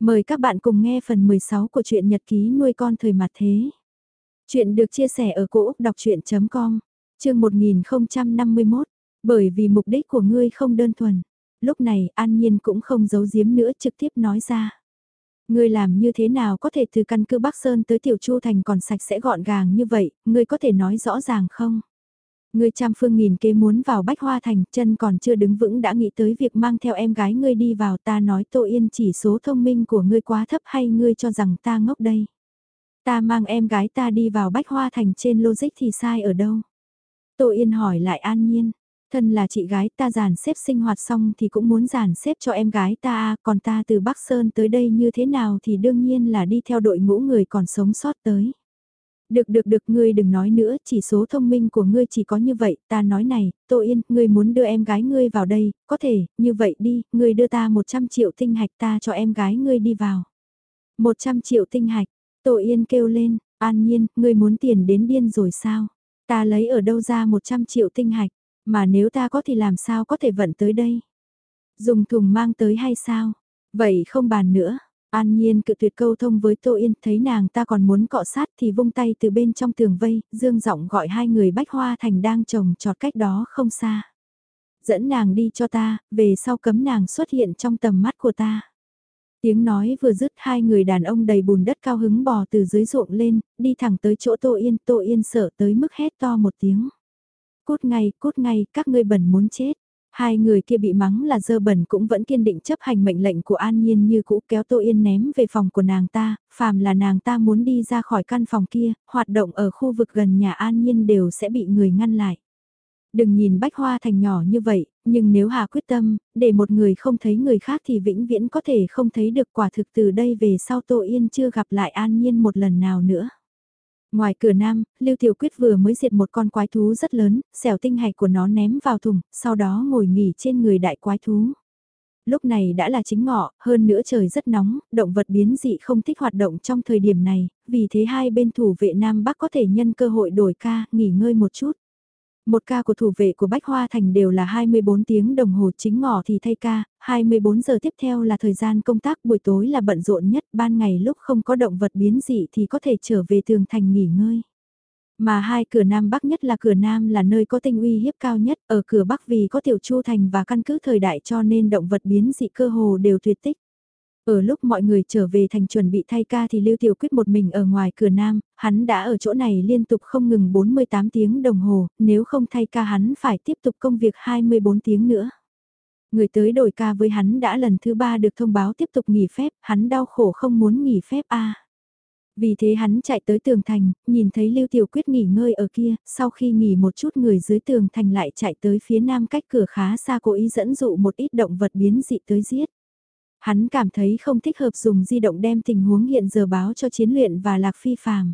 Mời các bạn cùng nghe phần 16 của truyện nhật ký nuôi con thời mặt thế. Chuyện được chia sẻ ở cỗ đọc chuyện.com, chương 1051, bởi vì mục đích của ngươi không đơn thuần. Lúc này An Nhiên cũng không giấu giếm nữa trực tiếp nói ra. Ngươi làm như thế nào có thể từ căn cứ Bắc Sơn tới Tiểu Chu Thành còn sạch sẽ gọn gàng như vậy, ngươi có thể nói rõ ràng không? Ngươi trăm phương nghìn kế muốn vào Bách Hoa Thành, chân còn chưa đứng vững đã nghĩ tới việc mang theo em gái ngươi đi vào ta nói Tô Yên chỉ số thông minh của ngươi quá thấp hay ngươi cho rằng ta ngốc đây. Ta mang em gái ta đi vào Bách Hoa Thành trên logic thì sai ở đâu? Tô Yên hỏi lại an nhiên. Thân là chị gái ta giàn xếp sinh hoạt xong thì cũng muốn giàn xếp cho em gái ta, à, còn ta từ Bắc Sơn tới đây như thế nào thì đương nhiên là đi theo đội ngũ người còn sống sót tới. Được được được ngươi đừng nói nữa, chỉ số thông minh của ngươi chỉ có như vậy, ta nói này, Tô Yên, ngươi muốn đưa em gái ngươi vào đây, có thể, như vậy đi, ngươi đưa ta 100 triệu tinh hạch ta cho em gái ngươi đi vào. 100 triệu tinh hạch, Tô Yên kêu lên, an nhiên, ngươi muốn tiền đến điên rồi sao? Ta lấy ở đâu ra 100 triệu tinh hạch, mà nếu ta có thì làm sao có thể vận tới đây? Dùng thùng mang tới hay sao? Vậy không bàn nữa. An Nhiên cự tuyệt câu thông với Tô Yên, thấy nàng ta còn muốn cọ sát thì vung tay từ bên trong tường vây, dương giọng gọi hai người bách hoa thành đang trồng trọt cách đó không xa. Dẫn nàng đi cho ta, về sau cấm nàng xuất hiện trong tầm mắt của ta. Tiếng nói vừa dứt hai người đàn ông đầy bùn đất cao hứng bò từ dưới ruộng lên, đi thẳng tới chỗ Tô Yên, Tô Yên sợ tới mức hét to một tiếng. Cút ngay, cút ngay, các ngươi bẩn muốn chết. Hai người kia bị mắng là dơ bẩn cũng vẫn kiên định chấp hành mệnh lệnh của An Nhiên như cũ kéo Tô Yên ném về phòng của nàng ta, phàm là nàng ta muốn đi ra khỏi căn phòng kia, hoạt động ở khu vực gần nhà An Nhiên đều sẽ bị người ngăn lại. Đừng nhìn bách hoa thành nhỏ như vậy, nhưng nếu Hà quyết tâm, để một người không thấy người khác thì vĩnh viễn có thể không thấy được quả thực từ đây về sau Tô Yên chưa gặp lại An Nhiên một lần nào nữa. Ngoài cửa nam, Lưu Tiểu Quyết vừa mới diệt một con quái thú rất lớn, xẻo tinh hạch của nó ném vào thùng, sau đó ngồi nghỉ trên người đại quái thú. Lúc này đã là chính ngọ, hơn nữa trời rất nóng, động vật biến dị không thích hoạt động trong thời điểm này, vì thế hai bên thủ vệ Nam Bắc có thể nhân cơ hội đổi ca, nghỉ ngơi một chút. Một ca của thủ vệ của Bách Hoa Thành đều là 24 tiếng đồng hồ chính ngọ thì thay ca, 24 giờ tiếp theo là thời gian công tác buổi tối là bận rộn nhất, ban ngày lúc không có động vật biến dị thì có thể trở về tường thành nghỉ ngơi. Mà hai cửa Nam Bắc nhất là cửa Nam là nơi có tinh uy hiếp cao nhất, ở cửa Bắc vì có tiểu chu thành và căn cứ thời đại cho nên động vật biến dị cơ hồ đều tuyệt tích. Ở lúc mọi người trở về thành chuẩn bị thay ca thì Lưu Tiểu Quyết một mình ở ngoài cửa nam, hắn đã ở chỗ này liên tục không ngừng 48 tiếng đồng hồ, nếu không thay ca hắn phải tiếp tục công việc 24 tiếng nữa. Người tới đổi ca với hắn đã lần thứ ba được thông báo tiếp tục nghỉ phép, hắn đau khổ không muốn nghỉ phép a. Vì thế hắn chạy tới tường thành, nhìn thấy Lưu Tiểu Quyết nghỉ ngơi ở kia, sau khi nghỉ một chút người dưới tường thành lại chạy tới phía nam cách cửa khá xa cố ý dẫn dụ một ít động vật biến dị tới giết. Hắn cảm thấy không thích hợp dùng di động đem tình huống hiện giờ báo cho chiến luyện và lạc phi phàm.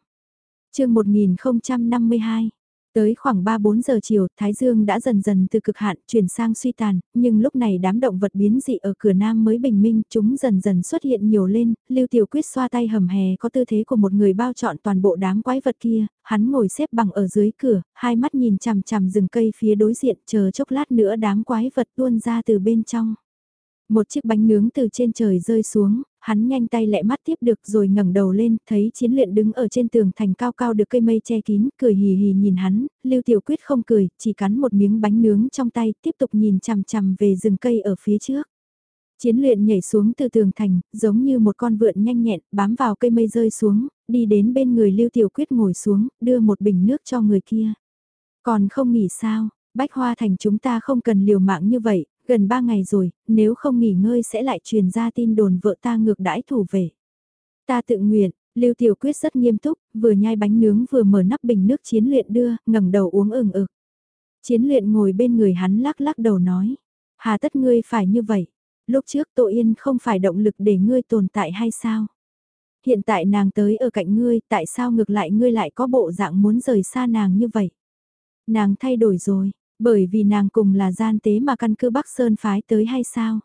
chương 1052 Tới khoảng 3-4 giờ chiều, Thái Dương đã dần dần từ cực hạn chuyển sang suy tàn, nhưng lúc này đám động vật biến dị ở cửa nam mới bình minh, chúng dần dần xuất hiện nhiều lên, Lưu Tiểu Quyết xoa tay hầm hè có tư thế của một người bao trọn toàn bộ đám quái vật kia, hắn ngồi xếp bằng ở dưới cửa, hai mắt nhìn chằm chằm rừng cây phía đối diện chờ chốc lát nữa đám quái vật tuôn ra từ bên trong. Một chiếc bánh nướng từ trên trời rơi xuống, hắn nhanh tay lẹ mắt tiếp được rồi ngẩng đầu lên, thấy chiến luyện đứng ở trên tường thành cao cao được cây mây che kín, cười hì hì nhìn hắn, Lưu Tiểu Quyết không cười, chỉ cắn một miếng bánh nướng trong tay, tiếp tục nhìn chằm chằm về rừng cây ở phía trước. Chiến luyện nhảy xuống từ tường thành, giống như một con vượn nhanh nhẹn, bám vào cây mây rơi xuống, đi đến bên người Lưu Tiểu Quyết ngồi xuống, đưa một bình nước cho người kia. Còn không nghỉ sao, Bách Hoa Thành chúng ta không cần liều mạng như vậy, gần 3 ngày rồi, nếu không nghỉ ngơi sẽ lại truyền ra tin đồn vợ ta ngược đãi thủ về. Ta tự nguyện, Lưu Tiểu Quyết rất nghiêm túc, vừa nhai bánh nướng vừa mở nắp bình nước chiến luyện đưa, ngẩng đầu uống ừng ực. Chiến luyện ngồi bên người hắn lắc lắc đầu nói, hà tất ngươi phải như vậy, lúc trước tội yên không phải động lực để ngươi tồn tại hay sao? Hiện tại nàng tới ở cạnh ngươi, tại sao ngược lại ngươi lại có bộ dạng muốn rời xa nàng như vậy? Nàng thay đổi rồi, bởi vì nàng cùng là gian tế mà căn cứ Bắc Sơn phái tới hay sao?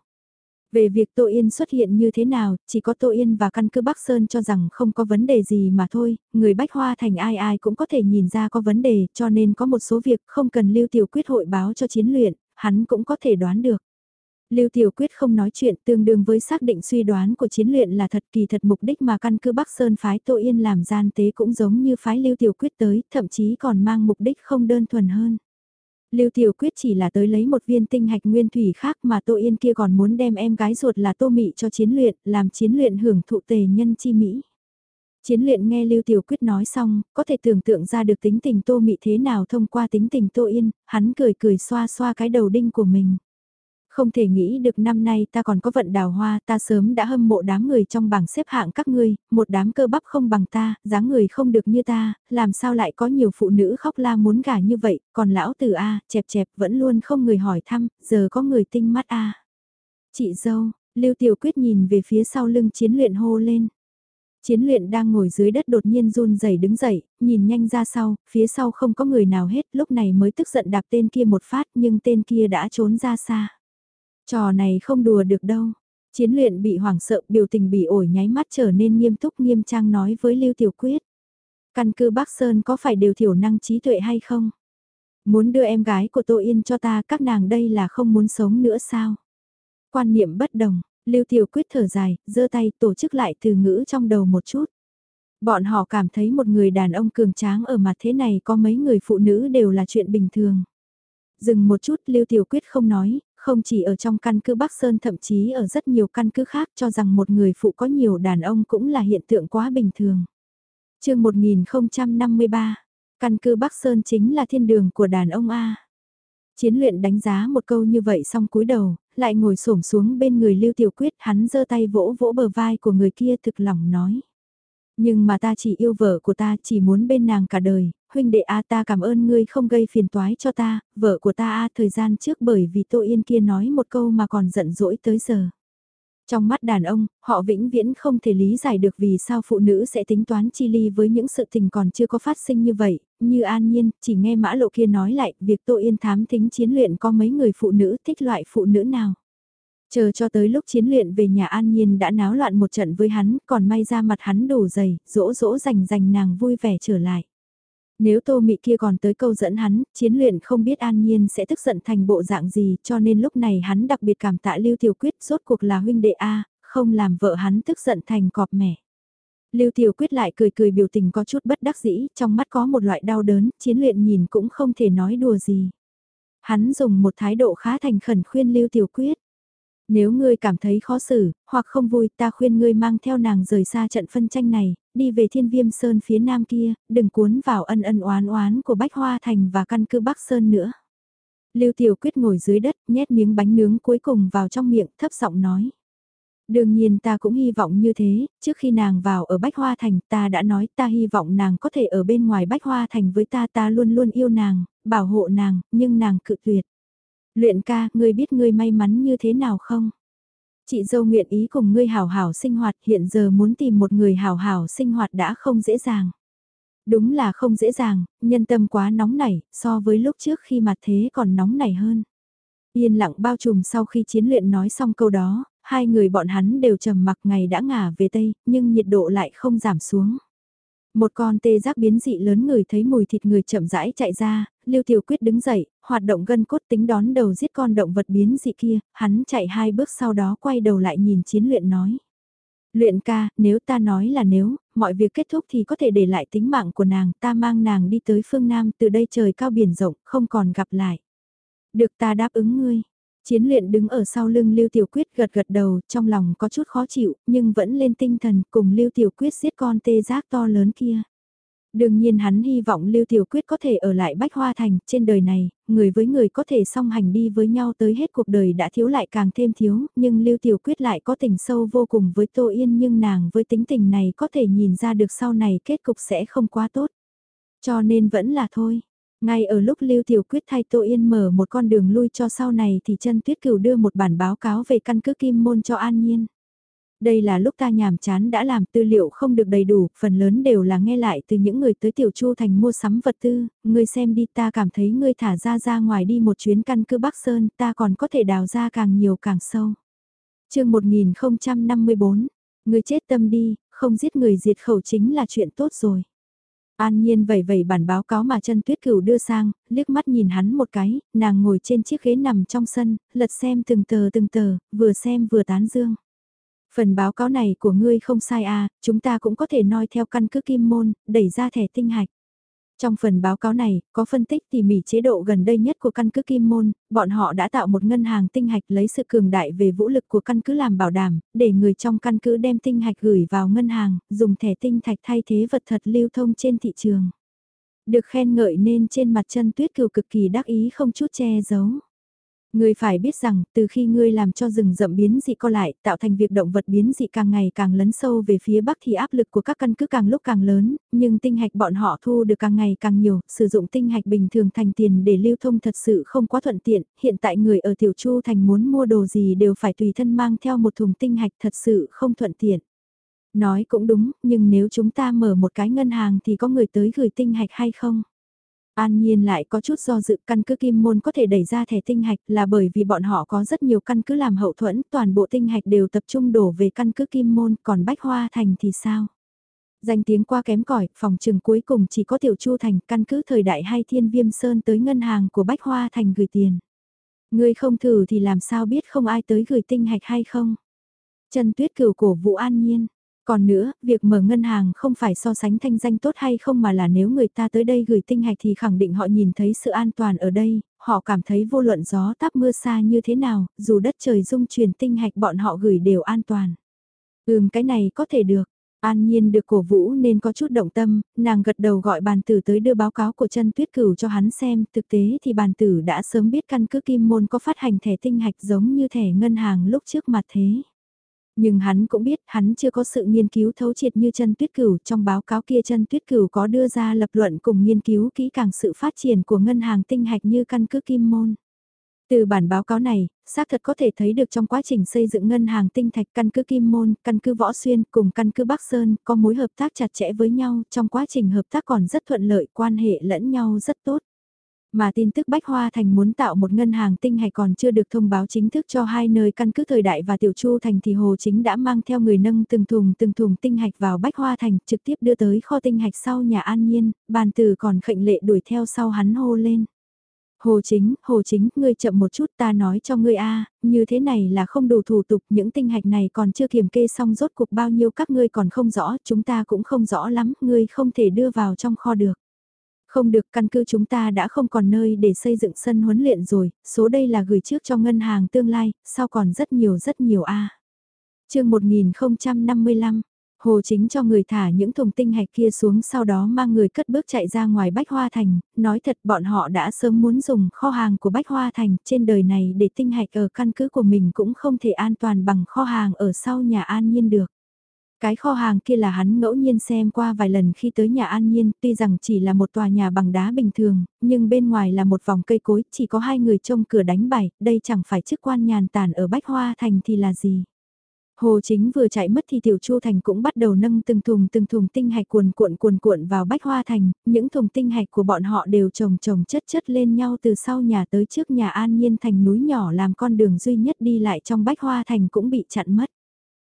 Về việc Tô Yên xuất hiện như thế nào, chỉ có Tô Yên và căn cứ Bắc Sơn cho rằng không có vấn đề gì mà thôi, người Bách Hoa Thành ai ai cũng có thể nhìn ra có vấn đề, cho nên có một số việc không cần lưu tiểu quyết hội báo cho chiến luyện, hắn cũng có thể đoán được. Lưu Tiểu Quyết không nói chuyện tương đương với xác định suy đoán của chiến luyện là thật kỳ thật mục đích mà căn cứ Bắc Sơn phái Tô Yên làm gian tế cũng giống như phái Lưu Tiểu Quyết tới, thậm chí còn mang mục đích không đơn thuần hơn. Lưu Tiểu Quyết chỉ là tới lấy một viên tinh hạch nguyên thủy khác mà Tô Yên kia còn muốn đem em gái ruột là Tô Mị cho chiến luyện, làm chiến luyện hưởng thụ tề nhân chi Mỹ. Chiến luyện nghe Lưu Tiểu Quyết nói xong, có thể tưởng tượng ra được tính tình Tô Mị thế nào thông qua tính tình Tô Yên, hắn cười cười xoa xoa cái đầu đinh của mình. Không thể nghĩ được năm nay ta còn có vận đào hoa, ta sớm đã hâm mộ đám người trong bảng xếp hạng các ngươi, một đám cơ bắp không bằng ta, dáng người không được như ta, làm sao lại có nhiều phụ nữ khóc la muốn gả như vậy, còn lão tử A, chẹp chẹp vẫn luôn không người hỏi thăm, giờ có người tinh mắt A. Chị dâu, Lưu Tiểu Quyết nhìn về phía sau lưng chiến luyện hô lên. Chiến luyện đang ngồi dưới đất đột nhiên run rẩy đứng dậy, nhìn nhanh ra sau, phía sau không có người nào hết, lúc này mới tức giận đạp tên kia một phát nhưng tên kia đã trốn ra xa. Trò này không đùa được đâu. Chiến luyện bị hoảng sợ, biểu tình bị ổi nháy mắt trở nên nghiêm túc nghiêm trang nói với Lưu Tiểu Quyết. Căn cứ Bắc Sơn có phải đều thiểu năng trí tuệ hay không? Muốn đưa em gái của Tô Yên cho ta các nàng đây là không muốn sống nữa sao? Quan niệm bất đồng, Lưu Tiểu Quyết thở dài, giơ tay tổ chức lại từ ngữ trong đầu một chút. Bọn họ cảm thấy một người đàn ông cường tráng ở mặt thế này có mấy người phụ nữ đều là chuyện bình thường. Dừng một chút Lưu Tiểu Quyết không nói, không chỉ ở trong căn cứ Bắc Sơn thậm chí ở rất nhiều căn cứ khác cho rằng một người phụ có nhiều đàn ông cũng là hiện tượng quá bình thường. chương 1053, căn cứ Bắc Sơn chính là thiên đường của đàn ông A. Chiến luyện đánh giá một câu như vậy xong cúi đầu, lại ngồi xổm xuống bên người Lưu Tiểu Quyết hắn giơ tay vỗ vỗ bờ vai của người kia thực lòng nói. Nhưng mà ta chỉ yêu vợ của ta, chỉ muốn bên nàng cả đời, huynh đệ A ta cảm ơn ngươi không gây phiền toái cho ta, vợ của ta A thời gian trước bởi vì Tô Yên kia nói một câu mà còn giận dỗi tới giờ. Trong mắt đàn ông, họ vĩnh viễn không thể lý giải được vì sao phụ nữ sẽ tính toán chi ly với những sự tình còn chưa có phát sinh như vậy, như an nhiên, chỉ nghe mã lộ kia nói lại, việc Tô Yên thám thính chiến luyện có mấy người phụ nữ thích loại phụ nữ nào. Chờ cho tới lúc chiến luyện về nhà An Nhiên đã náo loạn một trận với hắn, còn may ra mặt hắn đủ dày, dỗ dỗ rành rành nàng vui vẻ trở lại. Nếu tô mị kia còn tới câu dẫn hắn, chiến luyện không biết an nhiên sẽ tức giận thành bộ dạng gì cho nên lúc này hắn đặc biệt cảm tạ Lưu Tiểu Quyết rốt cuộc là huynh đệ A, không làm vợ hắn tức giận thành cọp mẻ. Lưu Tiểu Quyết lại cười cười biểu tình có chút bất đắc dĩ, trong mắt có một loại đau đớn, chiến luyện nhìn cũng không thể nói đùa gì. Hắn dùng một thái độ khá thành khẩn khuyên Lưu Tiểu Quyết. Nếu ngươi cảm thấy khó xử, hoặc không vui ta khuyên ngươi mang theo nàng rời xa trận phân tranh này, đi về thiên viêm sơn phía nam kia, đừng cuốn vào ân ân oán oán của Bách Hoa Thành và căn cứ Bắc Sơn nữa. Lưu Tiểu Quyết ngồi dưới đất, nhét miếng bánh nướng cuối cùng vào trong miệng, thấp giọng nói. Đương nhiên ta cũng hy vọng như thế, trước khi nàng vào ở Bách Hoa Thành ta đã nói ta hy vọng nàng có thể ở bên ngoài Bách Hoa Thành với ta ta luôn luôn yêu nàng, bảo hộ nàng, nhưng nàng cự tuyệt. Luyện ca, ngươi biết ngươi may mắn như thế nào không? Chị dâu nguyện ý cùng ngươi hảo hảo sinh hoạt hiện giờ muốn tìm một người hảo hảo sinh hoạt đã không dễ dàng. Đúng là không dễ dàng, nhân tâm quá nóng nảy, so với lúc trước khi mặt thế còn nóng nảy hơn. Yên lặng bao trùm sau khi chiến luyện nói xong câu đó, hai người bọn hắn đều trầm mặc ngày đã ngả về Tây, nhưng nhiệt độ lại không giảm xuống. Một con tê giác biến dị lớn người thấy mùi thịt người chậm rãi chạy ra, Lưu Tiểu Quyết đứng dậy, hoạt động gân cốt tính đón đầu giết con động vật biến dị kia, hắn chạy hai bước sau đó quay đầu lại nhìn chiến luyện nói. Luyện ca, nếu ta nói là nếu, mọi việc kết thúc thì có thể để lại tính mạng của nàng, ta mang nàng đi tới phương Nam từ đây trời cao biển rộng, không còn gặp lại. Được ta đáp ứng ngươi. Chiến luyện đứng ở sau lưng Lưu Tiểu Quyết gật gật đầu, trong lòng có chút khó chịu, nhưng vẫn lên tinh thần cùng Lưu Tiểu Quyết giết con tê giác to lớn kia. Đương nhiên hắn hy vọng Lưu Tiểu Quyết có thể ở lại Bách Hoa Thành, trên đời này, người với người có thể song hành đi với nhau tới hết cuộc đời đã thiếu lại càng thêm thiếu, nhưng Lưu Tiểu Quyết lại có tình sâu vô cùng với Tô Yên nhưng nàng với tính tình này có thể nhìn ra được sau này kết cục sẽ không quá tốt. Cho nên vẫn là thôi. Ngay ở lúc Lưu Tiểu Quyết thay Tô Yên mở một con đường lui cho sau này thì chân Tuyết Cửu đưa một bản báo cáo về căn cứ Kim Môn cho An Nhiên. Đây là lúc ta nhàm chán đã làm tư liệu không được đầy đủ, phần lớn đều là nghe lại từ những người tới Tiểu Chu Thành mua sắm vật tư, ngươi xem đi ta cảm thấy ngươi thả ra ra ngoài đi một chuyến căn cứ Bắc Sơn ta còn có thể đào ra càng nhiều càng sâu. chương 1054, ngươi chết tâm đi, không giết người diệt khẩu chính là chuyện tốt rồi. An Nhiên vẩy vẩy bản báo cáo mà chân tuyết cửu đưa sang, liếc mắt nhìn hắn một cái, nàng ngồi trên chiếc ghế nằm trong sân, lật xem từng tờ từng tờ, vừa xem vừa tán dương. Phần báo cáo này của ngươi không sai à, chúng ta cũng có thể noi theo căn cứ kim môn, đẩy ra thẻ tinh hạch. Trong phần báo cáo này, có phân tích tỉ mỉ chế độ gần đây nhất của căn cứ Kim Môn, bọn họ đã tạo một ngân hàng tinh hạch lấy sự cường đại về vũ lực của căn cứ làm bảo đảm, để người trong căn cứ đem tinh hạch gửi vào ngân hàng, dùng thẻ tinh thạch thay thế vật thật lưu thông trên thị trường. Được khen ngợi nên trên mặt chân tuyết cừu cực kỳ đắc ý không chút che giấu. Ngươi phải biết rằng, từ khi ngươi làm cho rừng rậm biến dị co lại, tạo thành việc động vật biến dị càng ngày càng lấn sâu về phía bắc thì áp lực của các căn cứ càng lúc càng lớn, nhưng tinh hạch bọn họ thu được càng ngày càng nhiều, sử dụng tinh hạch bình thường thành tiền để lưu thông thật sự không quá thuận tiện, hiện tại người ở Tiểu Chu thành muốn mua đồ gì đều phải tùy thân mang theo một thùng tinh hạch thật sự không thuận tiện. Nói cũng đúng, nhưng nếu chúng ta mở một cái ngân hàng thì có người tới gửi tinh hạch hay không? An Nhiên lại có chút do dự căn cứ kim môn có thể đẩy ra thẻ tinh hạch là bởi vì bọn họ có rất nhiều căn cứ làm hậu thuẫn, toàn bộ tinh hạch đều tập trung đổ về căn cứ kim môn, còn Bách Hoa Thành thì sao? Danh tiếng qua kém cỏi phòng trừng cuối cùng chỉ có Tiểu Chu Thành căn cứ thời đại hay Thiên Viêm Sơn tới ngân hàng của Bách Hoa Thành gửi tiền. Người không thử thì làm sao biết không ai tới gửi tinh hạch hay không? Trần Tuyết cửu cổ Vũ An Nhiên, còn nữa, việc mở ngân hàng không phải so sánh thanh danh tốt hay không mà là nếu người ta tới đây gửi tinh hạch thì khẳng định họ nhìn thấy sự an toàn ở đây, họ cảm thấy vô luận gió táp mưa xa như thế nào, dù đất trời dung truyền tinh hạch bọn họ gửi đều an toàn. Ừm cái này có thể được. An Nhiên được cổ vũ nên có chút động tâm, nàng gật đầu gọi bàn tử tới đưa báo cáo của chân tuyết cửu cho hắn xem, thực tế thì bàn tử đã sớm biết căn cứ kim môn có phát hành thẻ tinh hạch giống như thẻ ngân hàng lúc trước mặt thế. Nhưng hắn cũng biết hắn chưa có sự nghiên cứu thấu triệt như chân tuyết cửu trong báo cáo kia chân tuyết cửu có đưa ra lập luận cùng nghiên cứu kỹ càng sự phát triển của ngân hàng tinh hạch như căn cứ kim môn. Từ bản báo cáo này, xác thật có thể thấy được trong quá trình xây dựng ngân hàng tinh thạch căn cứ Kim Môn, căn cứ Võ Xuyên cùng căn cứ Bắc Sơn có mối hợp tác chặt chẽ với nhau, trong quá trình hợp tác còn rất thuận lợi, quan hệ lẫn nhau rất tốt. Mà tin tức Bách Hoa Thành muốn tạo một ngân hàng tinh hay còn chưa được thông báo chính thức cho hai nơi căn cứ thời đại và Tiểu Chu Thành thì Hồ Chính đã mang theo người nâng từng thùng từng thùng tinh hạch vào Bách Hoa Thành trực tiếp đưa tới kho tinh hạch sau nhà An Nhiên, bàn từ còn khệnh lệ đuổi theo sau hắn hô lên. Hồ Chính, Hồ Chính, ngươi chậm một chút ta nói cho ngươi a như thế này là không đủ thủ tục, những tinh hạch này còn chưa kiểm kê xong rốt cuộc bao nhiêu các ngươi còn không rõ, chúng ta cũng không rõ lắm, ngươi không thể đưa vào trong kho được. Không được căn cứ chúng ta đã không còn nơi để xây dựng sân huấn luyện rồi, số đây là gửi trước cho ngân hàng tương lai, sau còn rất nhiều rất nhiều a. À. Chương 1055 Hồ chính cho người thả những thùng tinh hạch kia xuống sau đó mang người cất bước chạy ra ngoài Bách Hoa Thành, nói thật bọn họ đã sớm muốn dùng kho hàng của Bách Hoa Thành trên đời này để tinh hạch ở căn cứ của mình cũng không thể an toàn bằng kho hàng ở sau nhà an nhiên được. Cái kho hàng kia là hắn ngẫu nhiên xem qua vài lần khi tới nhà An Nhiên, tuy rằng chỉ là một tòa nhà bằng đá bình thường, nhưng bên ngoài là một vòng cây cối, chỉ có hai người trông cửa đánh bài, đây chẳng phải chức quan nhàn tản ở Bách Hoa Thành thì là gì. Hồ chính vừa chạy mất thì Tiểu Chu Thành cũng bắt đầu nâng từng thùng từng thùng tinh hạch cuồn cuộn cuồn cuộn vào Bách Hoa Thành, những thùng tinh hạch của bọn họ đều trồng trồng chất chất lên nhau từ sau nhà tới trước nhà An Nhiên Thành núi nhỏ làm con đường duy nhất đi lại trong Bách Hoa Thành cũng bị chặn mất.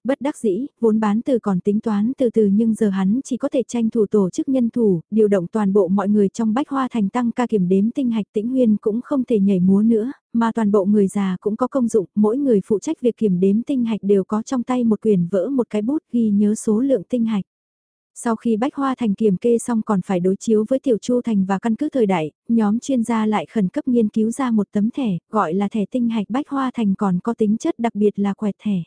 Bất đắc dĩ, vốn bán từ còn tính toán từ từ nhưng giờ hắn chỉ có thể tranh thủ tổ chức nhân thủ, điều động toàn bộ mọi người trong bách hoa thành tăng ca kiểm đếm tinh hạch tĩnh huyên cũng không thể nhảy múa nữa, mà toàn bộ người già cũng có công dụng, mỗi người phụ trách việc kiểm đếm tinh hạch đều có trong tay một quyển vỡ một cái bút ghi nhớ số lượng tinh hạch. Sau khi Bách Hoa Thành kiểm kê xong còn phải đối chiếu với Tiểu Chu Thành và căn cứ thời đại, nhóm chuyên gia lại khẩn cấp nghiên cứu ra một tấm thẻ, gọi là thẻ tinh hạch Bách Hoa Thành còn có tính chất đặc biệt là quẹt thẻ.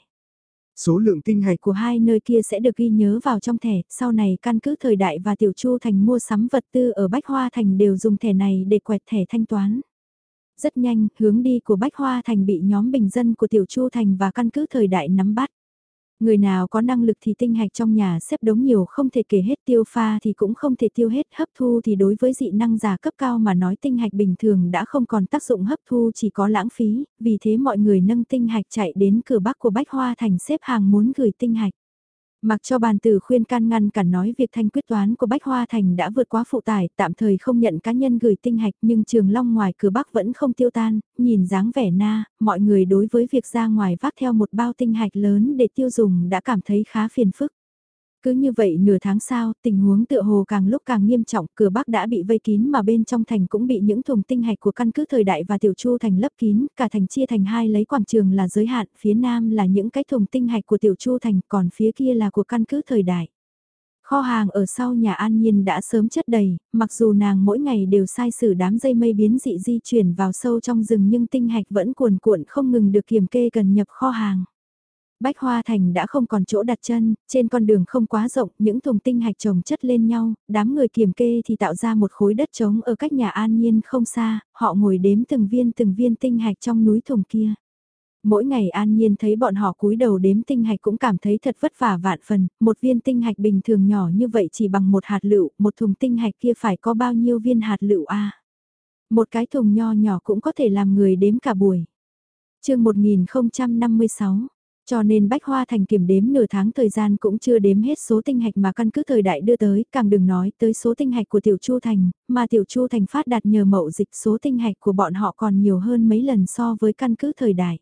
Số lượng tinh hạch của hai nơi kia sẽ được ghi nhớ vào trong thẻ, sau này căn cứ thời đại và tiểu chu thành mua sắm vật tư ở Bách Hoa Thành đều dùng thẻ này để quẹt thẻ thanh toán. Rất nhanh, hướng đi của Bách Hoa Thành bị nhóm bình dân của tiểu chu thành và căn cứ thời đại nắm bắt. Người nào có năng lực thì tinh hạch trong nhà xếp đống nhiều không thể kể hết tiêu pha thì cũng không thể tiêu hết hấp thu thì đối với dị năng giả cấp cao mà nói tinh hạch bình thường đã không còn tác dụng hấp thu chỉ có lãng phí, vì thế mọi người nâng tinh hạch chạy đến cửa bắc của Bách Hoa Thành xếp hàng muốn gửi tinh hạch. Mặc cho bàn tử khuyên can ngăn cản nói việc thanh quyết toán của Bách Hoa Thành đã vượt quá phụ tải, tạm thời không nhận cá nhân gửi tinh hạch nhưng trường long ngoài cửa Bắc vẫn không tiêu tan, nhìn dáng vẻ na, mọi người đối với việc ra ngoài vác theo một bao tinh hạch lớn để tiêu dùng đã cảm thấy khá phiền phức. Cứ như vậy nửa tháng sau, tình huống tựa hồ càng lúc càng nghiêm trọng, cửa bắc đã bị vây kín mà bên trong thành cũng bị những thùng tinh hạch của căn cứ thời đại và tiểu chu thành lấp kín, cả thành chia thành hai lấy quảng trường là giới hạn, phía nam là những cái thùng tinh hạch của tiểu chu thành, còn phía kia là của căn cứ thời đại. Kho hàng ở sau nhà An Nhiên đã sớm chất đầy, mặc dù nàng mỗi ngày đều sai sử đám dây mây biến dị di chuyển vào sâu trong rừng nhưng tinh hạch vẫn cuồn cuộn không ngừng được kiểm kê gần nhập kho hàng. Bách Hoa Thành đã không còn chỗ đặt chân, trên con đường không quá rộng, những thùng tinh hạch chồng chất lên nhau, đám người kiểm kê thì tạo ra một khối đất trống ở cách nhà an nhiên không xa, họ ngồi đếm từng viên từng viên tinh hạch trong núi thùng kia. Mỗi ngày an nhiên thấy bọn họ cúi đầu đếm tinh hạch cũng cảm thấy thật vất vả vạn phần, một viên tinh hạch bình thường nhỏ như vậy chỉ bằng một hạt lựu, một thùng tinh hạch kia phải có bao nhiêu viên hạt lựu a Một cái thùng nho nhỏ cũng có thể làm người đếm cả buổi. chương 1056 cho nên Bách Hoa Thành kiểm đếm nửa tháng thời gian cũng chưa đếm hết số tinh hạch mà căn cứ thời đại đưa tới, càng đừng nói tới số tinh hạch của Tiểu Chu Thành, mà Tiểu Chu Thành phát đạt nhờ mậu dịch số tinh hạch của bọn họ còn nhiều hơn mấy lần so với căn cứ thời đại.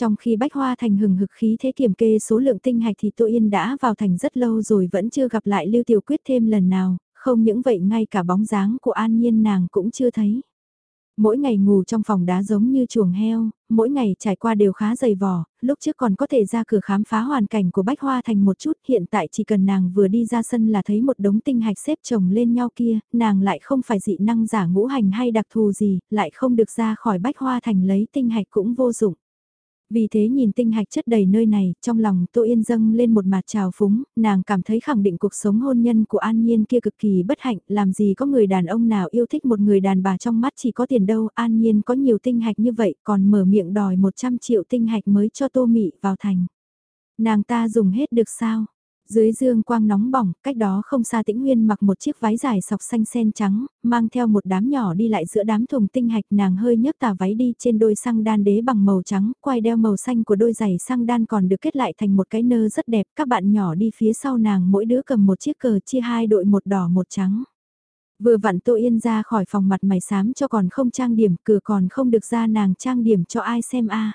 Trong khi Bách Hoa Thành hừng hực khí thế kiểm kê số lượng tinh hạch thì Tô Yên đã vào thành rất lâu rồi vẫn chưa gặp lại Lưu Tiểu Quyết thêm lần nào, không những vậy ngay cả bóng dáng của An Nhiên nàng cũng chưa thấy. Mỗi ngày ngủ trong phòng đá giống như chuồng heo, mỗi ngày trải qua đều khá dày vò, lúc trước còn có thể ra cửa khám phá hoàn cảnh của Bách Hoa Thành một chút, hiện tại chỉ cần nàng vừa đi ra sân là thấy một đống tinh hạch xếp chồng lên nhau kia, nàng lại không phải dị năng giả ngũ hành hay đặc thù gì, lại không được ra khỏi Bách Hoa Thành lấy tinh hạch cũng vô dụng. Vì thế nhìn tinh hạch chất đầy nơi này, trong lòng Tô Yên dâng lên một mặt trào phúng, nàng cảm thấy khẳng định cuộc sống hôn nhân của An Nhiên kia cực kỳ bất hạnh, làm gì có người đàn ông nào yêu thích một người đàn bà trong mắt chỉ có tiền đâu, An Nhiên có nhiều tinh hạch như vậy còn mở miệng đòi 100 triệu tinh hạch mới cho Tô Mị vào thành. Nàng ta dùng hết được sao? Dưới dương quang nóng bỏng, cách đó không xa tĩnh nguyên mặc một chiếc váy dài sọc xanh sen trắng, mang theo một đám nhỏ đi lại giữa đám thùng tinh hạch nàng hơi nhấc tà váy đi trên đôi xăng đan đế bằng màu trắng, quai đeo màu xanh của đôi giày xăng đan còn được kết lại thành một cái nơ rất đẹp, các bạn nhỏ đi phía sau nàng mỗi đứa cầm một chiếc cờ chia hai đội một đỏ một trắng. Vừa vặn Tô Yên ra khỏi phòng mặt mày xám cho còn không trang điểm, cửa còn không được ra nàng trang điểm cho ai xem a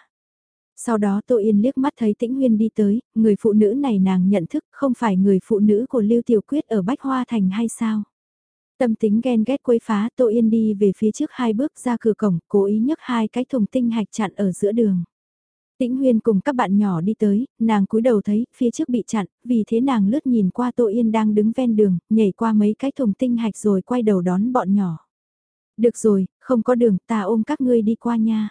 sau đó Tô Yên liếc mắt thấy Tĩnh Huyên đi tới, người phụ nữ này nàng nhận thức không phải người phụ nữ của Lưu Tiểu Quyết ở Bách Hoa Thành hay sao? Tâm tính ghen ghét quấy phá Tô Yên đi về phía trước hai bước ra cửa cổng, cố ý nhấc hai cái thùng tinh hạch chặn ở giữa đường. Tĩnh Huyên cùng các bạn nhỏ đi tới, nàng cúi đầu thấy phía trước bị chặn, vì thế nàng lướt nhìn qua Tô Yên đang đứng ven đường, nhảy qua mấy cái thùng tinh hạch rồi quay đầu đón bọn nhỏ. Được rồi, không có đường, ta ôm các ngươi đi qua nha.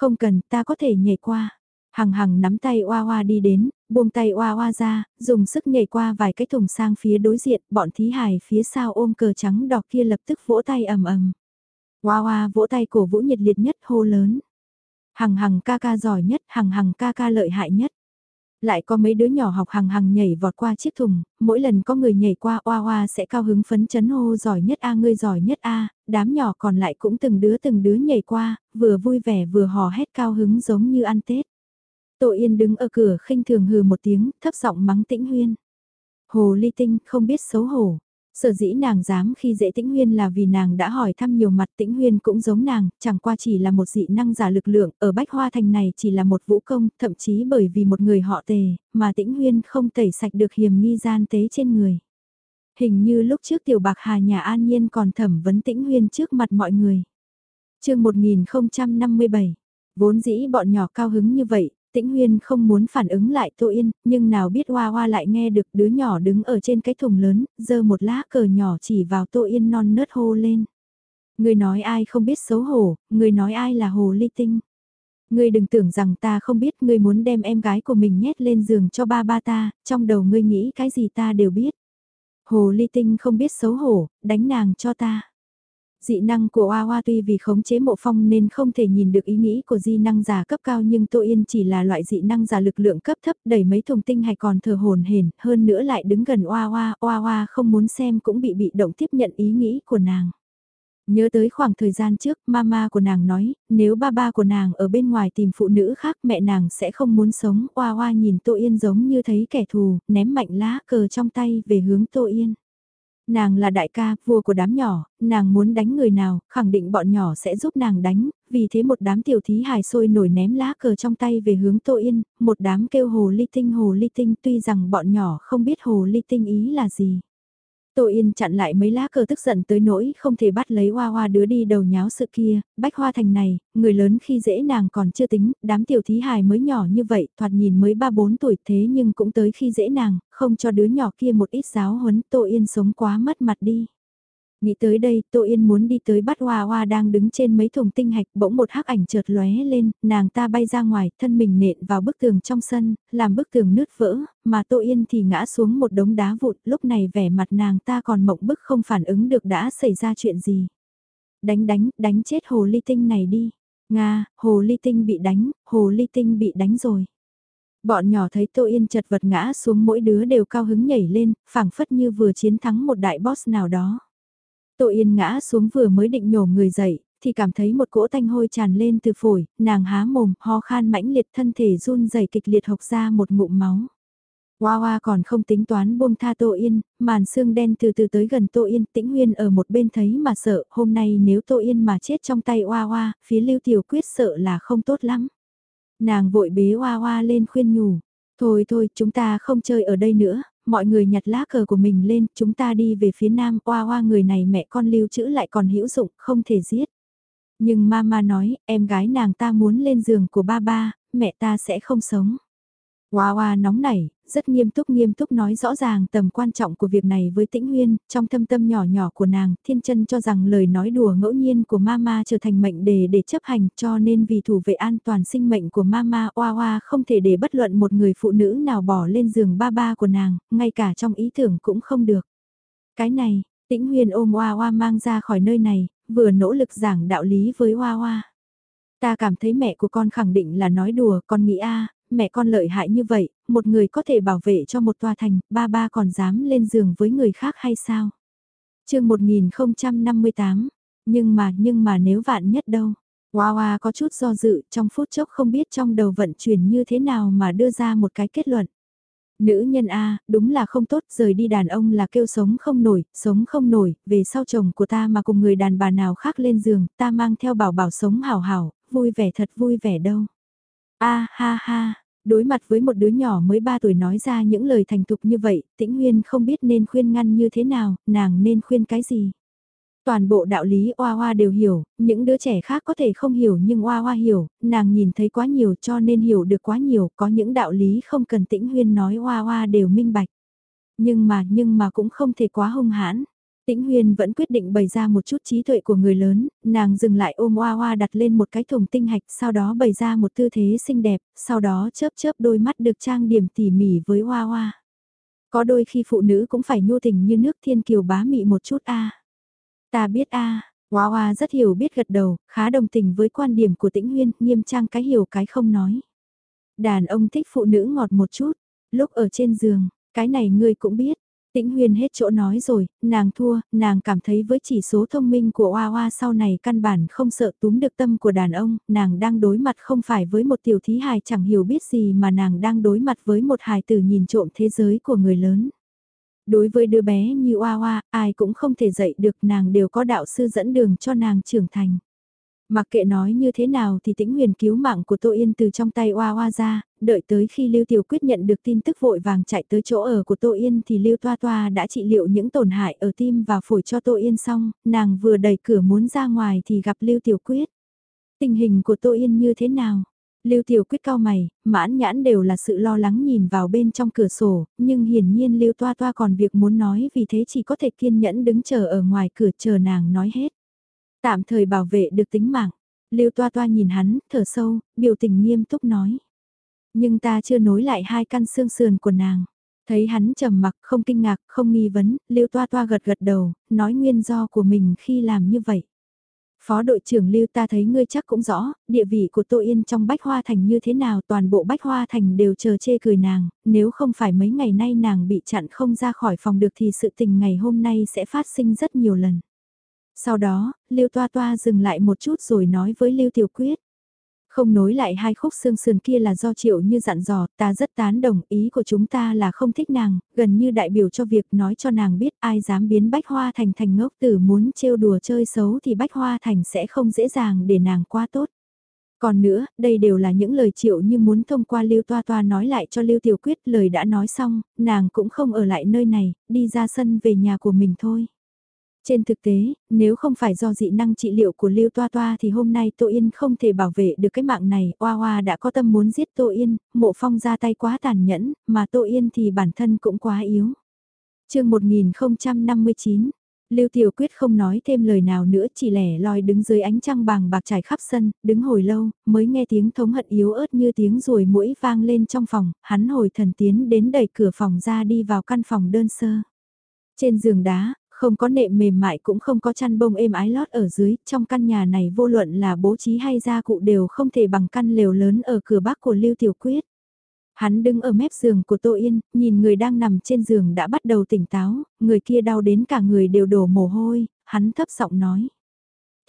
Không cần, ta có thể nhảy qua. Hằng hằng nắm tay oa oa đi đến, buông tay oa oa ra, dùng sức nhảy qua vài cái thùng sang phía đối diện, bọn thí hài phía sau ôm cờ trắng đỏ kia lập tức vỗ tay ầm ầm. Oa oa vỗ tay cổ vũ nhiệt liệt nhất hô lớn. Hằng hằng ca ca giỏi nhất, hằng hằng ca ca lợi hại nhất. Lại có mấy đứa nhỏ học hằng hằng nhảy vọt qua chiếc thùng, mỗi lần có người nhảy qua oa oa sẽ cao hứng phấn chấn hô giỏi nhất a ngươi giỏi nhất a, đám nhỏ còn lại cũng từng đứa từng đứa nhảy qua, vừa vui vẻ vừa hò hét cao hứng giống như ăn Tết. Tô Yên đứng ở cửa khinh thường hừ một tiếng, thấp giọng mắng tĩnh huyên. Hồ ly tinh không biết xấu hổ, Sở dĩ nàng dám khi dễ tĩnh huyên là vì nàng đã hỏi thăm nhiều mặt tĩnh huyên cũng giống nàng, chẳng qua chỉ là một dị năng giả lực lượng, ở Bách Hoa Thành này chỉ là một vũ công, thậm chí bởi vì một người họ tề, mà tĩnh huyên không tẩy sạch được hiểm nghi gian tế trên người. Hình như lúc trước tiểu bạc hà nhà an nhiên còn thẩm vấn tĩnh huyên trước mặt mọi người. chương 1057, vốn dĩ bọn nhỏ cao hứng như vậy, Tĩnh Huyên không muốn phản ứng lại Tô Yên, nhưng nào biết Hoa Hoa lại nghe được đứa nhỏ đứng ở trên cái thùng lớn, giơ một lá cờ nhỏ chỉ vào Tô Yên non nớt hô lên. Người nói ai không biết xấu hổ, người nói ai là hồ ly tinh. Ngươi đừng tưởng rằng ta không biết ngươi muốn đem em gái của mình nhét lên giường cho ba ba ta, trong đầu ngươi nghĩ cái gì ta đều biết. Hồ ly tinh không biết xấu hổ, đánh nàng cho ta. Dị năng của Hoa Hoa tuy vì khống chế mộ phong nên không thể nhìn được ý nghĩ của di năng giả cấp cao nhưng Tô Yên chỉ là loại dị năng giả lực lượng cấp thấp đẩy mấy thùng tinh hay còn thờ hồn hển hơn nữa lại đứng gần Hoa Hoa, Hoa Hoa không muốn xem cũng bị bị động tiếp nhận ý nghĩ của nàng. Nhớ tới khoảng thời gian trước, mama của nàng nói, nếu ba ba của nàng ở bên ngoài tìm phụ nữ khác mẹ nàng sẽ không muốn sống. Oa Oa nhìn Tô Yên giống như thấy kẻ thù, ném mạnh lá cờ trong tay về hướng Tô Yên. Nàng là đại ca, vua của đám nhỏ, nàng muốn đánh người nào, khẳng định bọn nhỏ sẽ giúp nàng đánh, vì thế một đám tiểu thí hài sôi nổi ném lá cờ trong tay về hướng Tô Yên, một đám kêu hồ ly tinh hồ ly tinh tuy rằng bọn nhỏ không biết hồ ly tinh ý là gì. Tô Yên chặn lại mấy lá cờ tức giận tới nỗi không thể bắt lấy hoa hoa đứa đi đầu nháo sự kia, bách hoa thành này, người lớn khi dễ nàng còn chưa tính, đám tiểu thí hài mới nhỏ như vậy, thoạt nhìn mới 3-4 tuổi thế nhưng cũng tới khi dễ nàng, không cho đứa nhỏ kia một ít giáo huấn Tô Yên sống quá mất mặt đi. Nghĩ tới đây, Tô Yên muốn đi tới bắt Hoa Hoa đang đứng trên mấy thùng tinh hạch, bỗng một hắc ảnh chợt lóe lên, nàng ta bay ra ngoài, thân mình nện vào bức tường trong sân, làm bức tường nứt vỡ, mà Tô Yên thì ngã xuống một đống đá vụn, lúc này vẻ mặt nàng ta còn mộng bức không phản ứng được đã xảy ra chuyện gì. Đánh đánh, đánh chết hồ ly tinh này đi. Nga, hồ ly tinh bị đánh, hồ ly tinh bị đánh rồi. Bọn nhỏ thấy Tô Yên chật vật ngã xuống mỗi đứa đều cao hứng nhảy lên, phảng phất như vừa chiến thắng một đại boss nào đó. Tô Yên ngã xuống vừa mới định nhổ người dậy, thì cảm thấy một cỗ tanh hôi tràn lên từ phổi, nàng há mồm, ho khan mãnh liệt thân thể run rẩy kịch liệt hộc ra một ngụm máu. Hoa Hoa còn không tính toán buông tha Tô Yên, màn xương đen từ từ tới gần Tô Yên, tĩnh nguyên ở một bên thấy mà sợ, hôm nay nếu Tô Yên mà chết trong tay Hoa Hoa, phía Lưu Tiểu Quyết sợ là không tốt lắm. Nàng vội bế Hoa Hoa lên khuyên nhủ, thôi thôi chúng ta không chơi ở đây nữa, mọi người nhặt lá cờ của mình lên, chúng ta đi về phía nam, oa oa người này mẹ con lưu trữ lại còn hữu dụng, không thể giết. Nhưng mama nói, em gái nàng ta muốn lên giường của ba ba, mẹ ta sẽ không sống. Hoa hoa nóng nảy, rất nghiêm túc nghiêm túc nói rõ ràng tầm quan trọng của việc này với tĩnh huyên, trong thâm tâm nhỏ nhỏ của nàng, thiên chân cho rằng lời nói đùa ngẫu nhiên của mama trở thành mệnh đề để chấp hành cho nên vì thủ vệ an toàn sinh mệnh của mama Hoa Hoa không thể để bất luận một người phụ nữ nào bỏ lên giường ba ba của nàng, ngay cả trong ý tưởng cũng không được. Cái này, tĩnh huyên ôm Hoa Hoa mang ra khỏi nơi này, vừa nỗ lực giảng đạo lý với Hoa Hoa. Ta cảm thấy mẹ của con khẳng định là nói đùa, con nghĩ a mẹ con lợi hại như vậy, một người có thể bảo vệ cho một tòa thành, ba ba còn dám lên giường với người khác hay sao? chương 1058, nhưng mà, nhưng mà nếu vạn nhất đâu? Hoa Hoa có chút do dự, trong phút chốc không biết trong đầu vận chuyển như thế nào mà đưa ra một cái kết luận. Nữ nhân A, đúng là không tốt, rời đi đàn ông là kêu sống không nổi, sống không nổi, về sau chồng của ta mà cùng người đàn bà nào khác lên giường, ta mang theo bảo bảo sống hảo hảo, vui vẻ thật vui vẻ đâu. A ha ha, đối mặt với một đứa nhỏ mới 3 tuổi nói ra những lời thành thục như vậy, tĩnh huyên không biết nên khuyên ngăn như thế nào, nàng nên khuyên cái gì. Toàn bộ đạo lý Oa Oa đều hiểu, những đứa trẻ khác có thể không hiểu nhưng Oa Oa hiểu, nàng nhìn thấy quá nhiều cho nên hiểu được quá nhiều, có những đạo lý không cần tĩnh huyên nói Oa Oa đều minh bạch. Nhưng mà, nhưng mà cũng không thể quá hung hãn. Tĩnh huyền vẫn quyết định bày ra một chút trí tuệ của người lớn, nàng dừng lại ôm Hoa Hoa đặt lên một cái thùng tinh hạch, sau đó bày ra một tư thế xinh đẹp, sau đó chớp chớp đôi mắt được trang điểm tỉ mỉ với Hoa Hoa. Có đôi khi phụ nữ cũng phải nhu tình như nước thiên kiều bá mị một chút a. Ta biết a. Hoa Hoa rất hiểu biết gật đầu, khá đồng tình với quan điểm của Tĩnh huyền nghiêm trang cái hiểu cái không nói. Đàn ông thích phụ nữ ngọt một chút, lúc ở trên giường, cái này ngươi cũng biết, Tĩnh Huyền hết chỗ nói rồi, nàng thua, nàng cảm thấy với chỉ số thông minh của Hoa Hoa sau này căn bản không sợ túm được tâm của đàn ông, nàng đang đối mặt không phải với một tiểu thí hài chẳng hiểu biết gì mà nàng đang đối mặt với một hài tử nhìn trộm thế giới của người lớn. Đối với đứa bé như Hoa Hoa, ai cũng không thể dạy được nàng đều có đạo sư dẫn đường cho nàng trưởng thành. Mặc kệ nói như thế nào thì tĩnh huyền cứu mạng của Tô Yên từ trong tay Oa Oa ra, đợi tới khi Lưu Tiểu Quyết nhận được tin tức vội vàng chạy tới chỗ ở của Tô Yên thì Lưu Toa Toa đã trị liệu những tổn hại ở tim và phổi cho Tô Yên xong, nàng vừa đẩy cửa muốn ra ngoài thì gặp Lưu Tiểu Quyết. Tình hình của Tô Yên như thế nào? Lưu Tiểu Quyết cao mày, mãn nhãn đều là sự lo lắng nhìn vào bên trong cửa sổ, nhưng hiển nhiên Lưu Toa Toa còn việc muốn nói vì thế chỉ có thể kiên nhẫn đứng chờ ở ngoài cửa chờ nàng nói hết. Tạm thời bảo vệ được tính mạng. Lưu toa toa nhìn hắn, thở sâu, biểu tình nghiêm túc nói. Nhưng ta chưa nối lại hai căn xương sườn của nàng. Thấy hắn trầm mặc, không kinh ngạc, không nghi vấn, Lưu toa toa gật gật đầu, nói nguyên do của mình khi làm như vậy. Phó đội trưởng Lưu ta thấy ngươi chắc cũng rõ, địa vị của Tô Yên trong Bách Hoa Thành như thế nào toàn bộ Bách Hoa Thành đều chờ chê cười nàng, nếu không phải mấy ngày nay nàng bị chặn không ra khỏi phòng được thì sự tình ngày hôm nay sẽ phát sinh rất nhiều lần. Sau đó, Lưu Toa Toa dừng lại một chút rồi nói với Lưu Tiểu Quyết. Không nối lại hai khúc xương sườn kia là do triệu như dặn dò, ta rất tán đồng ý của chúng ta là không thích nàng, gần như đại biểu cho việc nói cho nàng biết ai dám biến Bách Hoa Thành thành ngốc tử muốn trêu đùa chơi xấu thì Bách Hoa Thành sẽ không dễ dàng để nàng qua tốt. Còn nữa, đây đều là những lời triệu như muốn thông qua Lưu Toa Toa nói lại cho Lưu Tiểu Quyết lời đã nói xong, nàng cũng không ở lại nơi này, đi ra sân về nhà của mình thôi. Trên thực tế, nếu không phải do dị năng trị liệu của Lưu Toa Toa thì hôm nay Tô Yên không thể bảo vệ được cái mạng này. Oa Oa đã có tâm muốn giết Tô Yên, mộ phong ra tay quá tàn nhẫn, mà Tô Yên thì bản thân cũng quá yếu. chương 1059 Lưu Tiểu Quyết không nói thêm lời nào nữa chỉ lẻ loi đứng dưới ánh trăng bàng bạc trải khắp sân, đứng hồi lâu, mới nghe tiếng thống hận yếu ớt như tiếng ruồi mũi vang lên trong phòng, hắn hồi thần tiến đến đẩy cửa phòng ra đi vào căn phòng đơn sơ. Trên giường đá, không có nệm mềm mại cũng không có chăn bông êm ái lót ở dưới, trong căn nhà này vô luận là bố trí hay gia cụ đều không thể bằng căn lều lớn ở cửa bắc của Lưu Tiểu Quyết. Hắn đứng ở mép giường của Tô Yên, nhìn người đang nằm trên giường đã bắt đầu tỉnh táo, người kia đau đến cả người đều đổ mồ hôi, hắn thấp giọng nói.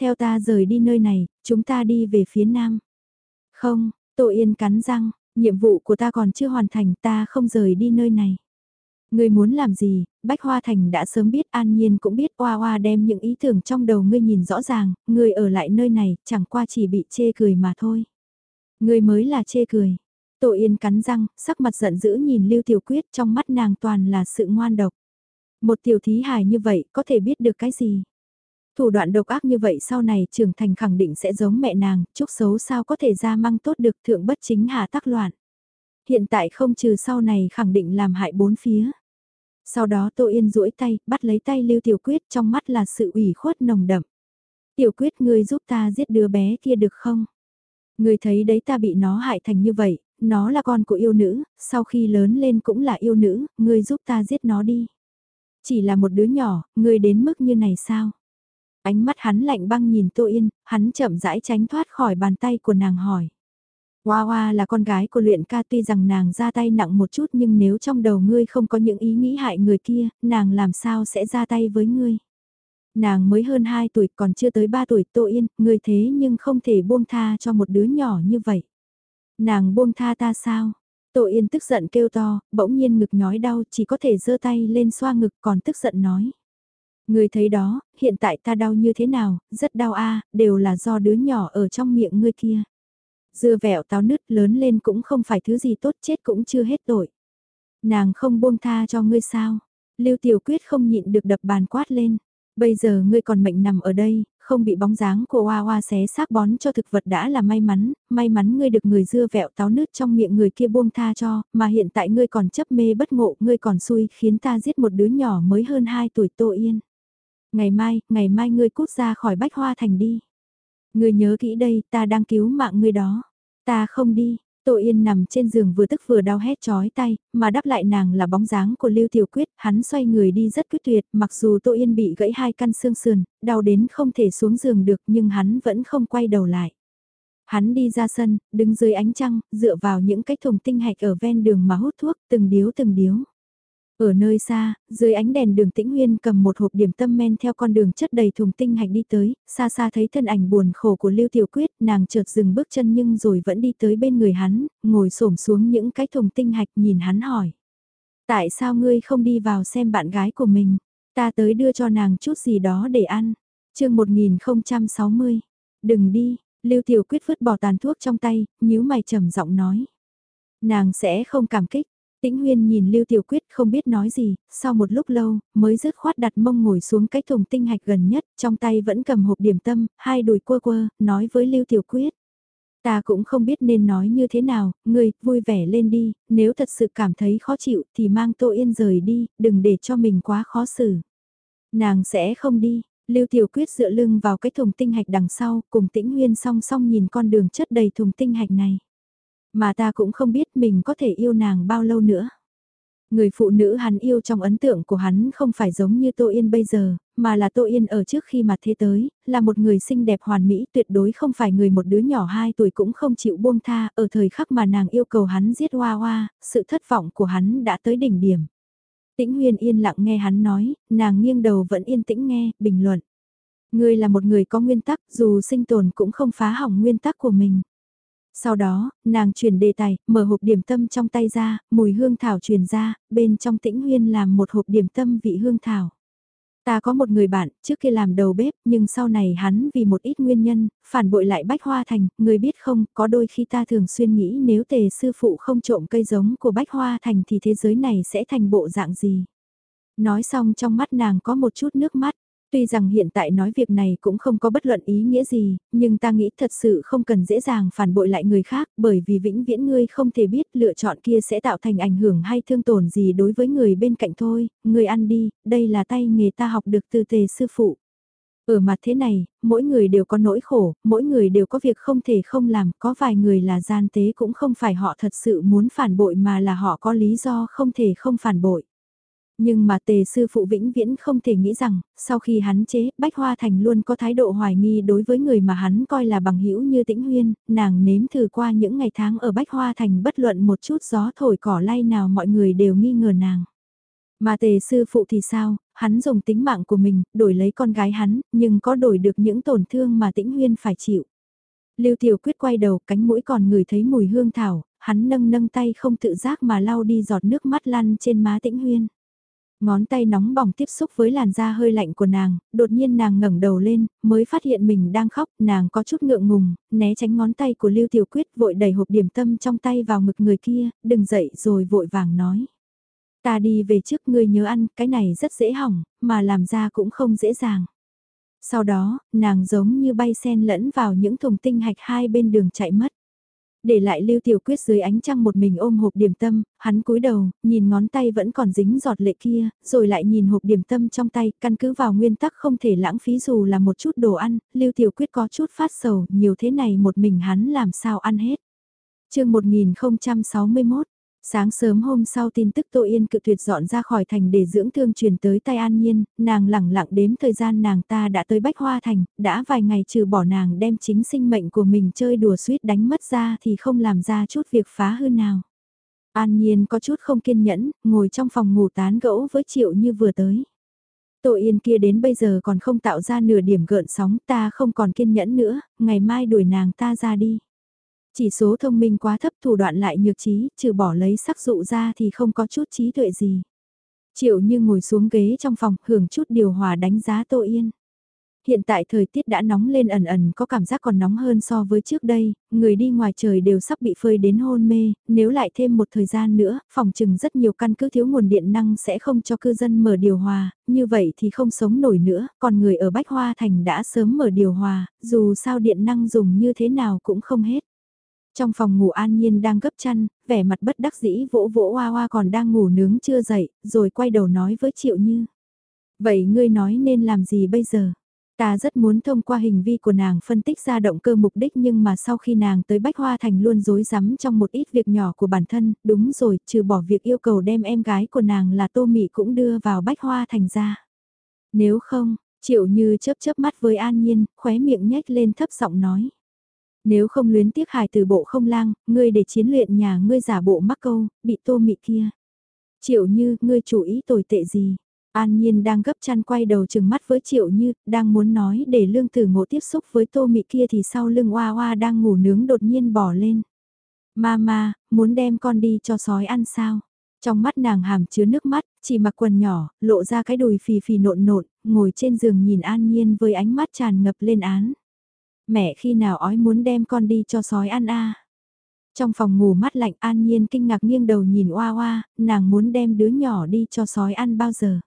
Theo ta rời đi nơi này, chúng ta đi về phía nam. Không, Tô Yên cắn răng, nhiệm vụ của ta còn chưa hoàn thành ta không rời đi nơi này. Ngươi muốn làm gì, Bách Hoa Thành đã sớm biết An Nhiên cũng biết Hoa Hoa đem những ý tưởng trong đầu ngươi nhìn rõ ràng, ngươi ở lại nơi này chẳng qua chỉ bị chê cười mà thôi. Ngươi mới là chê cười. Tổ Yên cắn răng, sắc mặt giận dữ nhìn Lưu Tiểu Quyết trong mắt nàng toàn là sự ngoan độc. Một tiểu thí hài như vậy có thể biết được cái gì? Thủ đoạn độc ác như vậy sau này trưởng thành khẳng định sẽ giống mẹ nàng, chúc xấu sao có thể ra măng tốt được thượng bất chính hạ tắc loạn. Hiện tại không trừ sau này khẳng định làm hại bốn phía. Sau đó Tô Yên duỗi tay, bắt lấy tay Lưu Tiểu Quyết trong mắt là sự ủy khuất nồng đậm. Tiểu Quyết ngươi giúp ta giết đứa bé kia được không? Ngươi thấy đấy ta bị nó hại thành như vậy, nó là con của yêu nữ, sau khi lớn lên cũng là yêu nữ, ngươi giúp ta giết nó đi. Chỉ là một đứa nhỏ, ngươi đến mức như này sao? Ánh mắt hắn lạnh băng nhìn Tô Yên, hắn chậm rãi tránh thoát khỏi bàn tay của nàng hỏi. Hoa Hoa là con gái của luyện ca tuy rằng nàng ra tay nặng một chút nhưng nếu trong đầu ngươi không có những ý nghĩ hại người kia, nàng làm sao sẽ ra tay với ngươi. Nàng mới hơn 2 tuổi còn chưa tới 3 tuổi Tô Yên, ngươi thế nhưng không thể buông tha cho một đứa nhỏ như vậy. Nàng buông tha ta sao? Tô Yên tức giận kêu to, bỗng nhiên ngực nhói đau chỉ có thể giơ tay lên xoa ngực còn tức giận nói. Người thấy đó, hiện tại ta đau như thế nào, rất đau a đều là do đứa nhỏ ở trong miệng ngươi kia. Dưa vẹo táo nứt lớn lên cũng không phải thứ gì tốt chết cũng chưa hết tội. Nàng không buông tha cho ngươi sao? Lưu Tiểu Quyết không nhịn được đập bàn quát lên. Bây giờ ngươi còn mệnh nằm ở đây, không bị bóng dáng của Hoa Hoa xé xác bón cho thực vật đã là may mắn, may mắn ngươi được người dưa vẹo táo nứt trong miệng người kia buông tha cho, mà hiện tại ngươi còn chấp mê bất ngộ, ngươi còn xui khiến ta giết một đứa nhỏ mới hơn 2 tuổi Tô Yên. Ngày mai, ngày mai ngươi cút ra khỏi Bách Hoa Thành đi. Ngươi nhớ kỹ đây, ta đang cứu mạng ngươi đó. Ta không đi, Tô Yên nằm trên giường vừa tức vừa đau hét chói tay, mà đáp lại nàng là bóng dáng của Lưu Tiểu Quyết, hắn xoay người đi rất quyết tuyệt, mặc dù Tô Yên bị gãy hai căn xương sườn, đau đến không thể xuống giường được nhưng hắn vẫn không quay đầu lại. Hắn đi ra sân, đứng dưới ánh trăng, dựa vào những cái thùng tinh hạch ở ven đường mà hút thuốc, từng điếu từng điếu. Ở nơi xa, dưới ánh đèn đường tĩnh nguyên cầm một hộp điểm tâm men theo con đường chất đầy thùng tinh hạch đi tới, xa xa thấy thân ảnh buồn khổ của Lưu Tiểu Quyết, nàng chợt dừng bước chân nhưng rồi vẫn đi tới bên người hắn, ngồi xổm xuống những cái thùng tinh hạch nhìn hắn hỏi. Tại sao ngươi không đi vào xem bạn gái của mình? Ta tới đưa cho nàng chút gì đó để ăn. chương 1060. Đừng đi, Lưu Tiểu Quyết vứt bỏ tàn thuốc trong tay, nhíu mày trầm giọng nói. Nàng sẽ không cảm kích, Tĩnh Huyên nhìn Lưu Tiểu Quyết không biết nói gì, sau một lúc lâu, mới rứt khoát đặt mông ngồi xuống cái thùng tinh hạch gần nhất, trong tay vẫn cầm hộp điểm tâm, hai đùi quơ quơ, nói với Lưu Tiểu Quyết. Ta cũng không biết nên nói như thế nào, ngươi, vui vẻ lên đi, nếu thật sự cảm thấy khó chịu thì mang Tô Yên rời đi, đừng để cho mình quá khó xử. Nàng sẽ không đi, Lưu Tiểu Quyết dựa lưng vào cái thùng tinh hạch đằng sau, cùng Tĩnh Huyên song song nhìn con đường chất đầy thùng tinh hạch này. Mà ta cũng không biết mình có thể yêu nàng bao lâu nữa. Người phụ nữ hắn yêu trong ấn tượng của hắn không phải giống như Tô Yên bây giờ, mà là Tô Yên ở trước khi mà thế tới, là một người xinh đẹp hoàn mỹ tuyệt đối không phải người một đứa nhỏ 2 tuổi cũng không chịu buông tha, ở thời khắc mà nàng yêu cầu hắn giết hoa hoa, sự thất vọng của hắn đã tới đỉnh điểm. Tĩnh Huyền yên lặng nghe hắn nói, nàng nghiêng đầu vẫn yên tĩnh nghe, bình luận. Ngươi là một người có nguyên tắc, dù sinh tồn cũng không phá hỏng nguyên tắc của mình. Sau đó, nàng chuyển đề tài, mở hộp điểm tâm trong tay ra, mùi hương thảo truyền ra, bên trong tĩnh huyên làm một hộp điểm tâm vị hương thảo. Ta có một người bạn, trước kia làm đầu bếp, nhưng sau này hắn vì một ít nguyên nhân, phản bội lại Bách Hoa Thành, người biết không, có đôi khi ta thường xuyên nghĩ nếu tề sư phụ không trộm cây giống của Bách Hoa Thành thì thế giới này sẽ thành bộ dạng gì. Nói xong trong mắt nàng có một chút nước mắt, Tuy rằng hiện tại nói việc này cũng không có bất luận ý nghĩa gì, nhưng ta nghĩ thật sự không cần dễ dàng phản bội lại người khác bởi vì vĩnh viễn ngươi không thể biết lựa chọn kia sẽ tạo thành ảnh hưởng hay thương tổn gì đối với người bên cạnh thôi, ngươi ăn đi, đây là tay nghề ta học được từ tề sư phụ. Ở mặt thế này, mỗi người đều có nỗi khổ, mỗi người đều có việc không thể không làm, có vài người là gian tế cũng không phải họ thật sự muốn phản bội mà là họ có lý do không thể không phản bội. Nhưng mà tề sư phụ vĩnh viễn không thể nghĩ rằng, sau khi hắn chế, Bách Hoa Thành luôn có thái độ hoài nghi đối với người mà hắn coi là bằng hữu như tĩnh huyên, nàng nếm thử qua những ngày tháng ở Bách Hoa Thành bất luận một chút gió thổi cỏ lay nào mọi người đều nghi ngờ nàng. Mà tề sư phụ thì sao, hắn dùng tính mạng của mình, đổi lấy con gái hắn, nhưng có đổi được những tổn thương mà tĩnh huyên phải chịu. Lưu Tiểu Quyết quay đầu, cánh mũi còn ngửi thấy mùi hương thảo, hắn nâng nâng tay không tự giác mà lau đi giọt nước mắt lăn trên má tĩnh huyên. Ngón tay nóng bỏng tiếp xúc với làn da hơi lạnh của nàng, đột nhiên nàng ngẩng đầu lên, mới phát hiện mình đang khóc, nàng có chút ngượng ngùng, né tránh ngón tay của Lưu Tiểu Quyết vội đẩy hộp điểm tâm trong tay vào ngực người kia, đừng dậy rồi vội vàng nói. Ta đi về trước ngươi nhớ ăn, cái này rất dễ hỏng, mà làm ra cũng không dễ dàng. Sau đó, nàng giống như bay sen lẫn vào những thùng tinh hạch hai bên đường chạy mất. Để lại Lưu Tiểu Quyết dưới ánh trăng một mình ôm hộp điểm tâm, hắn cúi đầu, nhìn ngón tay vẫn còn dính giọt lệ kia, rồi lại nhìn hộp điểm tâm trong tay, căn cứ vào nguyên tắc không thể lãng phí dù là một chút đồ ăn, Lưu Tiểu Quyết có chút phát sầu, nhiều thế này một mình hắn làm sao ăn hết. chương 1061 Sáng sớm hôm sau tin tức Tô Yên cự tuyệt dọn ra khỏi thành để dưỡng thương truyền tới tay An Nhiên, nàng lẳng lặng đếm thời gian nàng ta đã tới Bách Hoa Thành, đã vài ngày trừ bỏ nàng đem chính sinh mệnh của mình chơi đùa suýt đánh mất ra thì không làm ra chút việc phá hư nào. An Nhiên có chút không kiên nhẫn, ngồi trong phòng ngủ tán gẫu với Triệu như vừa tới. Tô Yên kia đến bây giờ còn không tạo ra nửa điểm gợn sóng ta không còn kiên nhẫn nữa, ngày mai đuổi nàng ta ra đi. Chỉ số thông minh quá thấp thủ đoạn lại nhược trí, trừ bỏ lấy sắc dụ ra thì không có chút trí tuệ gì. Triệu như ngồi xuống ghế trong phòng hưởng chút điều hòa đánh giá Tô Yên. Hiện tại thời tiết đã nóng lên ẩn ẩn có cảm giác còn nóng hơn so với trước đây, người đi ngoài trời đều sắp bị phơi đến hôn mê, nếu lại thêm một thời gian nữa, phòng chừng rất nhiều căn cứ thiếu nguồn điện năng sẽ không cho cư dân mở điều hòa, như vậy thì không sống nổi nữa, còn người ở Bách Hoa Thành đã sớm mở điều hòa, dù sao điện năng dùng như thế nào cũng không hết. Trong phòng ngủ an nhiên đang gấp chăn, vẻ mặt bất đắc dĩ vỗ vỗ hoa hoa còn đang ngủ nướng chưa dậy, rồi quay đầu nói với Triệu Như. Vậy ngươi nói nên làm gì bây giờ? Ta rất muốn thông qua hình vi của nàng phân tích ra động cơ mục đích nhưng mà sau khi nàng tới Bách Hoa Thành luôn dối rắm trong một ít việc nhỏ của bản thân, đúng rồi, trừ bỏ việc yêu cầu đem em gái của nàng là Tô Mị cũng đưa vào Bách Hoa Thành ra. Nếu không, Triệu Như chớp chớp mắt với An Nhiên, khóe miệng nhếch lên thấp giọng nói. Nếu không luyến tiếc hài từ bộ không lang, ngươi để chiến luyện nhà ngươi giả bộ mắc câu, bị tô mị kia. Triệu như, ngươi chủ ý tồi tệ gì? An Nhiên đang gấp chăn quay đầu chừng mắt với Triệu Như, đang muốn nói để lương tử ngộ tiếp xúc với tô mị kia thì sau lưng oa oa đang ngủ nướng đột nhiên bỏ lên. Mama, muốn đem con đi cho sói ăn sao? Trong mắt nàng hàm chứa nước mắt, chỉ mặc quần nhỏ, lộ ra cái đùi phì phì nộn nộn, ngồi trên giường nhìn An Nhiên với ánh mắt tràn ngập lên án mẹ khi nào ói muốn đem con đi cho sói ăn a Trong phòng ngủ mắt lạnh an nhiên kinh ngạc nghiêng đầu nhìn oa oa, nàng muốn đem đứa nhỏ đi cho sói ăn bao giờ.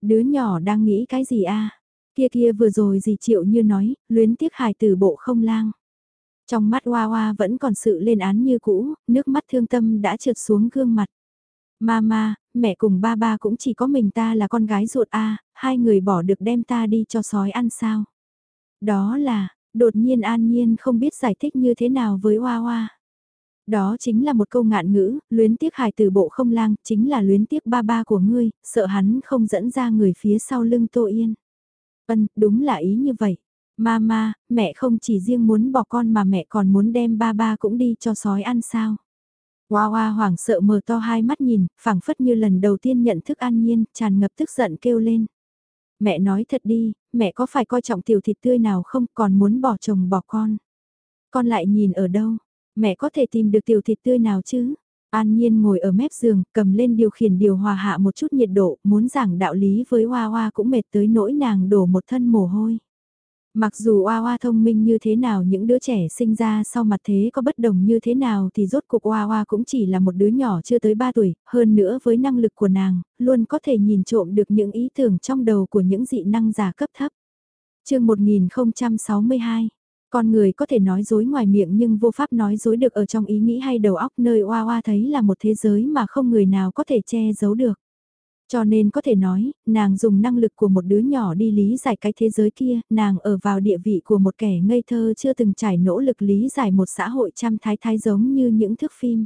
Đứa nhỏ đang nghĩ cái gì a Kia kia vừa rồi gì chịu như nói, luyến tiếc hài từ bộ không lang. Trong mắt oa oa vẫn còn sự lên án như cũ, nước mắt thương tâm đã trượt xuống gương mặt. Mama, mẹ cùng ba ba cũng chỉ có mình ta là con gái ruột a, hai người bỏ được đem ta đi cho sói ăn sao? Đó là, đột nhiên an nhiên không biết giải thích như thế nào với Hoa Hoa. Đó chính là một câu ngạn ngữ, luyến tiếc hài từ bộ không lang, chính là luyến tiếc ba ba của ngươi, sợ hắn không dẫn ra người phía sau lưng Tô Yên. Vân, đúng là ý như vậy. Mama, mẹ không chỉ riêng muốn bỏ con mà mẹ còn muốn đem ba ba cũng đi cho sói ăn sao. Hoa hoa hoảng sợ mở to hai mắt nhìn, phảng phất như lần đầu tiên nhận thức an nhiên, tràn ngập tức giận kêu lên. Mẹ nói thật đi, mẹ có phải coi trọng tiểu thịt tươi nào không còn muốn bỏ chồng bỏ con. Con lại nhìn ở đâu? Mẹ có thể tìm được tiểu thịt tươi nào chứ? An Nhiên ngồi ở mép giường, cầm lên điều khiển điều hòa hạ một chút nhiệt độ, muốn giảng đạo lý với Hoa Hoa cũng mệt tới nỗi nàng đổ một thân mồ hôi. Mặc dù oa oa thông minh như thế nào những đứa trẻ sinh ra sau mặt thế có bất đồng như thế nào thì rốt cuộc oa oa cũng chỉ là một đứa nhỏ chưa tới 3 tuổi, hơn nữa với năng lực của nàng, luôn có thể nhìn trộm được những ý tưởng trong đầu của những dị năng giả cấp thấp. chương 1062 con người có thể nói dối ngoài miệng nhưng vô pháp nói dối được ở trong ý nghĩ hay đầu óc nơi oa oa thấy là một thế giới mà không người nào có thể che giấu được. Cho nên có thể nói, nàng dùng năng lực của một đứa nhỏ đi lý giải cái thế giới kia, nàng ở vào địa vị của một kẻ ngây thơ chưa từng trải nỗ lực lý giải một xã hội trăm thái thái giống như những thước phim.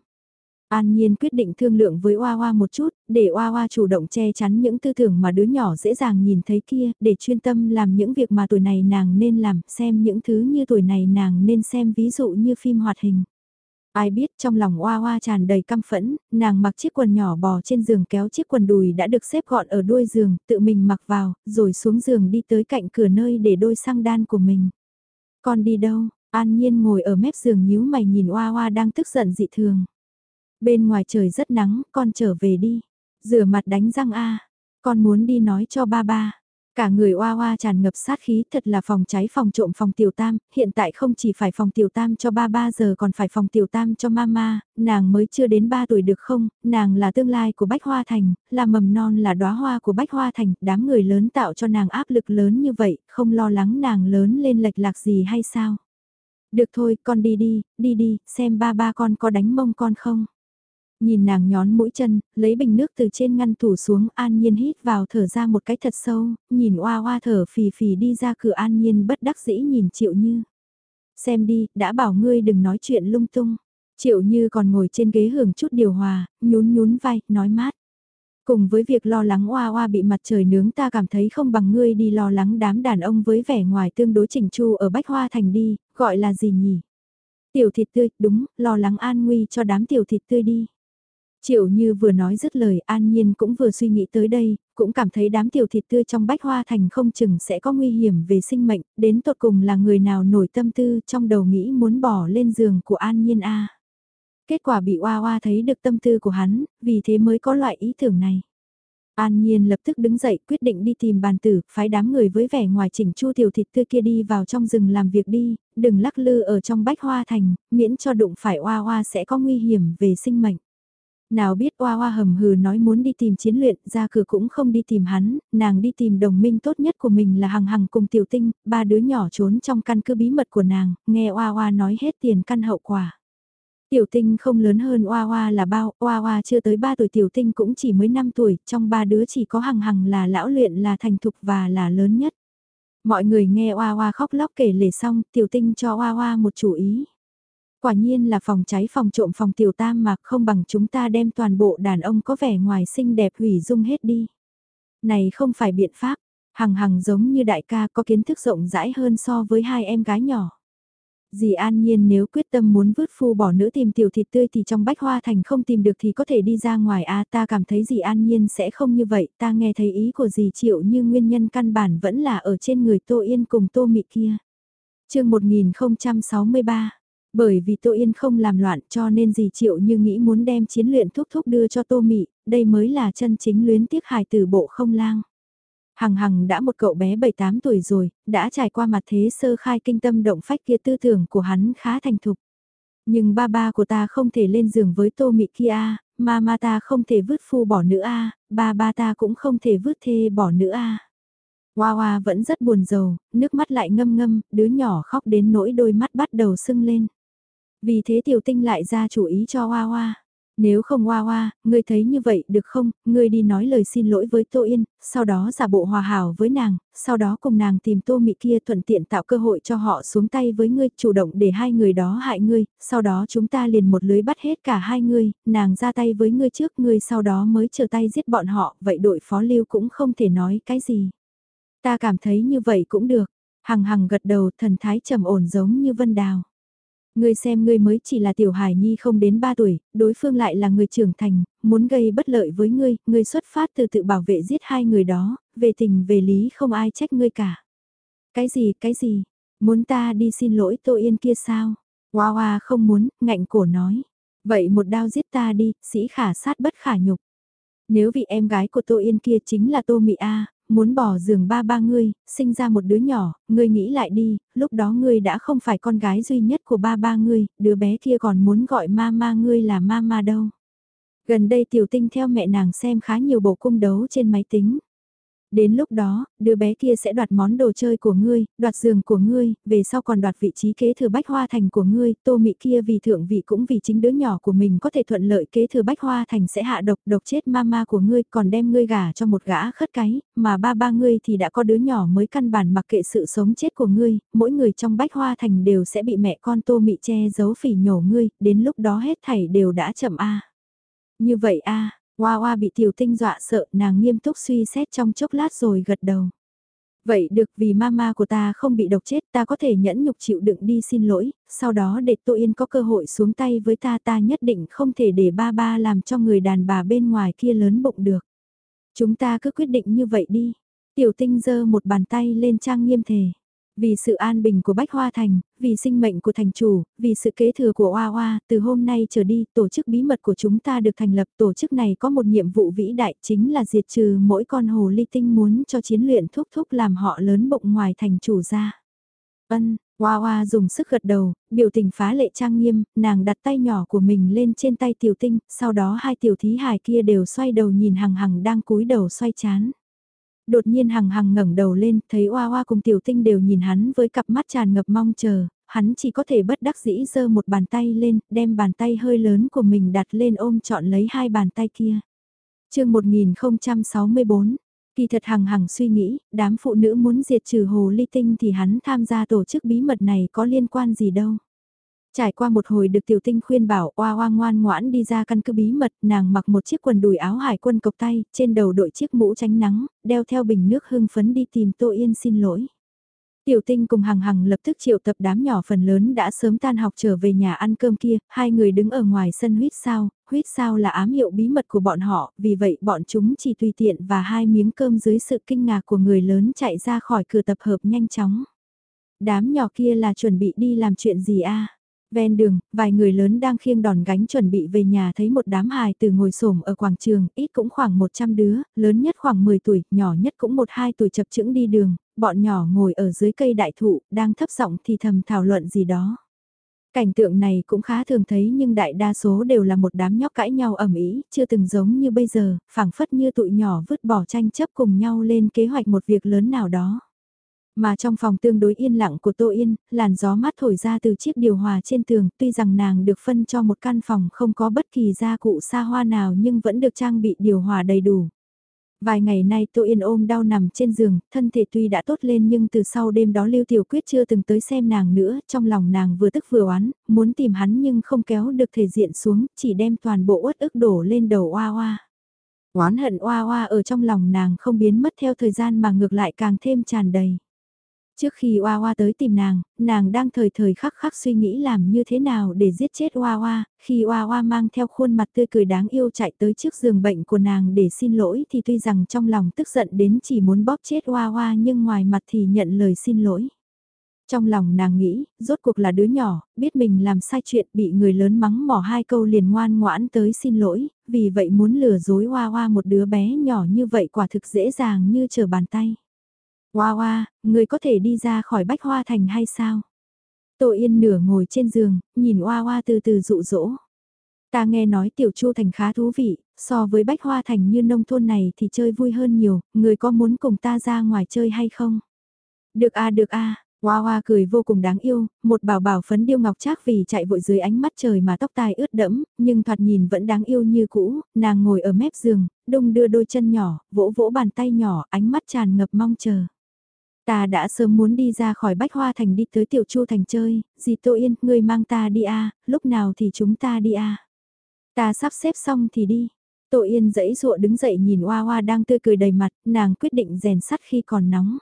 An Nhiên quyết định thương lượng với Hoa Hoa một chút, để Hoa Hoa chủ động che chắn những tư tưởng mà đứa nhỏ dễ dàng nhìn thấy kia, để chuyên tâm làm những việc mà tuổi này nàng nên làm, xem những thứ như tuổi này nàng nên xem ví dụ như phim hoạt hình. Ai biết trong lòng Oa Oa tràn đầy căm phẫn, nàng mặc chiếc quần nhỏ bò trên giường kéo chiếc quần đùi đã được xếp gọn ở đuôi giường, tự mình mặc vào, rồi xuống giường đi tới cạnh cửa nơi để đôi xăng đan của mình. Con đi đâu? An Nhiên ngồi ở mép giường nhíu mày nhìn Oa Oa đang tức giận dị thường. Bên ngoài trời rất nắng, con trở về đi. Rửa mặt đánh răng a Con muốn đi nói cho ba ba. Cả người oa oa tràn ngập sát khí thật là phòng cháy phòng trộm phòng tiểu tam, hiện tại không chỉ phải phòng tiểu tam cho ba ba giờ còn phải phòng tiểu tam cho mama, nàng mới chưa đến ba tuổi được không, nàng là tương lai của Bách Hoa Thành, là mầm non là đóa hoa của Bách Hoa Thành, đám người lớn tạo cho nàng áp lực lớn như vậy, không lo lắng nàng lớn lên lệch lạc gì hay sao. Được thôi, con đi đi, đi đi, xem ba ba con có đánh mông con không. Nhìn nàng nhón mũi chân, lấy bình nước từ trên ngăn tủ xuống an nhiên hít vào thở ra một cái thật sâu, nhìn oa oa thở phì phì đi ra cửa an nhiên bất đắc dĩ nhìn triệu như. Xem đi, đã bảo ngươi đừng nói chuyện lung tung. Triệu như còn ngồi trên ghế hưởng chút điều hòa, nhún nhún vai, nói mát. Cùng với việc lo lắng oa oa bị mặt trời nướng ta cảm thấy không bằng ngươi đi lo lắng đám đàn ông với vẻ ngoài tương đối chỉnh chu ở Bách Hoa Thành đi, gọi là gì nhỉ? Tiểu thịt tươi, đúng, lo lắng an nguy cho đám tiểu thịt tươi đi. Triệu như vừa nói dứt lời an nhiên cũng vừa suy nghĩ tới đây, cũng cảm thấy đám tiểu thịt tươi trong bách hoa thành không chừng sẽ có nguy hiểm về sinh mệnh, đến tột cùng là người nào nổi tâm tư trong đầu nghĩ muốn bỏ lên giường của an nhiên a Kết quả bị oa oa thấy được tâm tư của hắn, vì thế mới có loại ý tưởng này. An Nhiên lập tức đứng dậy quyết định đi tìm bàn tử, phái đám người với vẻ ngoài chỉnh chu tiểu thịt tươi kia đi vào trong rừng làm việc đi, đừng lắc lư ở trong bách hoa thành, miễn cho đụng phải oa oa sẽ có nguy hiểm về sinh mệnh. Nào biết oa oa hầm hừ nói muốn đi tìm chiến luyện, ra cửa cũng không đi tìm hắn, nàng đi tìm đồng minh tốt nhất của mình là hằng hằng cùng tiểu tinh, ba đứa nhỏ trốn trong căn cứ bí mật của nàng, nghe oa oa nói hết tiền căn hậu quả. Tiểu tinh không lớn hơn oa oa là bao, oa oa chưa tới 3 tuổi tiểu tinh cũng chỉ mới 5 tuổi, trong ba đứa chỉ có hằng hằng là lão luyện là thành thục và là lớn nhất. Mọi người nghe oa oa khóc lóc kể lể xong, tiểu tinh cho oa oa một chủ ý. Quả nhiên là phòng cháy phòng trộm phòng tiểu tam mà không bằng chúng ta đem toàn bộ đàn ông có vẻ ngoài xinh đẹp hủy dung hết đi. Này không phải biện pháp, hằng hằng giống như đại ca có kiến thức rộng rãi hơn so với hai em gái nhỏ. Dì an nhiên nếu quyết tâm muốn vứt phu bỏ nữ tìm tiểu thịt tươi thì trong bách hoa thành không tìm được thì có thể đi ra ngoài a ta cảm thấy dì an nhiên sẽ không như vậy ta nghe thấy ý của dì triệu như nguyên nhân căn bản vẫn là ở trên người tô yên cùng tô mị kia. chương 1063 bởi vì Tô Yên không làm loạn cho nên dì Triệu như nghĩ muốn đem chiến luyện thúc thúc đưa cho Tô Mị, đây mới là chân chính luyến tiếc hài từ bộ không lang. Hằng Hằng đã một cậu bé 7-8 tuổi rồi, đã trải qua mặt thế sơ khai kinh tâm động phách kia tư tưởng của hắn khá thành thục. Nhưng ba ba của ta không thể lên giường với Tô Mị kia, mama ta không thể vứt phu bỏ nữ a, ba ba ta cũng không thể vứt thê bỏ nữ a. Hoa Hoa vẫn rất buồn rầu, nước mắt lại ngâm ngâm, đứa nhỏ khóc đến nỗi đôi mắt bắt đầu sưng lên. Vì thế tiểu tinh lại ra chủ ý cho Hoa Hoa. Nếu không Hoa Hoa, ngươi thấy như vậy được không, ngươi đi nói lời xin lỗi với Tô Yên, sau đó giả bộ hòa hảo với nàng, sau đó cùng nàng tìm Tô Mị kia thuận tiện tạo cơ hội cho họ xuống tay với ngươi, chủ động để hai người đó hại ngươi, sau đó chúng ta liền một lưới bắt hết cả hai ngươi, nàng ra tay với ngươi trước ngươi sau đó mới trở tay giết bọn họ, vậy đội phó lưu cũng không thể nói cái gì. Ta cảm thấy như vậy cũng được, hằng hằng gật đầu thần thái trầm ổn giống như vân đào. Ngươi xem ngươi mới chỉ là tiểu hài nhi không đến 3 tuổi, đối phương lại là người trưởng thành, muốn gây bất lợi với ngươi, ngươi xuất phát từ tự bảo vệ giết hai người đó, về tình về lý không ai trách ngươi cả. Cái gì, cái gì, muốn ta đi xin lỗi Tô Yên kia sao? Hoa hoa không muốn, ngạnh cổ nói. Vậy một đao giết ta đi, sĩ khả sát bất khả nhục. Nếu vị em gái của Tô Yên kia chính là Tô Mị A, muốn bỏ giường ba ba ngươi, sinh ra một đứa nhỏ, ngươi nghĩ lại đi, lúc đó ngươi đã không phải con gái duy nhất của ba ba ngươi, đứa bé kia còn muốn gọi ma ma ngươi là ma ma đâu. Gần đây tiểu tinh theo mẹ nàng xem khá nhiều bộ cung đấu trên máy tính. Đến lúc đó, đứa bé kia sẽ đoạt món đồ chơi của ngươi, đoạt giường của ngươi, về sau còn đoạt vị trí kế thừa bách hoa thành của ngươi, tô mị kia vì thượng vị cũng vì chính đứa nhỏ của mình có thể thuận lợi kế thừa bách hoa thành sẽ hạ độc độc chết mama của ngươi còn đem ngươi gả cho một gã khất cái, mà ba ba ngươi thì đã có đứa nhỏ mới căn bản mặc kệ sự sống chết của ngươi, mỗi người trong bách hoa thành đều sẽ bị mẹ con tô mị che giấu phỉ nhổ ngươi, đến lúc đó hết thảy đều đã chậm a. Như vậy a. Hoa hoa bị tiểu tinh dọa sợ nàng nghiêm túc suy xét trong chốc lát rồi gật đầu. Vậy được vì mama của ta không bị độc chết ta có thể nhẫn nhục chịu đựng đi xin lỗi, sau đó để Tô Yên có cơ hội xuống tay với ta ta nhất định không thể để ba ba làm cho người đàn bà bên ngoài kia lớn bụng được. Chúng ta cứ quyết định như vậy đi. Tiểu tinh giơ một bàn tay lên trang nghiêm thể. Vì sự an bình của Bách Hoa Thành, vì sinh mệnh của thành chủ, vì sự kế thừa của Hoa Hoa, từ hôm nay trở đi, tổ chức bí mật của chúng ta được thành lập. Tổ chức này có một nhiệm vụ vĩ đại chính là diệt trừ mỗi con hồ ly tinh muốn cho chiến luyện thúc thúc làm họ lớn bụng ngoài thành chủ ra. Ân, Hoa Hoa dùng sức gật đầu, biểu tình phá lệ trang nghiêm, nàng đặt tay nhỏ của mình lên trên tay tiểu tinh, sau đó hai tiểu thí hài kia đều xoay đầu nhìn hằng hằng đang cúi đầu xoay chán. Đột nhiên hằng hằng ngẩng đầu lên, thấy oa oa cùng tiểu tinh đều nhìn hắn với cặp mắt tràn ngập mong chờ, hắn chỉ có thể bất đắc dĩ giơ một bàn tay lên, đem bàn tay hơi lớn của mình đặt lên ôm chọn lấy hai bàn tay kia. chương 1064, kỳ thật hằng hằng suy nghĩ, đám phụ nữ muốn diệt trừ hồ ly tinh thì hắn tham gia tổ chức bí mật này có liên quan gì đâu. Trải qua một hồi được tiểu tinh khuyên bảo oa oa ngoan ngoãn đi ra căn cứ bí mật, nàng mặc một chiếc quần đùi áo hải quân cộc tay, trên đầu đội chiếc mũ tránh nắng, đeo theo bình nước hưng phấn đi tìm Tô Yên xin lỗi. Tiểu tinh cùng hằng hằng lập tức triệu tập đám nhỏ phần lớn đã sớm tan học trở về nhà ăn cơm kia, hai người đứng ở ngoài sân huyết sao, huyết sao là ám hiệu bí mật của bọn họ, vì vậy bọn chúng chỉ tùy tiện và hai miếng cơm dưới sự kinh ngạc của người lớn chạy ra khỏi cửa tập hợp nhanh chóng. Đám nhỏ kia là chuẩn bị đi làm chuyện gì a Ven đường, vài người lớn đang khiêng đòn gánh chuẩn bị về nhà thấy một đám hài từ ngồi xổm ở quảng trường, ít cũng khoảng 100 đứa, lớn nhất khoảng 10 tuổi, nhỏ nhất cũng 1-2 tuổi chập chững đi đường, bọn nhỏ ngồi ở dưới cây đại thụ, đang thấp giọng thì thầm thảo luận gì đó. Cảnh tượng này cũng khá thường thấy nhưng đại đa số đều là một đám nhóc cãi nhau ẩm ý, chưa từng giống như bây giờ, phảng phất như tụi nhỏ vứt bỏ tranh chấp cùng nhau lên kế hoạch một việc lớn nào đó. Mà trong phòng tương đối yên lặng của Tô Yên, làn gió mát thổi ra từ chiếc điều hòa trên tường, tuy rằng nàng được phân cho một căn phòng không có bất kỳ gia cụ xa hoa nào nhưng vẫn được trang bị điều hòa đầy đủ. Vài ngày nay Tô Yên ôm đau nằm trên giường, thân thể tuy đã tốt lên nhưng từ sau đêm đó Lưu Tiểu Quyết chưa từng tới xem nàng nữa, trong lòng nàng vừa tức vừa oán, muốn tìm hắn nhưng không kéo được thể diện xuống, chỉ đem toàn bộ uất ức đổ lên đầu oa oa. Oán hận oa oa ở trong lòng nàng không biến mất theo thời gian mà ngược lại càng thêm tràn đầy. Trước khi Hoa Hoa tới tìm nàng, nàng đang thời thời khắc khắc suy nghĩ làm như thế nào để giết chết Hoa Hoa, khi Hoa Hoa mang theo khuôn mặt tươi cười đáng yêu chạy tới trước giường bệnh của nàng để xin lỗi thì tuy rằng trong lòng tức giận đến chỉ muốn bóp chết Hoa Hoa nhưng ngoài mặt thì nhận lời xin lỗi. Trong lòng nàng nghĩ, rốt cuộc là đứa nhỏ, biết mình làm sai chuyện bị người lớn mắng mỏ hai câu liền ngoan ngoãn tới xin lỗi, vì vậy muốn lừa dối Hoa Hoa một đứa bé nhỏ như vậy quả thực dễ dàng như trở bàn tay. Hoa hoa, người có thể đi ra khỏi bách hoa thành hay sao? Tô Yên nửa ngồi trên giường, nhìn Hoa Hoa từ từ dụ dỗ. Ta nghe nói tiểu chu thành khá thú vị, so với bách hoa thành như nông thôn này thì chơi vui hơn nhiều, người có muốn cùng ta ra ngoài chơi hay không? Được a được a Hoa hoa cười vô cùng đáng yêu, một bảo bảo phấn điêu ngọc trác vì chạy vội dưới ánh mắt trời mà tóc tai ướt đẫm, nhưng thoạt nhìn vẫn đáng yêu như cũ, nàng ngồi ở mép giường, đông đưa đôi chân nhỏ, vỗ vỗ bàn tay nhỏ, ánh mắt tràn ngập mong chờ. Ta đã sớm muốn đi ra khỏi Bách Hoa Thành đi tới Tiểu Chu Thành chơi, dì Tô Yên, ngươi mang ta đi a lúc nào thì chúng ta đi a Ta sắp xếp xong thì đi. Tô Yên dãy dụa đứng dậy nhìn Hoa Hoa đang tươi cười đầy mặt, nàng quyết định rèn sắt khi còn nóng.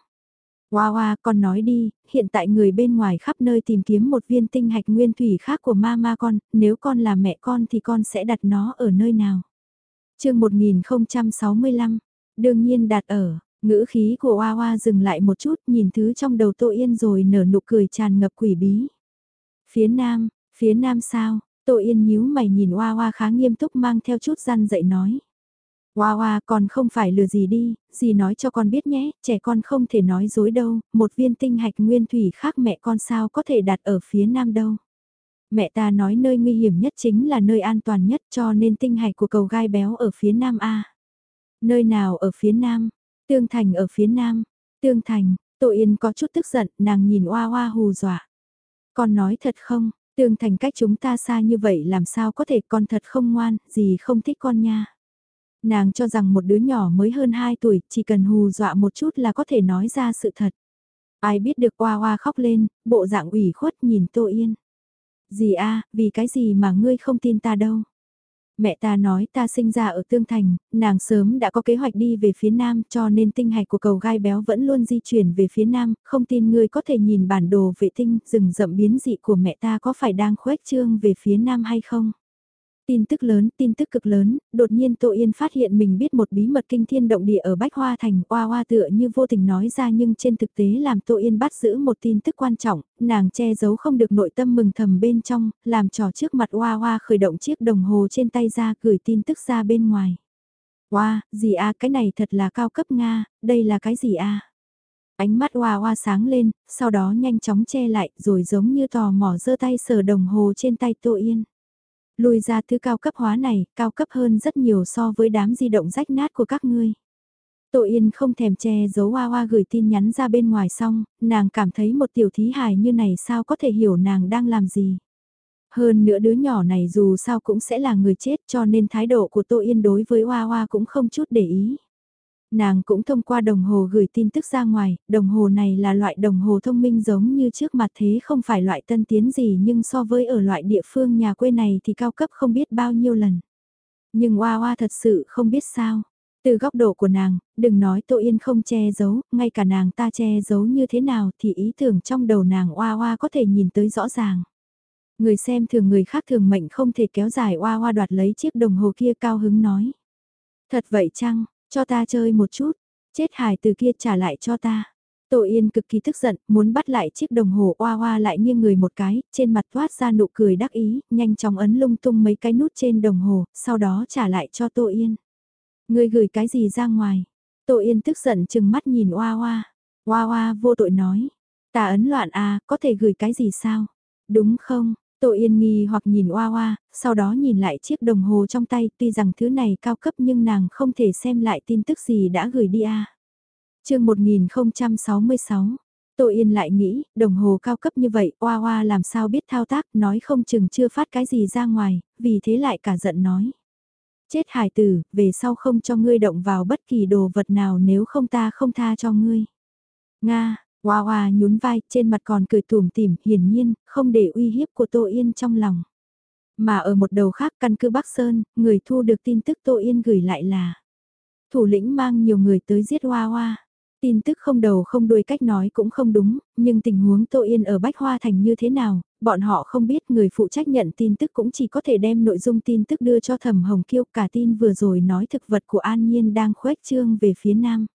Hoa Hoa, con nói đi, hiện tại người bên ngoài khắp nơi tìm kiếm một viên tinh hạch nguyên thủy khác của ma ma con, nếu con là mẹ con thì con sẽ đặt nó ở nơi nào? chương 1065, đương nhiên đặt ở, Ngữ khí của Hoa Hoa dừng lại một chút nhìn thứ trong đầu Tô Yên rồi nở nụ cười tràn ngập quỷ bí. Phía nam, Phía nam sao, Tô Yên nhíu mày nhìn Hoa Hoa khá nghiêm túc mang theo chút răn dậy nói. Hoa Hoa còn không phải lừa gì đi, gì nói cho con biết nhé, trẻ con không thể nói dối đâu, một viên tinh hạch nguyên thủy khác mẹ con sao có thể đặt ở phía nam đâu. Mẹ ta nói nơi nguy hiểm nhất chính là nơi an toàn nhất cho nên tinh hạch của cầu gai béo ở phía nam A. Nơi nào ở phía nam? Tương Thành ở phía nam. Tương Thành, Tô Yên có chút tức giận, nàng nhìn oa oa hù dọa. Con nói thật không, Tương Thành cách chúng ta xa như vậy làm sao có thể con thật không ngoan, gì không thích con nha. Nàng cho rằng một đứa nhỏ mới hơn 2 tuổi, chỉ cần hù dọa một chút là có thể nói ra sự thật. Ai biết được oa oa khóc lên, bộ dạng ủy khuất nhìn Tô Yên. Dì a, vì cái gì mà ngươi không tin ta đâu. Mẹ ta nói ta sinh ra ở Tương Thành, nàng sớm đã có kế hoạch đi về phía Nam cho nên tinh hạch của cầu gai béo vẫn luôn di chuyển về phía Nam, không tin ngươi có thể nhìn bản đồ vệ tinh rừng rậm biến dị của mẹ ta có phải đang khuếch trương về phía Nam hay không. Tin tức lớn, tin tức cực lớn, đột nhiên Tô Yên phát hiện mình biết một bí mật kinh thiên động địa ở Bách Hoa Thành, oa oa tựa như vô tình nói ra nhưng trên thực tế làm Tô Yên bắt giữ một tin tức quan trọng, nàng che giấu không được nội tâm mừng thầm bên trong, làm trò trước mặt oa oa khởi động chiếc đồng hồ trên tay ra gửi tin tức ra bên ngoài. Wow, gì a cái này thật là cao cấp Nga, đây là cái gì a Ánh mắt oa oa sáng lên, sau đó nhanh chóng che lại rồi giống như tò mò giơ tay sờ đồng hồ trên tay Tô Yên lui ra thứ cao cấp hóa này, cao cấp hơn rất nhiều so với đám di động rách nát của các ngươi. Tô Yên không thèm che giấu Hoa Hoa gửi tin nhắn ra bên ngoài xong, nàng cảm thấy một tiểu thí hài như này sao có thể hiểu nàng đang làm gì. Hơn nữa đứa nhỏ này dù sao cũng sẽ là người chết cho nên thái độ của Tô Yên đối với Hoa Hoa cũng không chút để ý. Nàng cũng thông qua đồng hồ gửi tin tức ra ngoài, đồng hồ này là loại đồng hồ thông minh giống như trước mặt thế không phải loại tân tiến gì nhưng so với ở loại địa phương nhà quê này thì cao cấp không biết bao nhiêu lần. Nhưng Hoa Hoa thật sự không biết sao. Từ góc độ của nàng, đừng nói Tô Yên không che giấu, ngay cả nàng ta che giấu như thế nào thì ý tưởng trong đầu nàng Hoa Hoa có thể nhìn tới rõ ràng. Người xem thường người khác thường mệnh không thể kéo dài Hoa Hoa đoạt lấy chiếc đồng hồ kia cao hứng nói. Thật vậy chăng, cho ta chơi một chút, chết hài từ kia trả lại cho ta. Tô Yên cực kỳ tức giận, muốn bắt lại chiếc đồng hồ oa oa lại nghiêng người một cái, trên mặt thoát ra nụ cười đắc ý, nhanh chóng ấn lung tung mấy cái nút trên đồng hồ, sau đó trả lại cho Tô Yên. Người gửi cái gì ra ngoài? Tô Yên tức giận chừng mắt nhìn oa oa. Oa oa vô tội nói. Ta ấn loạn à, có thể gửi cái gì sao? Đúng không? Tô Yên nghi hoặc nhìn Hoa Hoa, sau đó nhìn lại chiếc đồng hồ trong tay, tuy rằng thứ này cao cấp nhưng nàng không thể xem lại tin tức gì đã gửi đi a. À. Chương 1066. Tô Yên lại nghĩ, đồng hồ cao cấp như vậy, Hoa Hoa làm sao biết thao tác, nói không chừng chưa phát cái gì ra ngoài, vì thế lại cả giận nói. Chết hải tử, về sau không cho ngươi động vào bất kỳ đồ vật nào nếu không ta không tha cho ngươi. Nga, Hoa Hoa nhún vai, trên mặt còn cười tủm tỉm, hiển nhiên, không để uy hiếp của Tô Yên trong lòng. Mà ở một đầu khác căn cứ Bắc Sơn, người thu được tin tức Tô Yên gửi lại là Thủ lĩnh mang nhiều người tới giết Hoa Hoa. Tin tức không đầu không đuôi cách nói cũng không đúng, nhưng tình huống Tô Yên ở Bách Hoa Thành như thế nào, bọn họ không biết người phụ trách nhận tin tức cũng chỉ có thể đem nội dung tin tức đưa cho Thẩm Hồng Kiêu cả tin vừa rồi nói thực vật của An Nhiên đang khuếch trương về phía nam.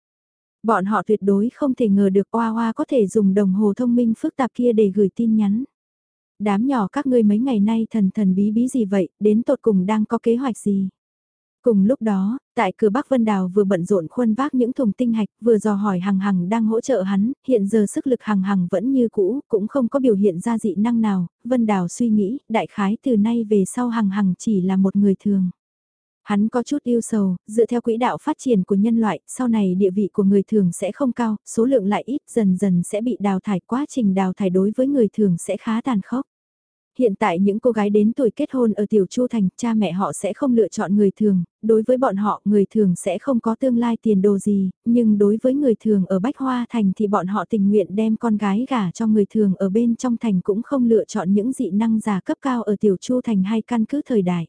Bọn họ tuyệt đối không thể ngờ được Hoa Hoa có thể dùng đồng hồ thông minh phức tạp kia để gửi tin nhắn. Đám nhỏ các ngươi mấy ngày nay thần thần bí bí gì vậy, đến tột cùng đang có kế hoạch gì? Cùng lúc đó, tại cửa Bắc Vân Đào vừa bận rộn khuân vác những thùng tinh hạch, vừa dò hỏi Hằng Hằng đang hỗ trợ hắn, hiện giờ sức lực Hằng Hằng vẫn như cũ, cũng không có biểu hiện ra dị năng nào, Vân Đào suy nghĩ, đại khái từ nay về sau Hằng Hằng chỉ là một người thường. Hắn có chút yêu sầu, dựa theo quỹ đạo phát triển của nhân loại, sau này địa vị của người thường sẽ không cao, số lượng lại ít dần dần sẽ bị đào thải, quá trình đào thải đối với người thường sẽ khá tàn khốc. Hiện tại những cô gái đến tuổi kết hôn ở Tiểu Chu Thành, cha mẹ họ sẽ không lựa chọn người thường, đối với bọn họ người thường sẽ không có tương lai tiền đồ gì, nhưng đối với người thường ở Bách Hoa Thành thì bọn họ tình nguyện đem con gái gả cho người thường ở bên trong thành cũng không lựa chọn những dị năng giả cấp cao ở Tiểu Chu Thành hay căn cứ thời đại.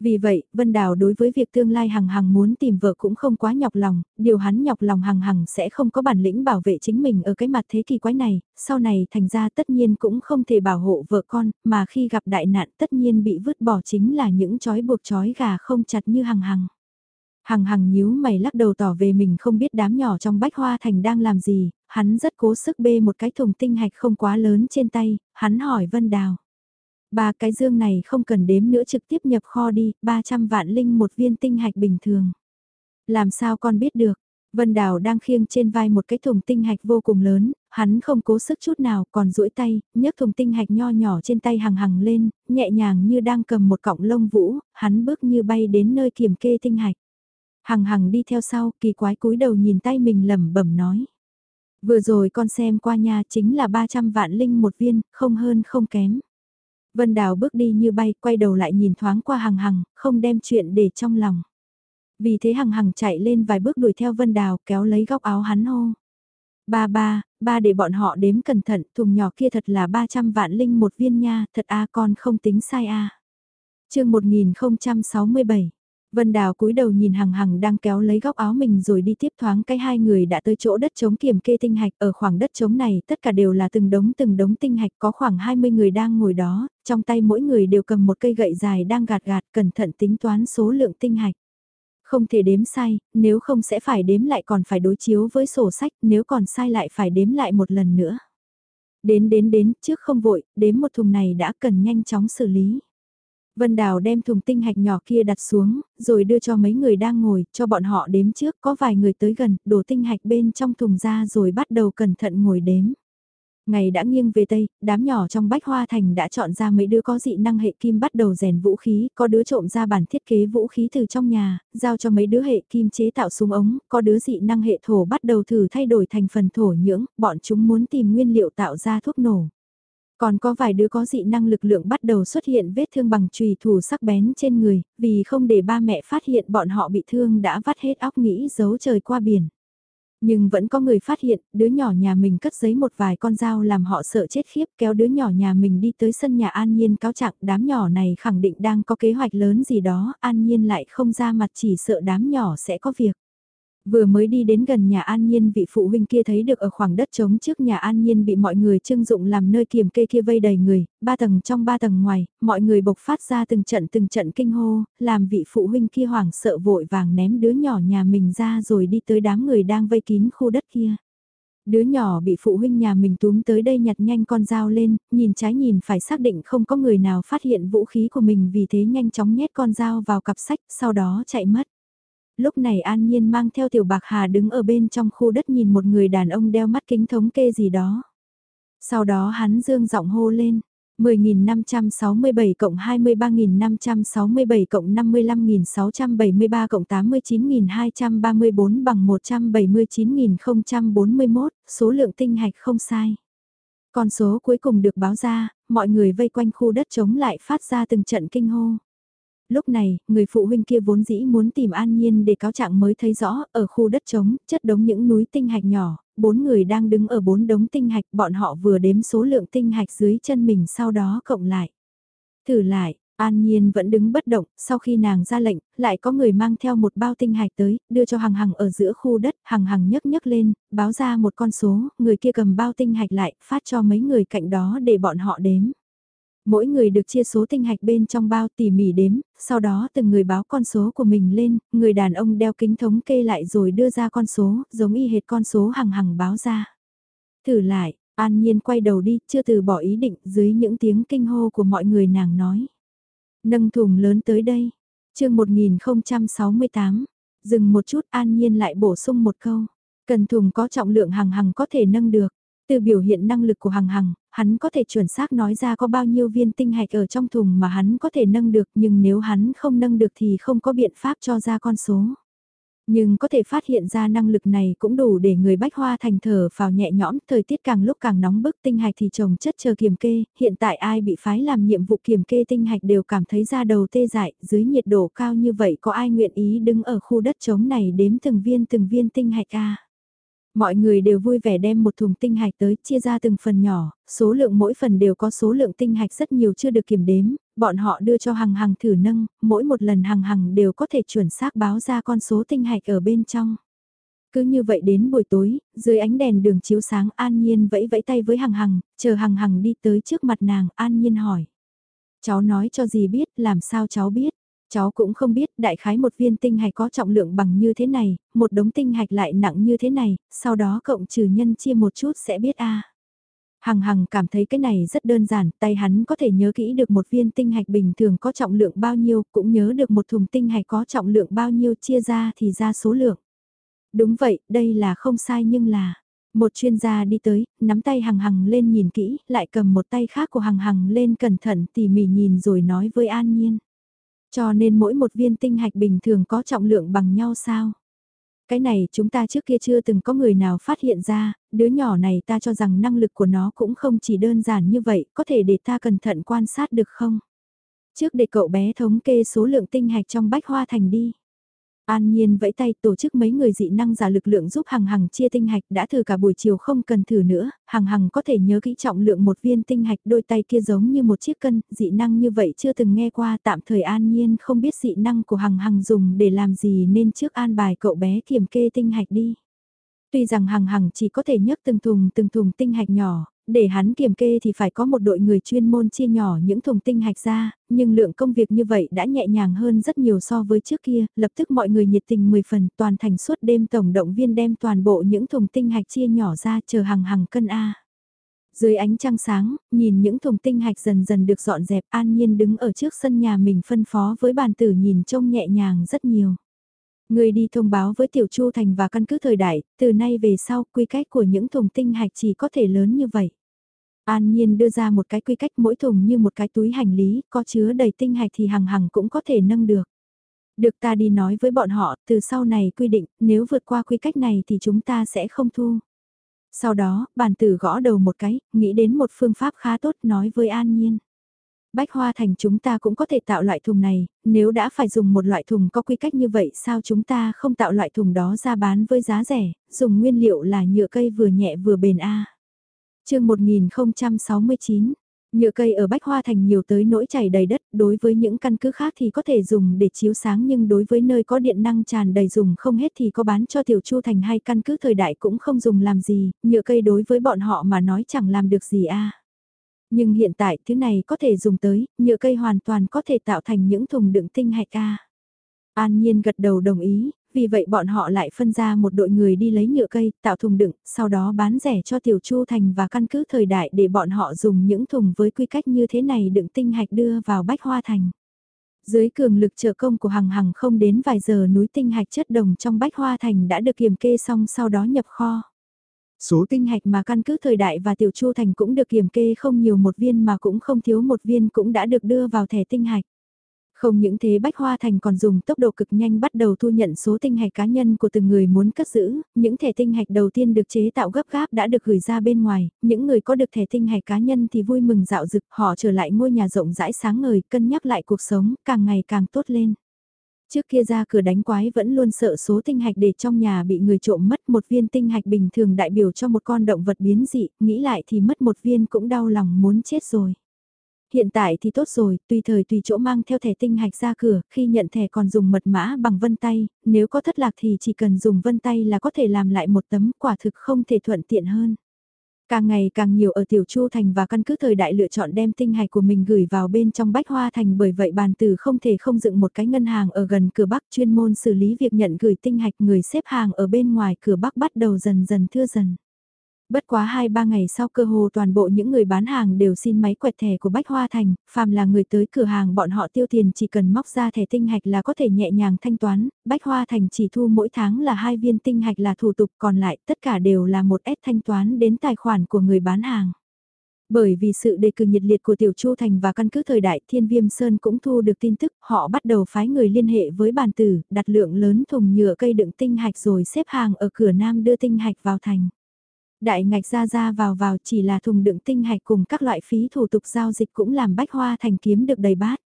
Vì vậy, Vân Đào đối với việc tương lai hằng hằng muốn tìm vợ cũng không quá nhọc lòng, điều hắn nhọc lòng hằng hằng sẽ không có bản lĩnh bảo vệ chính mình ở cái mặt thế kỳ quái này, sau này thành ra tất nhiên cũng không thể bảo hộ vợ con, mà khi gặp đại nạn tất nhiên bị vứt bỏ chính là những chói buộc chói gà không chặt như hằng hằng. Hằng hằng nhíu mày lắc đầu tỏ về mình không biết đám nhỏ trong bách hoa thành đang làm gì, hắn rất cố sức bê một cái thùng tinh hạch không quá lớn trên tay, hắn hỏi Vân Đào. Ba cái dương này không cần đếm nữa trực tiếp nhập kho đi, 300 vạn linh một viên tinh hạch bình thường. Làm sao con biết được? Vân Đào đang khiêng trên vai một cái thùng tinh hạch vô cùng lớn, hắn không cố sức chút nào còn duỗi tay, nhấc thùng tinh hạch nho nhỏ trên tay hằng hằng lên, nhẹ nhàng như đang cầm một cọng lông vũ, hắn bước như bay đến nơi kiểm kê tinh hạch. Hằng hằng đi theo sau, kỳ quái cúi đầu nhìn tay mình lẩm bẩm nói. Vừa rồi con xem qua nhà chính là 300 vạn linh một viên, không hơn không kém. Vân Đào bước đi như bay, quay đầu lại nhìn thoáng qua hằng hằng, không đem chuyện để trong lòng. Vì thế hằng hằng chạy lên vài bước đuổi theo Vân Đào, kéo lấy góc áo hắn hô. Ba ba, ba để bọn họ đếm cẩn thận, thùng nhỏ kia thật là 300 vạn linh một viên nha, thật a con không tính sai a. À. Chương 1067 Vân Đào cúi đầu nhìn Hằng Hằng đang kéo lấy góc áo mình rồi đi tiếp thoáng cái hai người đã tới chỗ đất chống kiểm kê tinh hạch ở khoảng đất chống này tất cả đều là từng đống từng đống tinh hạch có khoảng 20 người đang ngồi đó, trong tay mỗi người đều cầm một cây gậy dài đang gạt gạt cẩn thận tính toán số lượng tinh hạch. Không thể đếm sai, nếu không sẽ phải đếm lại còn phải đối chiếu với sổ sách, nếu còn sai lại phải đếm lại một lần nữa. Đến đến đến, trước không vội, đếm một thùng này đã cần nhanh chóng xử lý. Vân Đào đem thùng tinh hạch nhỏ kia đặt xuống, rồi đưa cho mấy người đang ngồi, cho bọn họ đếm trước, có vài người tới gần, đổ tinh hạch bên trong thùng ra rồi bắt đầu cẩn thận ngồi đếm. Ngày đã nghiêng về Tây, đám nhỏ trong Bách Hoa Thành đã chọn ra mấy đứa có dị năng hệ kim bắt đầu rèn vũ khí, có đứa trộm ra bản thiết kế vũ khí từ trong nhà, giao cho mấy đứa hệ kim chế tạo súng ống, có đứa dị năng hệ thổ bắt đầu thử thay đổi thành phần thổ nhưỡng, bọn chúng muốn tìm nguyên liệu tạo ra thuốc nổ. Còn có vài đứa có dị năng lực lượng bắt đầu xuất hiện vết thương bằng chùy thủ sắc bén trên người, vì không để ba mẹ phát hiện bọn họ bị thương đã vắt hết óc nghĩ giấu trời qua biển. Nhưng vẫn có người phát hiện, đứa nhỏ nhà mình cất giấy một vài con dao làm họ sợ chết khiếp kéo đứa nhỏ nhà mình đi tới sân nhà An Nhiên cáo trạng đám nhỏ này khẳng định đang có kế hoạch lớn gì đó, An Nhiên lại không ra mặt chỉ sợ đám nhỏ sẽ có việc. Vừa mới đi đến gần nhà An Nhiên vị phụ huynh kia thấy được ở khoảng đất trống trước nhà An Nhiên bị mọi người trưng dụng làm nơi kiềm kê kia vây đầy người, ba tầng trong ba tầng ngoài, mọi người bộc phát ra từng trận từng trận kinh hô, làm vị phụ huynh kia hoảng sợ vội vàng ném đứa nhỏ nhà mình ra rồi đi tới đám người đang vây kín khu đất kia. Đứa nhỏ bị phụ huynh nhà mình túm tới đây nhặt nhanh con dao lên, nhìn trái nhìn phải xác định không có người nào phát hiện vũ khí của mình vì thế nhanh chóng nhét con dao vào cặp sách, sau đó chạy mất lúc này An Nhiên mang theo Tiểu Bạc Hà đứng ở bên trong khu đất nhìn một người đàn ông đeo mắt kính thống kê gì đó. Sau đó hắn dương giọng hô lên, 10.567 cộng 23.567 cộng 55.673 cộng 89.234 bằng 179.041, số lượng tinh hạch không sai. Con số cuối cùng được báo ra, mọi người vây quanh khu đất trống lại phát ra từng trận kinh hô lúc này, người phụ huynh kia vốn dĩ muốn tìm An Nhiên để cáo trạng mới thấy rõ, ở khu đất trống, chất đống những núi tinh hạch nhỏ, bốn người đang đứng ở bốn đống tinh hạch, bọn họ vừa đếm số lượng tinh hạch dưới chân mình sau đó cộng lại. Thử lại, An Nhiên vẫn đứng bất động, sau khi nàng ra lệnh, lại có người mang theo một bao tinh hạch tới, đưa cho Hằng Hằng ở giữa khu đất, Hằng Hằng nhấc nhấc lên, báo ra một con số, người kia cầm bao tinh hạch lại, phát cho mấy người cạnh đó để bọn họ đếm. Mỗi người được chia số tinh hạch bên trong bao tỉ mỉ đếm, sau đó từng người báo con số của mình lên, người đàn ông đeo kính thống kê lại rồi đưa ra con số, giống y hệt con số hằng hằng báo ra. Thử lại, an nhiên quay đầu đi, chưa từ bỏ ý định dưới những tiếng kinh hô của mọi người nàng nói. Nâng thùng lớn tới đây, chương 1068, dừng một chút an nhiên lại bổ sung một câu, cần thùng có trọng lượng hằng hằng có thể nâng được. Từ biểu hiện năng lực của Hằng Hằng, hắn có thể chuẩn xác nói ra có bao nhiêu viên tinh hạch ở trong thùng mà hắn có thể nâng được nhưng nếu hắn không nâng được thì không có biện pháp cho ra con số. Nhưng có thể phát hiện ra năng lực này cũng đủ để người bách hoa thành thở vào nhẹ nhõm, thời tiết càng lúc càng nóng bức tinh hạch thì trồng chất chờ kiểm kê, hiện tại ai bị phái làm nhiệm vụ kiểm kê tinh hạch đều cảm thấy ra đầu tê dại, dưới nhiệt độ cao như vậy có ai nguyện ý đứng ở khu đất trống này đếm từng viên từng viên tinh hạch a Mọi người đều vui vẻ đem một thùng tinh hạch tới, chia ra từng phần nhỏ, số lượng mỗi phần đều có số lượng tinh hạch rất nhiều chưa được kiểm đếm, bọn họ đưa cho hằng hằng thử nâng, mỗi một lần hằng hằng đều có thể chuẩn xác báo ra con số tinh hạch ở bên trong. Cứ như vậy đến buổi tối, dưới ánh đèn đường chiếu sáng An Nhiên vẫy vẫy tay với hằng hằng, chờ hằng hằng đi tới trước mặt nàng, An Nhiên hỏi. Cháu nói cho gì biết, làm sao cháu biết? Cháu cũng không biết đại khái một viên tinh hạch có trọng lượng bằng như thế này, một đống tinh hạch lại nặng như thế này, sau đó cộng trừ nhân chia một chút sẽ biết a. Hằng Hằng cảm thấy cái này rất đơn giản, tay hắn có thể nhớ kỹ được một viên tinh hạch bình thường có trọng lượng bao nhiêu, cũng nhớ được một thùng tinh hạch có trọng lượng bao nhiêu chia ra thì ra số lượng. Đúng vậy, đây là không sai nhưng là... Một chuyên gia đi tới, nắm tay Hằng Hằng lên nhìn kỹ, lại cầm một tay khác của Hằng Hằng lên cẩn thận tỉ mỉ nhìn rồi nói với An Nhiên. Cho nên mỗi một viên tinh hạch bình thường có trọng lượng bằng nhau sao? Cái này chúng ta trước kia chưa từng có người nào phát hiện ra, đứa nhỏ này ta cho rằng năng lực của nó cũng không chỉ đơn giản như vậy, có thể để ta cẩn thận quan sát được không? Trước để cậu bé thống kê số lượng tinh hạch trong bách hoa thành đi. An Nhiên vẫy tay tổ chức mấy người dị năng giả lực lượng giúp Hằng Hằng chia tinh hạch đã thử cả buổi chiều không cần thử nữa, Hằng Hằng có thể nhớ kỹ trọng lượng một viên tinh hạch đôi tay kia giống như một chiếc cân, dị năng như vậy chưa từng nghe qua tạm thời An Nhiên không biết dị năng của Hằng Hằng dùng để làm gì nên trước an bài cậu bé kiểm kê tinh hạch đi. Tuy rằng Hằng Hằng chỉ có thể nhấc từng thùng từng thùng tinh hạch nhỏ, để hắn kiểm kê thì phải có một đội người chuyên môn chia nhỏ những thùng tinh hạch ra, nhưng lượng công việc như vậy đã nhẹ nhàng hơn rất nhiều so với trước kia, lập tức mọi người nhiệt tình 10 phần toàn thành suốt đêm tổng động viên đem toàn bộ những thùng tinh hạch chia nhỏ ra chờ hàng hàng cân A. Dưới ánh trăng sáng, nhìn những thùng tinh hạch dần dần được dọn dẹp an nhiên đứng ở trước sân nhà mình phân phó với bàn tử nhìn trông nhẹ nhàng rất nhiều. Người đi thông báo với Tiểu Chu Thành và căn cứ thời đại, từ nay về sau quy cách của những thùng tinh hạch chỉ có thể lớn như vậy. An Nhiên đưa ra một cái quy cách mỗi thùng như một cái túi hành lý, có chứa đầy tinh hạch thì hằng hằng cũng có thể nâng được. Được ta đi nói với bọn họ, từ sau này quy định, nếu vượt qua quy cách này thì chúng ta sẽ không thu. Sau đó, bàn tử gõ đầu một cái, nghĩ đến một phương pháp khá tốt nói với An Nhiên. Bách Hoa Thành chúng ta cũng có thể tạo loại thùng này, nếu đã phải dùng một loại thùng có quy cách như vậy sao chúng ta không tạo loại thùng đó ra bán với giá rẻ, dùng nguyên liệu là nhựa cây vừa nhẹ vừa bền a. Chương 1069 Nhựa cây ở Bách Hoa Thành nhiều tới nỗi chảy đầy đất, đối với những căn cứ khác thì có thể dùng để chiếu sáng nhưng đối với nơi có điện năng tràn đầy dùng không hết thì có bán cho Tiểu Chu Thành hay căn cứ thời đại cũng không dùng làm gì, nhựa cây đối với bọn họ mà nói chẳng làm được gì a. Nhưng hiện tại thứ này có thể dùng tới, nhựa cây hoàn toàn có thể tạo thành những thùng đựng tinh hạch ca An Nhiên gật đầu đồng ý, vì vậy bọn họ lại phân ra một đội người đi lấy nhựa cây, tạo thùng đựng, sau đó bán rẻ cho Tiểu Chu Thành và căn cứ thời đại để bọn họ dùng những thùng với quy cách như thế này đựng tinh hạch đưa vào Bách Hoa Thành. Dưới cường lực trợ công của Hằng Hằng không đến vài giờ núi tinh hạch chất đồng trong Bách Hoa Thành đã được kiểm kê xong sau đó nhập kho. Số tinh hạch mà căn cứ thời đại và tiểu chu thành cũng được kiểm kê không nhiều một viên mà cũng không thiếu một viên cũng đã được đưa vào thẻ tinh hạch. Không những thế Bách Hoa Thành còn dùng tốc độ cực nhanh bắt đầu thu nhận số tinh hạch cá nhân của từng người muốn cất giữ, những thẻ tinh hạch đầu tiên được chế tạo gấp gáp đã được gửi ra bên ngoài, những người có được thẻ tinh hạch cá nhân thì vui mừng dạo dực, họ trở lại ngôi nhà rộng rãi sáng ngời, cân nhắc lại cuộc sống, càng ngày càng tốt lên. Trước kia ra cửa đánh quái vẫn luôn sợ số tinh hạch để trong nhà bị người trộm mất một viên tinh hạch bình thường đại biểu cho một con động vật biến dị, nghĩ lại thì mất một viên cũng đau lòng muốn chết rồi. Hiện tại thì tốt rồi, tùy thời tùy chỗ mang theo thẻ tinh hạch ra cửa, khi nhận thẻ còn dùng mật mã bằng vân tay, nếu có thất lạc thì chỉ cần dùng vân tay là có thể làm lại một tấm quả thực không thể thuận tiện hơn. Càng ngày càng nhiều ở Tiểu Chu Thành và căn cứ thời đại lựa chọn đem tinh hạch của mình gửi vào bên trong Bách Hoa Thành bởi vậy bàn tử không thể không dựng một cái ngân hàng ở gần cửa Bắc chuyên môn xử lý việc nhận gửi tinh hạch người xếp hàng ở bên ngoài cửa Bắc bắt đầu dần dần thưa dần. Bất quá 2-3 ngày sau cơ hồ toàn bộ những người bán hàng đều xin máy quẹt thẻ của Bách Hoa Thành, phàm là người tới cửa hàng bọn họ tiêu tiền chỉ cần móc ra thẻ tinh hạch là có thể nhẹ nhàng thanh toán, Bách Hoa Thành chỉ thu mỗi tháng là hai viên tinh hạch là thủ tục còn lại tất cả đều là một S thanh toán đến tài khoản của người bán hàng. Bởi vì sự đề cử nhiệt liệt của Tiểu Chu Thành và căn cứ thời đại Thiên Viêm Sơn cũng thu được tin tức, họ bắt đầu phái người liên hệ với bàn tử, đặt lượng lớn thùng nhựa cây đựng tinh hạch rồi xếp hàng ở cửa nam đưa tinh hạch vào thành. Đại ngạch ra ra vào vào chỉ là thùng đựng tinh hạch cùng các loại phí thủ tục giao dịch cũng làm bách hoa thành kiếm được đầy bát.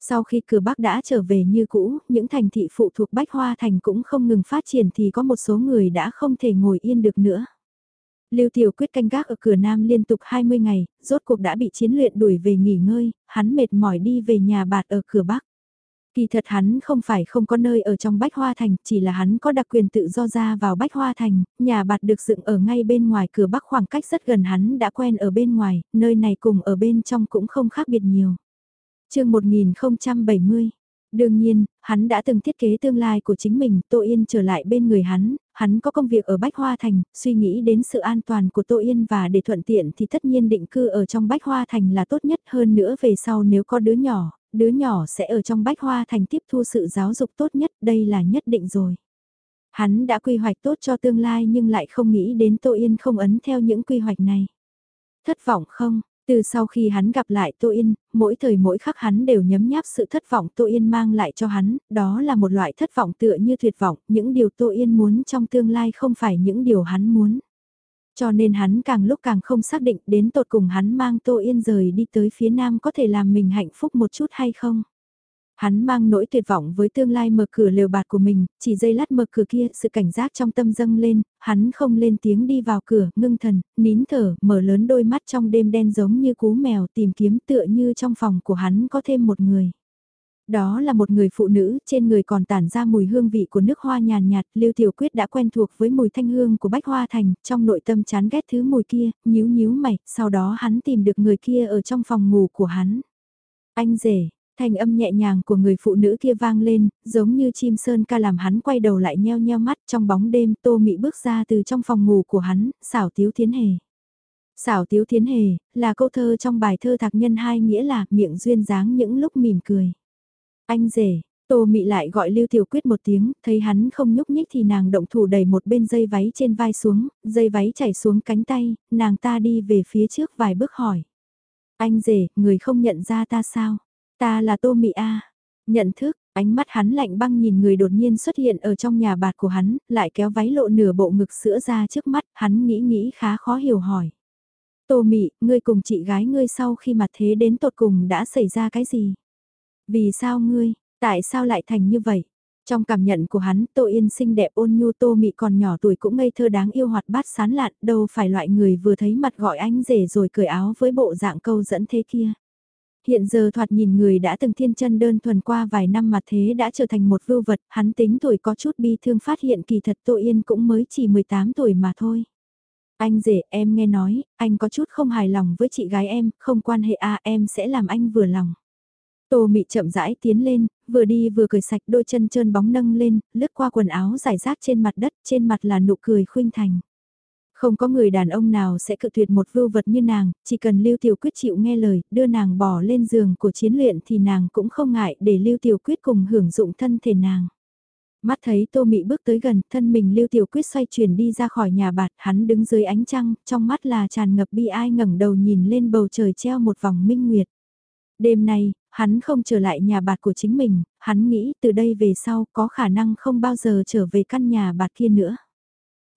Sau khi cửa Bắc đã trở về như cũ, những thành thị phụ thuộc Bách Hoa Thành cũng không ngừng phát triển thì có một số người đã không thể ngồi yên được nữa. Lưu Tiểu Quyết canh gác ở cửa Nam liên tục 20 ngày, rốt cuộc đã bị chiến luyện đuổi về nghỉ ngơi, hắn mệt mỏi đi về nhà bạt ở cửa Bắc. Kỳ thật hắn không phải không có nơi ở trong Bách Hoa Thành, chỉ là hắn có đặc quyền tự do ra vào Bách Hoa Thành, nhà bạt được dựng ở ngay bên ngoài cửa Bắc khoảng cách rất gần hắn đã quen ở bên ngoài, nơi này cùng ở bên trong cũng không khác biệt nhiều. chương 1070 Đương nhiên, hắn đã từng thiết kế tương lai của chính mình, Tô Yên trở lại bên người hắn, hắn có công việc ở Bách Hoa Thành, suy nghĩ đến sự an toàn của Tô Yên và để thuận tiện thì tất nhiên định cư ở trong Bách Hoa Thành là tốt nhất hơn nữa về sau nếu có đứa nhỏ, đứa nhỏ sẽ ở trong Bách Hoa Thành tiếp thu sự giáo dục tốt nhất, đây là nhất định rồi. Hắn đã quy hoạch tốt cho tương lai nhưng lại không nghĩ đến Tô Yên không ấn theo những quy hoạch này. Thất vọng không? Từ sau khi hắn gặp lại Tô Yên, mỗi thời mỗi khắc hắn đều nhấm nháp sự thất vọng Tô Yên mang lại cho hắn, đó là một loại thất vọng tựa như tuyệt vọng, những điều Tô Yên muốn trong tương lai không phải những điều hắn muốn. Cho nên hắn càng lúc càng không xác định đến tột cùng hắn mang Tô Yên rời đi tới phía nam có thể làm mình hạnh phúc một chút hay không. Hắn mang nỗi tuyệt vọng với tương lai mở cửa lều bạt của mình, chỉ dây lát mở cửa kia, sự cảnh giác trong tâm dâng lên, hắn không lên tiếng đi vào cửa, ngưng thần, nín thở, mở lớn đôi mắt trong đêm đen giống như cú mèo tìm kiếm tựa như trong phòng của hắn có thêm một người. Đó là một người phụ nữ, trên người còn tản ra mùi hương vị của nước hoa nhàn nhạt, Lưu Tiểu Quyết đã quen thuộc với mùi thanh hương của Bách Hoa Thành, trong nội tâm chán ghét thứ mùi kia, nhíu nhíu mày, sau đó hắn tìm được người kia ở trong phòng ngủ của hắn. Anh rể, Thanh âm nhẹ nhàng của người phụ nữ kia vang lên, giống như chim sơn ca làm hắn quay đầu lại nheo nheo mắt trong bóng đêm tô mị bước ra từ trong phòng ngủ của hắn, xảo tiếu thiến hề. Xảo tiếu thiến hề, là câu thơ trong bài thơ thạc nhân hai nghĩa là miệng duyên dáng những lúc mỉm cười. Anh rể, Tô Mị lại gọi Lưu Tiểu Quyết một tiếng, thấy hắn không nhúc nhích thì nàng động thủ đẩy một bên dây váy trên vai xuống, dây váy chảy xuống cánh tay, nàng ta đi về phía trước vài bước hỏi. Anh rể, người không nhận ra ta sao? Ta là Tô Mị A. Nhận thức, ánh mắt hắn lạnh băng nhìn người đột nhiên xuất hiện ở trong nhà bạt của hắn, lại kéo váy lộ nửa bộ ngực sữa ra trước mắt, hắn nghĩ nghĩ khá khó hiểu hỏi. Tô Mị, ngươi cùng chị gái ngươi sau khi mặt thế đến tột cùng đã xảy ra cái gì? Vì sao ngươi, tại sao lại thành như vậy? Trong cảm nhận của hắn, Tô Yên xinh đẹp ôn nhu Tô Mị còn nhỏ tuổi cũng ngây thơ đáng yêu hoạt bát sán lạn, đâu phải loại người vừa thấy mặt gọi anh rể rồi cởi áo với bộ dạng câu dẫn thế kia. Hiện giờ thoạt nhìn người đã từng thiên chân đơn thuần qua vài năm mà thế đã trở thành một vưu vật, hắn tính tuổi có chút bi thương phát hiện kỳ thật Tô Yên cũng mới chỉ 18 tuổi mà thôi. Anh rể, em nghe nói, anh có chút không hài lòng với chị gái em, không quan hệ a em sẽ làm anh vừa lòng. Tô mị chậm rãi tiến lên, vừa đi vừa cười sạch đôi chân trơn bóng nâng lên, lướt qua quần áo giải rác trên mặt đất, trên mặt là nụ cười khuynh thành. Không có người đàn ông nào sẽ cự tuyệt một vưu vật như nàng, chỉ cần Lưu Tiểu Quyết chịu nghe lời, đưa nàng bỏ lên giường của chiến luyện thì nàng cũng không ngại để Lưu Tiểu Quyết cùng hưởng dụng thân thể nàng. Mắt thấy Tô Mị bước tới gần, thân mình Lưu Tiểu Quyết xoay chuyển đi ra khỏi nhà bạt, hắn đứng dưới ánh trăng, trong mắt là tràn ngập bi ai ngẩng đầu nhìn lên bầu trời treo một vòng minh nguyệt. Đêm nay, hắn không trở lại nhà bạt của chính mình, hắn nghĩ từ đây về sau có khả năng không bao giờ trở về căn nhà bạt kia nữa.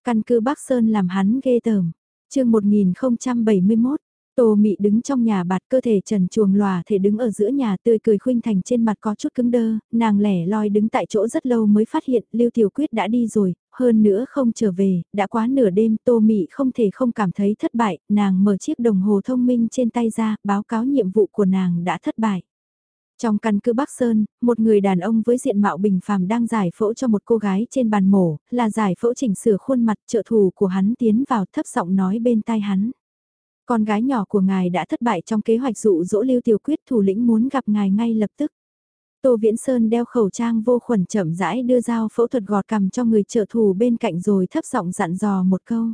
Căn cứ Bắc Sơn làm hắn ghê tởm. chương 1071, Tô Mị đứng trong nhà bạt cơ thể trần chuồng lòa thể đứng ở giữa nhà tươi cười khuynh thành trên mặt có chút cứng đơ, nàng lẻ loi đứng tại chỗ rất lâu mới phát hiện Lưu Tiểu Quyết đã đi rồi, hơn nữa không trở về, đã quá nửa đêm Tô Mị không thể không cảm thấy thất bại, nàng mở chiếc đồng hồ thông minh trên tay ra, báo cáo nhiệm vụ của nàng đã thất bại. Trong căn cứ Bắc Sơn, một người đàn ông với diện mạo bình phàm đang giải phẫu cho một cô gái trên bàn mổ, là giải phẫu chỉnh sửa khuôn mặt trợ thủ của hắn tiến vào thấp giọng nói bên tai hắn. Con gái nhỏ của ngài đã thất bại trong kế hoạch dụ dỗ lưu tiểu quyết thủ lĩnh muốn gặp ngài ngay lập tức. Tô Viễn Sơn đeo khẩu trang vô khuẩn chậm rãi đưa dao phẫu thuật gọt cằm cho người trợ thủ bên cạnh rồi thấp giọng dặn dò một câu.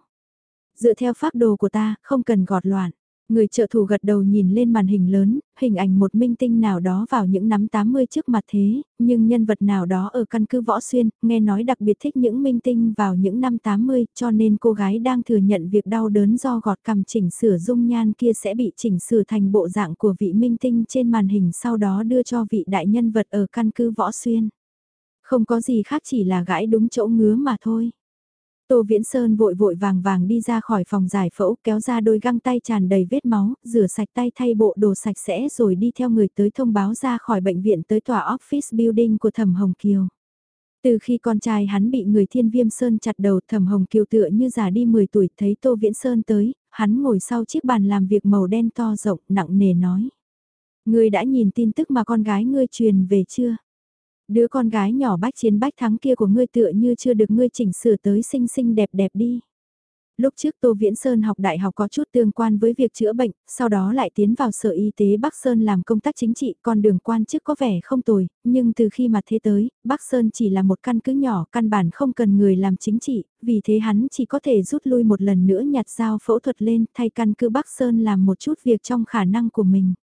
Dựa theo phác đồ của ta, không cần gọt loạn. Người trợ thủ gật đầu nhìn lên màn hình lớn, hình ảnh một minh tinh nào đó vào những năm 80 trước mặt thế, nhưng nhân vật nào đó ở căn cứ võ xuyên, nghe nói đặc biệt thích những minh tinh vào những năm 80, cho nên cô gái đang thừa nhận việc đau đớn do gọt cằm chỉnh sửa dung nhan kia sẽ bị chỉnh sửa thành bộ dạng của vị minh tinh trên màn hình sau đó đưa cho vị đại nhân vật ở căn cứ võ xuyên. Không có gì khác chỉ là gãi đúng chỗ ngứa mà thôi. Tô Viễn Sơn vội vội vàng vàng đi ra khỏi phòng giải phẫu kéo ra đôi găng tay tràn đầy vết máu, rửa sạch tay thay bộ đồ sạch sẽ rồi đi theo người tới thông báo ra khỏi bệnh viện tới tòa office building của Thẩm Hồng Kiều. Từ khi con trai hắn bị người thiên viêm Sơn chặt đầu Thẩm Hồng Kiều tựa như già đi 10 tuổi thấy Tô Viễn Sơn tới, hắn ngồi sau chiếc bàn làm việc màu đen to rộng nặng nề nói. Ngươi đã nhìn tin tức mà con gái ngươi truyền về chưa? Đứa con gái nhỏ bách chiến bách thắng kia của ngươi tựa như chưa được ngươi chỉnh sửa tới xinh xinh đẹp đẹp đi. Lúc trước Tô Viễn Sơn học đại học có chút tương quan với việc chữa bệnh, sau đó lại tiến vào Sở Y tế Bắc Sơn làm công tác chính trị, con đường quan chức có vẻ không tồi, nhưng từ khi mà thế tới, Bắc Sơn chỉ là một căn cứ nhỏ, căn bản không cần người làm chính trị, vì thế hắn chỉ có thể rút lui một lần nữa nhặt dao phẫu thuật lên thay căn cứ Bắc Sơn làm một chút việc trong khả năng của mình.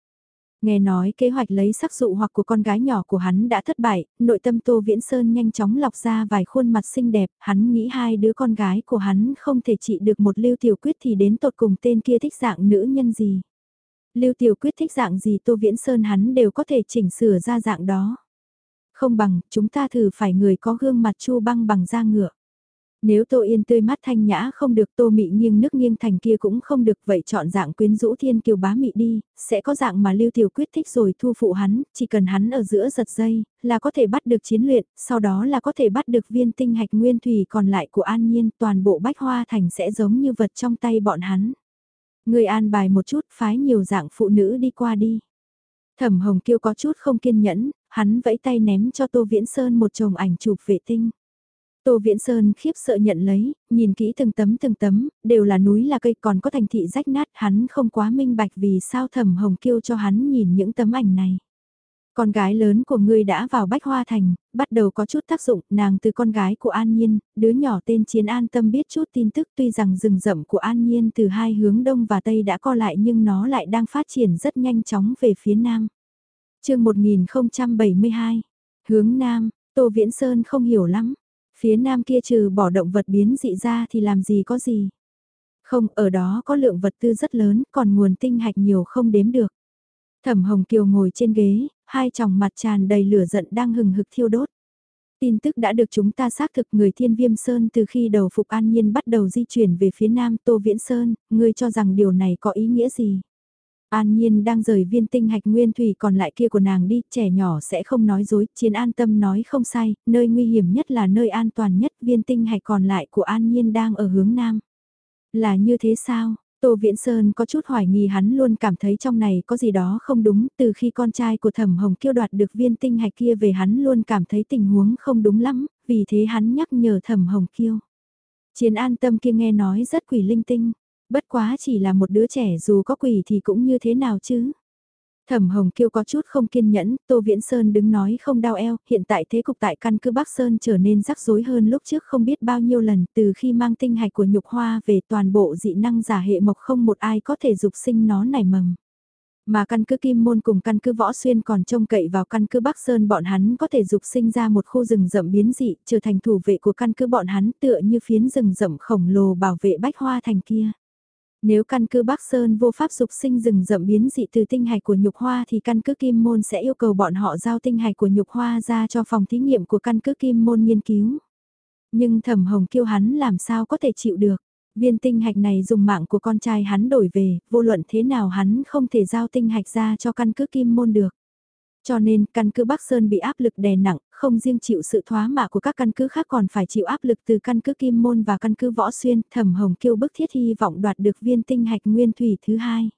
Nghe nói kế hoạch lấy sắc dụ hoặc của con gái nhỏ của hắn đã thất bại, nội tâm Tô Viễn Sơn nhanh chóng lọc ra vài khuôn mặt xinh đẹp, hắn nghĩ hai đứa con gái của hắn không thể trị được một lưu tiểu quyết thì đến tột cùng tên kia thích dạng nữ nhân gì. Lưu tiểu quyết thích dạng gì Tô Viễn Sơn hắn đều có thể chỉnh sửa ra dạng đó. Không bằng, chúng ta thử phải người có gương mặt chu băng bằng da ngựa. Nếu Tô Yên tươi mắt thanh nhã không được Tô Mị nghiêng nước nghiêng thành kia cũng không được vậy chọn dạng quyến rũ thiên kiều bá mị đi, sẽ có dạng mà Lưu Tiểu quyết thích rồi thu phụ hắn, chỉ cần hắn ở giữa giật dây, là có thể bắt được chiến luyện, sau đó là có thể bắt được viên tinh hạch nguyên thủy còn lại của An Nhiên, toàn bộ bách hoa thành sẽ giống như vật trong tay bọn hắn. Người an bài một chút phái nhiều dạng phụ nữ đi qua đi. Thẩm Hồng Kiêu có chút không kiên nhẫn, hắn vẫy tay ném cho Tô Viễn Sơn một chồng ảnh chụp vệ tinh. Tô Viễn Sơn khiếp sợ nhận lấy, nhìn kỹ từng tấm từng tấm, đều là núi là cây còn có thành thị rách nát, hắn không quá minh bạch vì sao thẩm hồng kêu cho hắn nhìn những tấm ảnh này. Con gái lớn của ngươi đã vào Bách Hoa Thành, bắt đầu có chút tác dụng, nàng từ con gái của An Nhiên, đứa nhỏ tên Chiến An Tâm biết chút tin tức tuy rằng rừng rậm của An Nhiên từ hai hướng đông và tây đã co lại nhưng nó lại đang phát triển rất nhanh chóng về phía nam. chương 1072, hướng nam, Tô Viễn Sơn không hiểu lắm, Phía nam kia trừ bỏ động vật biến dị ra thì làm gì có gì. Không, ở đó có lượng vật tư rất lớn, còn nguồn tinh hạch nhiều không đếm được. Thẩm Hồng Kiều ngồi trên ghế, hai tròng mặt tràn đầy lửa giận đang hừng hực thiêu đốt. Tin tức đã được chúng ta xác thực người thiên viêm Sơn từ khi đầu Phục An Nhiên bắt đầu di chuyển về phía nam Tô Viễn Sơn, ngươi cho rằng điều này có ý nghĩa gì? An Nhiên đang rời viên tinh hạch nguyên thủy còn lại kia của nàng đi, trẻ nhỏ sẽ không nói dối, chiến an tâm nói không sai, nơi nguy hiểm nhất là nơi an toàn nhất, viên tinh hạch còn lại của An Nhiên đang ở hướng nam. Là như thế sao? Tô Viễn Sơn có chút hoài nghi hắn luôn cảm thấy trong này có gì đó không đúng, từ khi con trai của Thẩm Hồng kiêu đoạt được viên tinh hạch kia về hắn luôn cảm thấy tình huống không đúng lắm, vì thế hắn nhắc nhở Thẩm Hồng kiêu. Chiến an tâm kia nghe nói rất quỷ linh tinh. Bất quá chỉ là một đứa trẻ dù có quỷ thì cũng như thế nào chứ. Thẩm Hồng Kiêu có chút không kiên nhẫn, Tô Viễn Sơn đứng nói không đau eo, hiện tại thế cục tại căn cứ Bắc Sơn trở nên rắc rối hơn lúc trước không biết bao nhiêu lần từ khi mang tinh hạch của nhục hoa về toàn bộ dị năng giả hệ mộc không một ai có thể dục sinh nó nảy mầm. Mà căn cứ Kim Môn cùng căn cứ Võ Xuyên còn trông cậy vào căn cứ Bắc Sơn bọn hắn có thể dục sinh ra một khu rừng rậm biến dị trở thành thủ vệ của căn cứ bọn hắn tựa như phiến rừng rậm khổng lồ bảo vệ bách hoa thành kia. Nếu căn cứ Bắc Sơn vô pháp dục sinh rừng rậm biến dị từ tinh hạch của nhục hoa thì căn cứ Kim Môn sẽ yêu cầu bọn họ giao tinh hạch của nhục hoa ra cho phòng thí nghiệm của căn cứ Kim Môn nghiên cứu. Nhưng thẩm hồng kiêu hắn làm sao có thể chịu được. Viên tinh hạch này dùng mạng của con trai hắn đổi về, vô luận thế nào hắn không thể giao tinh hạch ra cho căn cứ Kim Môn được. Cho nên, căn cứ Bắc Sơn bị áp lực đè nặng, không riêng chịu sự thoá mạ của các căn cứ khác còn phải chịu áp lực từ căn cứ Kim Môn và căn cứ Võ Xuyên, Thẩm Hồng Kiêu bức thiết hy vọng đoạt được viên tinh hạch nguyên thủy thứ hai.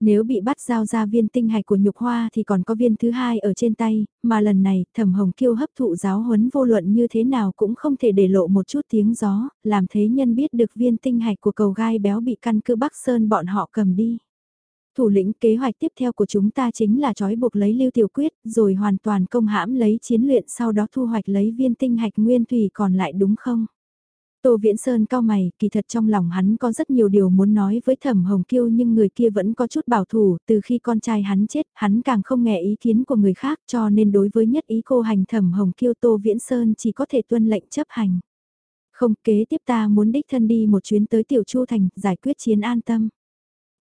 Nếu bị bắt giao ra viên tinh hạch của nhục hoa thì còn có viên thứ hai ở trên tay, mà lần này Thẩm Hồng Kiêu hấp thụ giáo huấn vô luận như thế nào cũng không thể để lộ một chút tiếng gió, làm thế nhân biết được viên tinh hạch của cầu gai béo bị căn cứ Bắc Sơn bọn họ cầm đi thủ lĩnh kế hoạch tiếp theo của chúng ta chính là trói buộc lấy lưu tiểu quyết, rồi hoàn toàn công hãm lấy chiến luyện sau đó thu hoạch lấy viên tinh hạch nguyên thủy còn lại đúng không? Tô Viễn Sơn cao mày, kỳ thật trong lòng hắn có rất nhiều điều muốn nói với Thẩm Hồng Kiêu nhưng người kia vẫn có chút bảo thủ, từ khi con trai hắn chết, hắn càng không nghe ý kiến của người khác cho nên đối với nhất ý cô hành Thẩm Hồng Kiêu Tô Viễn Sơn chỉ có thể tuân lệnh chấp hành. Không kế tiếp ta muốn đích thân đi một chuyến tới Tiểu Chu Thành, giải quyết chiến an tâm.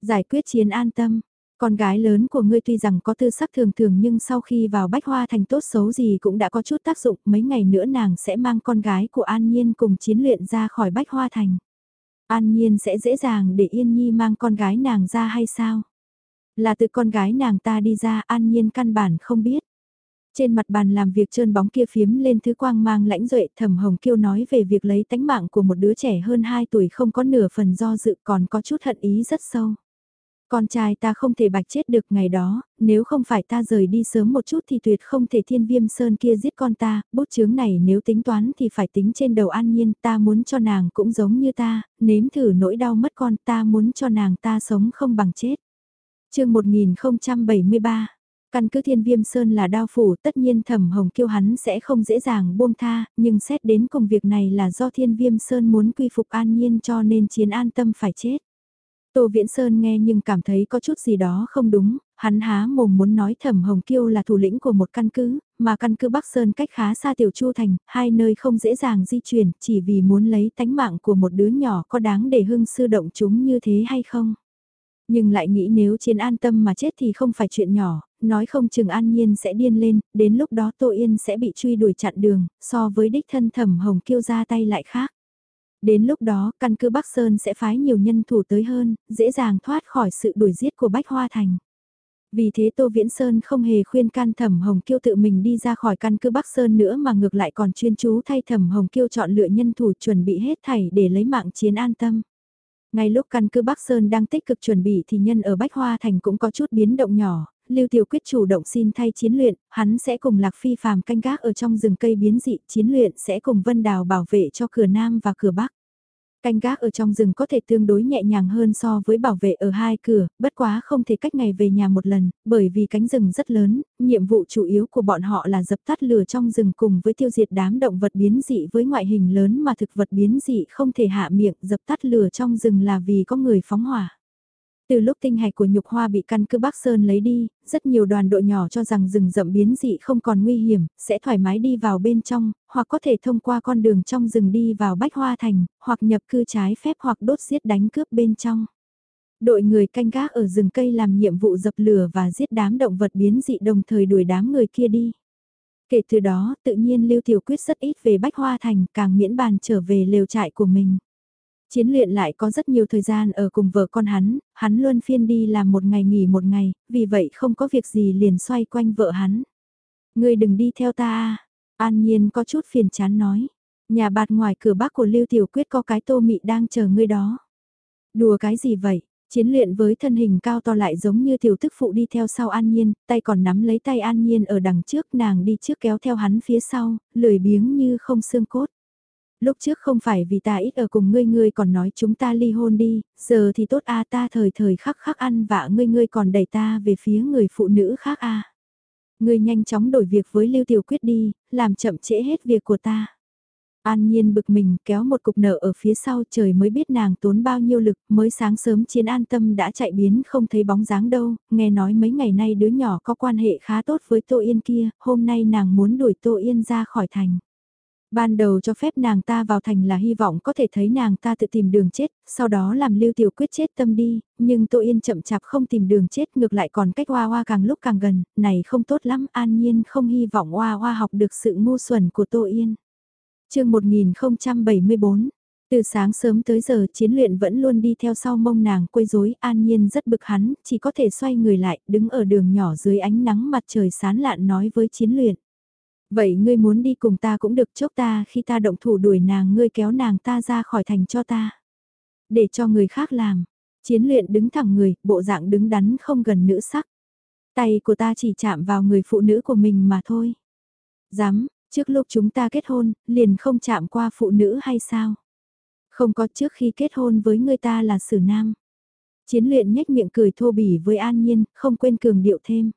Giải quyết chiến an tâm, con gái lớn của ngươi tuy rằng có tư sắc thường thường nhưng sau khi vào bách hoa thành tốt xấu gì cũng đã có chút tác dụng, mấy ngày nữa nàng sẽ mang con gái của An Nhiên cùng chiến luyện ra khỏi bách hoa thành. An Nhiên sẽ dễ dàng để Yên Nhi mang con gái nàng ra hay sao? Là từ con gái nàng ta đi ra An Nhiên căn bản không biết. Trên mặt bàn làm việc trơn bóng kia phiếm lên thứ quang mang lãnh duệ thẩm hồng kiêu nói về việc lấy tánh mạng của một đứa trẻ hơn 2 tuổi không có nửa phần do dự còn có chút hận ý rất sâu. Con trai ta không thể bạch chết được ngày đó, nếu không phải ta rời đi sớm một chút thì tuyệt không thể thiên viêm sơn kia giết con ta, bút chướng này nếu tính toán thì phải tính trên đầu an nhiên, ta muốn cho nàng cũng giống như ta, nếm thử nỗi đau mất con ta muốn cho nàng ta sống không bằng chết. chương 1073 Căn cứ thiên viêm sơn là đao phủ tất nhiên thẩm hồng kiêu hắn sẽ không dễ dàng buông tha, nhưng xét đến công việc này là do thiên viêm sơn muốn quy phục an nhiên cho nên chiến an tâm phải chết. Tô Viễn Sơn nghe nhưng cảm thấy có chút gì đó không đúng, hắn há mồm muốn nói Thẩm Hồng Kiêu là thủ lĩnh của một căn cứ, mà căn cứ Bắc Sơn cách khá xa Tiểu Chu Thành, hai nơi không dễ dàng di chuyển, chỉ vì muốn lấy tánh mạng của một đứa nhỏ có đáng để hưng sư động chúng như thế hay không. Nhưng lại nghĩ nếu chiến an tâm mà chết thì không phải chuyện nhỏ, nói không chừng an nhiên sẽ điên lên, đến lúc đó Tô Yên sẽ bị truy đuổi chặn đường, so với đích thân Thẩm Hồng Kiêu ra tay lại khác. Đến lúc đó, căn cứ Bắc Sơn sẽ phái nhiều nhân thủ tới hơn, dễ dàng thoát khỏi sự đuổi giết của Bách Hoa Thành. Vì thế Tô Viễn Sơn không hề khuyên can Thẩm Hồng Kiêu tự mình đi ra khỏi căn cứ Bắc Sơn nữa mà ngược lại còn chuyên chú thay Thẩm Hồng Kiêu chọn lựa nhân thủ chuẩn bị hết thảy để lấy mạng chiến an tâm. Ngay lúc căn cứ Bắc Sơn đang tích cực chuẩn bị thì nhân ở Bách Hoa Thành cũng có chút biến động nhỏ, Lưu Tiểu Quyết chủ động xin thay chiến luyện, hắn sẽ cùng Lạc Phi phàm canh gác ở trong rừng cây biến dị, chiến luyện sẽ cùng Vân Đào bảo vệ cho cửa Nam và cửa Bắc. Canh gác ở trong rừng có thể tương đối nhẹ nhàng hơn so với bảo vệ ở hai cửa, bất quá không thể cách ngày về nhà một lần, bởi vì cánh rừng rất lớn, nhiệm vụ chủ yếu của bọn họ là dập tắt lửa trong rừng cùng với tiêu diệt đám động vật biến dị với ngoại hình lớn mà thực vật biến dị không thể hạ miệng dập tắt lửa trong rừng là vì có người phóng hỏa. Từ lúc tinh hạch của nhục hoa bị căn cứ Bắc Sơn lấy đi, rất nhiều đoàn đội nhỏ cho rằng rừng rậm biến dị không còn nguy hiểm, sẽ thoải mái đi vào bên trong, hoặc có thể thông qua con đường trong rừng đi vào Bách Hoa Thành, hoặc nhập cư trái phép hoặc đốt giết đánh cướp bên trong. Đội người canh gác ở rừng cây làm nhiệm vụ dập lửa và giết đám động vật biến dị đồng thời đuổi đám người kia đi. Kể từ đó, tự nhiên Lưu Tiểu Quyết rất ít về Bách Hoa Thành, càng miễn bàn trở về lều trại của mình. Chiến luyện lại có rất nhiều thời gian ở cùng vợ con hắn, hắn luôn phiên đi làm một ngày nghỉ một ngày, vì vậy không có việc gì liền xoay quanh vợ hắn. Ngươi đừng đi theo ta An Nhiên có chút phiền chán nói. Nhà bạt ngoài cửa bác của Lưu Tiểu Quyết có cái tô mị đang chờ ngươi đó. Đùa cái gì vậy? Chiến luyện với thân hình cao to lại giống như tiểu tức phụ đi theo sau An Nhiên, tay còn nắm lấy tay An Nhiên ở đằng trước nàng đi trước kéo theo hắn phía sau, lười biếng như không xương cốt lúc trước không phải vì ta ít ở cùng ngươi ngươi còn nói chúng ta ly hôn đi, giờ thì tốt a ta thời thời khắc khắc ăn vạ ngươi ngươi còn đẩy ta về phía người phụ nữ khác a. Ngươi nhanh chóng đổi việc với Lưu Tiểu Quyết đi, làm chậm trễ hết việc của ta. An Nhiên bực mình kéo một cục nợ ở phía sau trời mới biết nàng tốn bao nhiêu lực mới sáng sớm chiến an tâm đã chạy biến không thấy bóng dáng đâu, nghe nói mấy ngày nay đứa nhỏ có quan hệ khá tốt với Tô Yên kia, hôm nay nàng muốn đuổi Tô Yên ra khỏi thành. Ban đầu cho phép nàng ta vào thành là hy vọng có thể thấy nàng ta tự tìm đường chết, sau đó làm lưu tiểu quyết chết tâm đi, nhưng Tô Yên chậm chạp không tìm đường chết ngược lại còn cách Hoa Hoa càng lúc càng gần, này không tốt lắm, an nhiên không hy vọng Hoa Hoa học được sự ngu xuẩn của Tô Yên. chương 1074 từ sáng sớm tới giờ chiến luyện vẫn luôn đi theo sau mông nàng quấy rối an nhiên rất bực hắn, chỉ có thể xoay người lại, đứng ở đường nhỏ dưới ánh nắng mặt trời sán lạn nói với chiến luyện. Vậy ngươi muốn đi cùng ta cũng được chốc ta khi ta động thủ đuổi nàng ngươi kéo nàng ta ra khỏi thành cho ta. Để cho người khác làm. Chiến luyện đứng thẳng người, bộ dạng đứng đắn không gần nữ sắc. Tay của ta chỉ chạm vào người phụ nữ của mình mà thôi. Dám, trước lúc chúng ta kết hôn, liền không chạm qua phụ nữ hay sao? Không có trước khi kết hôn với người ta là xử nam. Chiến luyện nhếch miệng cười thô bỉ với an nhiên, không quên cường điệu thêm.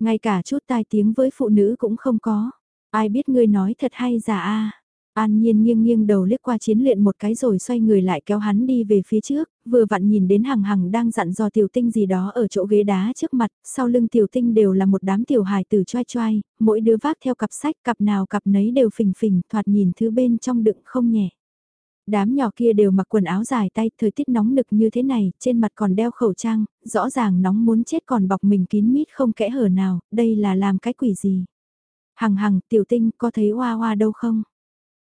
Ngay cả chút tai tiếng với phụ nữ cũng không có. Ai biết ngươi nói thật hay giả a An nhiên nghiêng nghiêng đầu liếc qua chiến luyện một cái rồi xoay người lại kéo hắn đi về phía trước, vừa vặn nhìn đến hằng hằng đang dặn dò tiểu tinh gì đó ở chỗ ghế đá trước mặt, sau lưng tiểu tinh đều là một đám tiểu hài tử choai choai, mỗi đứa vác theo cặp sách cặp nào cặp nấy đều phình phình thoạt nhìn thứ bên trong đựng không nhẹ. Đám nhỏ kia đều mặc quần áo dài tay, thời tiết nóng nực như thế này, trên mặt còn đeo khẩu trang, rõ ràng nóng muốn chết còn bọc mình kín mít không kẽ hở nào, đây là làm cái quỷ gì. Hằng hằng, tiểu tinh, có thấy hoa hoa đâu không?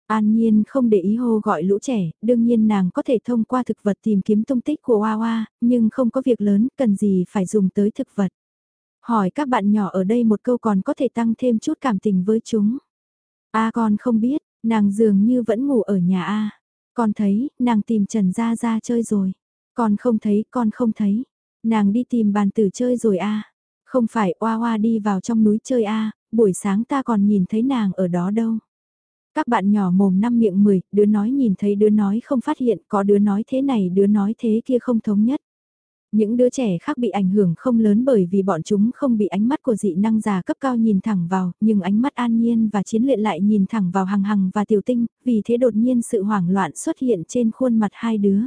An Nhiên không để ý hô gọi lũ trẻ, đương nhiên nàng có thể thông qua thực vật tìm kiếm tung tích của Hoa Hoa, nhưng không có việc lớn, cần gì phải dùng tới thực vật. Hỏi các bạn nhỏ ở đây một câu còn có thể tăng thêm chút cảm tình với chúng. A con không biết, nàng dường như vẫn ngủ ở nhà A. Con thấy, nàng tìm Trần Gia Gia chơi rồi. Con không thấy, con không thấy. Nàng đi tìm bàn tử chơi rồi a Không phải oa oa đi vào trong núi chơi a buổi sáng ta còn nhìn thấy nàng ở đó đâu. Các bạn nhỏ mồm năm miệng mười, đứa nói nhìn thấy đứa nói không phát hiện, có đứa nói thế này đứa nói thế kia không thống nhất. Những đứa trẻ khác bị ảnh hưởng không lớn bởi vì bọn chúng không bị ánh mắt của dị năng già cấp cao nhìn thẳng vào, nhưng ánh mắt an nhiên và chiến luyện lại nhìn thẳng vào hằng hằng và tiểu tinh, vì thế đột nhiên sự hoảng loạn xuất hiện trên khuôn mặt hai đứa.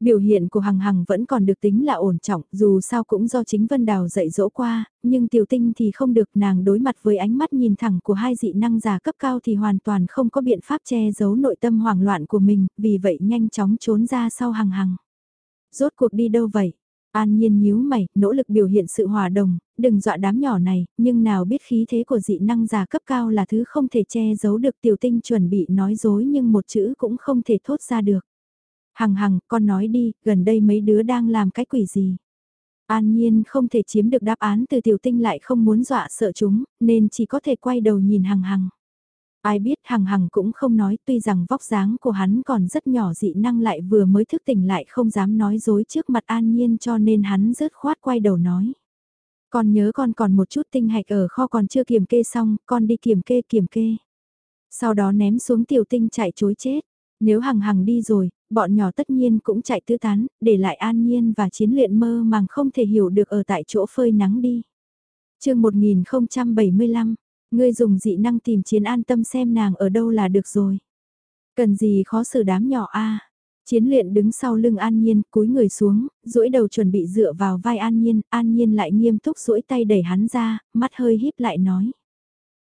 Biểu hiện của Hằng Hằng vẫn còn được tính là ổn trọng, dù sao cũng do chính Vân Đào dạy dỗ qua, nhưng tiểu tinh thì không được nàng đối mặt với ánh mắt nhìn thẳng của hai dị năng giả cấp cao thì hoàn toàn không có biện pháp che giấu nội tâm hoảng loạn của mình, vì vậy nhanh chóng trốn ra sau Hằng Hằng. Rốt cuộc đi đâu vậy? An nhiên nhíu mày, nỗ lực biểu hiện sự hòa đồng, đừng dọa đám nhỏ này, nhưng nào biết khí thế của dị năng giả cấp cao là thứ không thể che giấu được tiểu tinh chuẩn bị nói dối nhưng một chữ cũng không thể thốt ra được. Hằng hằng, con nói đi, gần đây mấy đứa đang làm cái quỷ gì? An Nhiên không thể chiếm được đáp án từ tiểu tinh lại không muốn dọa sợ chúng, nên chỉ có thể quay đầu nhìn hằng hằng. Ai biết hằng hằng cũng không nói tuy rằng vóc dáng của hắn còn rất nhỏ dị năng lại vừa mới thức tỉnh lại không dám nói dối trước mặt An Nhiên cho nên hắn rớt khoát quay đầu nói. Con nhớ con còn một chút tinh hạch ở kho còn chưa kiểm kê xong, con đi kiểm kê kiểm kê. Sau đó ném xuống tiểu tinh chạy chối chết. Nếu hằng hằng đi rồi, bọn nhỏ tất nhiên cũng chạy tứ tán, để lại an nhiên và chiến luyện mơ màng không thể hiểu được ở tại chỗ phơi nắng đi. chương 1075, ngươi dùng dị năng tìm chiến an tâm xem nàng ở đâu là được rồi. Cần gì khó xử đám nhỏ a Chiến luyện đứng sau lưng An Nhiên, cúi người xuống, duỗi đầu chuẩn bị dựa vào vai An Nhiên, An Nhiên lại nghiêm túc duỗi tay đẩy hắn ra, mắt hơi híp lại nói.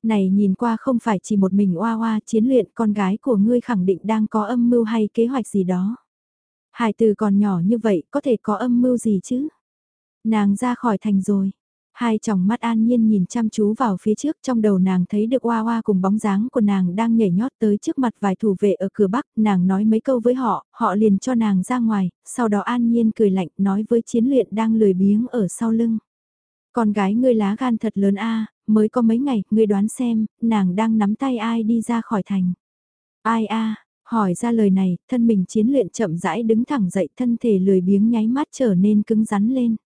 Này nhìn qua không phải chỉ một mình oa oa chiến luyện con gái của ngươi khẳng định đang có âm mưu hay kế hoạch gì đó. Hải từ còn nhỏ như vậy có thể có âm mưu gì chứ? Nàng ra khỏi thành rồi. Hai tròng mắt an nhiên nhìn chăm chú vào phía trước trong đầu nàng thấy được oa oa cùng bóng dáng của nàng đang nhảy nhót tới trước mặt vài thủ vệ ở cửa bắc, nàng nói mấy câu với họ, họ liền cho nàng ra ngoài, sau đó an nhiên cười lạnh nói với chiến luyện đang lười biếng ở sau lưng. Con gái ngươi lá gan thật lớn a mới có mấy ngày, ngươi đoán xem, nàng đang nắm tay ai đi ra khỏi thành. Ai a hỏi ra lời này, thân mình chiến luyện chậm rãi đứng thẳng dậy thân thể lười biếng nháy mắt trở nên cứng rắn lên.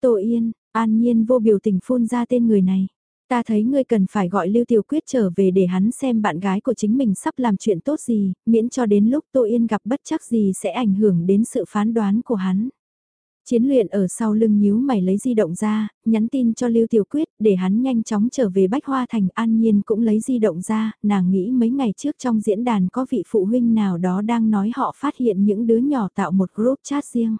Tô Yên, an nhiên vô biểu tình phun ra tên người này. Ta thấy ngươi cần phải gọi Lưu Tiểu Quyết trở về để hắn xem bạn gái của chính mình sắp làm chuyện tốt gì, miễn cho đến lúc Tô Yên gặp bất chắc gì sẽ ảnh hưởng đến sự phán đoán của hắn. Chiến luyện ở sau lưng nhíu mày lấy di động ra, nhắn tin cho Lưu Tiểu Quyết để hắn nhanh chóng trở về Bách Hoa Thành an nhiên cũng lấy di động ra, nàng nghĩ mấy ngày trước trong diễn đàn có vị phụ huynh nào đó đang nói họ phát hiện những đứa nhỏ tạo một group chat riêng.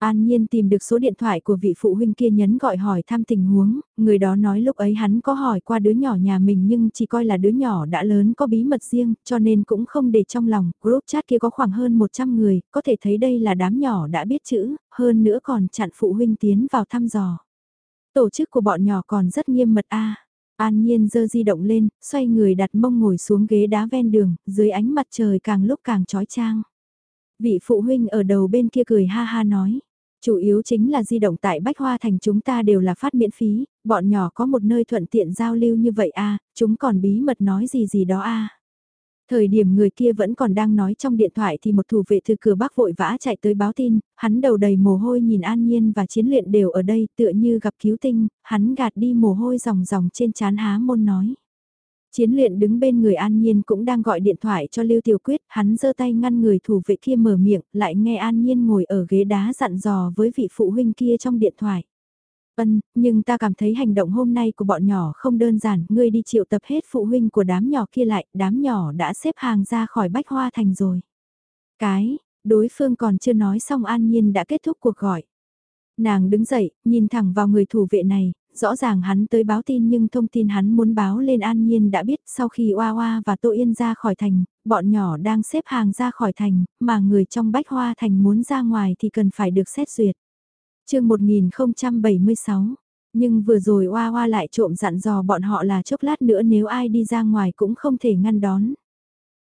An Nhiên tìm được số điện thoại của vị phụ huynh kia nhấn gọi hỏi thăm tình huống, người đó nói lúc ấy hắn có hỏi qua đứa nhỏ nhà mình nhưng chỉ coi là đứa nhỏ đã lớn có bí mật riêng, cho nên cũng không để trong lòng, group chat kia có khoảng hơn 100 người, có thể thấy đây là đám nhỏ đã biết chữ, hơn nữa còn chặn phụ huynh tiến vào thăm dò. Tổ chức của bọn nhỏ còn rất nghiêm mật a. An Nhiên giơ di động lên, xoay người đặt mông ngồi xuống ghế đá ven đường, dưới ánh mặt trời càng lúc càng trói trang. Vị phụ huynh ở đầu bên kia cười ha ha nói Chủ yếu chính là di động tại Bách Hoa Thành chúng ta đều là phát miễn phí, bọn nhỏ có một nơi thuận tiện giao lưu như vậy a chúng còn bí mật nói gì gì đó a Thời điểm người kia vẫn còn đang nói trong điện thoại thì một thủ vệ từ cửa bắc vội vã chạy tới báo tin, hắn đầu đầy mồ hôi nhìn an nhiên và chiến luyện đều ở đây tựa như gặp cứu tinh, hắn gạt đi mồ hôi ròng ròng trên chán há môn nói. Chiến luyện đứng bên người An Nhiên cũng đang gọi điện thoại cho Lưu Tiểu Quyết, hắn giơ tay ngăn người thủ vệ kia mở miệng, lại nghe An Nhiên ngồi ở ghế đá dặn dò với vị phụ huynh kia trong điện thoại. Ân, nhưng ta cảm thấy hành động hôm nay của bọn nhỏ không đơn giản, ngươi đi triệu tập hết phụ huynh của đám nhỏ kia lại, đám nhỏ đã xếp hàng ra khỏi Bách Hoa Thành rồi. Cái, đối phương còn chưa nói xong An Nhiên đã kết thúc cuộc gọi. Nàng đứng dậy, nhìn thẳng vào người thủ vệ này, rõ ràng hắn tới báo tin nhưng thông tin hắn muốn báo lên An Nhiên đã biết sau khi Oa Oa và Tô Yên ra khỏi thành, bọn nhỏ đang xếp hàng ra khỏi thành, mà người trong Bách Hoa Thành muốn ra ngoài thì cần phải được xét duyệt. chương 1076, nhưng vừa rồi Oa Oa lại trộm dặn dò bọn họ là chốc lát nữa nếu ai đi ra ngoài cũng không thể ngăn đón.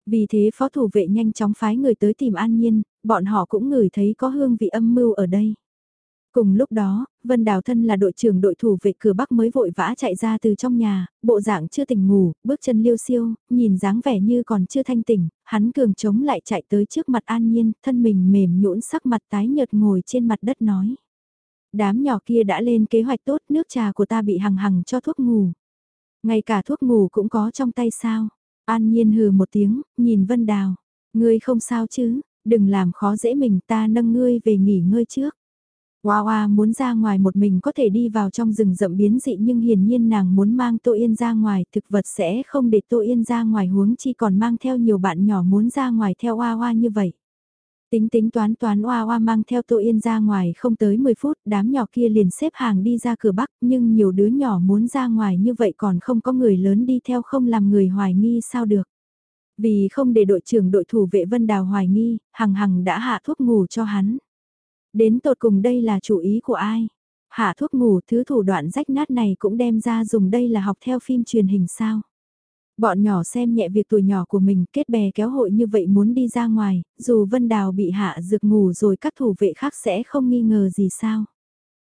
Vì thế phó thủ vệ nhanh chóng phái người tới tìm An Nhiên, bọn họ cũng ngửi thấy có hương vị âm mưu ở đây. Cùng lúc đó, Vân Đào Thân là đội trưởng đội thủ vệ cửa Bắc mới vội vã chạy ra từ trong nhà, bộ dạng chưa tỉnh ngủ, bước chân liêu siêu, nhìn dáng vẻ như còn chưa thanh tỉnh, hắn cường chống lại chạy tới trước mặt An Nhiên, thân mình mềm nhũn sắc mặt tái nhợt ngồi trên mặt đất nói. Đám nhỏ kia đã lên kế hoạch tốt nước trà của ta bị hằng hằng cho thuốc ngủ. Ngay cả thuốc ngủ cũng có trong tay sao. An nhiên hừ một tiếng, nhìn Vân Đào. Ngươi không sao chứ, đừng làm khó dễ mình ta nâng ngươi về nghỉ ngơi trước. Hoa Hoa muốn ra ngoài một mình có thể đi vào trong rừng rậm biến dị nhưng hiển nhiên nàng muốn mang Tô Yên ra ngoài, thực vật sẽ không để Tô Yên ra ngoài huống chi còn mang theo nhiều bạn nhỏ muốn ra ngoài theo Hoa Hoa như vậy. Tính tính toán toán Hoa Hoa mang theo Tô Yên ra ngoài không tới 10 phút, đám nhỏ kia liền xếp hàng đi ra cửa bắc, nhưng nhiều đứa nhỏ muốn ra ngoài như vậy còn không có người lớn đi theo không làm người hoài nghi sao được. Vì không để đội trưởng đội thủ vệ Vân Đào hoài nghi, Hằng Hằng đã hạ thuốc ngủ cho hắn. Đến tột cùng đây là chủ ý của ai? Hạ thuốc ngủ thứ thủ đoạn rách nát này cũng đem ra dùng đây là học theo phim truyền hình sao? Bọn nhỏ xem nhẹ việc tuổi nhỏ của mình kết bè kéo hội như vậy muốn đi ra ngoài, dù Vân Đào bị hạ dược ngủ rồi các thủ vệ khác sẽ không nghi ngờ gì sao.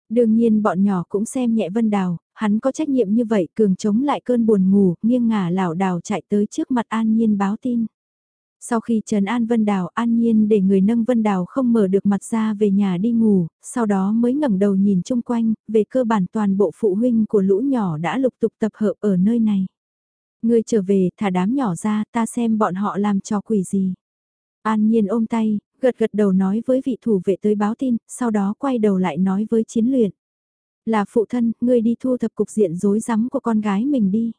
Đương nhiên bọn nhỏ cũng xem nhẹ Vân Đào, hắn có trách nhiệm như vậy cường chống lại cơn buồn ngủ, nghiêng ngả lảo đảo chạy tới trước mặt An Nhiên báo tin. Sau khi Trần An Vân Đào an nhiên để người nâng Vân Đào không mở được mặt ra về nhà đi ngủ, sau đó mới ngẩng đầu nhìn chung quanh, về cơ bản toàn bộ phụ huynh của lũ nhỏ đã lục tục tập hợp ở nơi này. Người trở về thả đám nhỏ ra ta xem bọn họ làm trò quỷ gì. An nhiên ôm tay, gật gật đầu nói với vị thủ vệ tới báo tin, sau đó quay đầu lại nói với chiến luyện. Là phụ thân, ngươi đi thu thập cục diện rối rắm của con gái mình đi.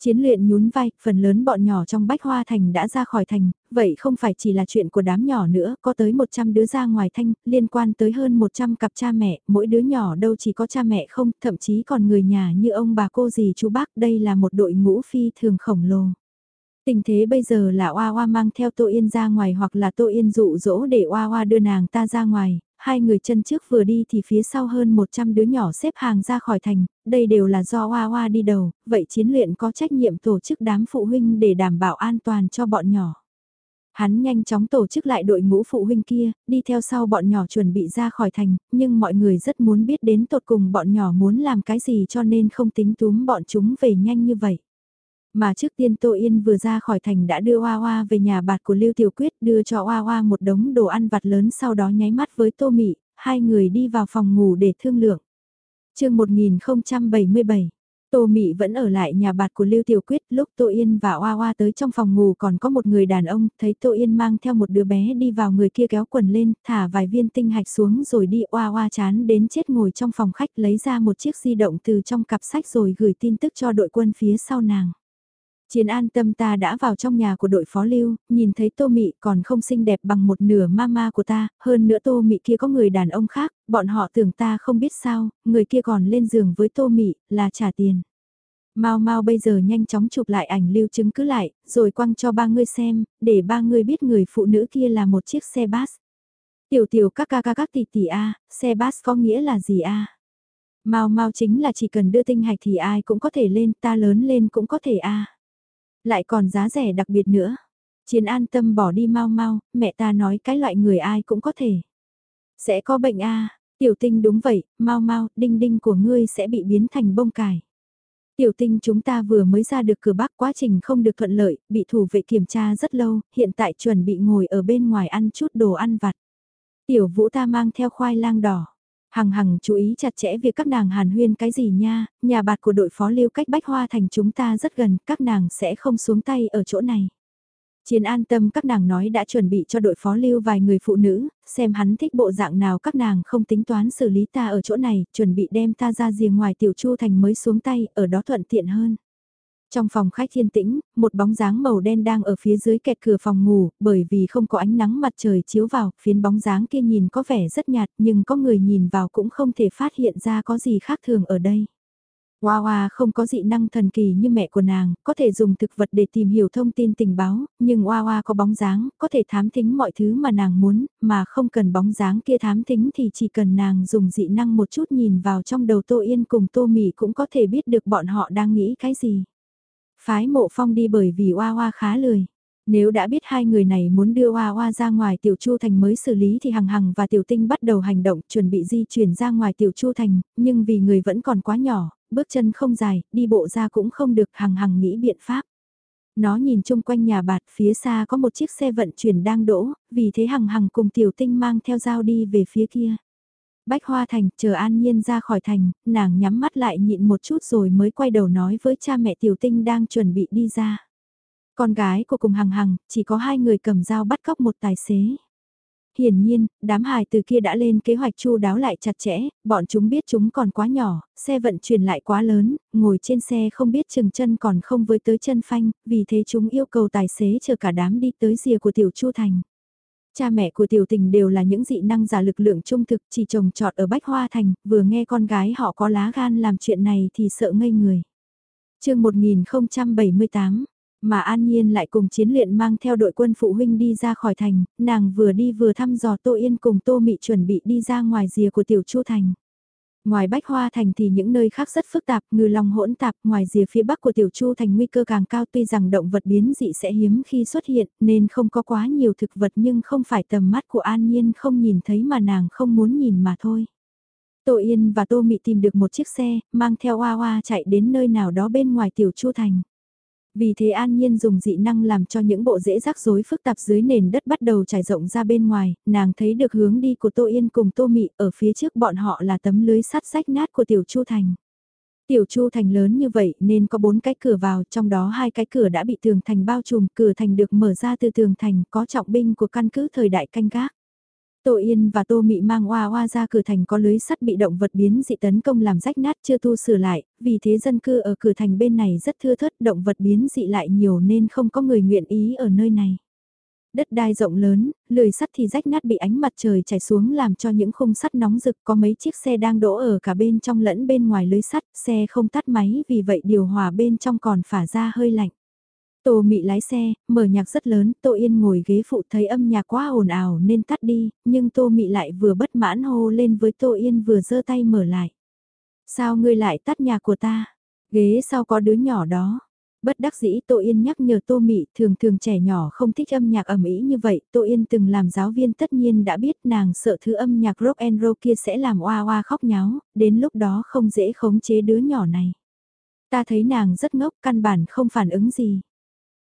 Chiến luyện nhún vai, phần lớn bọn nhỏ trong Bách Hoa Thành đã ra khỏi thành, vậy không phải chỉ là chuyện của đám nhỏ nữa, có tới 100 đứa ra ngoài thanh, liên quan tới hơn 100 cặp cha mẹ, mỗi đứa nhỏ đâu chỉ có cha mẹ không, thậm chí còn người nhà như ông bà cô dì chú bác, đây là một đội ngũ phi thường khổng lồ. Tình thế bây giờ là Oa Oa mang theo Tô Yên ra ngoài hoặc là Tô Yên dụ dỗ để Oa Oa đưa nàng ta ra ngoài, hai người chân trước vừa đi thì phía sau hơn 100 đứa nhỏ xếp hàng ra khỏi thành, đây đều là do Hoa Hoa đi đầu, vậy chiến luyện có trách nhiệm tổ chức đám phụ huynh để đảm bảo an toàn cho bọn nhỏ. Hắn nhanh chóng tổ chức lại đội ngũ phụ huynh kia, đi theo sau bọn nhỏ chuẩn bị ra khỏi thành, nhưng mọi người rất muốn biết đến tột cùng bọn nhỏ muốn làm cái gì cho nên không tính túm bọn chúng về nhanh như vậy. Mà trước tiên Tô Yên vừa ra khỏi thành đã đưa Hoa Hoa về nhà bạt của Lưu Tiểu Quyết đưa cho Hoa Hoa một đống đồ ăn vặt lớn sau đó nháy mắt với Tô Mị, hai người đi vào phòng ngủ để thương lượng. chương 1077 Tô Mị vẫn ở lại nhà bạt của Lưu Tiểu Quyết, lúc Tô Yên và Hoa Hoa tới trong phòng ngủ còn có một người đàn ông, thấy Tô Yên mang theo một đứa bé đi vào người kia kéo quần lên, thả vài viên tinh hạch xuống rồi đi Hoa Hoa chán đến chết ngồi trong phòng khách lấy ra một chiếc di động từ trong cặp sách rồi gửi tin tức cho đội quân phía sau nàng. Chiến an tâm ta đã vào trong nhà của đội phó lưu, nhìn thấy tô mị còn không xinh đẹp bằng một nửa mama của ta, hơn nữa tô mị kia có người đàn ông khác, bọn họ tưởng ta không biết sao, người kia còn lên giường với tô mị, là trả tiền. Mau mau bây giờ nhanh chóng chụp lại ảnh lưu chứng cứ lại, rồi quăng cho ba người xem, để ba người biết người phụ nữ kia là một chiếc xe bus. Tiểu tiểu các ca ca các tỷ tỷ A, xe bus có nghĩa là gì A? Mau mau chính là chỉ cần đưa tinh hạch thì ai cũng có thể lên, ta lớn lên cũng có thể A. Lại còn giá rẻ đặc biệt nữa. Chiến an tâm bỏ đi mau mau, mẹ ta nói cái loại người ai cũng có thể. Sẽ có bệnh a tiểu tinh đúng vậy, mau mau, đinh đinh của ngươi sẽ bị biến thành bông cải. Tiểu tinh chúng ta vừa mới ra được cửa bắc quá trình không được thuận lợi, bị thủ vệ kiểm tra rất lâu, hiện tại chuẩn bị ngồi ở bên ngoài ăn chút đồ ăn vặt. Tiểu vũ ta mang theo khoai lang đỏ. Hằng hằng chú ý chặt chẽ việc các nàng hàn huyên cái gì nha, nhà bạt của đội phó lưu cách bách hoa thành chúng ta rất gần, các nàng sẽ không xuống tay ở chỗ này. Chiến an tâm các nàng nói đã chuẩn bị cho đội phó lưu vài người phụ nữ, xem hắn thích bộ dạng nào các nàng không tính toán xử lý ta ở chỗ này, chuẩn bị đem ta ra riêng ngoài tiểu chu thành mới xuống tay, ở đó thuận tiện hơn. Trong phòng khách thiên tĩnh, một bóng dáng màu đen đang ở phía dưới kẹt cửa phòng ngủ, bởi vì không có ánh nắng mặt trời chiếu vào, phiến bóng dáng kia nhìn có vẻ rất nhạt nhưng có người nhìn vào cũng không thể phát hiện ra có gì khác thường ở đây. Hoa Hoa không có dị năng thần kỳ như mẹ của nàng, có thể dùng thực vật để tìm hiểu thông tin tình báo, nhưng Hoa Hoa có bóng dáng, có thể thám thính mọi thứ mà nàng muốn, mà không cần bóng dáng kia thám thính thì chỉ cần nàng dùng dị năng một chút nhìn vào trong đầu Tô Yên cùng Tô Mị cũng có thể biết được bọn họ đang nghĩ cái gì. Phái mộ phong đi bởi vì Hoa Hoa khá lười. Nếu đã biết hai người này muốn đưa Hoa Hoa ra ngoài Tiểu Chu Thành mới xử lý thì Hằng Hằng và Tiểu Tinh bắt đầu hành động chuẩn bị di chuyển ra ngoài Tiểu Chu Thành, nhưng vì người vẫn còn quá nhỏ, bước chân không dài, đi bộ ra cũng không được Hằng Hằng nghĩ biện pháp. Nó nhìn chung quanh nhà bạt phía xa có một chiếc xe vận chuyển đang đỗ, vì thế Hằng Hằng cùng Tiểu Tinh mang theo dao đi về phía kia. Bách Hoa Thành, chờ An Nhiên ra khỏi thành, nàng nhắm mắt lại nhịn một chút rồi mới quay đầu nói với cha mẹ Tiểu Tinh đang chuẩn bị đi ra. Con gái của cùng hằng hằng, chỉ có hai người cầm dao bắt cóc một tài xế. Hiển nhiên, đám hài từ kia đã lên kế hoạch chu đáo lại chặt chẽ, bọn chúng biết chúng còn quá nhỏ, xe vận chuyển lại quá lớn, ngồi trên xe không biết chừng chân còn không với tới chân phanh, vì thế chúng yêu cầu tài xế chờ cả đám đi tới rìa của tiểu chu thành. Cha mẹ của tiểu tình đều là những dị năng giả lực lượng trung thực chỉ trồng trọt ở Bách Hoa Thành, vừa nghe con gái họ có lá gan làm chuyện này thì sợ ngây người. chương 1078, mà An Nhiên lại cùng chiến luyện mang theo đội quân phụ huynh đi ra khỏi thành, nàng vừa đi vừa thăm dò Tô Yên cùng Tô Mị chuẩn bị đi ra ngoài rìa của Tiểu Chu Thành. Ngoài Bách Hoa Thành thì những nơi khác rất phức tạp, ngư long hỗn tạp, ngoài rìa phía bắc của Tiểu Chu Thành nguy cơ càng cao tuy rằng động vật biến dị sẽ hiếm khi xuất hiện nên không có quá nhiều thực vật nhưng không phải tầm mắt của An Nhiên không nhìn thấy mà nàng không muốn nhìn mà thôi. Tô Yên và Tô Mị tìm được một chiếc xe, mang theo Hoa Hoa chạy đến nơi nào đó bên ngoài Tiểu Chu Thành. Vì thế An Nhiên dùng dị năng làm cho những bộ rễ rắc rối phức tạp dưới nền đất bắt đầu trải rộng ra bên ngoài, nàng thấy được hướng đi của Tô Yên cùng Tô Mị ở phía trước bọn họ là tấm lưới sắt rách nát của Tiểu Chu Thành. Tiểu Chu Thành lớn như vậy nên có bốn cái cửa vào, trong đó hai cái cửa đã bị tường thành bao trùm, cửa thành được mở ra từ tường thành, có trọng binh của căn cứ thời đại canh gác. Tô Yên và Tô Mị mang oa oa ra cửa thành có lưới sắt bị động vật biến dị tấn công làm rách nát chưa tu sửa lại, vì thế dân cư ở cửa thành bên này rất thưa thớt động vật biến dị lại nhiều nên không có người nguyện ý ở nơi này. Đất đai rộng lớn, lưới sắt thì rách nát bị ánh mặt trời chảy xuống làm cho những khung sắt nóng rực có mấy chiếc xe đang đỗ ở cả bên trong lẫn bên ngoài lưới sắt, xe không tắt máy vì vậy điều hòa bên trong còn phả ra hơi lạnh. Tô Mị lái xe, mở nhạc rất lớn, Tô Yên ngồi ghế phụ thấy âm nhạc quá ồn ào nên tắt đi, nhưng Tô Mị lại vừa bất mãn hô lên với Tô Yên vừa giơ tay mở lại. Sao ngươi lại tắt nhạc của ta? Ghế sau có đứa nhỏ đó. Bất đắc dĩ Tô Yên nhắc nhở Tô Mị thường thường trẻ nhỏ không thích âm nhạc ẩm ý như vậy. Tô Yên từng làm giáo viên tất nhiên đã biết nàng sợ thứ âm nhạc rock and roll kia sẽ làm oa oa khóc nháo, đến lúc đó không dễ khống chế đứa nhỏ này. Ta thấy nàng rất ngốc căn bản không phản ứng gì.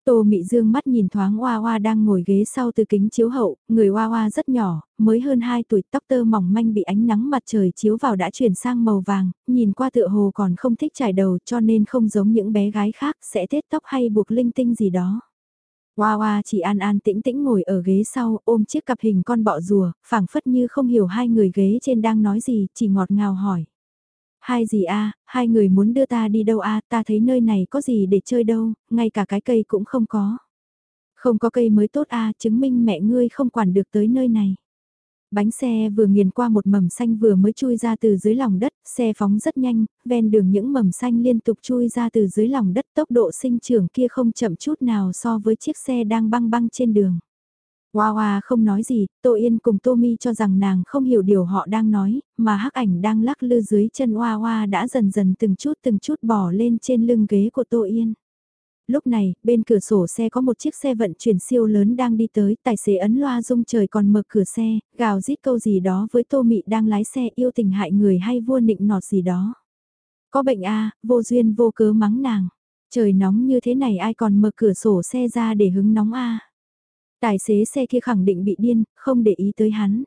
Tô Mị Dương mắt nhìn thoáng Hoa Hoa đang ngồi ghế sau từ kính chiếu hậu, người Hoa Hoa rất nhỏ, mới hơn 2 tuổi tóc tơ mỏng manh bị ánh nắng mặt trời chiếu vào đã chuyển sang màu vàng, nhìn qua tựa hồ còn không thích trải đầu cho nên không giống những bé gái khác sẽ tết tóc hay buộc linh tinh gì đó. Hoa Hoa chỉ an an tĩnh tĩnh ngồi ở ghế sau ôm chiếc cặp hình con bọ rùa, phảng phất như không hiểu hai người ghế trên đang nói gì, chỉ ngọt ngào hỏi. Hai gì a hai người muốn đưa ta đi đâu a ta thấy nơi này có gì để chơi đâu, ngay cả cái cây cũng không có. Không có cây mới tốt a chứng minh mẹ ngươi không quản được tới nơi này. Bánh xe vừa nghiền qua một mầm xanh vừa mới chui ra từ dưới lòng đất, xe phóng rất nhanh, ven đường những mầm xanh liên tục chui ra từ dưới lòng đất tốc độ sinh trưởng kia không chậm chút nào so với chiếc xe đang băng băng trên đường. Hoa Hoa không nói gì, Tô Yên cùng Tô Mi cho rằng nàng không hiểu điều họ đang nói, mà hắc ảnh đang lắc lư dưới chân Hoa Hoa đã dần dần từng chút từng chút bỏ lên trên lưng ghế của Tô Yên. Lúc này, bên cửa sổ xe có một chiếc xe vận chuyển siêu lớn đang đi tới, tài xế ấn loa rung trời còn mở cửa xe, gào rít câu gì đó với Tô Mị đang lái xe yêu tình hại người hay vua nịnh nọt gì đó. Có bệnh a vô duyên vô cớ mắng nàng. Trời nóng như thế này ai còn mở cửa sổ xe ra để hứng nóng a Tài xế xe kia khẳng định bị điên, không để ý tới hắn.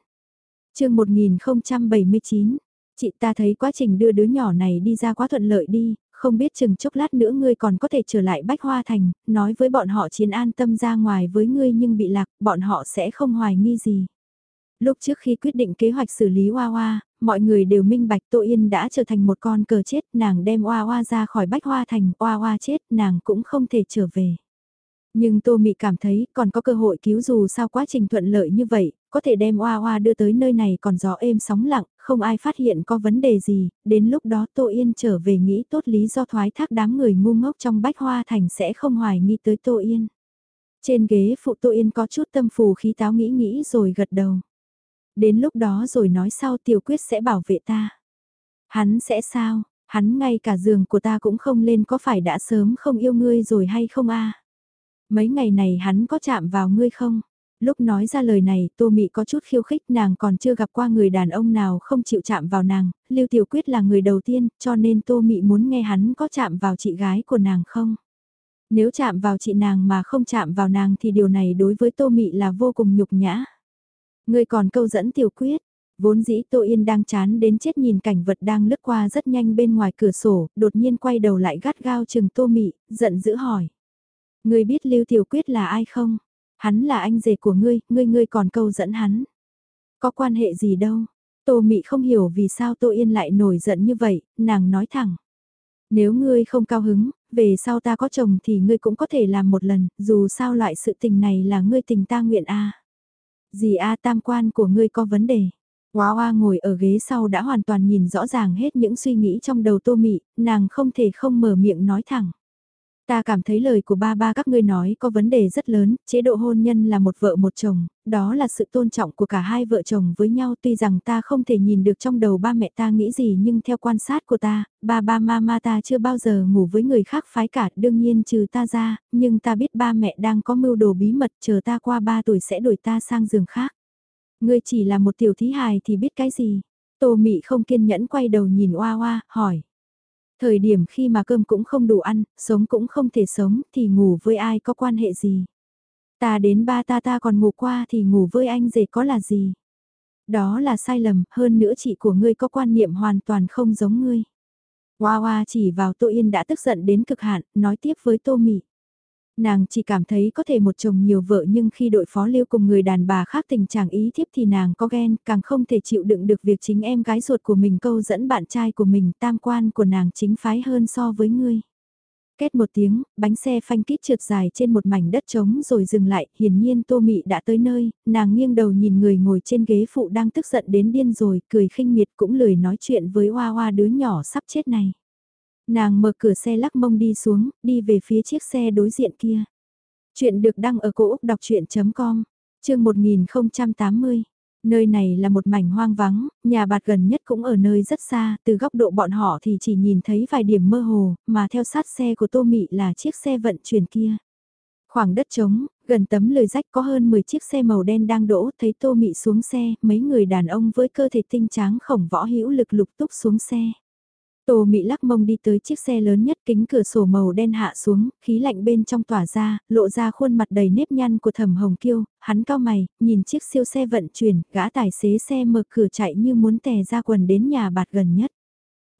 chương 1079, chị ta thấy quá trình đưa đứa nhỏ này đi ra quá thuận lợi đi, không biết chừng chốc lát nữa ngươi còn có thể trở lại Bách Hoa Thành, nói với bọn họ chiến an tâm ra ngoài với ngươi nhưng bị lạc, bọn họ sẽ không hoài nghi gì. Lúc trước khi quyết định kế hoạch xử lý Hoa Hoa, mọi người đều minh bạch Tô Yên đã trở thành một con cờ chết, nàng đem Hoa Hoa ra khỏi Bách Hoa Thành, Hoa Hoa chết, nàng cũng không thể trở về. Nhưng Tô Mị cảm thấy còn có cơ hội cứu dù sao quá trình thuận lợi như vậy, có thể đem Oa Oa đưa tới nơi này còn gió êm sóng lặng, không ai phát hiện có vấn đề gì, đến lúc đó Tô Yên trở về nghĩ tốt lý do thoái thác đám người ngu ngốc trong bách hoa thành sẽ không hoài nghi tới Tô Yên. Trên ghế phụ Tô Yên có chút tâm phù khí táo nghĩ nghĩ rồi gật đầu. Đến lúc đó rồi nói sau tiểu quyết sẽ bảo vệ ta. Hắn sẽ sao, hắn ngay cả giường của ta cũng không lên có phải đã sớm không yêu ngươi rồi hay không a Mấy ngày này hắn có chạm vào ngươi không? Lúc nói ra lời này, Tô Mị có chút khiêu khích nàng còn chưa gặp qua người đàn ông nào không chịu chạm vào nàng, Lưu Tiểu Quyết là người đầu tiên, cho nên Tô Mị muốn nghe hắn có chạm vào chị gái của nàng không? Nếu chạm vào chị nàng mà không chạm vào nàng thì điều này đối với Tô Mị là vô cùng nhục nhã. Ngươi còn câu dẫn Tiểu Quyết, Vốn dĩ Tô Yên đang chán đến chết nhìn cảnh vật đang lướt qua rất nhanh bên ngoài cửa sổ, đột nhiên quay đầu lại gắt gao chừng Tô Mị, giận dữ hỏi. Ngươi biết Lưu Tiểu Quyết là ai không? Hắn là anh rể của ngươi, ngươi ngươi còn câu dẫn hắn. Có quan hệ gì đâu? Tô Mị không hiểu vì sao Tô Yên lại nổi giận như vậy, nàng nói thẳng. Nếu ngươi không cao hứng, về sau ta có chồng thì ngươi cũng có thể làm một lần, dù sao loại sự tình này là ngươi tình ta nguyện a. Gì a tam quan của ngươi có vấn đề. Hoa hoa ngồi ở ghế sau đã hoàn toàn nhìn rõ ràng hết những suy nghĩ trong đầu tô mị, nàng không thể không mở miệng nói thẳng. Ta cảm thấy lời của ba ba các ngươi nói có vấn đề rất lớn, chế độ hôn nhân là một vợ một chồng, đó là sự tôn trọng của cả hai vợ chồng với nhau tuy rằng ta không thể nhìn được trong đầu ba mẹ ta nghĩ gì nhưng theo quan sát của ta, ba ba mama ta chưa bao giờ ngủ với người khác phái cả đương nhiên trừ ta ra, nhưng ta biết ba mẹ đang có mưu đồ bí mật chờ ta qua ba tuổi sẽ đuổi ta sang giường khác. Ngươi chỉ là một tiểu thí hài thì biết cái gì? Tô mị không kiên nhẫn quay đầu nhìn oa oa, hỏi. Thời điểm khi mà cơm cũng không đủ ăn, sống cũng không thể sống thì ngủ với ai có quan hệ gì? Ta đến ba ta ta còn ngủ qua thì ngủ với anh rể có là gì? Đó là sai lầm, hơn nữa chị của ngươi có quan niệm hoàn toàn không giống ngươi. Hoa hoa chỉ vào Tô Yên đã tức giận đến cực hạn, nói tiếp với Tô Mị. Nàng chỉ cảm thấy có thể một chồng nhiều vợ nhưng khi đội phó lưu cùng người đàn bà khác tình trạng ý thiếp thì nàng có ghen, càng không thể chịu đựng được việc chính em gái ruột của mình câu dẫn bạn trai của mình tam quan của nàng chính phái hơn so với ngươi. Kết một tiếng, bánh xe phanh kít trượt dài trên một mảnh đất trống rồi dừng lại, hiển nhiên Tô Mị đã tới nơi, nàng nghiêng đầu nhìn người ngồi trên ghế phụ đang tức giận đến điên rồi, cười khinh miệt cũng lười nói chuyện với hoa hoa đứa nhỏ sắp chết này. Nàng mở cửa xe lắc mông đi xuống, đi về phía chiếc xe đối diện kia. Chuyện được đăng ở cổ Úc đọc chuyện.com, chương 1080. Nơi này là một mảnh hoang vắng, nhà bạt gần nhất cũng ở nơi rất xa, từ góc độ bọn họ thì chỉ nhìn thấy vài điểm mơ hồ, mà theo sát xe của Tô Mị là chiếc xe vận chuyển kia. Khoảng đất trống, gần tấm lời rách có hơn 10 chiếc xe màu đen đang đỗ, thấy Tô Mị xuống xe, mấy người đàn ông với cơ thể tinh tráng khổng võ hữu lực lục túc xuống xe. Tô Mị lắc mông đi tới chiếc xe lớn nhất kính cửa sổ màu đen hạ xuống, khí lạnh bên trong tỏa ra, lộ ra khuôn mặt đầy nếp nhăn của thẩm hồng kiêu, hắn cao mày, nhìn chiếc siêu xe vận chuyển, gã tài xế xe mở cửa chạy như muốn tè ra quần đến nhà bạt gần nhất.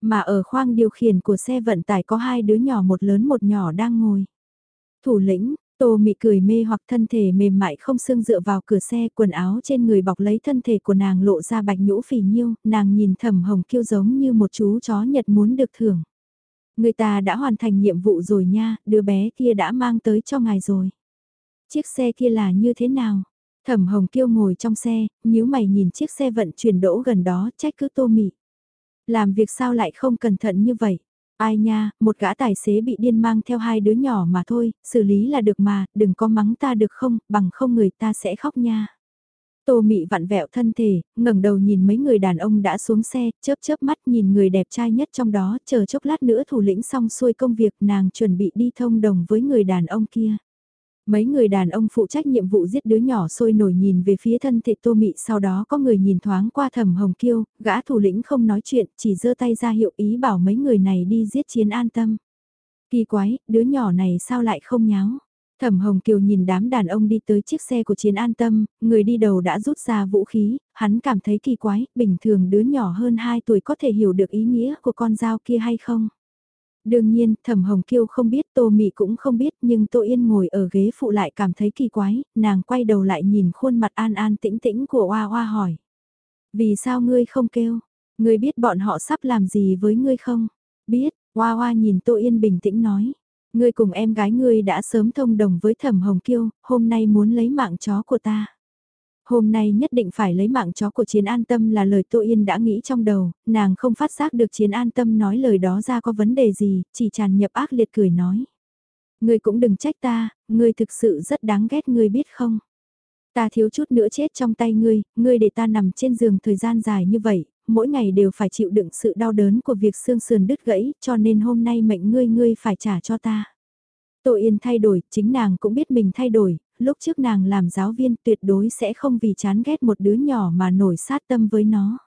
Mà ở khoang điều khiển của xe vận tải có hai đứa nhỏ một lớn một nhỏ đang ngồi. Thủ lĩnh, Tô mị cười mê hoặc thân thể mềm mại không xương dựa vào cửa xe quần áo trên người bọc lấy thân thể của nàng lộ ra bạch nhũ phì nhiêu, nàng nhìn thầm hồng kiêu giống như một chú chó nhật muốn được thưởng. Người ta đã hoàn thành nhiệm vụ rồi nha, đứa bé kia đã mang tới cho ngài rồi. Chiếc xe kia là như thế nào? Thẩm hồng kiêu ngồi trong xe, nhíu mày nhìn chiếc xe vận chuyển đỗ gần đó trách cứ tô mị. Làm việc sao lại không cẩn thận như vậy? Ai nha, một gã tài xế bị điên mang theo hai đứa nhỏ mà thôi, xử lý là được mà, đừng có mắng ta được không, bằng không người ta sẽ khóc nha. Tô mị vặn vẹo thân thể, ngẩng đầu nhìn mấy người đàn ông đã xuống xe, chớp chớp mắt nhìn người đẹp trai nhất trong đó, chờ chốc lát nữa thủ lĩnh xong xuôi công việc nàng chuẩn bị đi thông đồng với người đàn ông kia. Mấy người đàn ông phụ trách nhiệm vụ giết đứa nhỏ sôi nổi nhìn về phía thân thể tô mị sau đó có người nhìn thoáng qua thẩm hồng kiêu, gã thủ lĩnh không nói chuyện, chỉ giơ tay ra hiệu ý bảo mấy người này đi giết chiến an tâm. Kỳ quái, đứa nhỏ này sao lại không nháo? Thẩm Hồng Kiều nhìn đám đàn ông đi tới chiếc xe của chiến an tâm, người đi đầu đã rút ra vũ khí, hắn cảm thấy kỳ quái, bình thường đứa nhỏ hơn 2 tuổi có thể hiểu được ý nghĩa của con dao kia hay không? Đương nhiên, Thẩm Hồng Kiêu không biết, Tô Mị cũng không biết, nhưng Tô Yên ngồi ở ghế phụ lại cảm thấy kỳ quái, nàng quay đầu lại nhìn khuôn mặt an an tĩnh tĩnh của Oa Oa hỏi. Vì sao ngươi không kêu? Ngươi biết bọn họ sắp làm gì với ngươi không? Biết, Oa Oa nhìn Tô Yên bình tĩnh nói. Ngươi cùng em gái ngươi đã sớm thông đồng với Thẩm Hồng Kiêu, hôm nay muốn lấy mạng chó của ta. Hôm nay nhất định phải lấy mạng chó của Chiến An Tâm là lời Tô Yên đã nghĩ trong đầu, nàng không phát giác được Chiến An Tâm nói lời đó ra có vấn đề gì, chỉ tràn nhập ác liệt cười nói. Ngươi cũng đừng trách ta, ngươi thực sự rất đáng ghét ngươi biết không? Ta thiếu chút nữa chết trong tay ngươi, ngươi để ta nằm trên giường thời gian dài như vậy, mỗi ngày đều phải chịu đựng sự đau đớn của việc xương sườn đứt gãy, cho nên hôm nay mệnh ngươi ngươi phải trả cho ta. Tô Yên thay đổi, chính nàng cũng biết mình thay đổi, lúc trước nàng làm giáo viên tuyệt đối sẽ không vì chán ghét một đứa nhỏ mà nổi sát tâm với nó.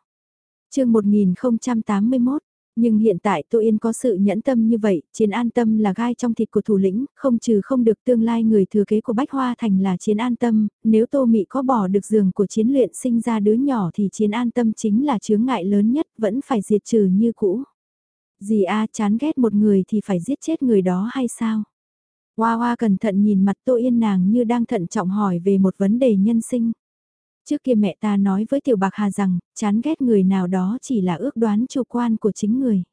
chương 1081, Nhưng hiện tại Tô Yên có sự nhẫn tâm như vậy, chiến an tâm là gai trong thịt của thủ lĩnh, không trừ không được tương lai người thừa kế của Bách Hoa Thành là chiến an tâm, nếu Tô Mị có bỏ được giường của chiến luyện sinh ra đứa nhỏ thì chiến an tâm chính là chướng ngại lớn nhất, vẫn phải diệt trừ như cũ. Dì A chán ghét một người thì phải giết chết người đó hay sao? Hoa hoa cẩn thận nhìn mặt Tô Yên nàng như đang thận trọng hỏi về một vấn đề nhân sinh. Trước kia mẹ ta nói với Tiểu Bạc Hà rằng, chán ghét người nào đó chỉ là ước đoán chủ quan của chính người.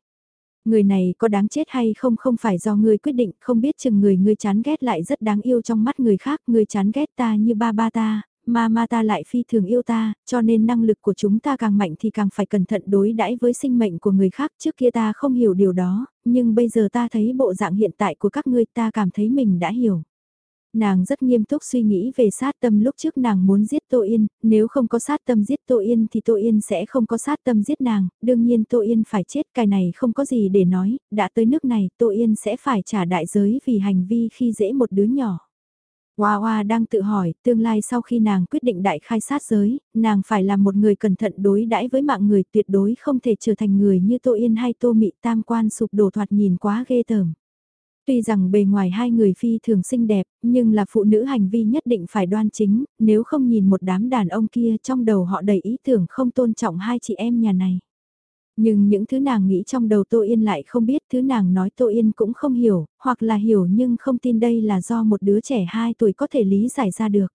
Người này có đáng chết hay không không phải do ngươi quyết định, không biết chừng người ngươi chán ghét lại rất đáng yêu trong mắt người khác, ngươi chán ghét ta như ba ba ta, mà ma ta lại phi thường yêu ta, cho nên năng lực của chúng ta càng mạnh thì càng phải cẩn thận đối đãi với sinh mệnh của người khác. Trước kia ta không hiểu điều đó, nhưng bây giờ ta thấy bộ dạng hiện tại của các ngươi ta cảm thấy mình đã hiểu. Nàng rất nghiêm túc suy nghĩ về sát tâm lúc trước nàng muốn giết Tô Yên, nếu không có sát tâm giết Tô Yên thì Tô Yên sẽ không có sát tâm giết nàng, đương nhiên Tô Yên phải chết cái này không có gì để nói, đã tới nước này Tô Yên sẽ phải trả đại giới vì hành vi khi dễ một đứa nhỏ. Hoa Hoa đang tự hỏi, tương lai sau khi nàng quyết định đại khai sát giới, nàng phải là một người cẩn thận đối đãi với mạng người tuyệt đối không thể trở thành người như Tô Yên hay Tô Mị tam quan sụp đổ thoạt nhìn quá ghê tởm. Tuy rằng bề ngoài hai người phi thường xinh đẹp, nhưng là phụ nữ hành vi nhất định phải đoan chính, nếu không nhìn một đám đàn ông kia trong đầu họ đầy ý tưởng không tôn trọng hai chị em nhà này. Nhưng những thứ nàng nghĩ trong đầu Tô Yên lại không biết thứ nàng nói Tô Yên cũng không hiểu, hoặc là hiểu nhưng không tin đây là do một đứa trẻ 2 tuổi có thể lý giải ra được.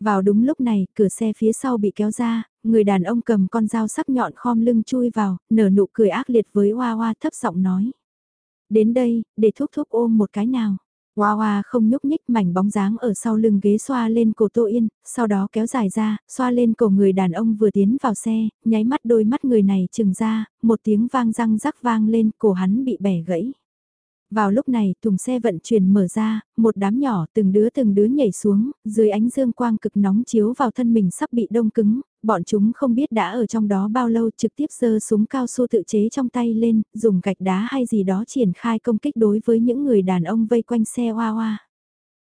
Vào đúng lúc này, cửa xe phía sau bị kéo ra, người đàn ông cầm con dao sắc nhọn khom lưng chui vào, nở nụ cười ác liệt với Hoa Hoa thấp giọng nói. Đến đây, để thúc thúc ôm một cái nào. Hoa hoa không nhúc nhích mảnh bóng dáng ở sau lưng ghế xoa lên cổ Tô Yên, sau đó kéo dài ra, xoa lên cổ người đàn ông vừa tiến vào xe, nháy mắt đôi mắt người này trừng ra, một tiếng vang răng rắc vang lên, cổ hắn bị bẻ gãy. Vào lúc này, thùng xe vận chuyển mở ra, một đám nhỏ từng đứa từng đứa nhảy xuống, dưới ánh dương quang cực nóng chiếu vào thân mình sắp bị đông cứng, bọn chúng không biết đã ở trong đó bao lâu trực tiếp giơ súng cao su tự chế trong tay lên, dùng gạch đá hay gì đó triển khai công kích đối với những người đàn ông vây quanh xe hoa hoa.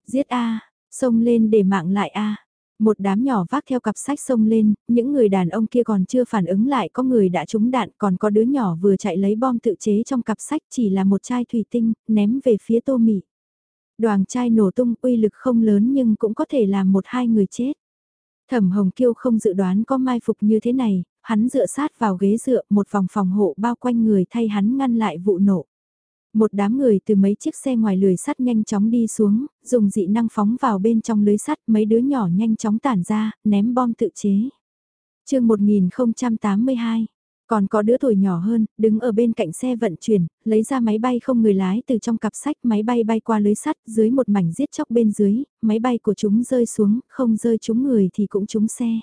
Giết A, xông lên để mạng lại A. Một đám nhỏ vác theo cặp sách xông lên, những người đàn ông kia còn chưa phản ứng lại có người đã trúng đạn còn có đứa nhỏ vừa chạy lấy bom tự chế trong cặp sách chỉ là một chai thủy tinh, ném về phía tô mị. Đoàn chai nổ tung uy lực không lớn nhưng cũng có thể làm một hai người chết. Thẩm Hồng Kiêu không dự đoán có mai phục như thế này, hắn dựa sát vào ghế dựa một vòng phòng hộ bao quanh người thay hắn ngăn lại vụ nổ. Một đám người từ mấy chiếc xe ngoài lưới sắt nhanh chóng đi xuống, dùng dị năng phóng vào bên trong lưới sắt mấy đứa nhỏ nhanh chóng tản ra, ném bom tự chế. chương 1082 còn có đứa tuổi nhỏ hơn, đứng ở bên cạnh xe vận chuyển, lấy ra máy bay không người lái từ trong cặp sách máy bay bay qua lưới sắt dưới một mảnh giết chóc bên dưới, máy bay của chúng rơi xuống, không rơi chúng người thì cũng trúng xe.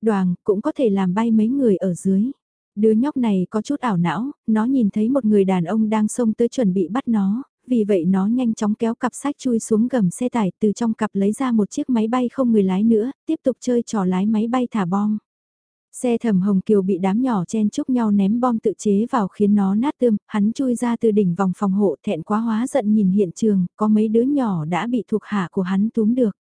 Đoàn cũng có thể làm bay mấy người ở dưới. Đứa nhóc này có chút ảo não, nó nhìn thấy một người đàn ông đang xông tới chuẩn bị bắt nó, vì vậy nó nhanh chóng kéo cặp sách chui xuống gầm xe tải từ trong cặp lấy ra một chiếc máy bay không người lái nữa, tiếp tục chơi trò lái máy bay thả bom. Xe thẩm hồng kiều bị đám nhỏ chen chúc nhau ném bom tự chế vào khiến nó nát tươm, hắn chui ra từ đỉnh vòng phòng hộ thẹn quá hóa giận nhìn hiện trường, có mấy đứa nhỏ đã bị thuộc hạ của hắn túm được.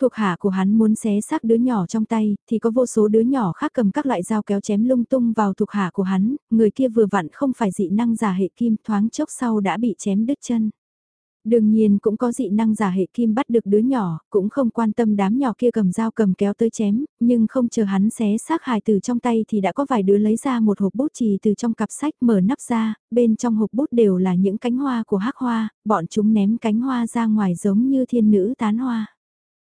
Thuộc hạ của hắn muốn xé xác đứa nhỏ trong tay, thì có vô số đứa nhỏ khác cầm các loại dao kéo chém lung tung vào thuộc hạ của hắn, người kia vừa vặn không phải dị năng giả hệ kim thoáng chốc sau đã bị chém đứt chân. Đương nhiên cũng có dị năng giả hệ kim bắt được đứa nhỏ, cũng không quan tâm đám nhỏ kia cầm dao cầm kéo tới chém, nhưng không chờ hắn xé xác hài từ trong tay thì đã có vài đứa lấy ra một hộp bút chì từ trong cặp sách mở nắp ra, bên trong hộp bút đều là những cánh hoa của hắc hoa, bọn chúng ném cánh hoa ra ngoài giống như thiên nữ tán hoa.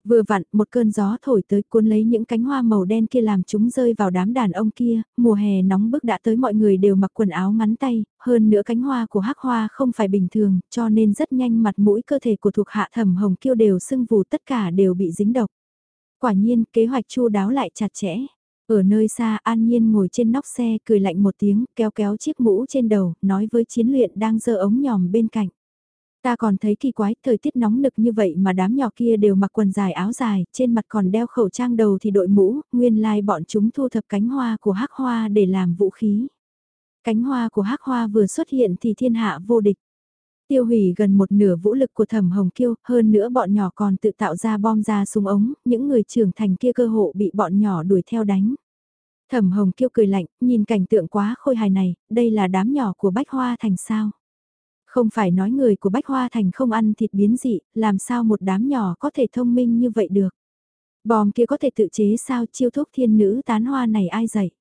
Vừa vặn, một cơn gió thổi tới cuốn lấy những cánh hoa màu đen kia làm chúng rơi vào đám đàn ông kia, mùa hè nóng bức đã tới mọi người đều mặc quần áo ngắn tay, hơn nữa cánh hoa của hắc hoa không phải bình thường, cho nên rất nhanh mặt mũi cơ thể của thuộc hạ thẩm hồng kiêu đều sưng vù tất cả đều bị dính độc. Quả nhiên, kế hoạch chu đáo lại chặt chẽ. Ở nơi xa An Nhiên ngồi trên nóc xe cười lạnh một tiếng, kéo kéo chiếc mũ trên đầu, nói với chiến luyện đang giơ ống nhòm bên cạnh. Ta còn thấy kỳ quái, thời tiết nóng nực như vậy mà đám nhỏ kia đều mặc quần dài áo dài, trên mặt còn đeo khẩu trang đầu thì đội mũ, nguyên lai like bọn chúng thu thập cánh hoa của hắc hoa để làm vũ khí. Cánh hoa của hắc hoa vừa xuất hiện thì thiên hạ vô địch. Tiêu hủy gần một nửa vũ lực của thẩm hồng kiêu, hơn nữa bọn nhỏ còn tự tạo ra bom ra súng ống, những người trưởng thành kia cơ hộ bị bọn nhỏ đuổi theo đánh. Thẩm Hồng Kiêu cười lạnh, nhìn cảnh tượng quá khôi hài này, đây là đám nhỏ của Bách Hoa Thành sao. Không phải nói người của Bách Hoa Thành không ăn thịt biến dị, làm sao một đám nhỏ có thể thông minh như vậy được. bòm kia có thể tự chế sao chiêu thuốc thiên nữ tán hoa này ai dạy.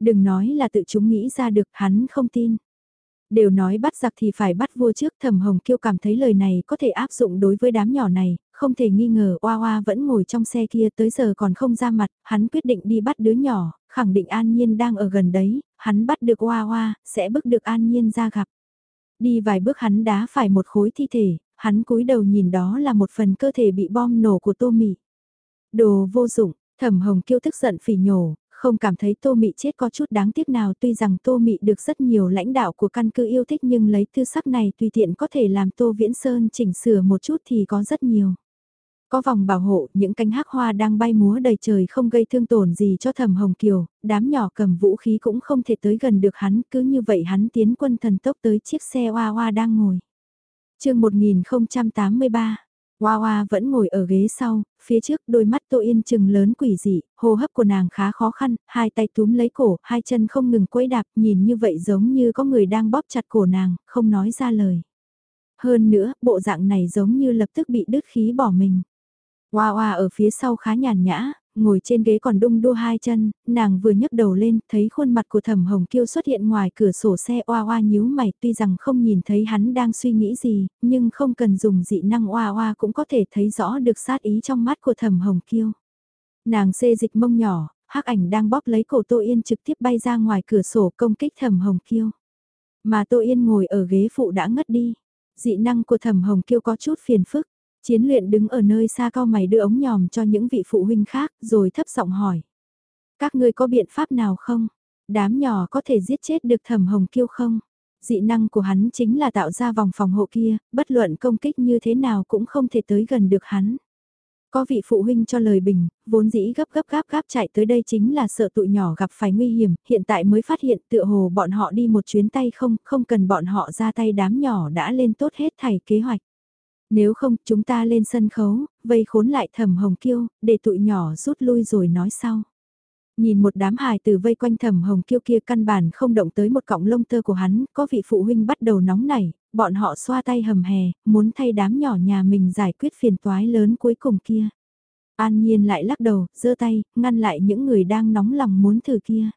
Đừng nói là tự chúng nghĩ ra được, hắn không tin. Đều nói bắt giặc thì phải bắt vua trước thẩm hồng kiêu cảm thấy lời này có thể áp dụng đối với đám nhỏ này, không thể nghi ngờ Oa Oa vẫn ngồi trong xe kia tới giờ còn không ra mặt, hắn quyết định đi bắt đứa nhỏ, khẳng định An Nhiên đang ở gần đấy, hắn bắt được Oa Oa, sẽ bức được An Nhiên ra gặp. Đi vài bước hắn đá phải một khối thi thể, hắn cúi đầu nhìn đó là một phần cơ thể bị bom nổ của Tô Mị. Đồ vô dụng, Thẩm Hồng Kiêu tức giận phỉ nhổ, không cảm thấy Tô Mị chết có chút đáng tiếc nào tuy rằng Tô Mị được rất nhiều lãnh đạo của căn cứ yêu thích nhưng lấy tư sắc này tùy tiện có thể làm Tô Viễn Sơn chỉnh sửa một chút thì có rất nhiều. Có vòng bảo hộ, những cánh hắc hoa đang bay múa đầy trời không gây thương tổn gì cho thẩm hồng kiều, đám nhỏ cầm vũ khí cũng không thể tới gần được hắn, cứ như vậy hắn tiến quân thần tốc tới chiếc xe hoa hoa đang ngồi. chương 1083 Hoa Hoa vẫn ngồi ở ghế sau, phía trước đôi mắt Tô Yên chừng lớn quỷ dị, hô hấp của nàng khá khó khăn, hai tay túm lấy cổ, hai chân không ngừng quấy đạp, nhìn như vậy giống như có người đang bóp chặt cổ nàng, không nói ra lời. Hơn nữa, bộ dạng này giống như lập tức bị đứt khí bỏ mình. Hoa Hoa ở phía sau khá nhàn nhã, ngồi trên ghế còn đung đua hai chân, nàng vừa nhấc đầu lên, thấy khuôn mặt của thẩm hồng kiêu xuất hiện ngoài cửa sổ xe oa oa nhíu mày tuy rằng không nhìn thấy hắn đang suy nghĩ gì, nhưng không cần dùng dị năng oa oa cũng có thể thấy rõ được sát ý trong mắt của thẩm hồng kiêu. Nàng xê dịch mông nhỏ, hắc ảnh đang bóp lấy cổ Tô Yên trực tiếp bay ra ngoài cửa sổ công kích thẩm hồng kiêu. Mà Tô Yên ngồi ở ghế phụ đã ngất đi. Dị năng của thẩm hồng kiêu có chút phiền phức Chiến luyện đứng ở nơi xa cao mày đưa ống nhòm cho những vị phụ huynh khác rồi thấp giọng hỏi. Các ngươi có biện pháp nào không? Đám nhỏ có thể giết chết được thẩm hồng kiêu không? Dị năng của hắn chính là tạo ra vòng phòng hộ kia, bất luận công kích như thế nào cũng không thể tới gần được hắn. Có vị phụ huynh cho lời bình, vốn dĩ gấp gấp gáp gáp chạy tới đây chính là sợ tụi nhỏ gặp phải nguy hiểm, hiện tại mới phát hiện tựa hồ bọn họ đi một chuyến tay không, không cần bọn họ ra tay đám nhỏ đã lên tốt hết thảy kế hoạch. Nếu không, chúng ta lên sân khấu, vây khốn lại thẩm hồng kiêu, để tụi nhỏ rút lui rồi nói sau. Nhìn một đám hài từ vây quanh thẩm hồng kiêu kia căn bản không động tới một cọng lông tơ của hắn, có vị phụ huynh bắt đầu nóng nảy, bọn họ xoa tay hầm hè, muốn thay đám nhỏ nhà mình giải quyết phiền toái lớn cuối cùng kia. An Nhiên lại lắc đầu, giơ tay, ngăn lại những người đang nóng lòng muốn thử kia.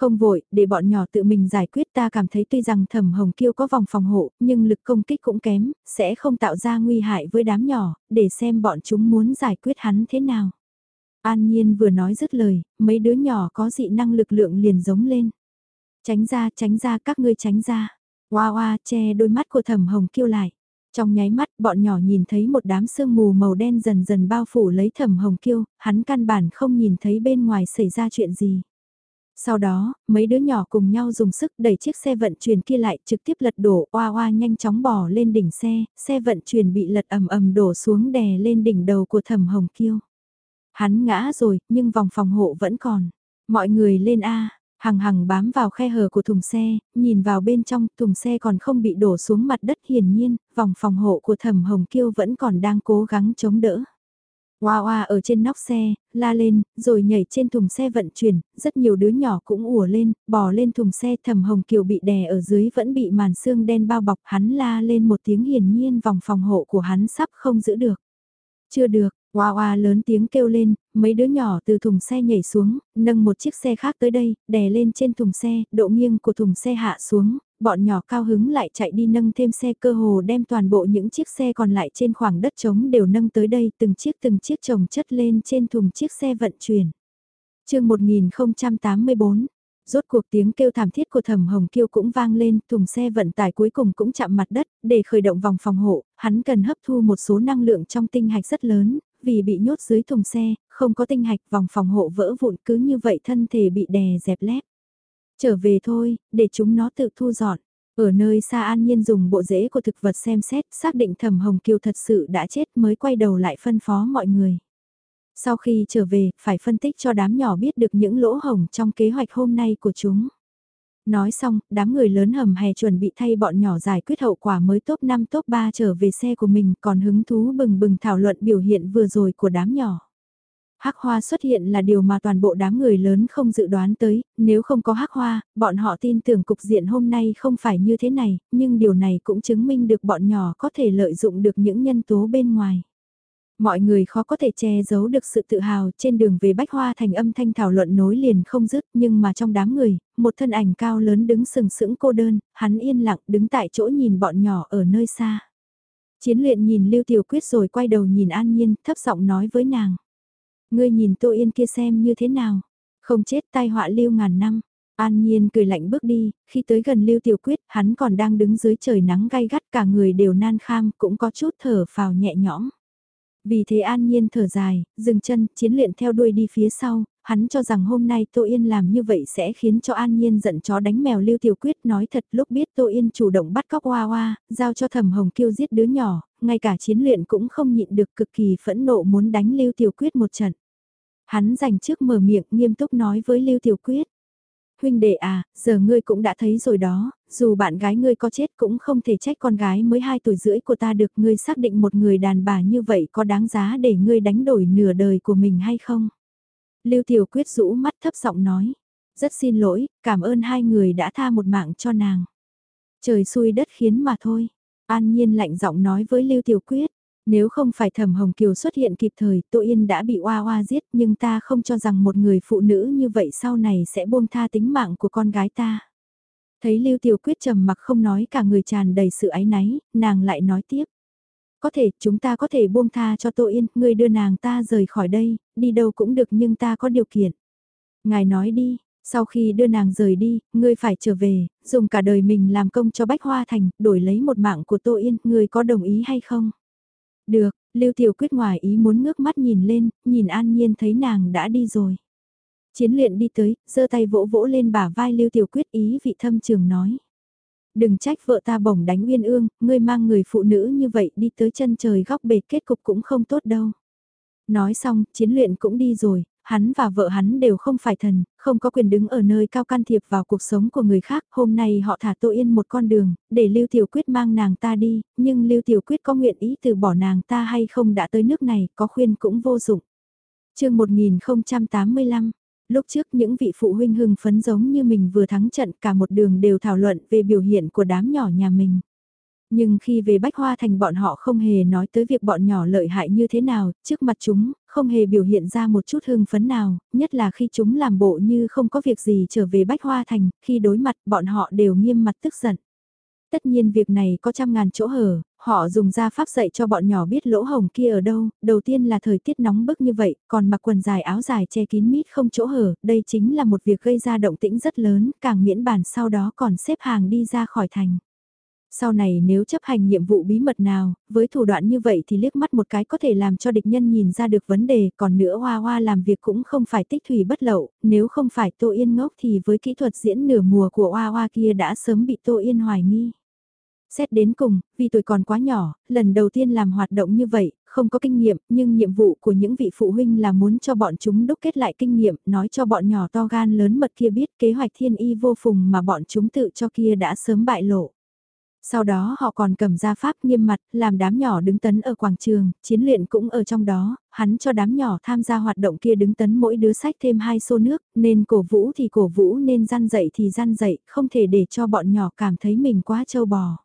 Không vội, để bọn nhỏ tự mình giải quyết ta cảm thấy tuy rằng thẩm hồng kiêu có vòng phòng hộ, nhưng lực công kích cũng kém, sẽ không tạo ra nguy hại với đám nhỏ, để xem bọn chúng muốn giải quyết hắn thế nào. An Nhiên vừa nói dứt lời, mấy đứa nhỏ có dị năng lực lượng liền giống lên. Tránh ra, tránh ra, các ngươi tránh ra. Hoa hoa che đôi mắt của thẩm hồng kiêu lại. Trong nháy mắt, bọn nhỏ nhìn thấy một đám sương mù màu đen dần dần bao phủ lấy thẩm hồng kiêu, hắn căn bản không nhìn thấy bên ngoài xảy ra chuyện gì. Sau đó, mấy đứa nhỏ cùng nhau dùng sức đẩy chiếc xe vận chuyển kia lại trực tiếp lật đổ oa oa nhanh chóng bò lên đỉnh xe, xe vận chuyển bị lật ầm ầm đổ xuống đè lên đỉnh đầu của thẩm hồng kiêu. Hắn ngã rồi, nhưng vòng phòng hộ vẫn còn. Mọi người lên A, hằng hằng bám vào khe hở của thùng xe, nhìn vào bên trong, thùng xe còn không bị đổ xuống mặt đất hiển nhiên, vòng phòng hộ của thẩm hồng kiêu vẫn còn đang cố gắng chống đỡ. Hoa hoa ở trên nóc xe, la lên, rồi nhảy trên thùng xe vận chuyển, rất nhiều đứa nhỏ cũng ùa lên, bò lên thùng xe thầm hồng kiều bị đè ở dưới vẫn bị màn xương đen bao bọc hắn la lên một tiếng hiển nhiên vòng phòng hộ của hắn sắp không giữ được. Chưa được, Hoa hoa lớn tiếng kêu lên, mấy đứa nhỏ từ thùng xe nhảy xuống, nâng một chiếc xe khác tới đây, đè lên trên thùng xe, độ nghiêng của thùng xe hạ xuống, bọn nhỏ cao hứng lại chạy đi nâng thêm xe cơ hồ đem toàn bộ những chiếc xe còn lại trên khoảng đất trống đều nâng tới đây từng chiếc từng chiếc chồng chất lên trên thùng chiếc xe vận chuyển. chương 1084, rốt cuộc tiếng kêu thảm thiết của thẩm hồng kiêu cũng vang lên, thùng xe vận tải cuối cùng cũng chạm mặt đất, để khởi động vòng phòng hộ, hắn cần hấp thu một số năng lượng trong tinh hạch rất lớn, vì bị nhốt dưới thùng xe, không có tinh hạch vòng phòng hộ vỡ vụn cứ như vậy thân thể bị đè dẹp lép. Trở về thôi, để chúng nó tự thu dọn. Ở nơi xa an nhiên dùng bộ rễ của thực vật xem xét, xác định thẩm hồng kiều thật sự đã chết mới quay đầu lại phân phó mọi người. Sau khi trở về, phải phân tích cho đám nhỏ biết được những lỗ hổng trong kế hoạch hôm nay của chúng. Nói xong, đám người lớn hầm hè chuẩn bị thay bọn nhỏ giải quyết hậu quả mới top 5 top 3 trở về xe của mình còn hứng thú bừng bừng thảo luận biểu hiện vừa rồi của đám nhỏ. Hắc hoa xuất hiện là điều mà toàn bộ đám người lớn không dự đoán tới, nếu không có hắc hoa, bọn họ tin tưởng cục diện hôm nay không phải như thế này, nhưng điều này cũng chứng minh được bọn nhỏ có thể lợi dụng được những nhân tố bên ngoài. Mọi người khó có thể che giấu được sự tự hào trên đường về Bách Hoa thành âm thanh thảo luận nối liền không dứt nhưng mà trong đám người, một thân ảnh cao lớn đứng sừng sững cô đơn, hắn yên lặng đứng tại chỗ nhìn bọn nhỏ ở nơi xa. Chiến luyện nhìn Lưu Tiểu Quyết rồi quay đầu nhìn An Nhiên, thấp giọng nói với nàng. Ngươi nhìn Tô Yên kia xem như thế nào? Không chết tai họa lưu ngàn năm. An Nhiên cười lạnh bước đi, khi tới gần Lưu Tiểu Quyết, hắn còn đang đứng dưới trời nắng gay gắt cả người đều nan kham, cũng có chút thở phào nhẹ nhõm. Vì thế An Nhiên thở dài, dừng chân, chiến luyện theo đuôi đi phía sau, hắn cho rằng hôm nay Tô Yên làm như vậy sẽ khiến cho An Nhiên giận chó đánh mèo Lưu Tiểu Quyết nói thật lúc biết Tô Yên chủ động bắt cóc Hoa Hoa, giao cho Thẩm Hồng Kiêu giết đứa nhỏ, ngay cả chiến luyện cũng không nhịn được cực kỳ phẫn nộ muốn đánh Lưu Tiểu Quyết một trận. Hắn dành trước mở miệng nghiêm túc nói với Lưu Tiểu Quyết. Huynh đệ à, giờ ngươi cũng đã thấy rồi đó, dù bạn gái ngươi có chết cũng không thể trách con gái mới 2 tuổi rưỡi của ta được ngươi xác định một người đàn bà như vậy có đáng giá để ngươi đánh đổi nửa đời của mình hay không? Lưu Tiểu Quyết rũ mắt thấp giọng nói. Rất xin lỗi, cảm ơn hai người đã tha một mạng cho nàng. Trời xui đất khiến mà thôi. An Nhiên lạnh giọng nói với Lưu Tiểu Quyết. Nếu không phải Thẩm Hồng Kiều xuất hiện kịp thời, Tô Yên đã bị oa oa giết, nhưng ta không cho rằng một người phụ nữ như vậy sau này sẽ buông tha tính mạng của con gái ta. Thấy Lưu Tiểu Quyết trầm mặc không nói cả người tràn đầy sự áy náy, nàng lại nói tiếp. Có thể, chúng ta có thể buông tha cho Tô Yên, ngươi đưa nàng ta rời khỏi đây, đi đâu cũng được nhưng ta có điều kiện. Ngài nói đi, sau khi đưa nàng rời đi, ngươi phải trở về, dùng cả đời mình làm công cho Bách Hoa Thành, đổi lấy một mạng của Tô Yên, ngươi có đồng ý hay không? Được, Lưu Tiểu Quyết ngoài ý muốn ngước mắt nhìn lên, nhìn An Nhiên thấy nàng đã đi rồi. Chiến luyện đi tới, giơ tay vỗ vỗ lên bả vai Lưu Tiểu Quyết ý vị thâm trường nói. Đừng trách vợ ta bổng đánh uyên ương, ngươi mang người phụ nữ như vậy đi tới chân trời góc bệt kết cục cũng không tốt đâu. Nói xong, chiến luyện cũng đi rồi, hắn và vợ hắn đều không phải thần, không có quyền đứng ở nơi cao can thiệp vào cuộc sống của người khác. Hôm nay họ thả Tô Yên một con đường, để Lưu Tiểu Quyết mang nàng ta đi, nhưng Lưu Tiểu Quyết có nguyện ý từ bỏ nàng ta hay không đã tới nước này, có khuyên cũng vô dụng. chương 1085 Lúc trước những vị phụ huynh hưng phấn giống như mình vừa thắng trận cả một đường đều thảo luận về biểu hiện của đám nhỏ nhà mình. Nhưng khi về Bách Hoa Thành bọn họ không hề nói tới việc bọn nhỏ lợi hại như thế nào, trước mặt chúng, không hề biểu hiện ra một chút hưng phấn nào, nhất là khi chúng làm bộ như không có việc gì trở về Bách Hoa Thành, khi đối mặt bọn họ đều nghiêm mặt tức giận. Tất nhiên việc này có trăm ngàn chỗ hở, họ dùng ra pháp dạy cho bọn nhỏ biết lỗ hồng kia ở đâu, đầu tiên là thời tiết nóng bức như vậy, còn mặc quần dài áo dài che kín mít không chỗ hở, đây chính là một việc gây ra động tĩnh rất lớn, càng miễn bản sau đó còn xếp hàng đi ra khỏi thành. Sau này nếu chấp hành nhiệm vụ bí mật nào, với thủ đoạn như vậy thì liếc mắt một cái có thể làm cho địch nhân nhìn ra được vấn đề, còn nữa Hoa Hoa làm việc cũng không phải tích thủy bất lậu, nếu không phải Tô Yên ngốc thì với kỹ thuật diễn nửa mùa của Hoa Hoa kia đã sớm bị Tô Yên hoài nghi. Xét đến cùng, vì tuổi còn quá nhỏ, lần đầu tiên làm hoạt động như vậy, không có kinh nghiệm, nhưng nhiệm vụ của những vị phụ huynh là muốn cho bọn chúng đúc kết lại kinh nghiệm, nói cho bọn nhỏ to gan lớn mật kia biết kế hoạch thiên y vô phùng mà bọn chúng tự cho kia đã sớm bại lộ. Sau đó họ còn cầm ra pháp nghiêm mặt, làm đám nhỏ đứng tấn ở quảng trường, chiến luyện cũng ở trong đó, hắn cho đám nhỏ tham gia hoạt động kia đứng tấn mỗi đứa sách thêm hai xô nước, nên cổ vũ thì cổ vũ nên gian dậy thì gian dậy, không thể để cho bọn nhỏ cảm thấy mình quá trâu bò.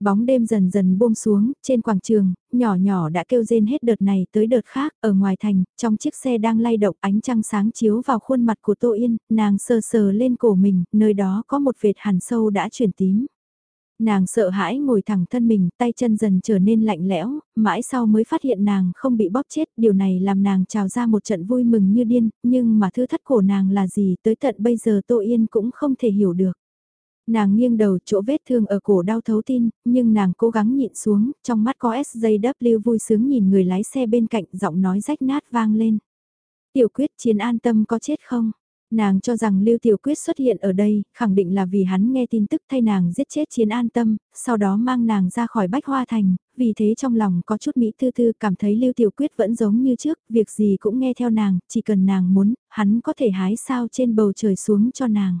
Bóng đêm dần dần buông xuống, trên quảng trường, nhỏ nhỏ đã kêu rên hết đợt này tới đợt khác, ở ngoài thành, trong chiếc xe đang lay động ánh trăng sáng chiếu vào khuôn mặt của Tô Yên, nàng sờ sờ lên cổ mình, nơi đó có một vệt hàn sâu đã chuyển tím. Nàng sợ hãi ngồi thẳng thân mình, tay chân dần trở nên lạnh lẽo, mãi sau mới phát hiện nàng không bị bóp chết, điều này làm nàng trào ra một trận vui mừng như điên, nhưng mà thứ thất cổ nàng là gì tới tận bây giờ Tô Yên cũng không thể hiểu được. Nàng nghiêng đầu chỗ vết thương ở cổ đau thấu tin, nhưng nàng cố gắng nhịn xuống, trong mắt có SJW vui sướng nhìn người lái xe bên cạnh giọng nói rách nát vang lên. Tiểu quyết chiến an tâm có chết không? Nàng cho rằng Lưu Tiểu Quyết xuất hiện ở đây, khẳng định là vì hắn nghe tin tức thay nàng giết chết chiến an tâm, sau đó mang nàng ra khỏi Bách Hoa Thành, vì thế trong lòng có chút Mỹ tư tư cảm thấy Lưu Tiểu Quyết vẫn giống như trước, việc gì cũng nghe theo nàng, chỉ cần nàng muốn, hắn có thể hái sao trên bầu trời xuống cho nàng.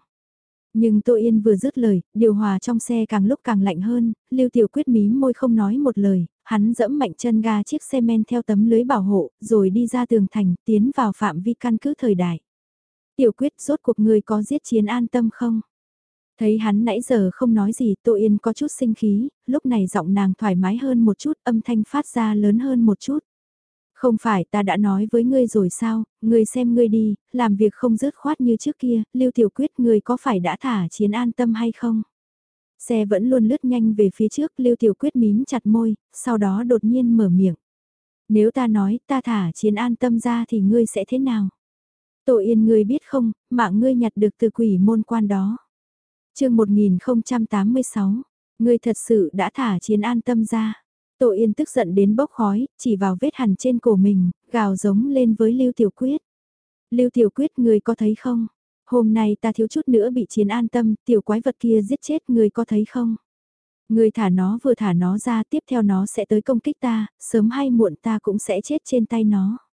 Nhưng Tô Yên vừa dứt lời, điều hòa trong xe càng lúc càng lạnh hơn, Lưu Tiểu Quyết mím môi không nói một lời, hắn dẫm mạnh chân ga chiếc xe men theo tấm lưới bảo hộ, rồi đi ra tường thành, tiến vào phạm vi căn cứ thời đại. Tiểu Quyết rốt cuộc người có giết chiến an tâm không? Thấy hắn nãy giờ không nói gì Tô Yên có chút sinh khí, lúc này giọng nàng thoải mái hơn một chút, âm thanh phát ra lớn hơn một chút. Không phải ta đã nói với ngươi rồi sao, ngươi xem ngươi đi, làm việc không dứt khoát như trước kia, Lưu Tiểu Quyết ngươi có phải đã thả chiến an tâm hay không? Xe vẫn luôn lướt nhanh về phía trước, Lưu Tiểu Quyết mím chặt môi, sau đó đột nhiên mở miệng. Nếu ta nói ta thả chiến an tâm ra thì ngươi sẽ thế nào? Tội yên ngươi biết không, mạng ngươi nhặt được từ quỷ môn quan đó. chương 1086, ngươi thật sự đã thả chiến an tâm ra. Tô Yên tức giận đến bốc khói, chỉ vào vết hằn trên cổ mình, gào giống lên với Lưu Tiểu Quyết. Lưu Tiểu Quyết ngươi có thấy không? Hôm nay ta thiếu chút nữa bị chiến an tâm, tiểu quái vật kia giết chết ngươi có thấy không? Ngươi thả nó vừa thả nó ra tiếp theo nó sẽ tới công kích ta, sớm hay muộn ta cũng sẽ chết trên tay nó.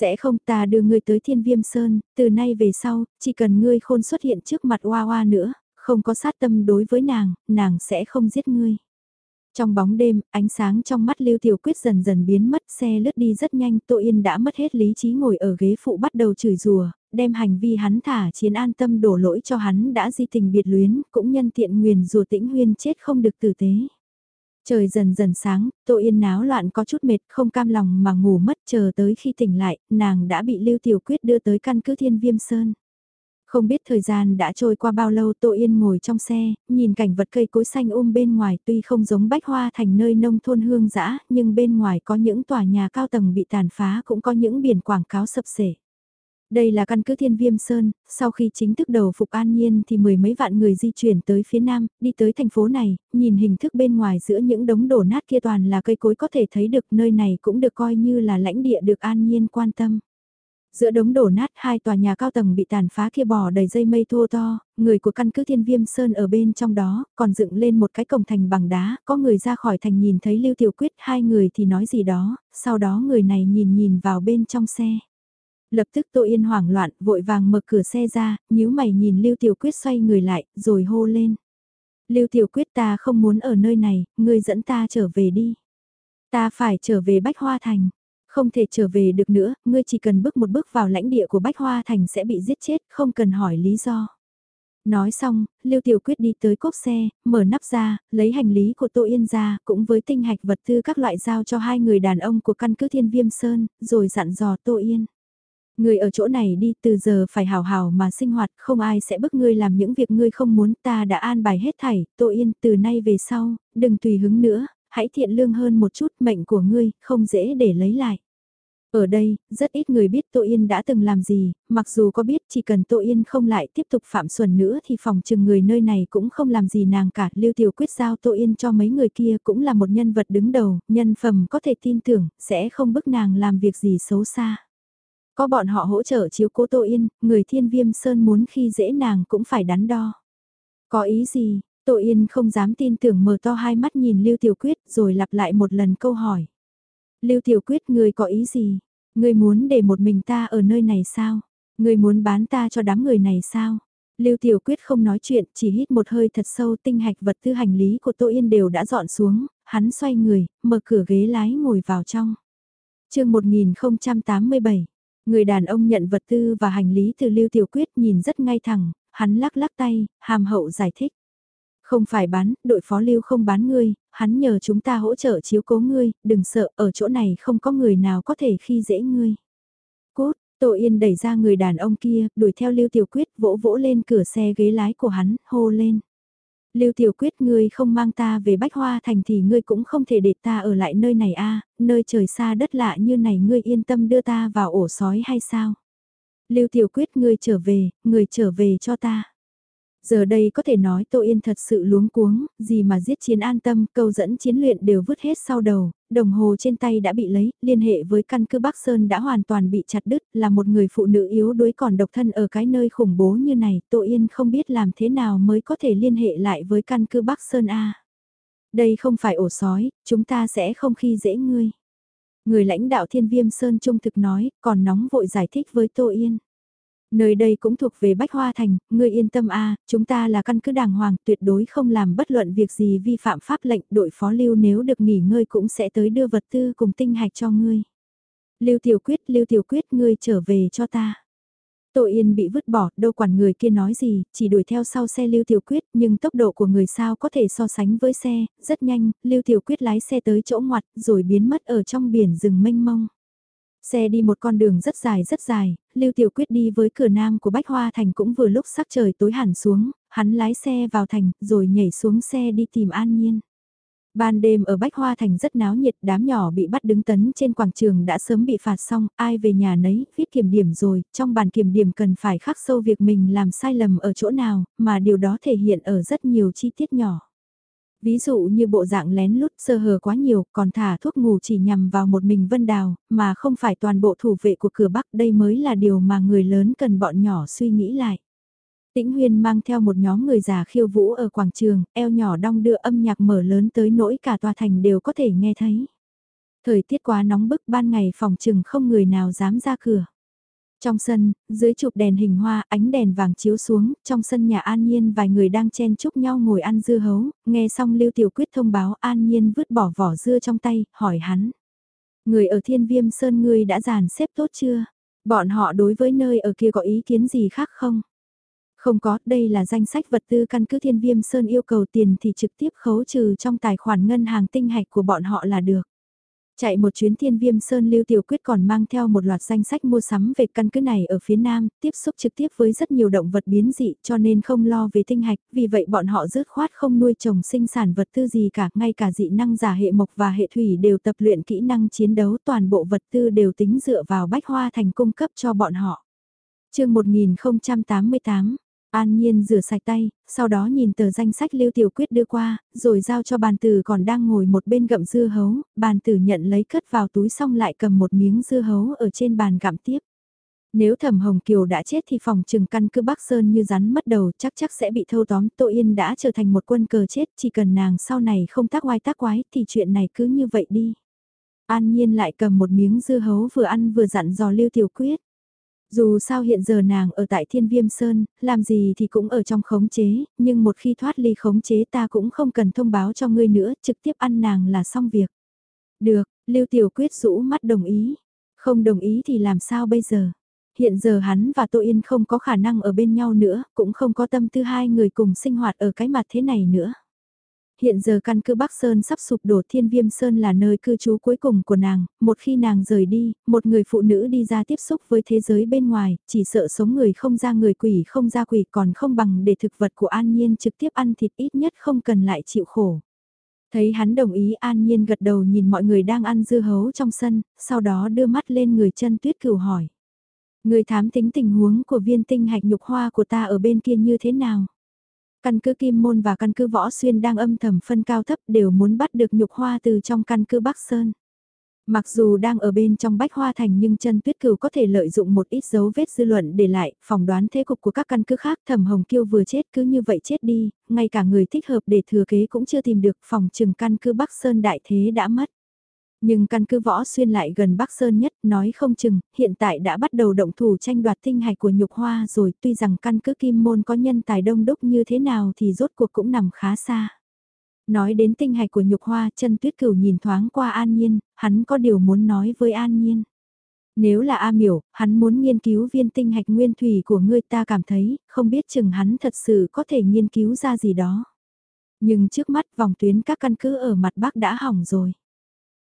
Sẽ không ta đưa ngươi tới thiên viêm sơn, từ nay về sau, chỉ cần ngươi khôn xuất hiện trước mặt Hoa Hoa nữa, không có sát tâm đối với nàng, nàng sẽ không giết ngươi. Trong bóng đêm, ánh sáng trong mắt Lưu Tiểu Quyết dần dần biến mất, xe lướt đi rất nhanh, Tô Yên đã mất hết lý trí ngồi ở ghế phụ bắt đầu chửi rùa, đem hành vi hắn thả chiến an tâm đổ lỗi cho hắn đã di tình biệt luyến, cũng nhân tiện nguyền rùa tĩnh huyên chết không được tử tế. Trời dần dần sáng, Tô Yên náo loạn có chút mệt, không cam lòng mà ngủ mất chờ tới khi tỉnh lại, nàng đã bị Lưu Tiểu Quyết đưa tới căn cứ Thiên Viêm Sơn. Không biết thời gian đã trôi qua bao lâu Tô Yên ngồi trong xe, nhìn cảnh vật cây cối xanh um bên ngoài tuy không giống bách hoa thành nơi nông thôn hương dã nhưng bên ngoài có những tòa nhà cao tầng bị tàn phá cũng có những biển quảng cáo sập sể. Đây là căn cứ Thiên Viêm Sơn, sau khi chính thức đầu phục an nhiên thì mười mấy vạn người di chuyển tới phía nam, đi tới thành phố này, nhìn hình thức bên ngoài giữa những đống đổ nát kia toàn là cây cối có thể thấy được nơi này cũng được coi như là lãnh địa được an nhiên quan tâm. Giữa đống đổ nát hai tòa nhà cao tầng bị tàn phá kia bò đầy dây mây thô to, người của căn cứ thiên viêm sơn ở bên trong đó, còn dựng lên một cái cổng thành bằng đá, có người ra khỏi thành nhìn thấy Lưu Tiểu Quyết hai người thì nói gì đó, sau đó người này nhìn nhìn vào bên trong xe. Lập tức Tô Yên hoảng loạn, vội vàng mở cửa xe ra, nhíu mày nhìn Lưu Tiểu Quyết xoay người lại, rồi hô lên. Lưu Tiểu Quyết ta không muốn ở nơi này, ngươi dẫn ta trở về đi. Ta phải trở về Bách Hoa Thành. Không thể trở về được nữa, ngươi chỉ cần bước một bước vào lãnh địa của Bách Hoa Thành sẽ bị giết chết, không cần hỏi lý do. Nói xong, Lưu Tiểu Quyết đi tới cốp xe, mở nắp ra, lấy hành lý của Tô Yên ra, cũng với tinh hạch vật tư các loại giao cho hai người đàn ông của căn cứ Thiên Viêm Sơn, rồi dặn dò Tô Yên. Người ở chỗ này đi từ giờ phải hào hào mà sinh hoạt, không ai sẽ bức ngươi làm những việc ngươi không muốn, ta đã an bài hết thảy, Tội Yên từ nay về sau, đừng tùy hứng nữa, hãy thiện lương hơn một chút, mệnh của ngươi, không dễ để lấy lại. Ở đây, rất ít người biết Tô Yên đã từng làm gì, mặc dù có biết chỉ cần Tô Yên không lại tiếp tục phạm xuẩn nữa thì phòng trừng người nơi này cũng không làm gì nàng cả. Lưu Tiểu Quyết giao Tô Yên cho mấy người kia cũng là một nhân vật đứng đầu, nhân phẩm có thể tin tưởng, sẽ không bức nàng làm việc gì xấu xa. Có bọn họ hỗ trợ chiếu cố Tô Yên, người thiên viêm sơn muốn khi dễ nàng cũng phải đắn đo. Có ý gì, Tô Yên không dám tin tưởng mở to hai mắt nhìn Lưu Tiểu Quyết rồi lặp lại một lần câu hỏi. Lưu Tiểu Quyết người có ý gì? Người muốn để một mình ta ở nơi này sao? Người muốn bán ta cho đám người này sao? Lưu Tiểu Quyết không nói chuyện, chỉ hít một hơi thật sâu tinh hạch vật tư hành lý của Tô Yên đều đã dọn xuống, hắn xoay người, mở cửa ghế lái ngồi vào trong. chương 1087, người đàn ông nhận vật tư và hành lý từ Lưu Tiểu Quyết nhìn rất ngay thẳng, hắn lắc lắc tay, hàm hậu giải thích. Không phải bán, đội phó lưu không bán ngươi, hắn nhờ chúng ta hỗ trợ chiếu cố ngươi, đừng sợ, ở chỗ này không có người nào có thể khi dễ ngươi. Cốt, Tô Yên đẩy ra người đàn ông kia, đuổi theo Lưu Tiểu Quyết vỗ vỗ lên cửa xe ghế lái của hắn, hô lên. Lưu Tiểu Quyết ngươi không mang ta về Bách Hoa Thành thì ngươi cũng không thể để ta ở lại nơi này a nơi trời xa đất lạ như này ngươi yên tâm đưa ta vào ổ sói hay sao? Lưu Tiểu Quyết ngươi trở về, ngươi trở về cho ta. Giờ đây có thể nói Tô Yên thật sự luống cuống, gì mà giết chiến an tâm, câu dẫn chiến luyện đều vứt hết sau đầu, đồng hồ trên tay đã bị lấy, liên hệ với căn cứ Bắc Sơn đã hoàn toàn bị chặt đứt, là một người phụ nữ yếu đuối còn độc thân ở cái nơi khủng bố như này, Tô Yên không biết làm thế nào mới có thể liên hệ lại với căn cứ Bắc Sơn A. Đây không phải ổ sói, chúng ta sẽ không khi dễ ngươi. Người lãnh đạo thiên viêm Sơn trung thực nói, còn nóng vội giải thích với Tô Yên. Nơi đây cũng thuộc về Bách Hoa Thành, ngươi yên tâm a, chúng ta là căn cứ đàng hoàng, tuyệt đối không làm bất luận việc gì vi phạm pháp lệnh, đội phó lưu nếu được nghỉ ngơi cũng sẽ tới đưa vật tư cùng tinh hạch cho ngươi. Lưu Tiểu Quyết, Lưu Tiểu Quyết, ngươi trở về cho ta. Tô Yên bị vứt bỏ, đâu quản người kia nói gì, chỉ đuổi theo sau xe Lưu Tiểu Quyết, nhưng tốc độ của người sao có thể so sánh với xe, rất nhanh, Lưu Tiểu Quyết lái xe tới chỗ ngoặt, rồi biến mất ở trong biển rừng mênh mông. Xe đi một con đường rất dài rất dài, Lưu Tiểu Quyết đi với cửa nam của Bách Hoa Thành cũng vừa lúc sắc trời tối hẳn xuống, hắn lái xe vào thành, rồi nhảy xuống xe đi tìm An Nhiên. Ban đêm ở Bách Hoa Thành rất náo nhiệt, đám nhỏ bị bắt đứng tấn trên quảng trường đã sớm bị phạt xong, ai về nhà nấy, viết kiểm điểm rồi, trong bàn kiểm điểm cần phải khắc sâu việc mình làm sai lầm ở chỗ nào, mà điều đó thể hiện ở rất nhiều chi tiết nhỏ. Ví dụ như bộ dạng lén lút sơ hở quá nhiều, còn thả thuốc ngủ chỉ nhằm vào một mình Vân Đào, mà không phải toàn bộ thủ vệ của cửa Bắc, đây mới là điều mà người lớn cần bọn nhỏ suy nghĩ lại. Tĩnh Huyên mang theo một nhóm người già khiêu vũ ở quảng trường, eo nhỏ đong đưa âm nhạc mở lớn tới nỗi cả tòa thành đều có thể nghe thấy. Thời tiết quá nóng bức ban ngày phòng trừng không người nào dám ra cửa. Trong sân, dưới chụp đèn hình hoa, ánh đèn vàng chiếu xuống, trong sân nhà An Nhiên vài người đang chen chúc nhau ngồi ăn dưa hấu, nghe xong Lưu Tiểu Quyết thông báo An Nhiên vứt bỏ vỏ dưa trong tay, hỏi hắn. Người ở thiên viêm sơn ngươi đã dàn xếp tốt chưa? Bọn họ đối với nơi ở kia có ý kiến gì khác không? Không có, đây là danh sách vật tư căn cứ thiên viêm sơn yêu cầu tiền thì trực tiếp khấu trừ trong tài khoản ngân hàng tinh hạch của bọn họ là được. Chạy một chuyến thiên viêm sơn lưu tiểu quyết còn mang theo một loạt danh sách mua sắm về căn cứ này ở phía nam, tiếp xúc trực tiếp với rất nhiều động vật biến dị cho nên không lo về tinh hạch, vì vậy bọn họ rớt khoát không nuôi trồng sinh sản vật tư gì cả, ngay cả dị năng giả hệ mộc và hệ thủy đều tập luyện kỹ năng chiến đấu toàn bộ vật tư đều tính dựa vào bách hoa thành cung cấp cho bọn họ. chương 1088 An Nhiên rửa sạch tay, sau đó nhìn tờ danh sách Lưu Tiểu Quyết đưa qua, rồi giao cho bàn tử còn đang ngồi một bên gặm dưa hấu, bàn tử nhận lấy cất vào túi xong lại cầm một miếng dưa hấu ở trên bàn gặm tiếp. Nếu Thẩm Hồng Kiều đã chết thì phòng trừng căn cứ Bắc Sơn như rắn mất đầu chắc chắc sẽ bị thâu tóm. Tô Yên đã trở thành một quân cờ chết, chỉ cần nàng sau này không tác oai tác quái thì chuyện này cứ như vậy đi. An Nhiên lại cầm một miếng dưa hấu vừa ăn vừa dặn dò Lưu Tiểu Quyết. Dù sao hiện giờ nàng ở tại Thiên Viêm Sơn, làm gì thì cũng ở trong khống chế, nhưng một khi thoát ly khống chế ta cũng không cần thông báo cho ngươi nữa, trực tiếp ăn nàng là xong việc. Được, Lưu Tiểu Quyết rũ mắt đồng ý. Không đồng ý thì làm sao bây giờ? Hiện giờ hắn và Tô Yên không có khả năng ở bên nhau nữa, cũng không có tâm tư hai người cùng sinh hoạt ở cái mặt thế này nữa. Hiện giờ căn cứ Bắc Sơn sắp sụp đổ Thiên Viêm Sơn là nơi cư trú cuối cùng của nàng, một khi nàng rời đi, một người phụ nữ đi ra tiếp xúc với thế giới bên ngoài, chỉ sợ sống người không ra người quỷ không ra quỷ còn không bằng để thực vật của An Nhiên trực tiếp ăn thịt ít nhất không cần lại chịu khổ. Thấy hắn đồng ý An Nhiên gật đầu nhìn mọi người đang ăn dưa hấu trong sân, sau đó đưa mắt lên người chân tuyết cửu hỏi. Người thám tính tình huống của viên tinh hạch nhục hoa của ta ở bên kia như thế nào? Căn cứ Kim Môn và căn cứ Võ Xuyên đang âm thầm phân cao thấp đều muốn bắt được nhục hoa từ trong căn cứ Bắc Sơn. Mặc dù đang ở bên trong bách hoa thành nhưng chân tuyết cửu có thể lợi dụng một ít dấu vết dư luận để lại, phỏng đoán thế cục của các căn cứ khác thẩm hồng kiêu vừa chết cứ như vậy chết đi, ngay cả người thích hợp để thừa kế cũng chưa tìm được phòng trừng căn cứ Bắc Sơn đại thế đã mất. Nhưng căn cứ võ xuyên lại gần Bắc Sơn nhất, nói không chừng, hiện tại đã bắt đầu động thủ tranh đoạt tinh hạch của nhục hoa rồi, tuy rằng căn cứ kim môn có nhân tài đông đúc như thế nào thì rốt cuộc cũng nằm khá xa. Nói đến tinh hạch của nhục hoa, chân tuyết cửu nhìn thoáng qua An Nhiên, hắn có điều muốn nói với An Nhiên. Nếu là A miểu, hắn muốn nghiên cứu viên tinh hạch nguyên thủy của ngươi ta cảm thấy, không biết chừng hắn thật sự có thể nghiên cứu ra gì đó. Nhưng trước mắt vòng tuyến các căn cứ ở mặt bắc đã hỏng rồi.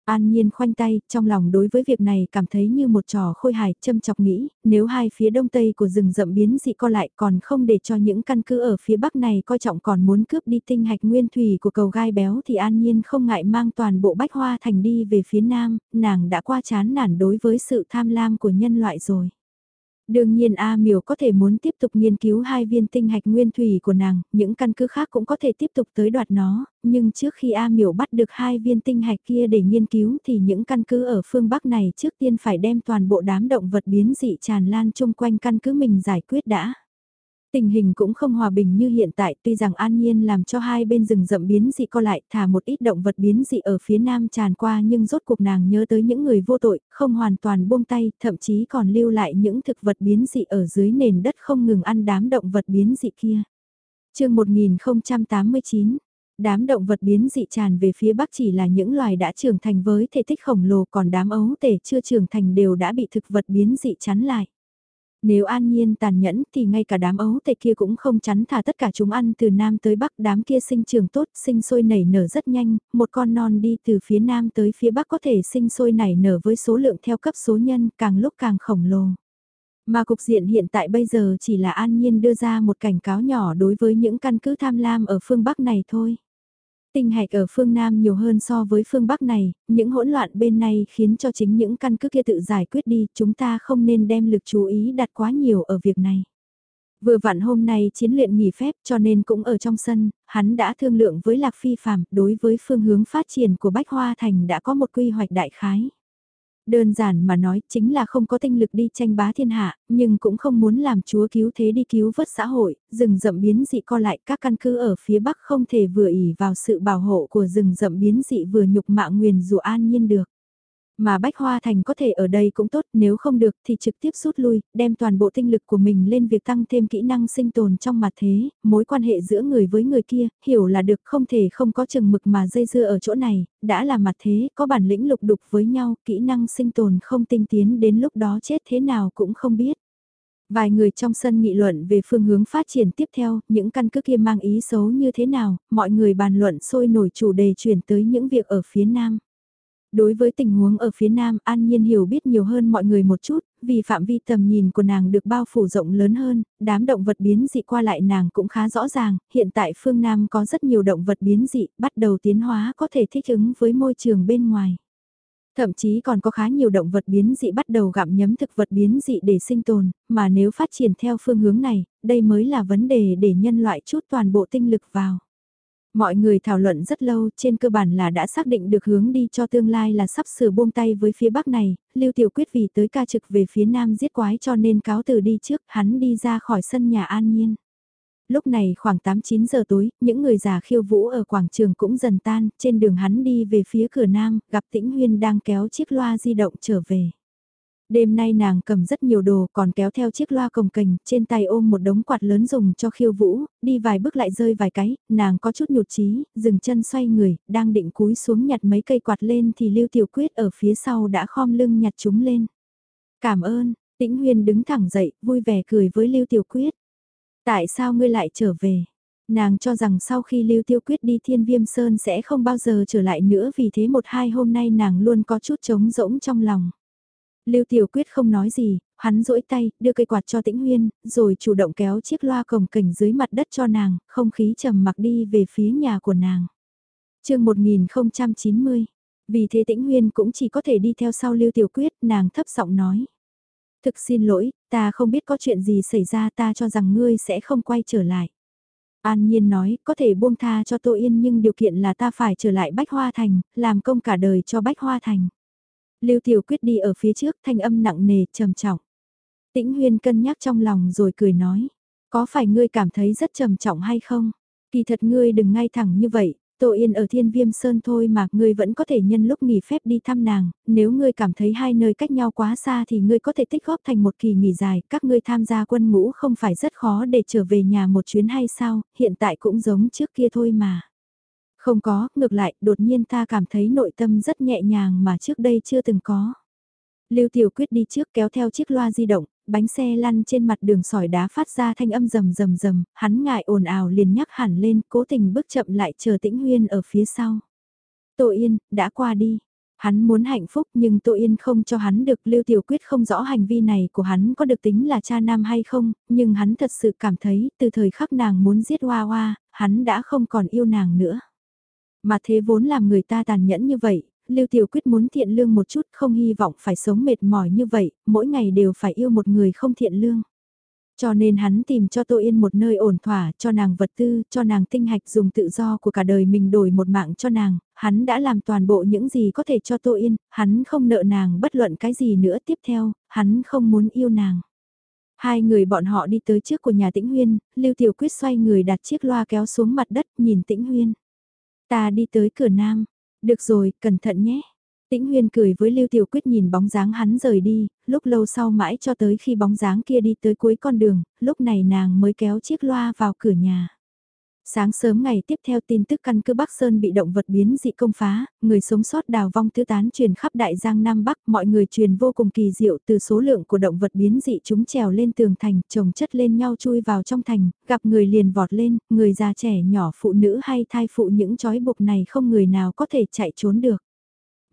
An Nhiên khoanh tay, trong lòng đối với việc này cảm thấy như một trò khôi hài, châm chọc nghĩ, nếu hai phía đông tây của rừng rậm biến dị co lại còn không để cho những căn cứ ở phía bắc này coi trọng còn muốn cướp đi tinh hạch nguyên thủy của cầu gai béo thì An Nhiên không ngại mang toàn bộ bách hoa thành đi về phía nam, nàng đã qua chán nản đối với sự tham lam của nhân loại rồi. Đương nhiên A Miểu có thể muốn tiếp tục nghiên cứu hai viên tinh hạch nguyên thủy của nàng, những căn cứ khác cũng có thể tiếp tục tới đoạt nó, nhưng trước khi A Miểu bắt được hai viên tinh hạch kia để nghiên cứu thì những căn cứ ở phương Bắc này trước tiên phải đem toàn bộ đám động vật biến dị tràn lan chung quanh căn cứ mình giải quyết đã. Tình hình cũng không hòa bình như hiện tại tuy rằng an nhiên làm cho hai bên rừng rậm biến dị co lại thả một ít động vật biến dị ở phía nam tràn qua nhưng rốt cuộc nàng nhớ tới những người vô tội, không hoàn toàn buông tay, thậm chí còn lưu lại những thực vật biến dị ở dưới nền đất không ngừng ăn đám động vật biến dị kia. chương 1089 Đám động vật biến dị tràn về phía bắc chỉ là những loài đã trưởng thành với thể tích khổng lồ còn đám ấu tể chưa trưởng thành đều đã bị thực vật biến dị chắn lại. Nếu an nhiên tàn nhẫn thì ngay cả đám ấu tệ kia cũng không chắn thả tất cả chúng ăn từ nam tới bắc đám kia sinh trường tốt, sinh sôi nảy nở rất nhanh, một con non đi từ phía nam tới phía bắc có thể sinh sôi nảy nở với số lượng theo cấp số nhân càng lúc càng khổng lồ. Mà cục diện hiện tại bây giờ chỉ là an nhiên đưa ra một cảnh cáo nhỏ đối với những căn cứ tham lam ở phương Bắc này thôi. Tinh hạch ở phương Nam nhiều hơn so với phương Bắc này, những hỗn loạn bên này khiến cho chính những căn cứ kia tự giải quyết đi, chúng ta không nên đem lực chú ý đặt quá nhiều ở việc này. Vừa vặn hôm nay chiến luyện nghỉ phép cho nên cũng ở trong sân, hắn đã thương lượng với Lạc Phi Phạm đối với phương hướng phát triển của Bách Hoa Thành đã có một quy hoạch đại khái. Đơn giản mà nói chính là không có tinh lực đi tranh bá thiên hạ, nhưng cũng không muốn làm chúa cứu thế đi cứu vớt xã hội, rừng rậm biến dị co lại các căn cứ ở phía bắc không thể vừa ỉ vào sự bảo hộ của rừng rậm biến dị vừa nhục mạ nguyền dù an nhiên được. Mà Bách Hoa Thành có thể ở đây cũng tốt, nếu không được thì trực tiếp rút lui, đem toàn bộ tinh lực của mình lên việc tăng thêm kỹ năng sinh tồn trong mặt thế, mối quan hệ giữa người với người kia, hiểu là được không thể không có chừng mực mà dây dưa ở chỗ này, đã là mặt thế, có bản lĩnh lục đục với nhau, kỹ năng sinh tồn không tinh tiến đến lúc đó chết thế nào cũng không biết. Vài người trong sân nghị luận về phương hướng phát triển tiếp theo, những căn cứ kia mang ý xấu như thế nào, mọi người bàn luận sôi nổi chủ đề chuyển tới những việc ở phía nam. Đối với tình huống ở phía Nam, An Nhiên hiểu biết nhiều hơn mọi người một chút, vì phạm vi tầm nhìn của nàng được bao phủ rộng lớn hơn, đám động vật biến dị qua lại nàng cũng khá rõ ràng, hiện tại phương Nam có rất nhiều động vật biến dị, bắt đầu tiến hóa có thể thích ứng với môi trường bên ngoài. Thậm chí còn có khá nhiều động vật biến dị bắt đầu gặm nhấm thực vật biến dị để sinh tồn, mà nếu phát triển theo phương hướng này, đây mới là vấn đề để nhân loại chút toàn bộ tinh lực vào. Mọi người thảo luận rất lâu, trên cơ bản là đã xác định được hướng đi cho tương lai là sắp sửa buông tay với phía bắc này, Lưu Tiểu Quyết vì tới ca trực về phía nam giết quái cho nên cáo từ đi trước, hắn đi ra khỏi sân nhà an nhiên. Lúc này khoảng 8-9 giờ tối, những người già khiêu vũ ở quảng trường cũng dần tan, trên đường hắn đi về phía cửa nam, gặp Tĩnh Huyên đang kéo chiếc loa di động trở về. Đêm nay nàng cầm rất nhiều đồ còn kéo theo chiếc loa cồng cành, trên tay ôm một đống quạt lớn dùng cho khiêu vũ, đi vài bước lại rơi vài cái, nàng có chút nhụt chí, dừng chân xoay người, đang định cúi xuống nhặt mấy cây quạt lên thì Lưu Tiểu Quyết ở phía sau đã khom lưng nhặt chúng lên. Cảm ơn, Tĩnh Huyên đứng thẳng dậy, vui vẻ cười với Lưu Tiểu Quyết. Tại sao ngươi lại trở về? Nàng cho rằng sau khi Lưu Tiêu Quyết đi Thiên Viêm Sơn sẽ không bao giờ trở lại nữa vì thế một hai hôm nay nàng luôn có chút trống rỗng trong lòng. Lưu Tiểu Quyết không nói gì, hắn duỗi tay, đưa cây quạt cho Tĩnh Huyên, rồi chủ động kéo chiếc loa cổng cảnh dưới mặt đất cho nàng, không khí trầm mặc đi về phía nhà của nàng. chương 1090, vì thế Tĩnh Huyên cũng chỉ có thể đi theo sau Lưu Tiểu Quyết, nàng thấp giọng nói. Thực xin lỗi, ta không biết có chuyện gì xảy ra ta cho rằng ngươi sẽ không quay trở lại. An Nhiên nói, có thể buông tha cho Tô Yên nhưng điều kiện là ta phải trở lại Bách Hoa Thành, làm công cả đời cho Bách Hoa Thành. Lưu Tiểu Quyết đi ở phía trước thanh âm nặng nề, trầm trọng. Tĩnh Huyên cân nhắc trong lòng rồi cười nói, có phải ngươi cảm thấy rất trầm trọng hay không? Kỳ thật ngươi đừng ngay thẳng như vậy, Tô Yên ở Thiên Viêm Sơn thôi mà ngươi vẫn có thể nhân lúc nghỉ phép đi thăm nàng, nếu ngươi cảm thấy hai nơi cách nhau quá xa thì ngươi có thể tích góp thành một kỳ nghỉ dài, các ngươi tham gia quân ngũ không phải rất khó để trở về nhà một chuyến hay sao, hiện tại cũng giống trước kia thôi mà. Không có, ngược lại, đột nhiên ta cảm thấy nội tâm rất nhẹ nhàng mà trước đây chưa từng có. Lưu Tiểu Quyết đi trước kéo theo chiếc loa di động, bánh xe lăn trên mặt đường sỏi đá phát ra thanh âm rầm rầm rầm, hắn ngại ồn ào liền nhắc hẳn lên, cố tình bước chậm lại chờ Tĩnh Huyên ở phía sau. Tô Yên, đã qua đi. Hắn muốn hạnh phúc nhưng Tô Yên không cho hắn được Lưu Tiểu Quyết không rõ hành vi này của hắn có được tính là cha nam hay không, nhưng hắn thật sự cảm thấy từ thời khắc nàng muốn giết Hoa Hoa, hắn đã không còn yêu nàng nữa. Mà thế vốn làm người ta tàn nhẫn như vậy, Lưu Tiểu Quyết muốn thiện lương một chút không hy vọng phải sống mệt mỏi như vậy, mỗi ngày đều phải yêu một người không thiện lương. Cho nên hắn tìm cho Tô Yên một nơi ổn thỏa, cho nàng vật tư, cho nàng tinh hạch dùng tự do của cả đời mình đổi một mạng cho nàng, hắn đã làm toàn bộ những gì có thể cho Tô Yên, hắn không nợ nàng bất luận cái gì nữa tiếp theo, hắn không muốn yêu nàng. Hai người bọn họ đi tới trước của nhà Tĩnh Huyên, Lưu Tiểu Quyết xoay người đặt chiếc loa kéo xuống mặt đất nhìn Tĩnh Huyên. Ta đi tới cửa nam. Được rồi, cẩn thận nhé. Tĩnh Huyên cười với Lưu Tiểu Quyết nhìn bóng dáng hắn rời đi, lúc lâu sau mãi cho tới khi bóng dáng kia đi tới cuối con đường, lúc này nàng mới kéo chiếc loa vào cửa nhà. Sáng sớm ngày tiếp theo tin tức căn cứ Bắc Sơn bị động vật biến dị công phá, người sống sót đào vong tứ tán truyền khắp đại giang Nam Bắc, mọi người truyền vô cùng kỳ diệu từ số lượng của động vật biến dị chúng trèo lên tường thành, chồng chất lên nhau chui vào trong thành, gặp người liền vọt lên, người già trẻ nhỏ phụ nữ hay thai phụ những chói buộc này không người nào có thể chạy trốn được.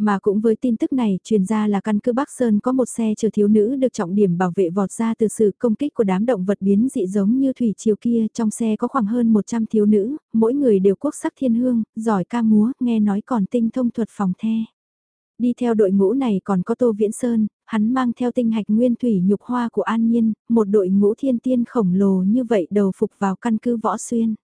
Mà cũng với tin tức này, truyền ra là căn cứ Bắc Sơn có một xe chở thiếu nữ được trọng điểm bảo vệ vọt ra từ sự công kích của đám động vật biến dị giống như thủy triều kia. Trong xe có khoảng hơn 100 thiếu nữ, mỗi người đều quốc sắc thiên hương, giỏi ca múa, nghe nói còn tinh thông thuật phòng the. Đi theo đội ngũ này còn có Tô Viễn Sơn, hắn mang theo tinh hạch nguyên thủy nhục hoa của An Nhiên, một đội ngũ thiên tiên khổng lồ như vậy đầu phục vào căn cứ Võ Xuyên.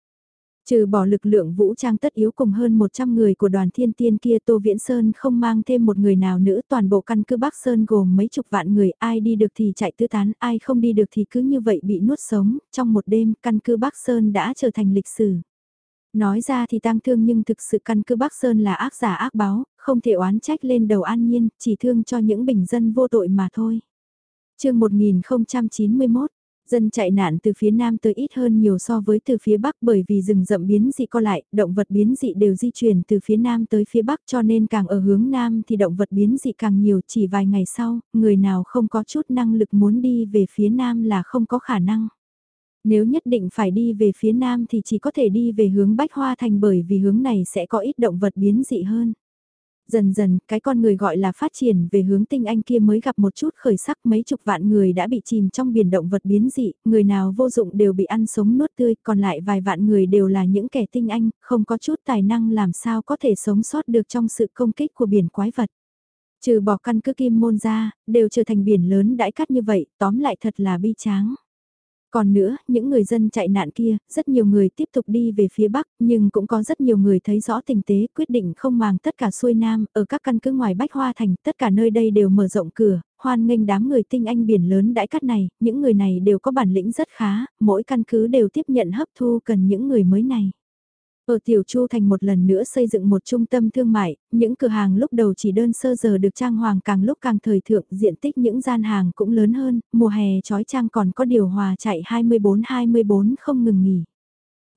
Trừ bỏ lực lượng vũ trang tất yếu cùng hơn 100 người của đoàn thiên tiên kia Tô Viễn Sơn không mang thêm một người nào nữa toàn bộ căn cứ Bắc Sơn gồm mấy chục vạn người ai đi được thì chạy tứ tán ai không đi được thì cứ như vậy bị nuốt sống trong một đêm căn cứ Bắc Sơn đã trở thành lịch sử. Nói ra thì tang thương nhưng thực sự căn cứ Bắc Sơn là ác giả ác báo, không thể oán trách lên đầu an nhiên, chỉ thương cho những bình dân vô tội mà thôi. chương 1091 Dân chạy nạn từ phía nam tới ít hơn nhiều so với từ phía bắc bởi vì rừng rậm biến dị co lại, động vật biến dị đều di chuyển từ phía nam tới phía bắc cho nên càng ở hướng nam thì động vật biến dị càng nhiều chỉ vài ngày sau, người nào không có chút năng lực muốn đi về phía nam là không có khả năng. Nếu nhất định phải đi về phía nam thì chỉ có thể đi về hướng Bách Hoa Thành bởi vì hướng này sẽ có ít động vật biến dị hơn. Dần dần, cái con người gọi là phát triển về hướng tinh anh kia mới gặp một chút khởi sắc mấy chục vạn người đã bị chìm trong biển động vật biến dị, người nào vô dụng đều bị ăn sống nuốt tươi, còn lại vài vạn người đều là những kẻ tinh anh, không có chút tài năng làm sao có thể sống sót được trong sự công kích của biển quái vật. Trừ bỏ căn cứ kim môn ra, đều trở thành biển lớn đãi cắt như vậy, tóm lại thật là bi tráng. Còn nữa, những người dân chạy nạn kia, rất nhiều người tiếp tục đi về phía Bắc, nhưng cũng có rất nhiều người thấy rõ tình tế quyết định không màng tất cả xuôi Nam, ở các căn cứ ngoài Bách Hoa Thành, tất cả nơi đây đều mở rộng cửa, hoan nghênh đám người tinh anh biển lớn đãi cắt này, những người này đều có bản lĩnh rất khá, mỗi căn cứ đều tiếp nhận hấp thu cần những người mới này. Ở Tiểu Chu Thành một lần nữa xây dựng một trung tâm thương mại, những cửa hàng lúc đầu chỉ đơn sơ giờ được trang hoàng càng lúc càng thời thượng, diện tích những gian hàng cũng lớn hơn, mùa hè trói trang còn có điều hòa chạy 24-24 không ngừng nghỉ.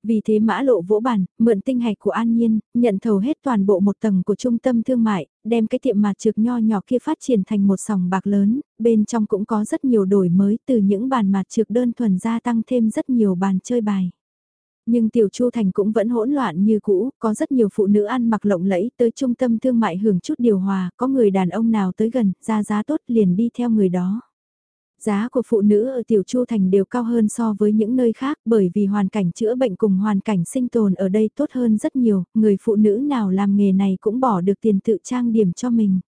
Vì thế mã lộ vỗ bàn, mượn tinh hạch của An Nhiên, nhận thầu hết toàn bộ một tầng của trung tâm thương mại, đem cái tiệm mặt trực nho nhỏ kia phát triển thành một sòng bạc lớn, bên trong cũng có rất nhiều đổi mới từ những bàn mặt trực đơn thuần gia tăng thêm rất nhiều bàn chơi bài. Nhưng Tiểu Chu Thành cũng vẫn hỗn loạn như cũ, có rất nhiều phụ nữ ăn mặc lộng lẫy tới trung tâm thương mại hưởng chút điều hòa, có người đàn ông nào tới gần, ra giá tốt liền đi theo người đó. Giá của phụ nữ ở Tiểu Chu Thành đều cao hơn so với những nơi khác bởi vì hoàn cảnh chữa bệnh cùng hoàn cảnh sinh tồn ở đây tốt hơn rất nhiều, người phụ nữ nào làm nghề này cũng bỏ được tiền tự trang điểm cho mình.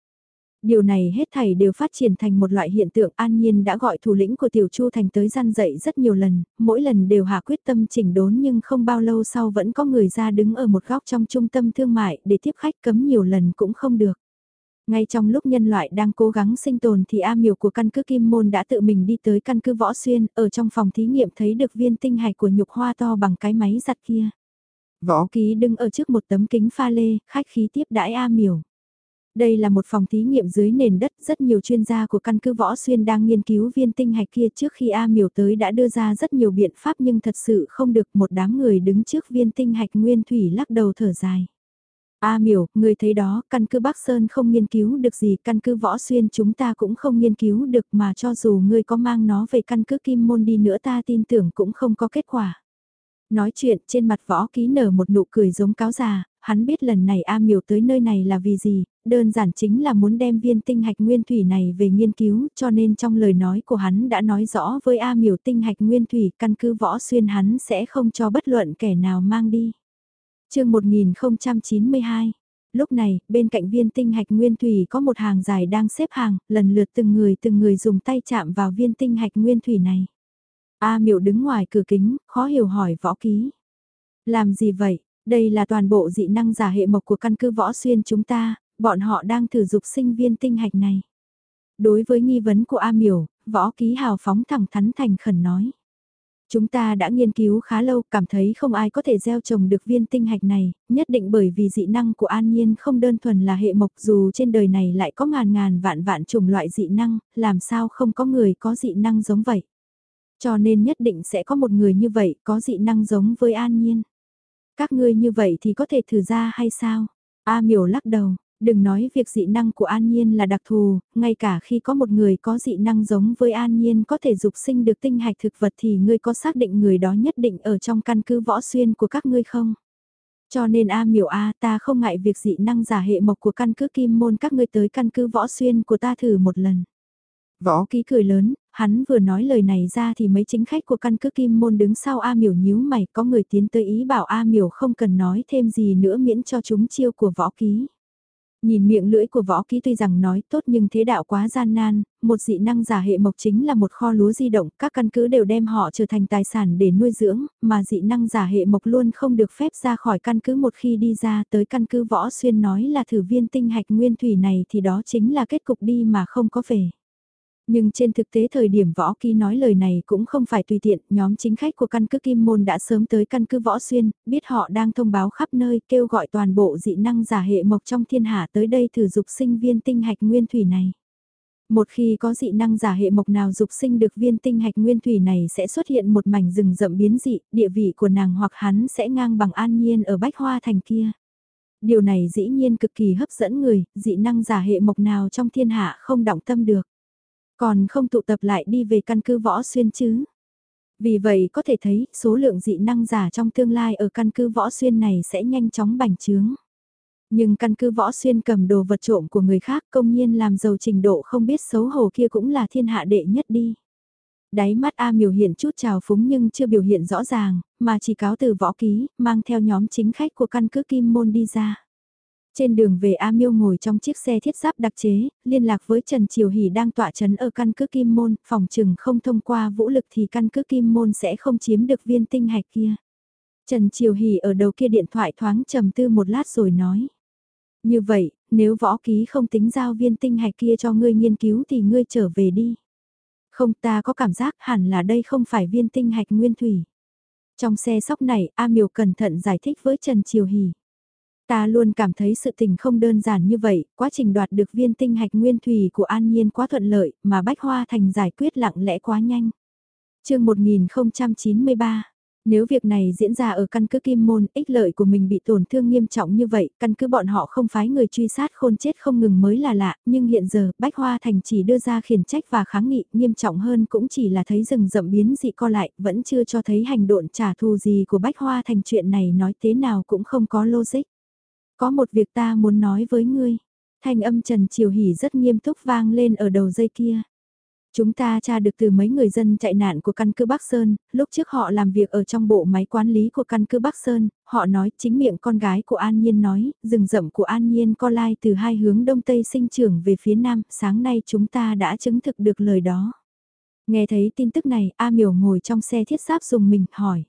Điều này hết thảy đều phát triển thành một loại hiện tượng an nhiên đã gọi thủ lĩnh của Tiểu Chu Thành tới gian dậy rất nhiều lần, mỗi lần đều hạ quyết tâm chỉnh đốn nhưng không bao lâu sau vẫn có người ra đứng ở một góc trong trung tâm thương mại để tiếp khách cấm nhiều lần cũng không được. Ngay trong lúc nhân loại đang cố gắng sinh tồn thì A miều của căn cứ Kim Môn đã tự mình đi tới căn cứ Võ Xuyên, ở trong phòng thí nghiệm thấy được viên tinh hạch của nhục hoa to bằng cái máy giặt kia. Võ ký đứng ở trước một tấm kính pha lê, khách khí tiếp đãi A miều. Đây là một phòng thí nghiệm dưới nền đất, rất nhiều chuyên gia của căn cứ Võ Xuyên đang nghiên cứu viên tinh hạch kia trước khi A miểu tới đã đưa ra rất nhiều biện pháp nhưng thật sự không được một đám người đứng trước viên tinh hạch nguyên thủy lắc đầu thở dài. A miểu, người thấy đó, căn cứ Bắc Sơn không nghiên cứu được gì, căn cứ Võ Xuyên chúng ta cũng không nghiên cứu được mà cho dù ngươi có mang nó về căn cứ Kim Môn đi nữa ta tin tưởng cũng không có kết quả. Nói chuyện trên mặt võ ký nở một nụ cười giống cáo già, hắn biết lần này A miểu tới nơi này là vì gì, đơn giản chính là muốn đem viên tinh hạch nguyên thủy này về nghiên cứu cho nên trong lời nói của hắn đã nói rõ với A miểu tinh hạch nguyên thủy căn cứ võ xuyên hắn sẽ không cho bất luận kẻ nào mang đi. chương 1092 Lúc này, bên cạnh viên tinh hạch nguyên thủy có một hàng dài đang xếp hàng, lần lượt từng người từng người dùng tay chạm vào viên tinh hạch nguyên thủy này. A miểu đứng ngoài cửa kính, khó hiểu hỏi võ ký. Làm gì vậy? Đây là toàn bộ dị năng giả hệ mộc của căn cứ võ xuyên chúng ta, bọn họ đang thử dục sinh viên tinh hạch này. Đối với nghi vấn của A Miểu, võ ký hào phóng thẳng thắn thành khẩn nói. Chúng ta đã nghiên cứu khá lâu, cảm thấy không ai có thể gieo trồng được viên tinh hạch này, nhất định bởi vì dị năng của an nhiên không đơn thuần là hệ mộc dù trên đời này lại có ngàn ngàn vạn vạn chủng loại dị năng, làm sao không có người có dị năng giống vậy. Cho nên nhất định sẽ có một người như vậy có dị năng giống với an nhiên. Các ngươi như vậy thì có thể thử ra hay sao? A miểu lắc đầu, đừng nói việc dị năng của An Nhiên là đặc thù, ngay cả khi có một người có dị năng giống với An Nhiên có thể dục sinh được tinh hạch thực vật thì ngươi có xác định người đó nhất định ở trong căn cứ võ xuyên của các ngươi không? Cho nên A miểu A ta không ngại việc dị năng giả hệ mộc của căn cứ kim môn các ngươi tới căn cứ võ xuyên của ta thử một lần. Võ ký cười lớn, hắn vừa nói lời này ra thì mấy chính khách của căn cứ kim môn đứng sau A miểu nhíu mày có người tiến tới ý bảo A miểu không cần nói thêm gì nữa miễn cho chúng chiêu của võ ký. Nhìn miệng lưỡi của võ ký tuy rằng nói tốt nhưng thế đạo quá gian nan, một dị năng giả hệ mộc chính là một kho lúa di động, các căn cứ đều đem họ trở thành tài sản để nuôi dưỡng, mà dị năng giả hệ mộc luôn không được phép ra khỏi căn cứ một khi đi ra tới căn cứ võ xuyên nói là thử viên tinh hạch nguyên thủy này thì đó chính là kết cục đi mà không có về. Nhưng trên thực tế thời điểm võ ký nói lời này cũng không phải tùy tiện, nhóm chính khách của căn cứ Kim Môn đã sớm tới căn cứ võ xuyên, biết họ đang thông báo khắp nơi kêu gọi toàn bộ dị năng giả hệ mộc trong thiên hạ tới đây thử dục sinh viên tinh hạch nguyên thủy này. Một khi có dị năng giả hệ mộc nào dục sinh được viên tinh hạch nguyên thủy này sẽ xuất hiện một mảnh rừng rậm biến dị, địa vị của nàng hoặc hắn sẽ ngang bằng an nhiên ở bách hoa thành kia. Điều này dĩ nhiên cực kỳ hấp dẫn người, dị năng giả hệ mộc nào trong thiên hạ không động tâm được. Còn không tụ tập lại đi về căn cứ võ xuyên chứ. Vì vậy có thể thấy số lượng dị năng giả trong tương lai ở căn cứ võ xuyên này sẽ nhanh chóng bành trướng. Nhưng căn cứ võ xuyên cầm đồ vật trộm của người khác công nhiên làm giàu trình độ không biết xấu hổ kia cũng là thiên hạ đệ nhất đi. Đáy mắt A miểu hiện chút trào phúng nhưng chưa biểu hiện rõ ràng, mà chỉ cáo từ võ ký, mang theo nhóm chính khách của căn cứ Kim Môn đi ra. Trên đường về A Miêu ngồi trong chiếc xe thiết giáp đặc chế, liên lạc với Trần Triều Hỷ đang tọa chấn ở căn cứ Kim Môn, phòng trừng không thông qua vũ lực thì căn cứ Kim Môn sẽ không chiếm được viên tinh hạch kia. Trần Triều Hỷ ở đầu kia điện thoại thoáng trầm tư một lát rồi nói. Như vậy, nếu võ ký không tính giao viên tinh hạch kia cho ngươi nghiên cứu thì ngươi trở về đi. Không ta có cảm giác hẳn là đây không phải viên tinh hạch nguyên thủy. Trong xe sóc này, A Miều cẩn thận giải thích với Trần Triều Hỷ. Ta luôn cảm thấy sự tình không đơn giản như vậy, quá trình đoạt được viên tinh hạch nguyên thủy của An Nhiên quá thuận lợi, mà Bách Hoa Thành giải quyết lặng lẽ quá nhanh. chương 1093 nếu việc này diễn ra ở căn cứ Kim Môn, ích lợi của mình bị tổn thương nghiêm trọng như vậy, căn cứ bọn họ không phái người truy sát khôn chết không ngừng mới là lạ, nhưng hiện giờ, Bách Hoa Thành chỉ đưa ra khiển trách và kháng nghị, nghiêm trọng hơn cũng chỉ là thấy rừng rậm biến dị co lại, vẫn chưa cho thấy hành động trả thù gì của Bách Hoa Thành chuyện này nói thế nào cũng không có logic. Có một việc ta muốn nói với ngươi. Thanh âm Trần Triều Hỷ rất nghiêm túc vang lên ở đầu dây kia. Chúng ta tra được từ mấy người dân chạy nạn của căn cứ Bắc Sơn, lúc trước họ làm việc ở trong bộ máy quản lý của căn cứ Bắc Sơn, họ nói chính miệng con gái của An Nhiên nói, rừng rậm của An Nhiên co lai từ hai hướng đông tây sinh trưởng về phía nam, sáng nay chúng ta đã chứng thực được lời đó. Nghe thấy tin tức này, A Miểu ngồi trong xe thiết giáp dùng mình, hỏi.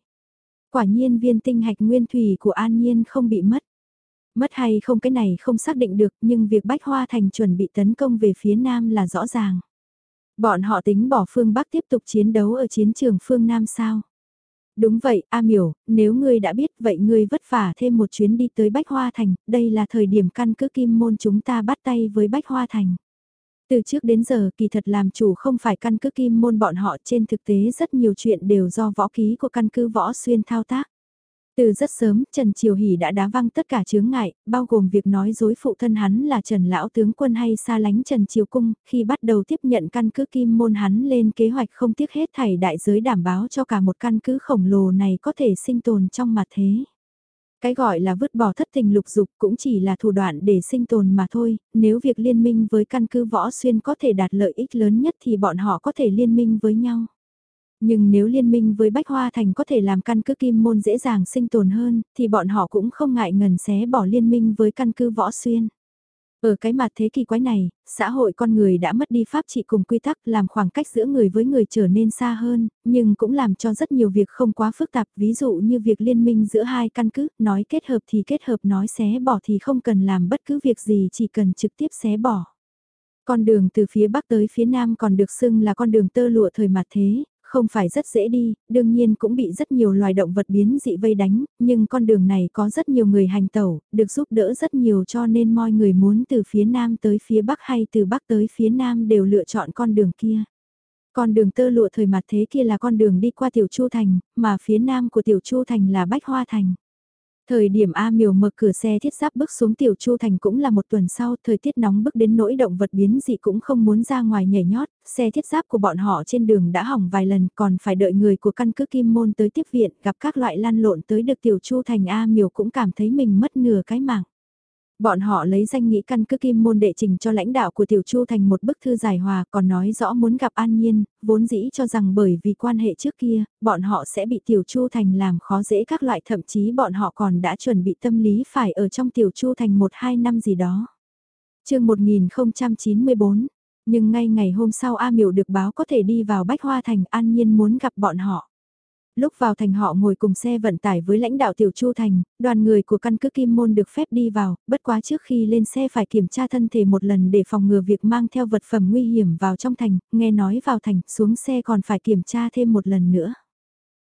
Quả nhiên viên tinh hạch nguyên thủy của An Nhiên không bị mất. Mất hay không cái này không xác định được nhưng việc Bách Hoa Thành chuẩn bị tấn công về phía Nam là rõ ràng. Bọn họ tính bỏ phương Bắc tiếp tục chiến đấu ở chiến trường phương Nam sao? Đúng vậy, A Miểu, nếu ngươi đã biết vậy ngươi vất vả thêm một chuyến đi tới Bách Hoa Thành, đây là thời điểm căn cứ kim môn chúng ta bắt tay với Bách Hoa Thành. Từ trước đến giờ kỳ thật làm chủ không phải căn cứ kim môn bọn họ trên thực tế rất nhiều chuyện đều do võ ký của căn cứ võ xuyên thao tác. Từ rất sớm, Trần Triều Hỷ đã đá văng tất cả chướng ngại, bao gồm việc nói dối phụ thân hắn là Trần Lão Tướng Quân hay xa lánh Trần Triều Cung, khi bắt đầu tiếp nhận căn cứ kim môn hắn lên kế hoạch không tiếc hết thảy đại giới đảm bảo cho cả một căn cứ khổng lồ này có thể sinh tồn trong mặt thế. Cái gọi là vứt bỏ thất tình lục dục cũng chỉ là thủ đoạn để sinh tồn mà thôi, nếu việc liên minh với căn cứ võ xuyên có thể đạt lợi ích lớn nhất thì bọn họ có thể liên minh với nhau. Nhưng nếu liên minh với Bách Hoa Thành có thể làm căn cứ kim môn dễ dàng sinh tồn hơn, thì bọn họ cũng không ngại ngần xé bỏ liên minh với căn cứ võ xuyên. Ở cái mặt thế kỷ quái này, xã hội con người đã mất đi pháp trị cùng quy tắc làm khoảng cách giữa người với người trở nên xa hơn, nhưng cũng làm cho rất nhiều việc không quá phức tạp, ví dụ như việc liên minh giữa hai căn cứ, nói kết hợp thì kết hợp nói xé bỏ thì không cần làm bất cứ việc gì chỉ cần trực tiếp xé bỏ. Con đường từ phía bắc tới phía nam còn được xưng là con đường tơ lụa thời mặt thế, không phải rất dễ đi, đương nhiên cũng bị rất nhiều loài động vật biến dị vây đánh, nhưng con đường này có rất nhiều người hành tẩu, được giúp đỡ rất nhiều cho nên mọi người muốn từ phía nam tới phía bắc hay từ bắc tới phía nam đều lựa chọn con đường kia. Con đường tơ lụa thời mặt thế kia là con đường đi qua Tiểu Chu Thành, mà phía nam của Tiểu Chu Thành là Bách Hoa Thành. Thời điểm A Miều mở cửa xe thiết giáp bước xuống Tiểu Chu Thành cũng là một tuần sau, thời tiết nóng bức đến nỗi động vật biến dị cũng không muốn ra ngoài nhảy nhót, xe thiết giáp của bọn họ trên đường đã hỏng vài lần còn phải đợi người của căn cứ Kim Môn tới tiếp viện, gặp các loại lăn lộn tới được Tiểu Chu Thành A Miều cũng cảm thấy mình mất nửa cái mạng. Bọn họ lấy danh nghĩ căn cứ kim môn đệ trình cho lãnh đạo của Tiểu Chu thành một bức thư giải hòa còn nói rõ muốn gặp An Nhiên, vốn dĩ cho rằng bởi vì quan hệ trước kia, bọn họ sẽ bị Tiểu Chu thành làm khó dễ các loại thậm chí bọn họ còn đã chuẩn bị tâm lý phải ở trong Tiểu Chu thành 1-2 năm gì đó. chương 1094, nhưng ngay ngày hôm sau A Miểu được báo có thể đi vào Bách Hoa Thành An Nhiên muốn gặp bọn họ. Lúc vào thành họ ngồi cùng xe vận tải với lãnh đạo Tiểu Chu Thành, đoàn người của căn cứ Kim Môn được phép đi vào, bất quá trước khi lên xe phải kiểm tra thân thể một lần để phòng ngừa việc mang theo vật phẩm nguy hiểm vào trong thành, nghe nói vào thành, xuống xe còn phải kiểm tra thêm một lần nữa.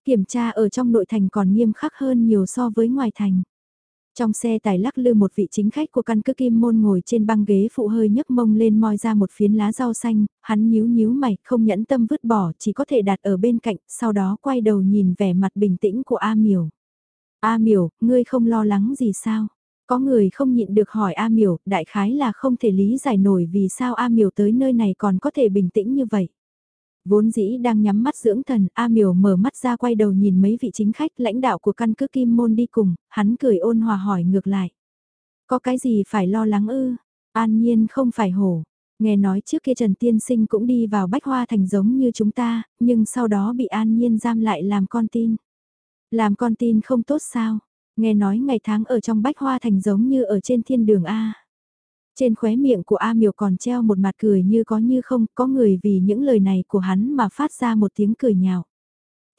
Kiểm tra ở trong nội thành còn nghiêm khắc hơn nhiều so với ngoài thành. Trong xe tài lắc lư một vị chính khách của căn cứ kim môn ngồi trên băng ghế phụ hơi nhấc mông lên moi ra một phiến lá rau xanh, hắn nhíu nhíu mày, không nhẫn tâm vứt bỏ, chỉ có thể đặt ở bên cạnh, sau đó quay đầu nhìn vẻ mặt bình tĩnh của A Miểu. A Miểu, ngươi không lo lắng gì sao? Có người không nhịn được hỏi A Miểu, đại khái là không thể lý giải nổi vì sao A Miểu tới nơi này còn có thể bình tĩnh như vậy. Vốn dĩ đang nhắm mắt dưỡng thần, A Miểu mở mắt ra quay đầu nhìn mấy vị chính khách lãnh đạo của căn cứ Kim Môn đi cùng, hắn cười ôn hòa hỏi ngược lại. Có cái gì phải lo lắng ư? An nhiên không phải hổ. Nghe nói trước kia Trần Tiên Sinh cũng đi vào Bách Hoa Thành giống như chúng ta, nhưng sau đó bị An Nhiên giam lại làm con tin. Làm con tin không tốt sao? Nghe nói ngày tháng ở trong Bách Hoa Thành giống như ở trên thiên đường A. Trên khóe miệng của A Miều còn treo một mặt cười như có như không, có người vì những lời này của hắn mà phát ra một tiếng cười nhạo.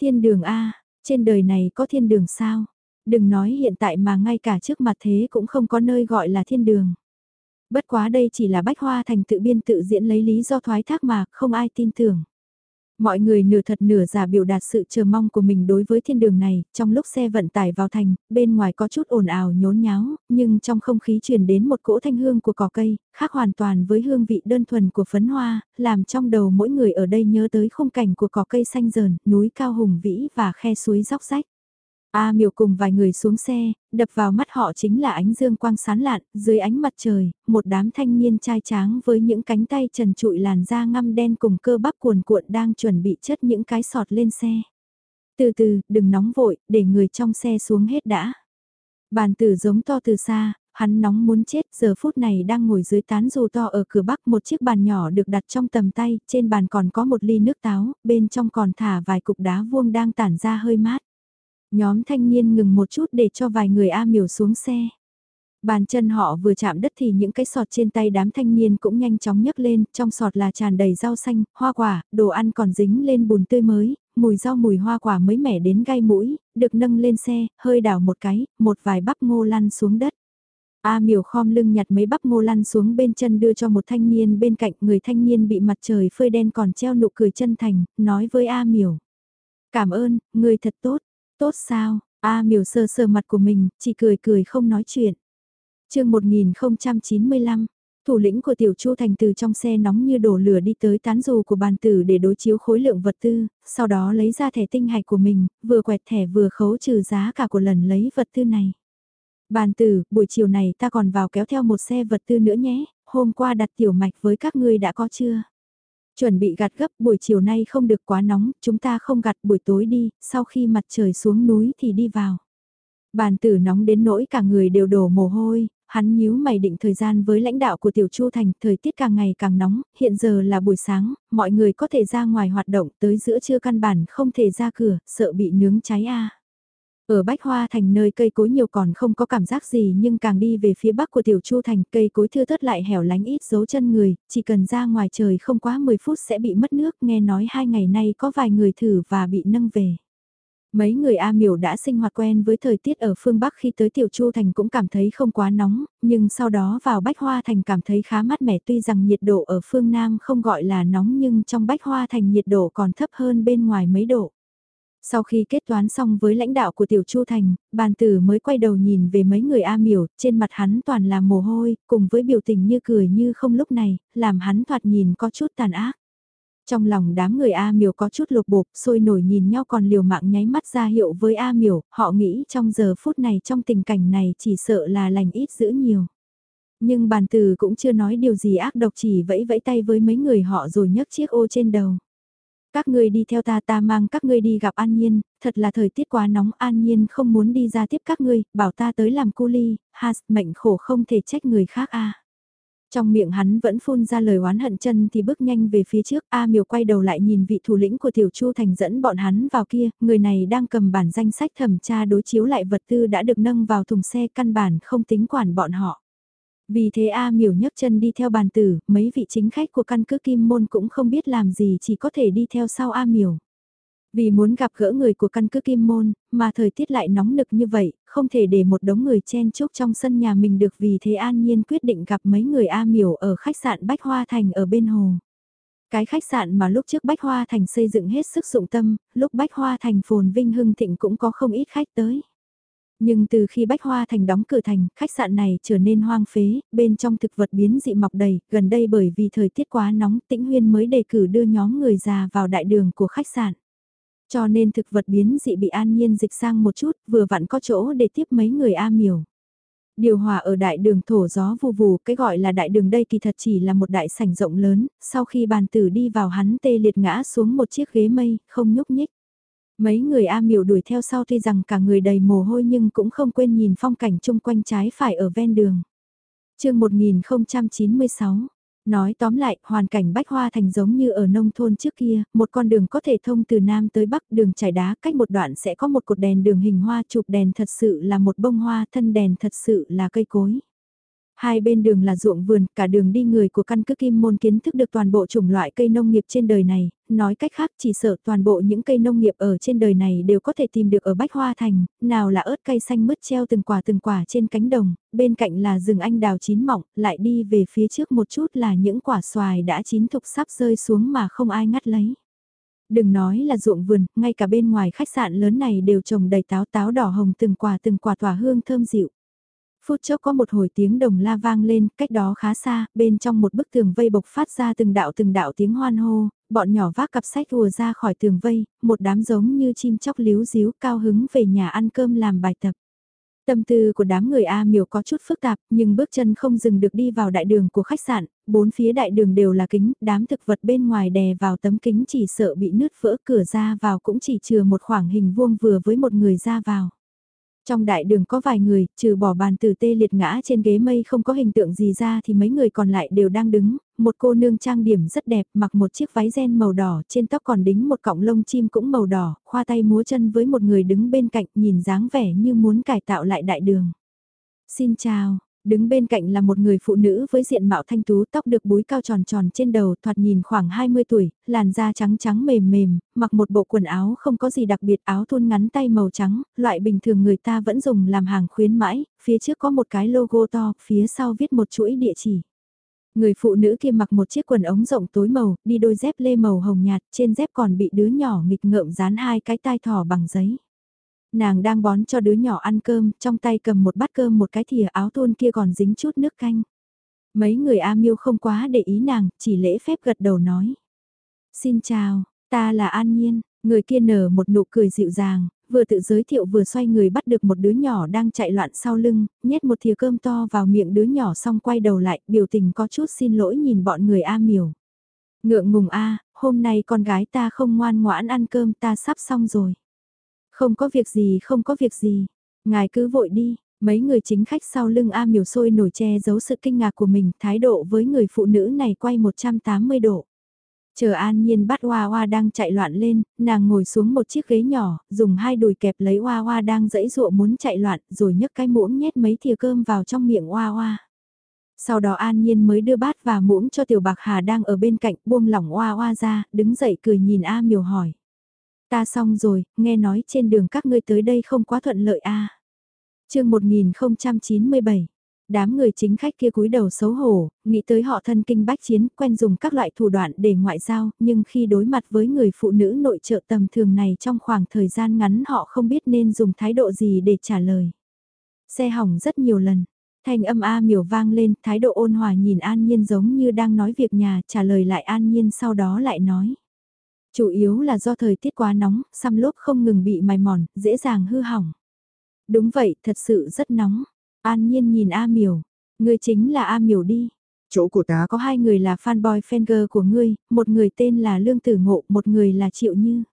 Thiên đường A, trên đời này có thiên đường sao? Đừng nói hiện tại mà ngay cả trước mặt thế cũng không có nơi gọi là thiên đường. Bất quá đây chỉ là bách hoa thành tự biên tự diễn lấy lý do thoái thác mà không ai tin tưởng. Mọi người nửa thật nửa giả biểu đạt sự chờ mong của mình đối với thiên đường này, trong lúc xe vận tải vào thành, bên ngoài có chút ồn ào nhốn nháo, nhưng trong không khí truyền đến một cỗ thanh hương của cỏ cây, khác hoàn toàn với hương vị đơn thuần của phấn hoa, làm trong đầu mỗi người ở đây nhớ tới khung cảnh của cỏ cây xanh dờn, núi cao hùng vĩ và khe suối róc rách. A miều cùng vài người xuống xe, đập vào mắt họ chính là ánh dương quang sán lạn, dưới ánh mặt trời, một đám thanh niên trai tráng với những cánh tay trần trụi làn da ngăm đen cùng cơ bắp cuồn cuộn đang chuẩn bị chất những cái sọt lên xe. Từ từ, đừng nóng vội, để người trong xe xuống hết đã. Bàn tử giống to từ xa, hắn nóng muốn chết, giờ phút này đang ngồi dưới tán dù to ở cửa bắc một chiếc bàn nhỏ được đặt trong tầm tay, trên bàn còn có một ly nước táo, bên trong còn thả vài cục đá vuông đang tản ra hơi mát. Nhóm thanh niên ngừng một chút để cho vài người A miểu xuống xe. Bàn chân họ vừa chạm đất thì những cái sọt trên tay đám thanh niên cũng nhanh chóng nhấc lên, trong sọt là tràn đầy rau xanh, hoa quả, đồ ăn còn dính lên bùn tươi mới, mùi rau mùi hoa quả mới mẻ đến gai mũi, được nâng lên xe, hơi đảo một cái, một vài bắp ngô lăn xuống đất. A miểu khom lưng nhặt mấy bắp ngô lăn xuống bên chân đưa cho một thanh niên bên cạnh người thanh niên bị mặt trời phơi đen còn treo nụ cười chân thành, nói với A miểu. Cảm ơn, người thật tốt, Tốt sao, A miều sơ sơ mặt của mình, chỉ cười cười không nói chuyện. chương 1095, thủ lĩnh của tiểu chu thành từ trong xe nóng như đổ lửa đi tới tán dù của bàn tử để đối chiếu khối lượng vật tư, sau đó lấy ra thẻ tinh hạch của mình, vừa quẹt thẻ vừa khấu trừ giá cả của lần lấy vật tư này. Bàn tử, buổi chiều này ta còn vào kéo theo một xe vật tư nữa nhé, hôm qua đặt tiểu mạch với các ngươi đã có chưa? Chuẩn bị gặt gấp buổi chiều nay không được quá nóng, chúng ta không gặt buổi tối đi, sau khi mặt trời xuống núi thì đi vào. Bàn tử nóng đến nỗi cả người đều đổ mồ hôi, hắn nhíu mày định thời gian với lãnh đạo của Tiểu Chu Thành, thời tiết càng ngày càng nóng, hiện giờ là buổi sáng, mọi người có thể ra ngoài hoạt động tới giữa trưa căn bản không thể ra cửa, sợ bị nướng cháy a. Ở Bách Hoa Thành nơi cây cối nhiều còn không có cảm giác gì nhưng càng đi về phía bắc của Tiểu Chu Thành cây cối thưa thớt lại hẻo lánh ít dấu chân người, chỉ cần ra ngoài trời không quá 10 phút sẽ bị mất nước nghe nói hai ngày nay có vài người thử và bị nâng về. Mấy người A miểu đã sinh hoạt quen với thời tiết ở phương Bắc khi tới Tiểu Chu Thành cũng cảm thấy không quá nóng, nhưng sau đó vào Bách Hoa Thành cảm thấy khá mát mẻ tuy rằng nhiệt độ ở phương Nam không gọi là nóng nhưng trong Bách Hoa Thành nhiệt độ còn thấp hơn bên ngoài mấy độ. Sau khi kết toán xong với lãnh đạo của Tiểu Chu Thành, bàn tử mới quay đầu nhìn về mấy người A miểu, trên mặt hắn toàn là mồ hôi, cùng với biểu tình như cười như không lúc này, làm hắn thoạt nhìn có chút tàn ác. Trong lòng đám người A miểu có chút lục bộp, sôi nổi nhìn nhau còn liều mạng nháy mắt ra hiệu với A miểu, họ nghĩ trong giờ phút này trong tình cảnh này chỉ sợ là lành ít giữ nhiều. Nhưng bàn tử cũng chưa nói điều gì ác độc chỉ vẫy vẫy tay với mấy người họ rồi nhấc chiếc ô trên đầu. Các ngươi đi theo ta ta mang các ngươi đi gặp An Nhiên, thật là thời tiết quá nóng An Nhiên không muốn đi ra tiếp các ngươi, bảo ta tới làm cu ly, has mệnh khổ không thể trách người khác a. Trong miệng hắn vẫn phun ra lời oán hận chân thì bước nhanh về phía trước, A miều quay đầu lại nhìn vị thủ lĩnh của Tiểu Chu Thành dẫn bọn hắn vào kia, người này đang cầm bản danh sách thẩm tra đối chiếu lại vật tư đã được nâng vào thùng xe căn bản không tính quản bọn họ. Vì thế A miểu nhấc chân đi theo bàn tử, mấy vị chính khách của căn cứ Kim Môn cũng không biết làm gì chỉ có thể đi theo sau A miểu. Vì muốn gặp gỡ người của căn cứ Kim Môn, mà thời tiết lại nóng nực như vậy, không thể để một đống người chen chúc trong sân nhà mình được vì thế An Nhiên quyết định gặp mấy người A miểu ở khách sạn Bách Hoa Thành ở bên hồ. Cái khách sạn mà lúc trước Bách Hoa Thành xây dựng hết sức dụng tâm, lúc Bách Hoa Thành phồn vinh hưng thịnh cũng có không ít khách tới. Nhưng từ khi Bách Hoa Thành đóng cửa thành, khách sạn này trở nên hoang phế, bên trong thực vật biến dị mọc đầy, gần đây bởi vì thời tiết quá nóng, Tĩnh Huyên mới đề cử đưa nhóm người già vào đại đường của khách sạn. Cho nên thực vật biến dị bị an nhiên dịch sang một chút, vừa vặn có chỗ để tiếp mấy người A miểu. Điều hòa ở đại đường thổ gió vù vù, cái gọi là đại đường đây kỳ thật chỉ là một đại sảnh rộng lớn, sau khi bàn tử đi vào hắn tê liệt ngã xuống một chiếc ghế mây, không nhúc nhích. Mấy người A miểu đuổi theo sau tuy rằng cả người đầy mồ hôi nhưng cũng không quên nhìn phong cảnh chung quanh trái phải ở ven đường. chương 1096 Nói tóm lại, hoàn cảnh bách hoa thành giống như ở nông thôn trước kia, một con đường có thể thông từ Nam tới Bắc, đường trải đá, cách một đoạn sẽ có một cột đèn đường hình hoa, chụp đèn thật sự là một bông hoa, thân đèn thật sự là cây cối. Hai bên đường là ruộng vườn, cả đường đi người của căn cứ kim môn kiến thức được toàn bộ chủng loại cây nông nghiệp trên đời này, nói cách khác chỉ sợ toàn bộ những cây nông nghiệp ở trên đời này đều có thể tìm được ở Bách Hoa Thành, nào là ớt cây xanh mứt treo từng quả từng quả trên cánh đồng, bên cạnh là rừng anh đào chín mọng, lại đi về phía trước một chút là những quả xoài đã chín thục sắp rơi xuống mà không ai ngắt lấy. Đừng nói là ruộng vườn, ngay cả bên ngoài khách sạn lớn này đều trồng đầy táo táo đỏ hồng từng quả từng quả tỏa hương thơm dịu. Phút chốc có một hồi tiếng đồng la vang lên, cách đó khá xa, bên trong một bức tường vây bộc phát ra từng đạo từng đạo tiếng hoan hô, bọn nhỏ vác cặp sách ùa ra khỏi tường vây, một đám giống như chim chóc líu díu cao hứng về nhà ăn cơm làm bài tập. Tâm tư của đám người A miều có chút phức tạp, nhưng bước chân không dừng được đi vào đại đường của khách sạn, bốn phía đại đường đều là kính, đám thực vật bên ngoài đè vào tấm kính chỉ sợ bị nứt vỡ cửa ra vào cũng chỉ chừa một khoảng hình vuông vừa với một người ra vào. Trong đại đường có vài người, trừ bỏ bàn tử tê liệt ngã trên ghế mây không có hình tượng gì ra thì mấy người còn lại đều đang đứng, một cô nương trang điểm rất đẹp mặc một chiếc váy ren màu đỏ trên tóc còn đính một cọng lông chim cũng màu đỏ, khoa tay múa chân với một người đứng bên cạnh nhìn dáng vẻ như muốn cải tạo lại đại đường. Xin chào, Đứng bên cạnh là một người phụ nữ với diện mạo thanh tú tóc được búi cao tròn tròn trên đầu thoạt nhìn khoảng 20 tuổi, làn da trắng trắng mềm mềm, mặc một bộ quần áo không có gì đặc biệt áo thun ngắn tay màu trắng, loại bình thường người ta vẫn dùng làm hàng khuyến mãi, phía trước có một cái logo to, phía sau viết một chuỗi địa chỉ. Người phụ nữ kia mặc một chiếc quần ống rộng tối màu, đi đôi dép lê màu hồng nhạt, trên dép còn bị đứa nhỏ nghịch ngợm dán hai cái tai thỏ bằng giấy. Nàng đang bón cho đứa nhỏ ăn cơm, trong tay cầm một bát cơm một cái thìa áo thun kia còn dính chút nước canh. Mấy người A Miêu không quá để ý nàng, chỉ lễ phép gật đầu nói. Xin chào, ta là An Nhiên, người kia nở một nụ cười dịu dàng, vừa tự giới thiệu vừa xoay người bắt được một đứa nhỏ đang chạy loạn sau lưng, nhét một thìa cơm to vào miệng đứa nhỏ xong quay đầu lại, biểu tình có chút xin lỗi nhìn bọn người A Miều. Ngượng ngùng A, hôm nay con gái ta không ngoan ngoãn ăn cơm ta sắp xong rồi. Không có việc gì không có việc gì, ngài cứ vội đi, mấy người chính khách sau lưng A miểu sôi nổi che giấu sự kinh ngạc của mình, thái độ với người phụ nữ này quay 180 độ. Chờ an nhiên bắt Hoa Hoa đang chạy loạn lên, nàng ngồi xuống một chiếc ghế nhỏ, dùng hai đùi kẹp lấy Hoa Hoa đang dẫy dụa muốn chạy loạn, rồi nhấc cái muỗng nhét mấy thìa cơm vào trong miệng Hoa Hoa. Sau đó an nhiên mới đưa bát và muỗng cho tiểu bạc hà đang ở bên cạnh buông lỏng Hoa Hoa ra, đứng dậy cười nhìn A miều hỏi. Ta xong rồi, nghe nói trên đường các ngươi tới đây không quá thuận lợi a. À. Chương 1097 Đám người chính khách kia cúi đầu xấu hổ, nghĩ tới họ thân kinh bách chiến, quen dùng các loại thủ đoạn để ngoại giao, nhưng khi đối mặt với người phụ nữ nội trợ tầm thường này trong khoảng thời gian ngắn họ không biết nên dùng thái độ gì để trả lời. Xe hỏng rất nhiều lần, thanh âm A miểu vang lên, thái độ ôn hòa nhìn An Nhiên giống như đang nói việc nhà, trả lời lại An Nhiên sau đó lại nói. Chủ yếu là do thời tiết quá nóng, xăm lốp không ngừng bị mài mòn, dễ dàng hư hỏng. Đúng vậy, thật sự rất nóng. An Nhiên nhìn A miểu, ngươi chính là A miểu đi. Chỗ của ta có hai người là fanboy fanger của ngươi, một người tên là Lương Tử Ngộ, một người là Triệu Như.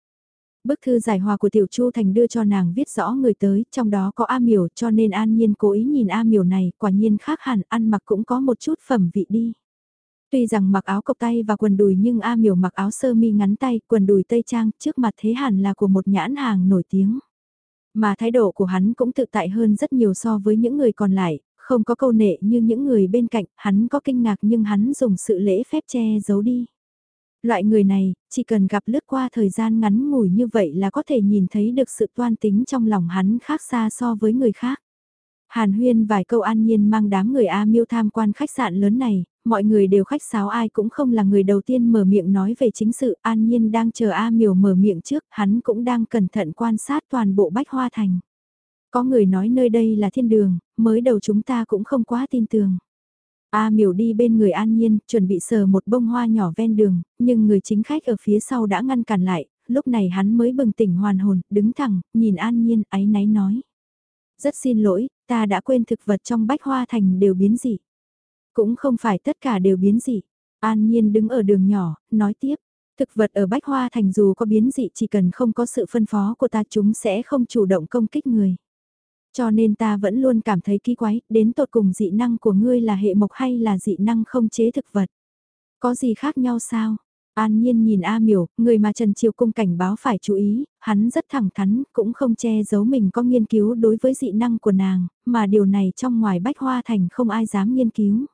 Bức thư giải hòa của Tiểu Chu Thành đưa cho nàng viết rõ người tới, trong đó có A Miểu cho nên An Nhiên cố ý nhìn A Miểu này, quả nhiên khác hẳn, ăn mặc cũng có một chút phẩm vị đi. Tuy rằng mặc áo cộc tay và quần đùi nhưng A Miểu mặc áo sơ mi ngắn tay, quần đùi tây trang, trước mặt thế hẳn là của một nhãn hàng nổi tiếng. Mà thái độ của hắn cũng tự tại hơn rất nhiều so với những người còn lại, không có câu nệ như những người bên cạnh, hắn có kinh ngạc nhưng hắn dùng sự lễ phép che giấu đi. Loại người này, chỉ cần gặp lướt qua thời gian ngắn ngủi như vậy là có thể nhìn thấy được sự toan tính trong lòng hắn khác xa so với người khác. Hàn huyên vài câu an nhiên mang đám người A miêu tham quan khách sạn lớn này, mọi người đều khách sáo ai cũng không là người đầu tiên mở miệng nói về chính sự an nhiên đang chờ A miều mở miệng trước, hắn cũng đang cẩn thận quan sát toàn bộ bách hoa thành. Có người nói nơi đây là thiên đường, mới đầu chúng ta cũng không quá tin tưởng. A miểu đi bên người an nhiên, chuẩn bị sờ một bông hoa nhỏ ven đường, nhưng người chính khách ở phía sau đã ngăn cản lại, lúc này hắn mới bừng tỉnh hoàn hồn, đứng thẳng, nhìn an nhiên, áy náy nói. Rất xin lỗi, ta đã quên thực vật trong bách hoa thành đều biến dị. Cũng không phải tất cả đều biến dị. An nhiên đứng ở đường nhỏ, nói tiếp. Thực vật ở bách hoa thành dù có biến dị chỉ cần không có sự phân phó của ta chúng sẽ không chủ động công kích người. Cho nên ta vẫn luôn cảm thấy kỳ quái, đến tột cùng dị năng của ngươi là hệ mộc hay là dị năng không chế thực vật. Có gì khác nhau sao? An Nhiên nhìn A Miểu, người mà Trần Triều Cung cảnh báo phải chú ý, hắn rất thẳng thắn, cũng không che giấu mình có nghiên cứu đối với dị năng của nàng, mà điều này trong ngoài Bách Hoa Thành không ai dám nghiên cứu.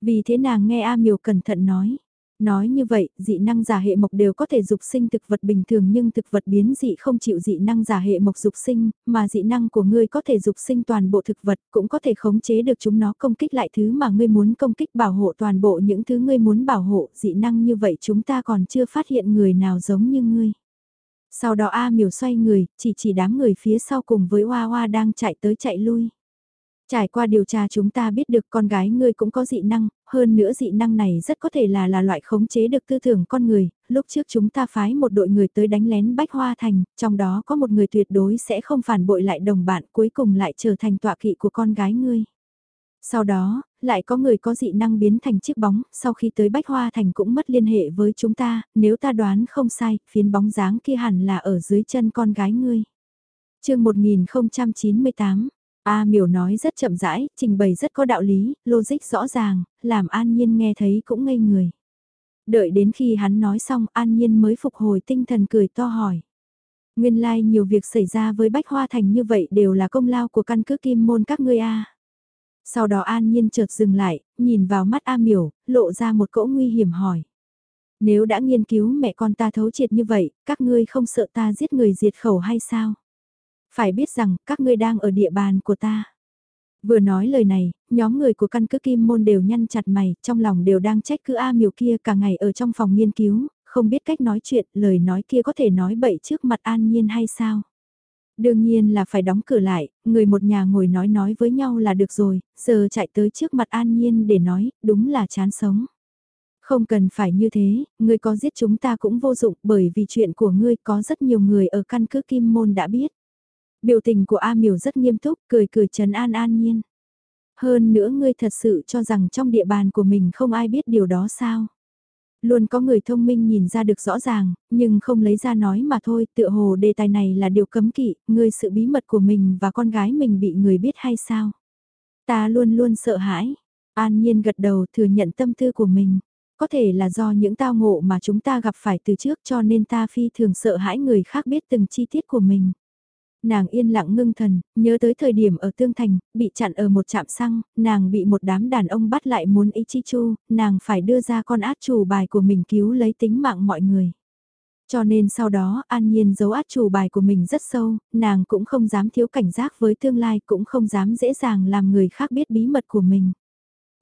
Vì thế nàng nghe A miều cẩn thận nói, Nói như vậy, dị năng giả hệ mộc đều có thể dục sinh thực vật bình thường nhưng thực vật biến dị không chịu dị năng giả hệ mộc dục sinh, mà dị năng của ngươi có thể dục sinh toàn bộ thực vật, cũng có thể khống chế được chúng nó công kích lại thứ mà ngươi muốn công kích bảo hộ toàn bộ những thứ ngươi muốn bảo hộ, dị năng như vậy chúng ta còn chưa phát hiện người nào giống như ngươi. Sau đó A miểu xoay người, chỉ chỉ đám người phía sau cùng với Hoa Hoa đang chạy tới chạy lui. Trải qua điều tra chúng ta biết được con gái ngươi cũng có dị năng, hơn nữa dị năng này rất có thể là là loại khống chế được tư tưởng con người, lúc trước chúng ta phái một đội người tới đánh lén Bách Hoa Thành, trong đó có một người tuyệt đối sẽ không phản bội lại đồng bạn cuối cùng lại trở thành tọa kỵ của con gái ngươi. Sau đó, lại có người có dị năng biến thành chiếc bóng, sau khi tới Bách Hoa Thành cũng mất liên hệ với chúng ta, nếu ta đoán không sai, phiến bóng dáng kia hẳn là ở dưới chân con gái ngươi. chương 1098 A miểu nói rất chậm rãi, trình bày rất có đạo lý, logic rõ ràng, làm An Nhiên nghe thấy cũng ngây người. Đợi đến khi hắn nói xong An Nhiên mới phục hồi tinh thần cười to hỏi. Nguyên lai like nhiều việc xảy ra với Bách Hoa Thành như vậy đều là công lao của căn cứ kim môn các ngươi A. Sau đó An Nhiên chợt dừng lại, nhìn vào mắt A miểu, lộ ra một cỗ nguy hiểm hỏi. Nếu đã nghiên cứu mẹ con ta thấu triệt như vậy, các ngươi không sợ ta giết người diệt khẩu hay sao? Phải biết rằng các ngươi đang ở địa bàn của ta. Vừa nói lời này, nhóm người của căn cứ Kim Môn đều nhăn chặt mày, trong lòng đều đang trách cứ A miều kia cả ngày ở trong phòng nghiên cứu, không biết cách nói chuyện, lời nói kia có thể nói bậy trước mặt an nhiên hay sao. Đương nhiên là phải đóng cửa lại, người một nhà ngồi nói nói với nhau là được rồi, giờ chạy tới trước mặt an nhiên để nói, đúng là chán sống. Không cần phải như thế, ngươi có giết chúng ta cũng vô dụng bởi vì chuyện của ngươi có rất nhiều người ở căn cứ Kim Môn đã biết. Biểu tình của A Miểu rất nghiêm túc, cười cười trấn an an nhiên. Hơn nữa ngươi thật sự cho rằng trong địa bàn của mình không ai biết điều đó sao? Luôn có người thông minh nhìn ra được rõ ràng, nhưng không lấy ra nói mà thôi, tựa hồ đề tài này là điều cấm kỵ, ngươi sự bí mật của mình và con gái mình bị người biết hay sao? Ta luôn luôn sợ hãi. An nhiên gật đầu thừa nhận tâm tư của mình. Có thể là do những tao ngộ mà chúng ta gặp phải từ trước cho nên ta phi thường sợ hãi người khác biết từng chi tiết của mình nàng yên lặng ngưng thần, nhớ tới thời điểm ở Tương Thành, bị chặn ở một trạm xăng, nàng bị một đám đàn ông bắt lại muốn y chi chu nàng phải đưa ra con át chủ bài của mình cứu lấy tính mạng mọi người. Cho nên sau đó An Nhiên giấu át chủ bài của mình rất sâu, nàng cũng không dám thiếu cảnh giác với tương lai cũng không dám dễ dàng làm người khác biết bí mật của mình.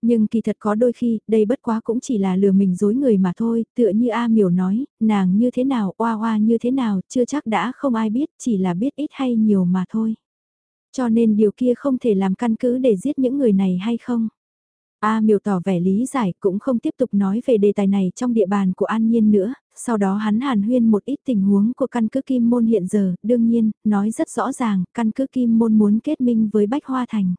Nhưng kỳ thật có đôi khi, đây bất quá cũng chỉ là lừa mình dối người mà thôi, tựa như A miểu nói, nàng như thế nào, oa oa như thế nào, chưa chắc đã không ai biết, chỉ là biết ít hay nhiều mà thôi. Cho nên điều kia không thể làm căn cứ để giết những người này hay không? A miều tỏ vẻ lý giải cũng không tiếp tục nói về đề tài này trong địa bàn của An Nhiên nữa, sau đó hắn hàn huyên một ít tình huống của căn cứ Kim Môn hiện giờ, đương nhiên, nói rất rõ ràng, căn cứ Kim Môn muốn kết minh với Bách Hoa Thành.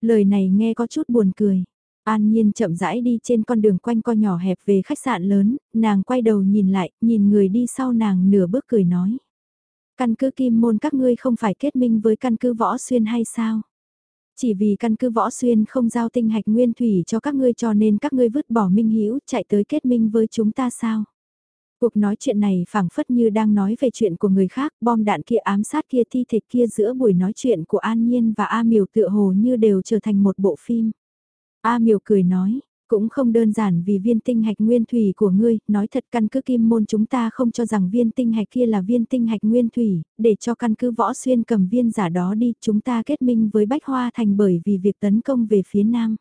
Lời này nghe có chút buồn cười. An Nhiên chậm rãi đi trên con đường quanh co nhỏ hẹp về khách sạn lớn, nàng quay đầu nhìn lại, nhìn người đi sau nàng nửa bước cười nói. Căn cứ Kim Môn các ngươi không phải kết minh với căn cứ Võ Xuyên hay sao? Chỉ vì căn cứ võ xuyên không giao tinh hạch nguyên thủy cho các ngươi cho nên các ngươi vứt bỏ minh hữu chạy tới kết minh với chúng ta sao? Cuộc nói chuyện này phảng phất như đang nói về chuyện của người khác, bom đạn kia ám sát kia thi thể kia giữa buổi nói chuyện của An Nhiên và A Miều tựa hồ như đều trở thành một bộ phim. A Miều cười nói, cũng không đơn giản vì viên tinh hạch nguyên thủy của ngươi, nói thật căn cứ kim môn chúng ta không cho rằng viên tinh hạch kia là viên tinh hạch nguyên thủy, để cho căn cứ võ xuyên cầm viên giả đó đi, chúng ta kết minh với Bách Hoa Thành bởi vì việc tấn công về phía Nam.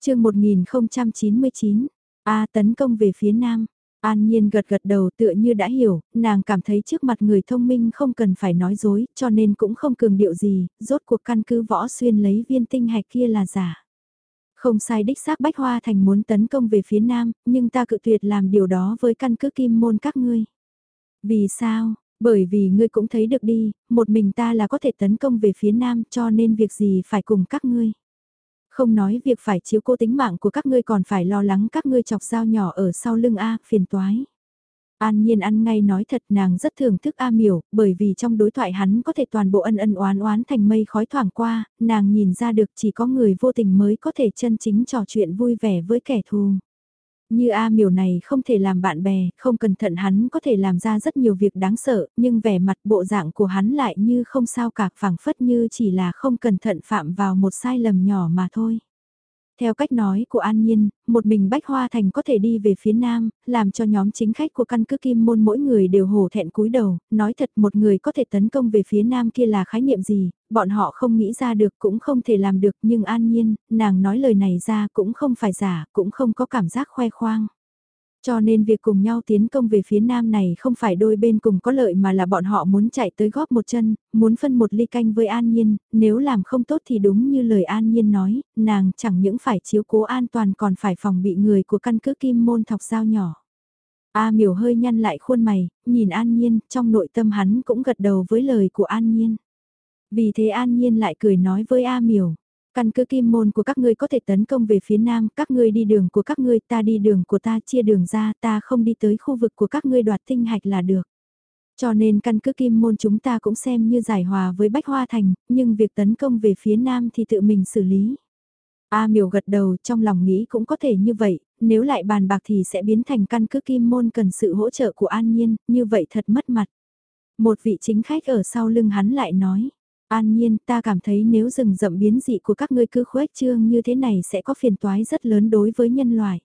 chương 1099, A tấn công về phía Nam. An Nhiên gật gật đầu tựa như đã hiểu, nàng cảm thấy trước mặt người thông minh không cần phải nói dối, cho nên cũng không cường điệu gì, rốt cuộc căn cứ võ xuyên lấy viên tinh hạch kia là giả. Không sai đích xác Bách Hoa Thành muốn tấn công về phía Nam, nhưng ta cự tuyệt làm điều đó với căn cứ kim môn các ngươi. Vì sao? Bởi vì ngươi cũng thấy được đi, một mình ta là có thể tấn công về phía Nam cho nên việc gì phải cùng các ngươi. Không nói việc phải chiếu cố tính mạng của các ngươi còn phải lo lắng các ngươi chọc dao nhỏ ở sau lưng A, phiền toái. An Nhiên ăn ngay nói thật nàng rất thưởng thức A Miểu, bởi vì trong đối thoại hắn có thể toàn bộ ân ân oán oán thành mây khói thoảng qua, nàng nhìn ra được chỉ có người vô tình mới có thể chân chính trò chuyện vui vẻ với kẻ thù. Như A Miểu này không thể làm bạn bè, không cẩn thận hắn có thể làm ra rất nhiều việc đáng sợ, nhưng vẻ mặt bộ dạng của hắn lại như không sao cả phảng phất như chỉ là không cẩn thận phạm vào một sai lầm nhỏ mà thôi. Theo cách nói của An Nhiên, một mình Bách Hoa Thành có thể đi về phía Nam, làm cho nhóm chính khách của căn cứ Kim Môn mỗi người đều hổ thẹn cúi đầu, nói thật một người có thể tấn công về phía Nam kia là khái niệm gì, bọn họ không nghĩ ra được cũng không thể làm được nhưng An Nhiên, nàng nói lời này ra cũng không phải giả, cũng không có cảm giác khoe khoang. Cho nên việc cùng nhau tiến công về phía nam này không phải đôi bên cùng có lợi mà là bọn họ muốn chạy tới góp một chân, muốn phân một ly canh với An Nhiên, nếu làm không tốt thì đúng như lời An Nhiên nói, nàng chẳng những phải chiếu cố an toàn còn phải phòng bị người của căn cứ kim môn thọc dao nhỏ. A miểu hơi nhăn lại khuôn mày, nhìn An Nhiên, trong nội tâm hắn cũng gật đầu với lời của An Nhiên. Vì thế An Nhiên lại cười nói với A miểu, Căn cứ kim môn của các ngươi có thể tấn công về phía nam, các ngươi đi đường của các ngươi, ta đi đường của ta, chia đường ra, ta không đi tới khu vực của các ngươi đoạt tinh hạch là được. Cho nên căn cứ kim môn chúng ta cũng xem như giải hòa với Bách Hoa Thành, nhưng việc tấn công về phía nam thì tự mình xử lý. A miểu gật đầu trong lòng nghĩ cũng có thể như vậy, nếu lại bàn bạc thì sẽ biến thành căn cứ kim môn cần sự hỗ trợ của An Nhiên, như vậy thật mất mặt. Một vị chính khách ở sau lưng hắn lại nói, An nhiên ta cảm thấy nếu rừng rậm biến dị của các ngươi cứ khuếch trương như thế này sẽ có phiền toái rất lớn đối với nhân loại.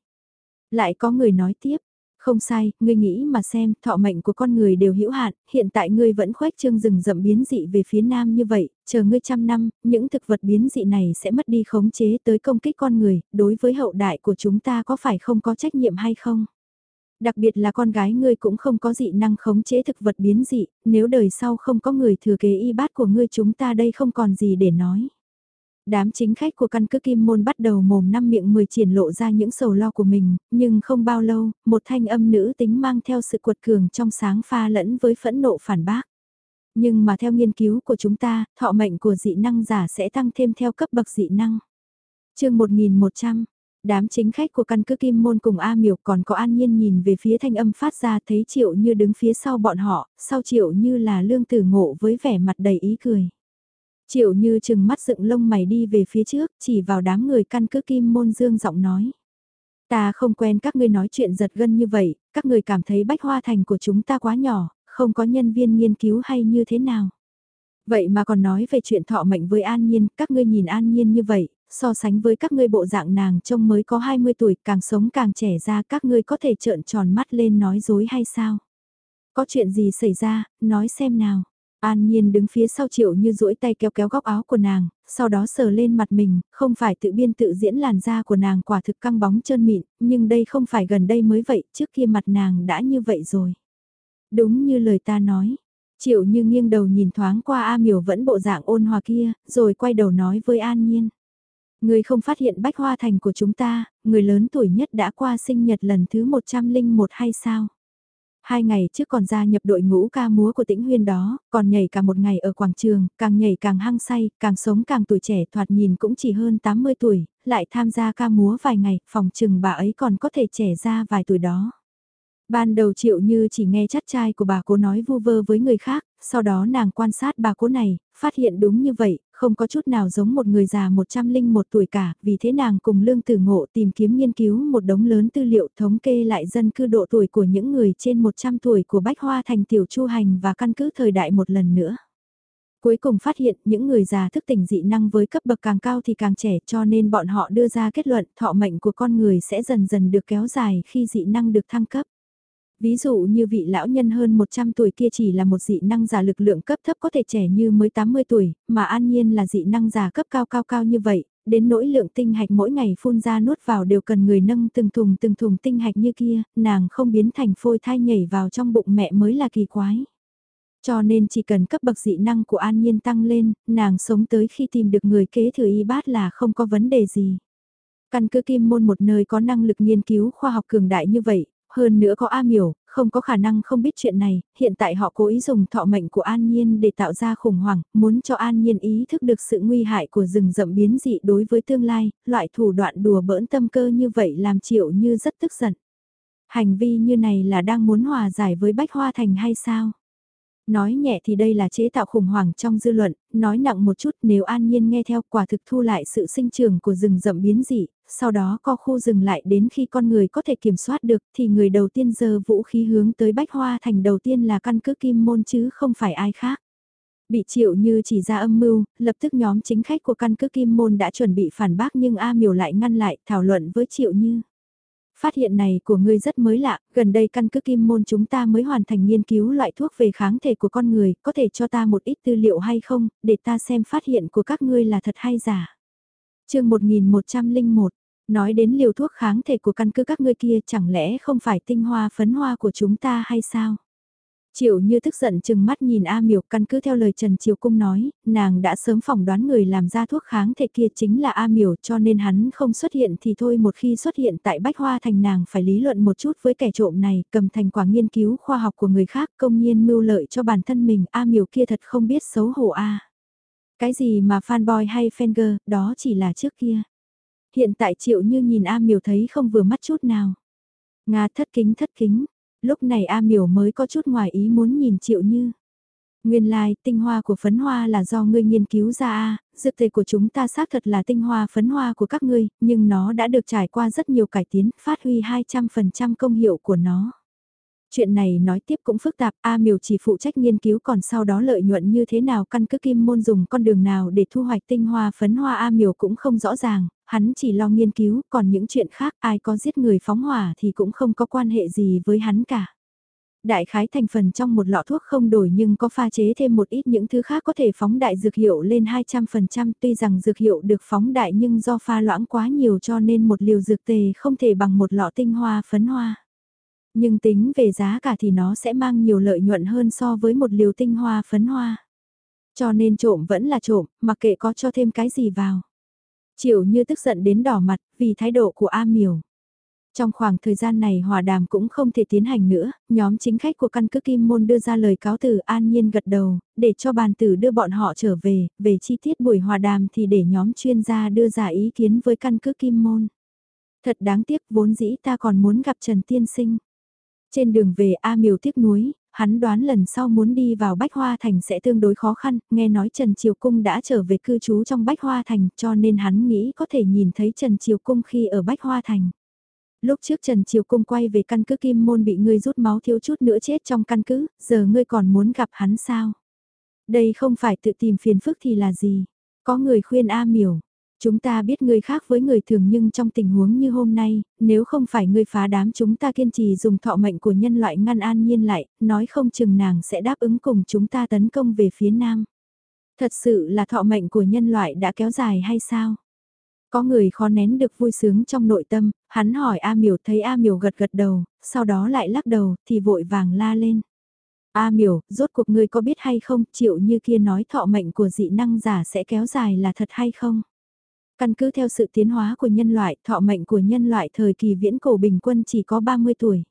Lại có người nói tiếp, không sai, ngươi nghĩ mà xem, thọ mệnh của con người đều hữu hạn, hiện tại ngươi vẫn khuếch trương rừng rậm biến dị về phía nam như vậy, chờ ngươi trăm năm, những thực vật biến dị này sẽ mất đi khống chế tới công kích con người, đối với hậu đại của chúng ta có phải không có trách nhiệm hay không? Đặc biệt là con gái ngươi cũng không có dị năng khống chế thực vật biến dị, nếu đời sau không có người thừa kế y bát của ngươi chúng ta đây không còn gì để nói. Đám chính khách của căn cứ Kim Môn bắt đầu mồm năm miệng mười triển lộ ra những sầu lo của mình, nhưng không bao lâu, một thanh âm nữ tính mang theo sự cuột cường trong sáng pha lẫn với phẫn nộ phản bác. Nhưng mà theo nghiên cứu của chúng ta, thọ mệnh của dị năng giả sẽ tăng thêm theo cấp bậc dị năng. chương 1100, Đám chính khách của căn cứ Kim Môn cùng A Miểu còn có an nhiên nhìn về phía thanh âm phát ra thấy Triệu Như đứng phía sau bọn họ, sau Triệu Như là lương tử ngộ với vẻ mặt đầy ý cười. Triệu Như chừng mắt dựng lông mày đi về phía trước, chỉ vào đám người căn cứ Kim Môn dương giọng nói. Ta không quen các ngươi nói chuyện giật gân như vậy, các người cảm thấy bách hoa thành của chúng ta quá nhỏ, không có nhân viên nghiên cứu hay như thế nào. Vậy mà còn nói về chuyện thọ mệnh với An Nhiên, các ngươi nhìn An Nhiên như vậy, so sánh với các ngươi bộ dạng nàng trông mới có 20 tuổi càng sống càng trẻ ra các ngươi có thể trợn tròn mắt lên nói dối hay sao? Có chuyện gì xảy ra, nói xem nào. An Nhiên đứng phía sau Triệu Như duỗi tay kéo kéo góc áo của nàng, sau đó sờ lên mặt mình, không phải tự biên tự diễn làn da của nàng quả thực căng bóng trơn mịn, nhưng đây không phải gần đây mới vậy, trước kia mặt nàng đã như vậy rồi. Đúng như lời ta nói, Triệu Như nghiêng đầu nhìn thoáng qua A Miểu vẫn bộ dạng ôn hòa kia, rồi quay đầu nói với An Nhiên. Người không phát hiện bách hoa thành của chúng ta, người lớn tuổi nhất đã qua sinh nhật lần thứ 101 hay sao? Hai ngày trước còn gia nhập đội ngũ ca múa của tĩnh huyên đó, còn nhảy cả một ngày ở quảng trường, càng nhảy càng hăng say, càng sống càng tuổi trẻ thoạt nhìn cũng chỉ hơn 80 tuổi, lại tham gia ca múa vài ngày, phòng trừng bà ấy còn có thể trẻ ra vài tuổi đó. Ban đầu triệu như chỉ nghe chắt trai của bà cố nói vu vơ với người khác, sau đó nàng quan sát bà cố này, phát hiện đúng như vậy, không có chút nào giống một người già 101 tuổi cả, vì thế nàng cùng lương tử ngộ tìm kiếm nghiên cứu một đống lớn tư liệu thống kê lại dân cư độ tuổi của những người trên 100 tuổi của Bách Hoa thành tiểu chu hành và căn cứ thời đại một lần nữa. Cuối cùng phát hiện những người già thức tỉnh dị năng với cấp bậc càng cao thì càng trẻ cho nên bọn họ đưa ra kết luận thọ mệnh của con người sẽ dần dần được kéo dài khi dị năng được thăng cấp. Ví dụ như vị lão nhân hơn 100 tuổi kia chỉ là một dị năng giả lực lượng cấp thấp có thể trẻ như mới 80 tuổi, mà an nhiên là dị năng giả cấp cao cao cao như vậy, đến nỗi lượng tinh hạch mỗi ngày phun ra nuốt vào đều cần người nâng từng thùng từng thùng tinh hạch như kia, nàng không biến thành phôi thai nhảy vào trong bụng mẹ mới là kỳ quái. Cho nên chỉ cần cấp bậc dị năng của an nhiên tăng lên, nàng sống tới khi tìm được người kế thừa y bát là không có vấn đề gì. Căn cứ kim môn một nơi có năng lực nghiên cứu khoa học cường đại như vậy, hơn nữa có A Miểu, không có khả năng không biết chuyện này, hiện tại họ cố ý dùng thọ mệnh của An Nhiên để tạo ra khủng hoảng, muốn cho An Nhiên ý thức được sự nguy hại của rừng rậm biến dị đối với tương lai, loại thủ đoạn đùa bỡn tâm cơ như vậy làm triệu như rất tức giận. Hành vi như này là đang muốn hòa giải với Bách Hoa Thành hay sao? Nói nhẹ thì đây là chế tạo khủng hoảng trong dư luận, nói nặng một chút nếu an nhiên nghe theo quả thực thu lại sự sinh trưởng của rừng rậm biến dị, sau đó co khu rừng lại đến khi con người có thể kiểm soát được thì người đầu tiên giờ vũ khí hướng tới bách hoa thành đầu tiên là căn cứ kim môn chứ không phải ai khác. Bị triệu như chỉ ra âm mưu, lập tức nhóm chính khách của căn cứ kim môn đã chuẩn bị phản bác nhưng A miều lại ngăn lại thảo luận với triệu như. Phát hiện này của ngươi rất mới lạ, gần đây căn cứ kim môn chúng ta mới hoàn thành nghiên cứu loại thuốc về kháng thể của con người, có thể cho ta một ít tư liệu hay không, để ta xem phát hiện của các ngươi là thật hay giả. chương 1101, nói đến liều thuốc kháng thể của căn cứ các ngươi kia chẳng lẽ không phải tinh hoa phấn hoa của chúng ta hay sao? Triệu như tức giận chừng mắt nhìn A Miểu căn cứ theo lời Trần Triều Cung nói, nàng đã sớm phỏng đoán người làm ra thuốc kháng thể kia chính là A Miểu cho nên hắn không xuất hiện thì thôi một khi xuất hiện tại Bách Hoa Thành nàng phải lý luận một chút với kẻ trộm này, cầm thành quả nghiên cứu khoa học của người khác công nhiên mưu lợi cho bản thân mình, A Miểu kia thật không biết xấu hổ A. Cái gì mà fanboy hay fanger, đó chỉ là trước kia. Hiện tại Triệu như nhìn A Miểu thấy không vừa mắt chút nào. Nga thất kính thất kính, lúc này A miểu mới có chút ngoài ý muốn nhìn triệu như. Nguyên lai, like, tinh hoa của phấn hoa là do ngươi nghiên cứu ra a, dược thể của chúng ta xác thật là tinh hoa phấn hoa của các ngươi, nhưng nó đã được trải qua rất nhiều cải tiến, phát huy 200% công hiệu của nó. Chuyện này nói tiếp cũng phức tạp, A Miều chỉ phụ trách nghiên cứu còn sau đó lợi nhuận như thế nào căn cứ kim môn dùng con đường nào để thu hoạch tinh hoa phấn hoa A Miều cũng không rõ ràng, hắn chỉ lo nghiên cứu, còn những chuyện khác ai có giết người phóng hỏa thì cũng không có quan hệ gì với hắn cả. Đại khái thành phần trong một lọ thuốc không đổi nhưng có pha chế thêm một ít những thứ khác có thể phóng đại dược hiệu lên 200% tuy rằng dược hiệu được phóng đại nhưng do pha loãng quá nhiều cho nên một liều dược tề không thể bằng một lọ tinh hoa phấn hoa. Nhưng tính về giá cả thì nó sẽ mang nhiều lợi nhuận hơn so với một liều tinh hoa phấn hoa. Cho nên trộm vẫn là trộm, mặc kệ có cho thêm cái gì vào. Triệu như tức giận đến đỏ mặt vì thái độ của A Miểu. Trong khoảng thời gian này hòa đàm cũng không thể tiến hành nữa, nhóm chính khách của căn cứ Kim Môn đưa ra lời cáo từ an nhiên gật đầu, để cho bàn tử đưa bọn họ trở về, về chi tiết buổi hòa đàm thì để nhóm chuyên gia đưa ra ý kiến với căn cứ Kim Môn. Thật đáng tiếc vốn dĩ ta còn muốn gặp Trần Tiên Sinh. Trên đường về A Miều tiếc nuối, hắn đoán lần sau muốn đi vào Bách Hoa Thành sẽ tương đối khó khăn, nghe nói Trần Triều Cung đã trở về cư trú trong Bách Hoa Thành cho nên hắn nghĩ có thể nhìn thấy Trần Triều Cung khi ở Bách Hoa Thành. Lúc trước Trần Triều Cung quay về căn cứ Kim Môn bị ngươi rút máu thiếu chút nữa chết trong căn cứ, giờ ngươi còn muốn gặp hắn sao? Đây không phải tự tìm phiền phức thì là gì? Có người khuyên A Miểu, Chúng ta biết người khác với người thường nhưng trong tình huống như hôm nay, nếu không phải người phá đám chúng ta kiên trì dùng thọ mệnh của nhân loại ngăn an nhiên lại, nói không chừng nàng sẽ đáp ứng cùng chúng ta tấn công về phía nam. Thật sự là thọ mệnh của nhân loại đã kéo dài hay sao? Có người khó nén được vui sướng trong nội tâm, hắn hỏi A Miểu thấy A Miểu gật gật đầu, sau đó lại lắc đầu, thì vội vàng la lên. A Miểu, rốt cuộc ngươi có biết hay không, chịu như kia nói thọ mệnh của dị năng giả sẽ kéo dài là thật hay không? Căn cứ theo sự tiến hóa của nhân loại, thọ mệnh của nhân loại thời kỳ viễn cổ bình quân chỉ có 30 tuổi.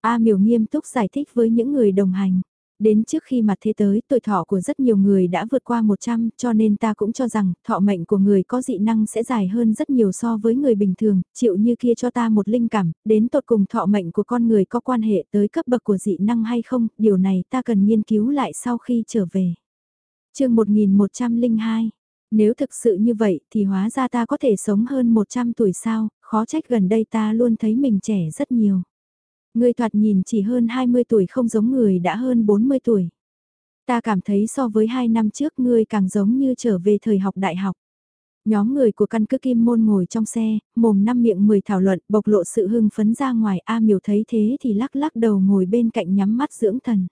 A Miểu nghiêm túc giải thích với những người đồng hành. Đến trước khi mặt thế tới, tuổi thọ của rất nhiều người đã vượt qua 100, cho nên ta cũng cho rằng, thọ mệnh của người có dị năng sẽ dài hơn rất nhiều so với người bình thường, chịu như kia cho ta một linh cảm, đến tột cùng thọ mệnh của con người có quan hệ tới cấp bậc của dị năng hay không, điều này ta cần nghiên cứu lại sau khi trở về. chương 1102 nếu thực sự như vậy thì hóa ra ta có thể sống hơn 100 tuổi sao, khó trách gần đây ta luôn thấy mình trẻ rất nhiều. Người thoạt nhìn chỉ hơn 20 tuổi không giống người đã hơn 40 tuổi. Ta cảm thấy so với 2 năm trước ngươi càng giống như trở về thời học đại học. Nhóm người của căn cứ kim môn ngồi trong xe, mồm năm miệng 10 thảo luận bộc lộ sự hưng phấn ra ngoài A miều thấy thế thì lắc lắc đầu ngồi bên cạnh nhắm mắt dưỡng thần.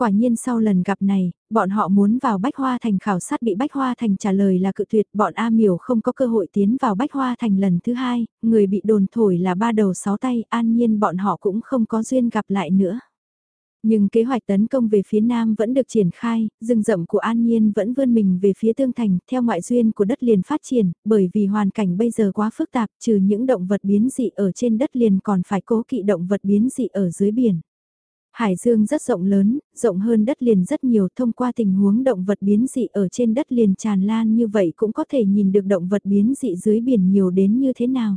Quả nhiên sau lần gặp này, bọn họ muốn vào Bách Hoa Thành khảo sát bị Bách Hoa Thành trả lời là cự tuyệt, bọn A Miểu không có cơ hội tiến vào Bách Hoa Thành lần thứ hai, người bị đồn thổi là ba đầu sáu tay, an nhiên bọn họ cũng không có duyên gặp lại nữa. Nhưng kế hoạch tấn công về phía nam vẫn được triển khai, rừng rậm của An Nhiên vẫn vươn mình về phía tương thành, theo ngoại duyên của đất liền phát triển, bởi vì hoàn cảnh bây giờ quá phức tạp, trừ những động vật biến dị ở trên đất liền còn phải cố kỵ động vật biến dị ở dưới biển. Hải dương rất rộng lớn, rộng hơn đất liền rất nhiều thông qua tình huống động vật biến dị ở trên đất liền tràn lan như vậy cũng có thể nhìn được động vật biến dị dưới biển nhiều đến như thế nào.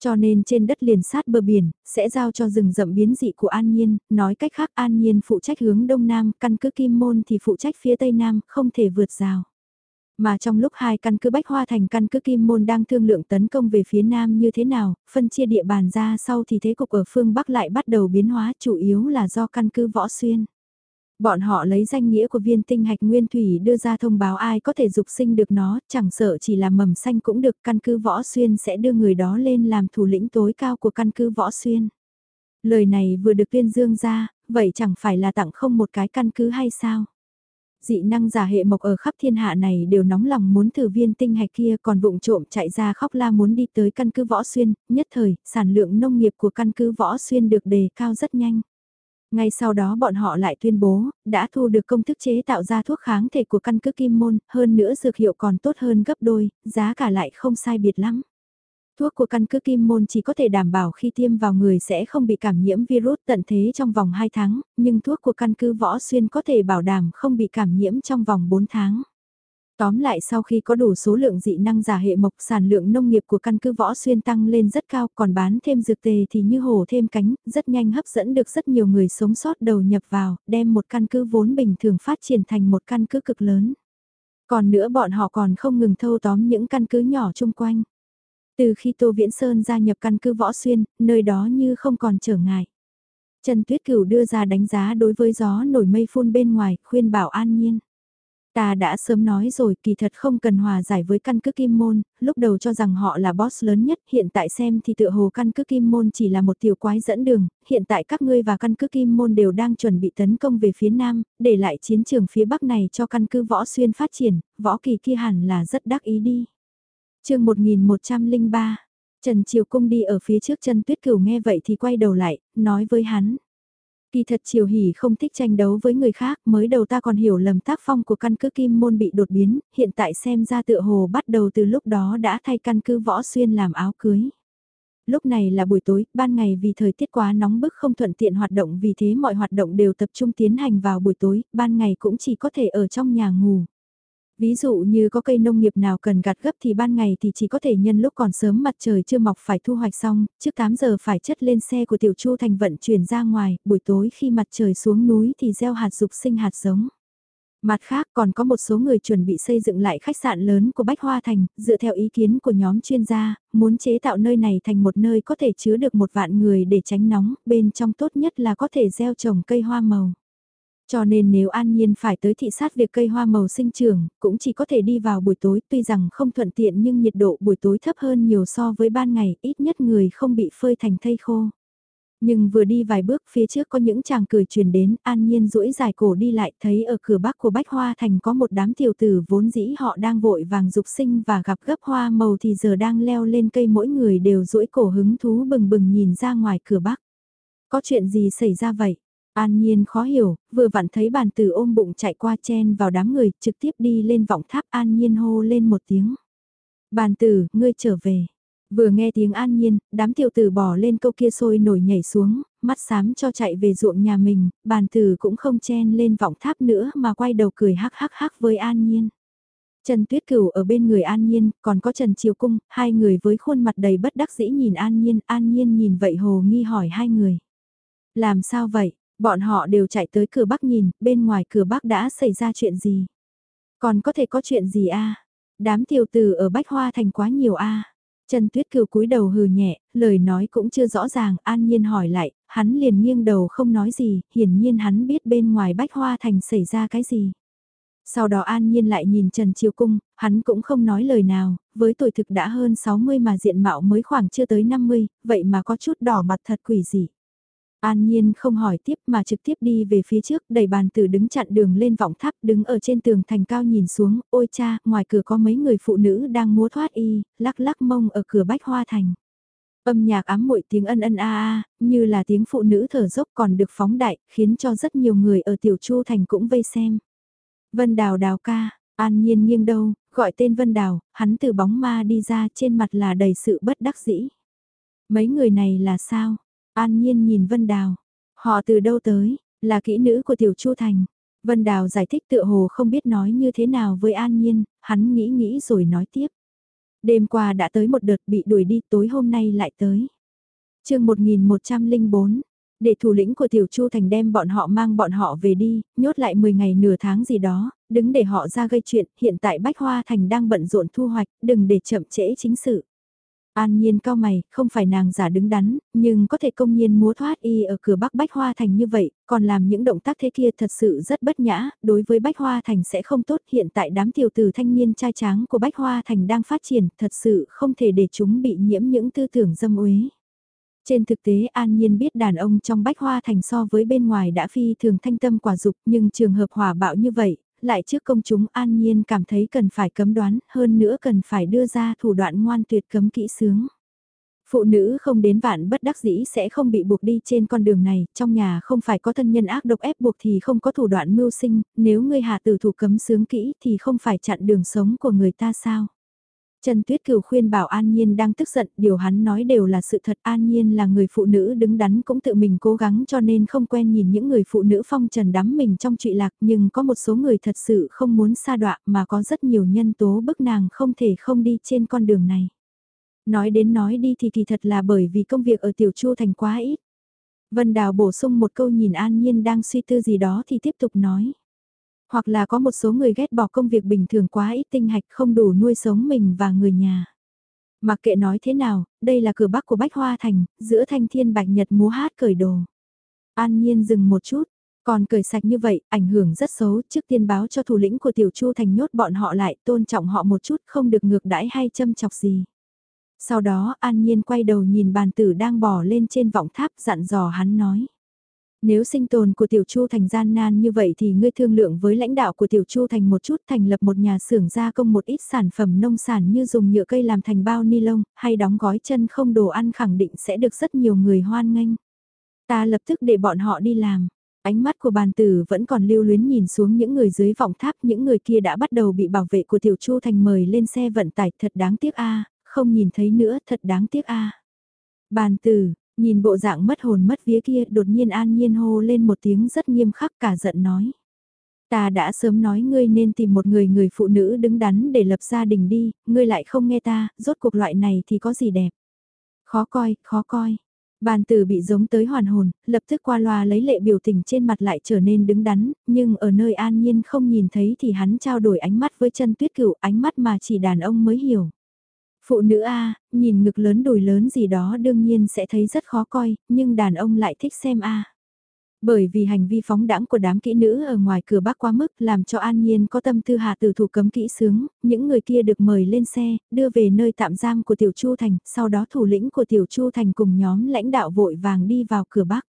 Cho nên trên đất liền sát bờ biển, sẽ giao cho rừng rậm biến dị của An Nhiên, nói cách khác An Nhiên phụ trách hướng đông nam, căn cứ Kim Môn thì phụ trách phía tây nam, không thể vượt rào. Mà trong lúc hai căn cứ Bách Hoa Thành căn cứ Kim Môn đang thương lượng tấn công về phía Nam như thế nào, phân chia địa bàn ra sau thì thế cục ở phương Bắc lại bắt đầu biến hóa chủ yếu là do căn cứ Võ Xuyên. Bọn họ lấy danh nghĩa của viên tinh hạch nguyên thủy đưa ra thông báo ai có thể dục sinh được nó, chẳng sợ chỉ là mầm xanh cũng được căn cứ Võ Xuyên sẽ đưa người đó lên làm thủ lĩnh tối cao của căn cứ Võ Xuyên. Lời này vừa được tuyên dương ra, vậy chẳng phải là tặng không một cái căn cứ hay sao? Dị năng giả hệ mộc ở khắp thiên hạ này đều nóng lòng muốn thử viên tinh hạch kia còn vụng trộm chạy ra khóc la muốn đi tới căn cứ võ xuyên, nhất thời, sản lượng nông nghiệp của căn cứ võ xuyên được đề cao rất nhanh. Ngay sau đó bọn họ lại tuyên bố, đã thu được công thức chế tạo ra thuốc kháng thể của căn cứ kim môn, hơn nữa dược hiệu còn tốt hơn gấp đôi, giá cả lại không sai biệt lắm. Thuốc của căn cứ kim môn chỉ có thể đảm bảo khi tiêm vào người sẽ không bị cảm nhiễm virus tận thế trong vòng 2 tháng, nhưng thuốc của căn cứ võ xuyên có thể bảo đảm không bị cảm nhiễm trong vòng 4 tháng. Tóm lại sau khi có đủ số lượng dị năng giả hệ mộc sản lượng nông nghiệp của căn cứ võ xuyên tăng lên rất cao còn bán thêm dược tề thì như hổ thêm cánh, rất nhanh hấp dẫn được rất nhiều người sống sót đầu nhập vào, đem một căn cứ vốn bình thường phát triển thành một căn cứ cực lớn. Còn nữa bọn họ còn không ngừng thâu tóm những căn cứ nhỏ chung quanh. Từ khi Tô Viễn Sơn gia nhập căn cứ Võ Xuyên, nơi đó như không còn trở ngại. Trần Tuyết Cửu đưa ra đánh giá đối với gió nổi mây phun bên ngoài, khuyên bảo an nhiên. Ta đã sớm nói rồi, kỳ thật không cần hòa giải với căn cứ Kim Môn, lúc đầu cho rằng họ là boss lớn nhất, hiện tại xem thì tựa hồ căn cứ Kim Môn chỉ là một tiểu quái dẫn đường, hiện tại các ngươi và căn cứ Kim Môn đều đang chuẩn bị tấn công về phía Nam, để lại chiến trường phía Bắc này cho căn cứ Võ Xuyên phát triển, Võ Kỳ kia hẳn là rất đắc ý đi chương 1103, Trần Triều Cung đi ở phía trước chân tuyết cửu nghe vậy thì quay đầu lại, nói với hắn. Kỳ thật Triều Hỷ không thích tranh đấu với người khác, mới đầu ta còn hiểu lầm tác phong của căn cứ kim môn bị đột biến, hiện tại xem ra tựa hồ bắt đầu từ lúc đó đã thay căn cứ võ xuyên làm áo cưới. Lúc này là buổi tối, ban ngày vì thời tiết quá nóng bức không thuận tiện hoạt động vì thế mọi hoạt động đều tập trung tiến hành vào buổi tối, ban ngày cũng chỉ có thể ở trong nhà ngủ. Ví dụ như có cây nông nghiệp nào cần gặt gấp thì ban ngày thì chỉ có thể nhân lúc còn sớm mặt trời chưa mọc phải thu hoạch xong, trước 8 giờ phải chất lên xe của Tiểu Chu Thành vận chuyển ra ngoài, buổi tối khi mặt trời xuống núi thì gieo hạt dục sinh hạt giống. Mặt khác còn có một số người chuẩn bị xây dựng lại khách sạn lớn của Bách Hoa Thành, dựa theo ý kiến của nhóm chuyên gia, muốn chế tạo nơi này thành một nơi có thể chứa được một vạn người để tránh nóng, bên trong tốt nhất là có thể gieo trồng cây hoa màu. Cho nên nếu An Nhiên phải tới thị sát việc cây hoa màu sinh trưởng, cũng chỉ có thể đi vào buổi tối tuy rằng không thuận tiện nhưng nhiệt độ buổi tối thấp hơn nhiều so với ban ngày, ít nhất người không bị phơi thành thây khô. Nhưng vừa đi vài bước phía trước có những chàng cười truyền đến, an nhiên duỗi dài cổ đi lại thấy ở cửa bắc của Bách Hoa Thành có một đám tiểu tử vốn dĩ họ đang vội vàng dục sinh và gặp gấp hoa màu thì giờ đang leo lên cây mỗi người đều duỗi cổ hứng thú bừng bừng nhìn ra ngoài cửa bắc. Có chuyện gì xảy ra vậy? An Nhiên khó hiểu, vừa vặn thấy bàn tử ôm bụng chạy qua chen vào đám người, trực tiếp đi lên vọng tháp An Nhiên hô lên một tiếng. Bàn tử, ngươi trở về. Vừa nghe tiếng an nhiên, đám tiểu tử bỏ lên câu kia sôi nổi nhảy xuống, mắt xám cho chạy về ruộng nhà mình, bàn tử cũng không chen lên vọng tháp nữa mà quay đầu cười hắc hắc hắc với an nhiên. Trần Tuyết Cửu ở bên người An Nhiên, còn có Trần Triều Cung, hai người với khuôn mặt đầy bất đắc dĩ nhìn An Nhiên, An Nhiên nhìn vậy hồ nghi hỏi hai người. Làm sao vậy, bọn họ đều chạy tới cửa Bắc nhìn, bên ngoài cửa Bắc đã xảy ra chuyện gì? Còn có thể có chuyện gì a Đám tiểu tử ở Bách Hoa Thành quá nhiều a Trần Tuyết Cừu cúi đầu hừ nhẹ, lời nói cũng chưa rõ ràng, an nhiên hỏi lại, hắn liền nghiêng đầu không nói gì, hiển nhiên hắn biết bên ngoài bách hoa thành xảy ra cái gì. Sau đó an nhiên lại nhìn Trần Triều Cung, hắn cũng không nói lời nào, với tuổi thực đã hơn 60 mà diện mạo mới khoảng chưa tới 50, vậy mà có chút đỏ mặt thật quỷ gì. An Nhiên không hỏi tiếp mà trực tiếp đi về phía trước, đẩy bàn tử đứng chặn đường lên vọng tháp, đứng ở trên tường thành cao nhìn xuống, ôi cha, ngoài cửa có mấy người phụ nữ đang múa thoát y, lắc lắc mông ở cửa bách hoa thành. Âm nhạc ám muội tiếng ân ân a a, như là tiếng phụ nữ thở dốc còn được phóng đại, khiến cho rất nhiều người ở tiểu chu thành cũng vây xem. Vân Đào đào ca, An Nhiên nghiêng đâu, gọi tên Vân Đào, hắn từ bóng ma đi ra trên mặt là đầy sự bất đắc dĩ. Mấy người này là sao? An Nhiên nhìn Vân Đào. Họ từ đâu tới, là kỹ nữ của Tiểu Chu Thành. Vân Đào giải thích tựa hồ không biết nói như thế nào với An Nhiên, hắn nghĩ nghĩ rồi nói tiếp. Đêm qua đã tới một đợt bị đuổi đi tối hôm nay lại tới. chương 1104, để thủ lĩnh của Tiểu Chu Thành đem bọn họ mang bọn họ về đi, nhốt lại 10 ngày nửa tháng gì đó, đứng để họ ra gây chuyện, hiện tại Bách Hoa Thành đang bận rộn thu hoạch, đừng để chậm trễ chính sự. An nhiên cao mày, không phải nàng giả đứng đắn, nhưng có thể công nhiên múa thoát y ở cửa bắc Bách Hoa Thành như vậy, còn làm những động tác thế kia thật sự rất bất nhã, đối với Bách Hoa Thành sẽ không tốt. Hiện tại đám tiểu tử thanh niên trai tráng của Bách Hoa Thành đang phát triển, thật sự không thể để chúng bị nhiễm những tư tưởng dâm uế. Trên thực tế An Nhiên biết đàn ông trong Bách Hoa Thành so với bên ngoài đã phi thường thanh tâm quả dục nhưng trường hợp hỏa bạo như vậy, lại trước công chúng an nhiên cảm thấy cần phải cấm đoán, hơn nữa cần phải đưa ra thủ đoạn ngoan tuyệt cấm kỹ sướng. Phụ nữ không đến vạn bất đắc dĩ sẽ không bị buộc đi trên con đường này, trong nhà không phải có thân nhân ác độc ép buộc thì không có thủ đoạn mưu sinh, nếu ngươi hạ tử thủ cấm sướng kỹ thì không phải chặn đường sống của người ta sao. Trần Tuyết Cửu khuyên bảo An Nhiên đang tức giận, điều hắn nói đều là sự thật. An Nhiên là người phụ nữ đứng đắn cũng tự mình cố gắng cho nên không quen nhìn những người phụ nữ phong trần đắm mình trong trụy lạc nhưng có một số người thật sự không muốn xa đọa mà có rất nhiều nhân tố bức nàng không thể không đi trên con đường này. Nói đến nói đi thì kỳ thật là bởi vì công việc ở Tiểu Chu Thành quá ít. Vân Đào bổ sung một câu nhìn An Nhiên đang suy tư gì đó thì tiếp tục nói. Hoặc là có một số người ghét bỏ công việc bình thường quá ít tinh hạch không đủ nuôi sống mình và người nhà. Mặc kệ nói thế nào, đây là cửa bắc của Bách Hoa Thành, giữa thanh thiên bạch nhật múa hát cởi đồ. An nhiên dừng một chút, còn cởi sạch như vậy, ảnh hưởng rất xấu, trước tiên báo cho thủ lĩnh của Tiểu Chu Thành nhốt bọn họ lại, tôn trọng họ một chút, không được ngược đãi hay châm chọc gì. Sau đó, An Nhiên quay đầu nhìn bàn tử đang bò lên trên vọng tháp dặn dò hắn nói. Nếu sinh tồn của Tiểu Chu Thành gian nan như vậy thì ngươi thương lượng với lãnh đạo của Tiểu Chu Thành một chút thành lập một nhà xưởng gia công một ít sản phẩm nông sản như dùng nhựa cây làm thành bao ni lông hay đóng gói chân không đồ ăn khẳng định sẽ được rất nhiều người hoan nghênh. Ta lập tức để bọn họ đi làm. Ánh mắt của bàn tử vẫn còn lưu luyến nhìn xuống những người dưới vọng tháp, những người kia đã bắt đầu bị bảo vệ của Tiểu Chu Thành mời lên xe vận tải thật đáng tiếc a không nhìn thấy nữa thật đáng tiếc a Bàn tử, Nhìn bộ dạng mất hồn mất vía kia đột nhiên an nhiên hô lên một tiếng rất nghiêm khắc cả giận nói. Ta đã sớm nói ngươi nên tìm một người người phụ nữ đứng đắn để lập gia đình đi, ngươi lại không nghe ta, rốt cuộc loại này thì có gì đẹp. Khó coi, khó coi. Bàn tử bị giống tới hoàn hồn, lập tức qua loa lấy lệ biểu tình trên mặt lại trở nên đứng đắn, nhưng ở nơi an nhiên không nhìn thấy thì hắn trao đổi ánh mắt với chân tuyết cửu, ánh mắt mà chỉ đàn ông mới hiểu. Phụ nữ A, nhìn ngực lớn đùi lớn gì đó đương nhiên sẽ thấy rất khó coi, nhưng đàn ông lại thích xem A. Bởi vì hành vi phóng đãng của đám kỹ nữ ở ngoài cửa bác quá mức làm cho An Nhiên có tâm tư hạ tử thủ cấm kỹ sướng, những người kia được mời lên xe, đưa về nơi tạm giam của Tiểu Chu Thành, sau đó thủ lĩnh của Tiểu Chu Thành cùng nhóm lãnh đạo vội vàng đi vào cửa bắc.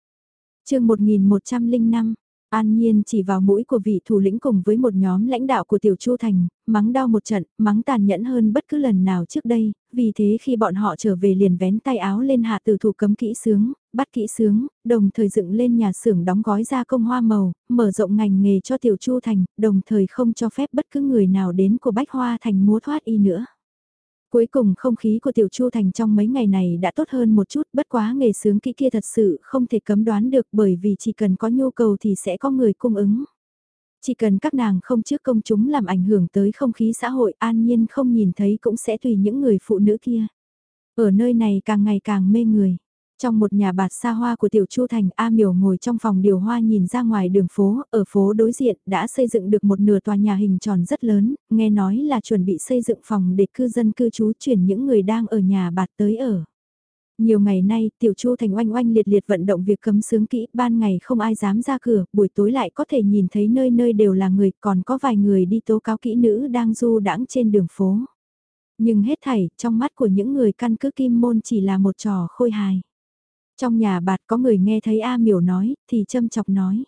chương 1105 An Nhiên chỉ vào mũi của vị thủ lĩnh cùng với một nhóm lãnh đạo của Tiểu Chu Thành, mắng đau một trận, mắng tàn nhẫn hơn bất cứ lần nào trước đây, vì thế khi bọn họ trở về liền vén tay áo lên hạ tử thủ cấm kỹ sướng, bắt kỹ sướng, đồng thời dựng lên nhà xưởng đóng gói ra công hoa màu, mở rộng ngành nghề cho Tiểu Chu Thành, đồng thời không cho phép bất cứ người nào đến của Bách Hoa Thành múa thoát y nữa. Cuối cùng không khí của Tiểu Chu Thành trong mấy ngày này đã tốt hơn một chút, bất quá nghề sướng kỹ kia thật sự không thể cấm đoán được bởi vì chỉ cần có nhu cầu thì sẽ có người cung ứng. Chỉ cần các nàng không trước công chúng làm ảnh hưởng tới không khí xã hội an nhiên không nhìn thấy cũng sẽ tùy những người phụ nữ kia. Ở nơi này càng ngày càng mê người. Trong một nhà bạt xa hoa của Tiểu Chu Thành, A Miểu ngồi trong phòng điều hoa nhìn ra ngoài đường phố, ở phố đối diện đã xây dựng được một nửa tòa nhà hình tròn rất lớn, nghe nói là chuẩn bị xây dựng phòng để cư dân cư trú chuyển những người đang ở nhà bạt tới ở. Nhiều ngày nay, Tiểu Chu Thành oanh oanh liệt liệt vận động việc cấm sướng kỹ, ban ngày không ai dám ra cửa, buổi tối lại có thể nhìn thấy nơi nơi đều là người, còn có vài người đi tố cáo kỹ nữ đang du đãng trên đường phố. Nhưng hết thảy, trong mắt của những người căn cứ kim môn chỉ là một trò khôi hài. Trong nhà bạt có người nghe thấy A miểu nói, thì châm chọc nói.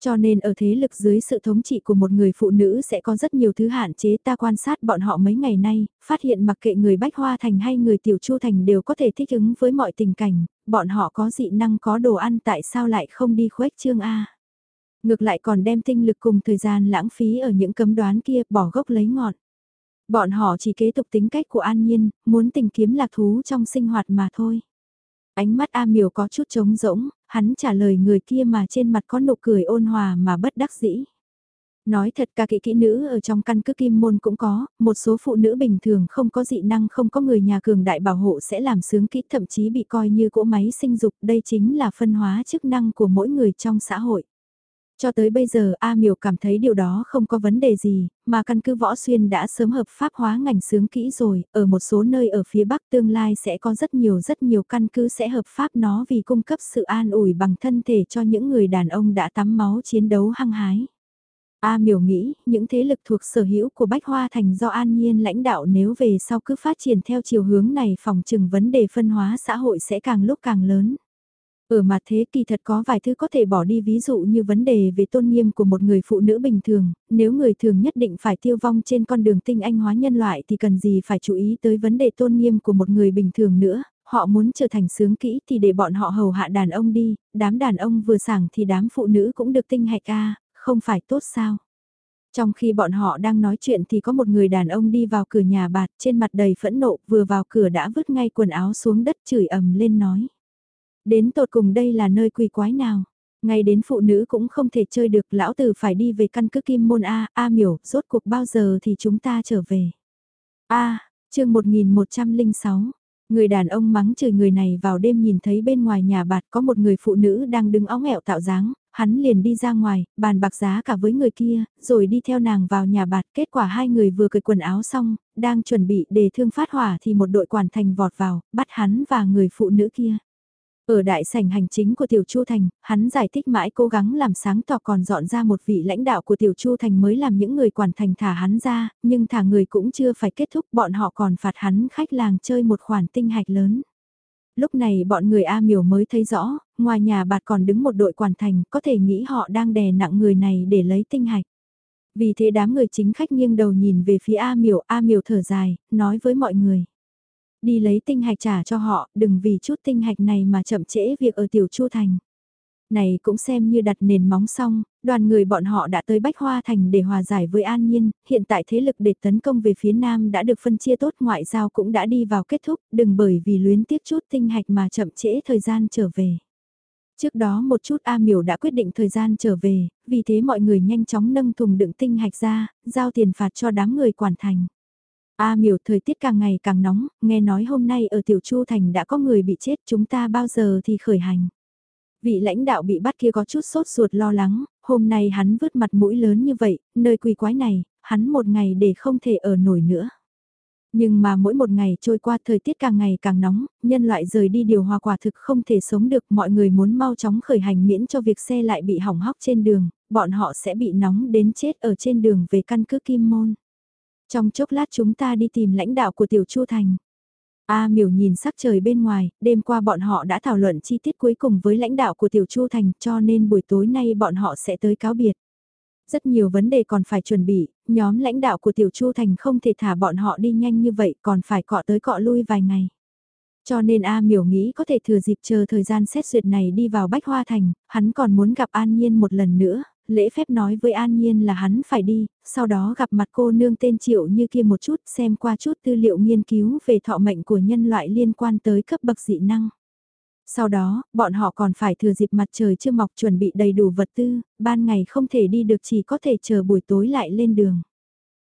Cho nên ở thế lực dưới sự thống trị của một người phụ nữ sẽ có rất nhiều thứ hạn chế ta quan sát bọn họ mấy ngày nay, phát hiện mặc kệ người Bách Hoa Thành hay người Tiểu Chu Thành đều có thể thích ứng với mọi tình cảnh, bọn họ có dị năng có đồ ăn tại sao lại không đi khuếch trương A. Ngược lại còn đem tinh lực cùng thời gian lãng phí ở những cấm đoán kia bỏ gốc lấy ngọn. Bọn họ chỉ kế tục tính cách của an nhiên, muốn tìm kiếm lạc thú trong sinh hoạt mà thôi. Ánh mắt A Miều có chút trống rỗng, hắn trả lời người kia mà trên mặt có nụ cười ôn hòa mà bất đắc dĩ. Nói thật cả kỹ kỹ nữ ở trong căn cứ kim môn cũng có, một số phụ nữ bình thường không có dị năng không có người nhà cường đại bảo hộ sẽ làm sướng kỹ thậm chí bị coi như cỗ máy sinh dục, đây chính là phân hóa chức năng của mỗi người trong xã hội. Cho tới bây giờ A Miểu cảm thấy điều đó không có vấn đề gì, mà căn cứ Võ Xuyên đã sớm hợp pháp hóa ngành sướng kỹ rồi, ở một số nơi ở phía Bắc tương lai sẽ có rất nhiều rất nhiều căn cứ sẽ hợp pháp nó vì cung cấp sự an ủi bằng thân thể cho những người đàn ông đã tắm máu chiến đấu hăng hái. A Miểu nghĩ, những thế lực thuộc sở hữu của Bách Hoa Thành do An Nhiên lãnh đạo nếu về sau cứ phát triển theo chiều hướng này phòng trừng vấn đề phân hóa xã hội sẽ càng lúc càng lớn. Ừ Ở mặt thế kỳ thật có vài thứ có thể bỏ đi ví dụ như vấn đề về tôn nghiêm của một người phụ nữ bình thường, nếu người thường nhất định phải tiêu vong trên con đường tinh anh hóa nhân loại thì cần gì phải chú ý tới vấn đề tôn nghiêm của một người bình thường nữa, họ muốn trở thành sướng kỹ thì để bọn họ hầu hạ đàn ông đi, đám đàn ông vừa sảng thì đám phụ nữ cũng được tinh hạch a không phải tốt sao. Trong khi bọn họ đang nói chuyện thì có một người đàn ông đi vào cửa nhà bạt trên mặt đầy phẫn nộ vừa vào cửa đã vứt ngay quần áo xuống đất chửi ầm lên nói. Đến tột cùng đây là nơi quỷ quái nào? Ngay đến phụ nữ cũng không thể chơi được, lão tử phải đi về căn cứ kim môn A, A miểu, rốt cuộc bao giờ thì chúng ta trở về. A, chương 1106, người đàn ông mắng chửi người này vào đêm nhìn thấy bên ngoài nhà bạt có một người phụ nữ đang đứng óng ẹo tạo dáng, hắn liền đi ra ngoài, bàn bạc giá cả với người kia, rồi đi theo nàng vào nhà bạt. Kết quả hai người vừa cởi quần áo xong, đang chuẩn bị để thương phát hỏa thì một đội quản thành vọt vào, bắt hắn và người phụ nữ kia. Ở đại sảnh hành chính của Tiểu Chu Thành, hắn giải thích mãi cố gắng làm sáng tỏ còn dọn ra một vị lãnh đạo của Tiểu Chu Thành mới làm những người quản thành thả hắn ra, nhưng thả người cũng chưa phải kết thúc bọn họ còn phạt hắn khách làng chơi một khoản tinh hạch lớn. Lúc này bọn người A miểu mới thấy rõ, ngoài nhà bạt còn đứng một đội quản thành, có thể nghĩ họ đang đè nặng người này để lấy tinh hạch. Vì thế đám người chính khách nghiêng đầu nhìn về phía A miểu, A miểu thở dài, nói với mọi người đi lấy tinh hạch trả cho họ, đừng vì chút tinh hạch này mà chậm trễ việc ở Tiểu Chu Thành. Này cũng xem như đặt nền móng xong, đoàn người bọn họ đã tới Bách Hoa Thành để hòa giải với An Nhiên, hiện tại thế lực để tấn công về phía Nam đã được phân chia tốt ngoại giao cũng đã đi vào kết thúc, đừng bởi vì luyến tiếc chút tinh hạch mà chậm trễ thời gian trở về. Trước đó một chút A Miểu đã quyết định thời gian trở về, vì thế mọi người nhanh chóng nâng thùng đựng tinh hạch ra, giao tiền phạt cho đám người quản thành. A miểu thời tiết càng ngày càng nóng, nghe nói hôm nay ở Tiểu Chu Thành đã có người bị chết chúng ta bao giờ thì khởi hành. Vị lãnh đạo bị bắt kia có chút sốt ruột lo lắng, hôm nay hắn vứt mặt mũi lớn như vậy, nơi quỳ quái này, hắn một ngày để không thể ở nổi nữa. Nhưng mà mỗi một ngày trôi qua thời tiết càng ngày càng nóng, nhân loại rời đi điều hòa quả thực không thể sống được, mọi người muốn mau chóng khởi hành miễn cho việc xe lại bị hỏng hóc trên đường, bọn họ sẽ bị nóng đến chết ở trên đường về căn cứ Kim Môn. Trong chốc lát chúng ta đi tìm lãnh đạo của Tiểu Chu Thành. A miểu nhìn sắc trời bên ngoài, đêm qua bọn họ đã thảo luận chi tiết cuối cùng với lãnh đạo của Tiểu Chu Thành cho nên buổi tối nay bọn họ sẽ tới cáo biệt. Rất nhiều vấn đề còn phải chuẩn bị, nhóm lãnh đạo của Tiểu Chu Thành không thể thả bọn họ đi nhanh như vậy còn phải cọ tới cọ lui vài ngày. Cho nên A miểu nghĩ có thể thừa dịp chờ thời gian xét duyệt này đi vào Bách Hoa Thành, hắn còn muốn gặp An Nhiên một lần nữa, lễ phép nói với An Nhiên là hắn phải đi, sau đó gặp mặt cô nương tên Triệu như kia một chút xem qua chút tư liệu nghiên cứu về thọ mệnh của nhân loại liên quan tới cấp bậc dị năng. Sau đó, bọn họ còn phải thừa dịp mặt trời chưa mọc chuẩn bị đầy đủ vật tư, ban ngày không thể đi được chỉ có thể chờ buổi tối lại lên đường.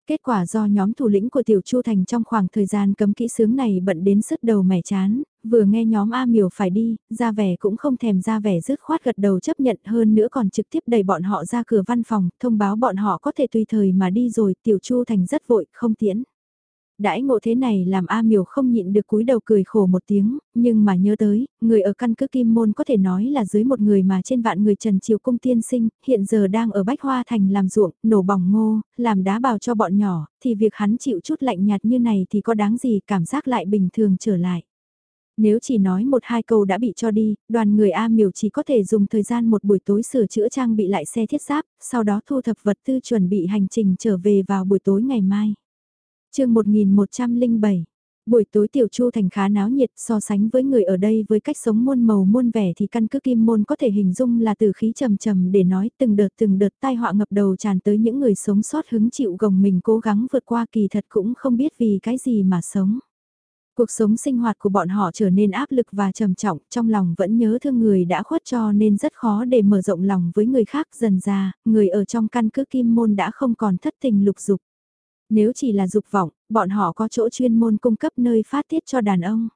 Kết quả do nhóm thủ lĩnh của Tiểu Chu Thành trong khoảng thời gian cấm kỹ sướng này bận đến sức đầu mẻ chán, vừa nghe nhóm A Miều phải đi, ra vẻ cũng không thèm ra vẻ dứt khoát gật đầu chấp nhận hơn nữa còn trực tiếp đẩy bọn họ ra cửa văn phòng, thông báo bọn họ có thể tùy thời mà đi rồi, Tiểu Chu Thành rất vội, không tiễn. Đãi ngộ thế này làm A Miều không nhịn được cúi đầu cười khổ một tiếng, nhưng mà nhớ tới, người ở căn cứ Kim Môn có thể nói là dưới một người mà trên vạn người Trần Triều Cung tiên sinh, hiện giờ đang ở Bách Hoa Thành làm ruộng, nổ bỏng ngô, làm đá bào cho bọn nhỏ, thì việc hắn chịu chút lạnh nhạt như này thì có đáng gì cảm giác lại bình thường trở lại. Nếu chỉ nói một hai câu đã bị cho đi, đoàn người A miều chỉ có thể dùng thời gian một buổi tối sửa chữa trang bị lại xe thiết giáp, sau đó thu thập vật tư chuẩn bị hành trình trở về vào buổi tối ngày mai chương 1107 Buổi tối tiểu chu thành khá náo nhiệt so sánh với người ở đây với cách sống muôn màu muôn vẻ thì căn cứ kim môn có thể hình dung là từ khí trầm trầm để nói từng đợt từng đợt tai họa ngập đầu tràn tới những người sống sót hứng chịu gồng mình cố gắng vượt qua kỳ thật cũng không biết vì cái gì mà sống. Cuộc sống sinh hoạt của bọn họ trở nên áp lực và trầm trọng, trong lòng vẫn nhớ thương người đã khuất cho nên rất khó để mở rộng lòng với người khác dần ra, người ở trong căn cứ kim môn đã không còn thất tình lục dục. Nếu chỉ là dục vọng, bọn họ có chỗ chuyên môn cung cấp nơi phát tiết cho đàn ông.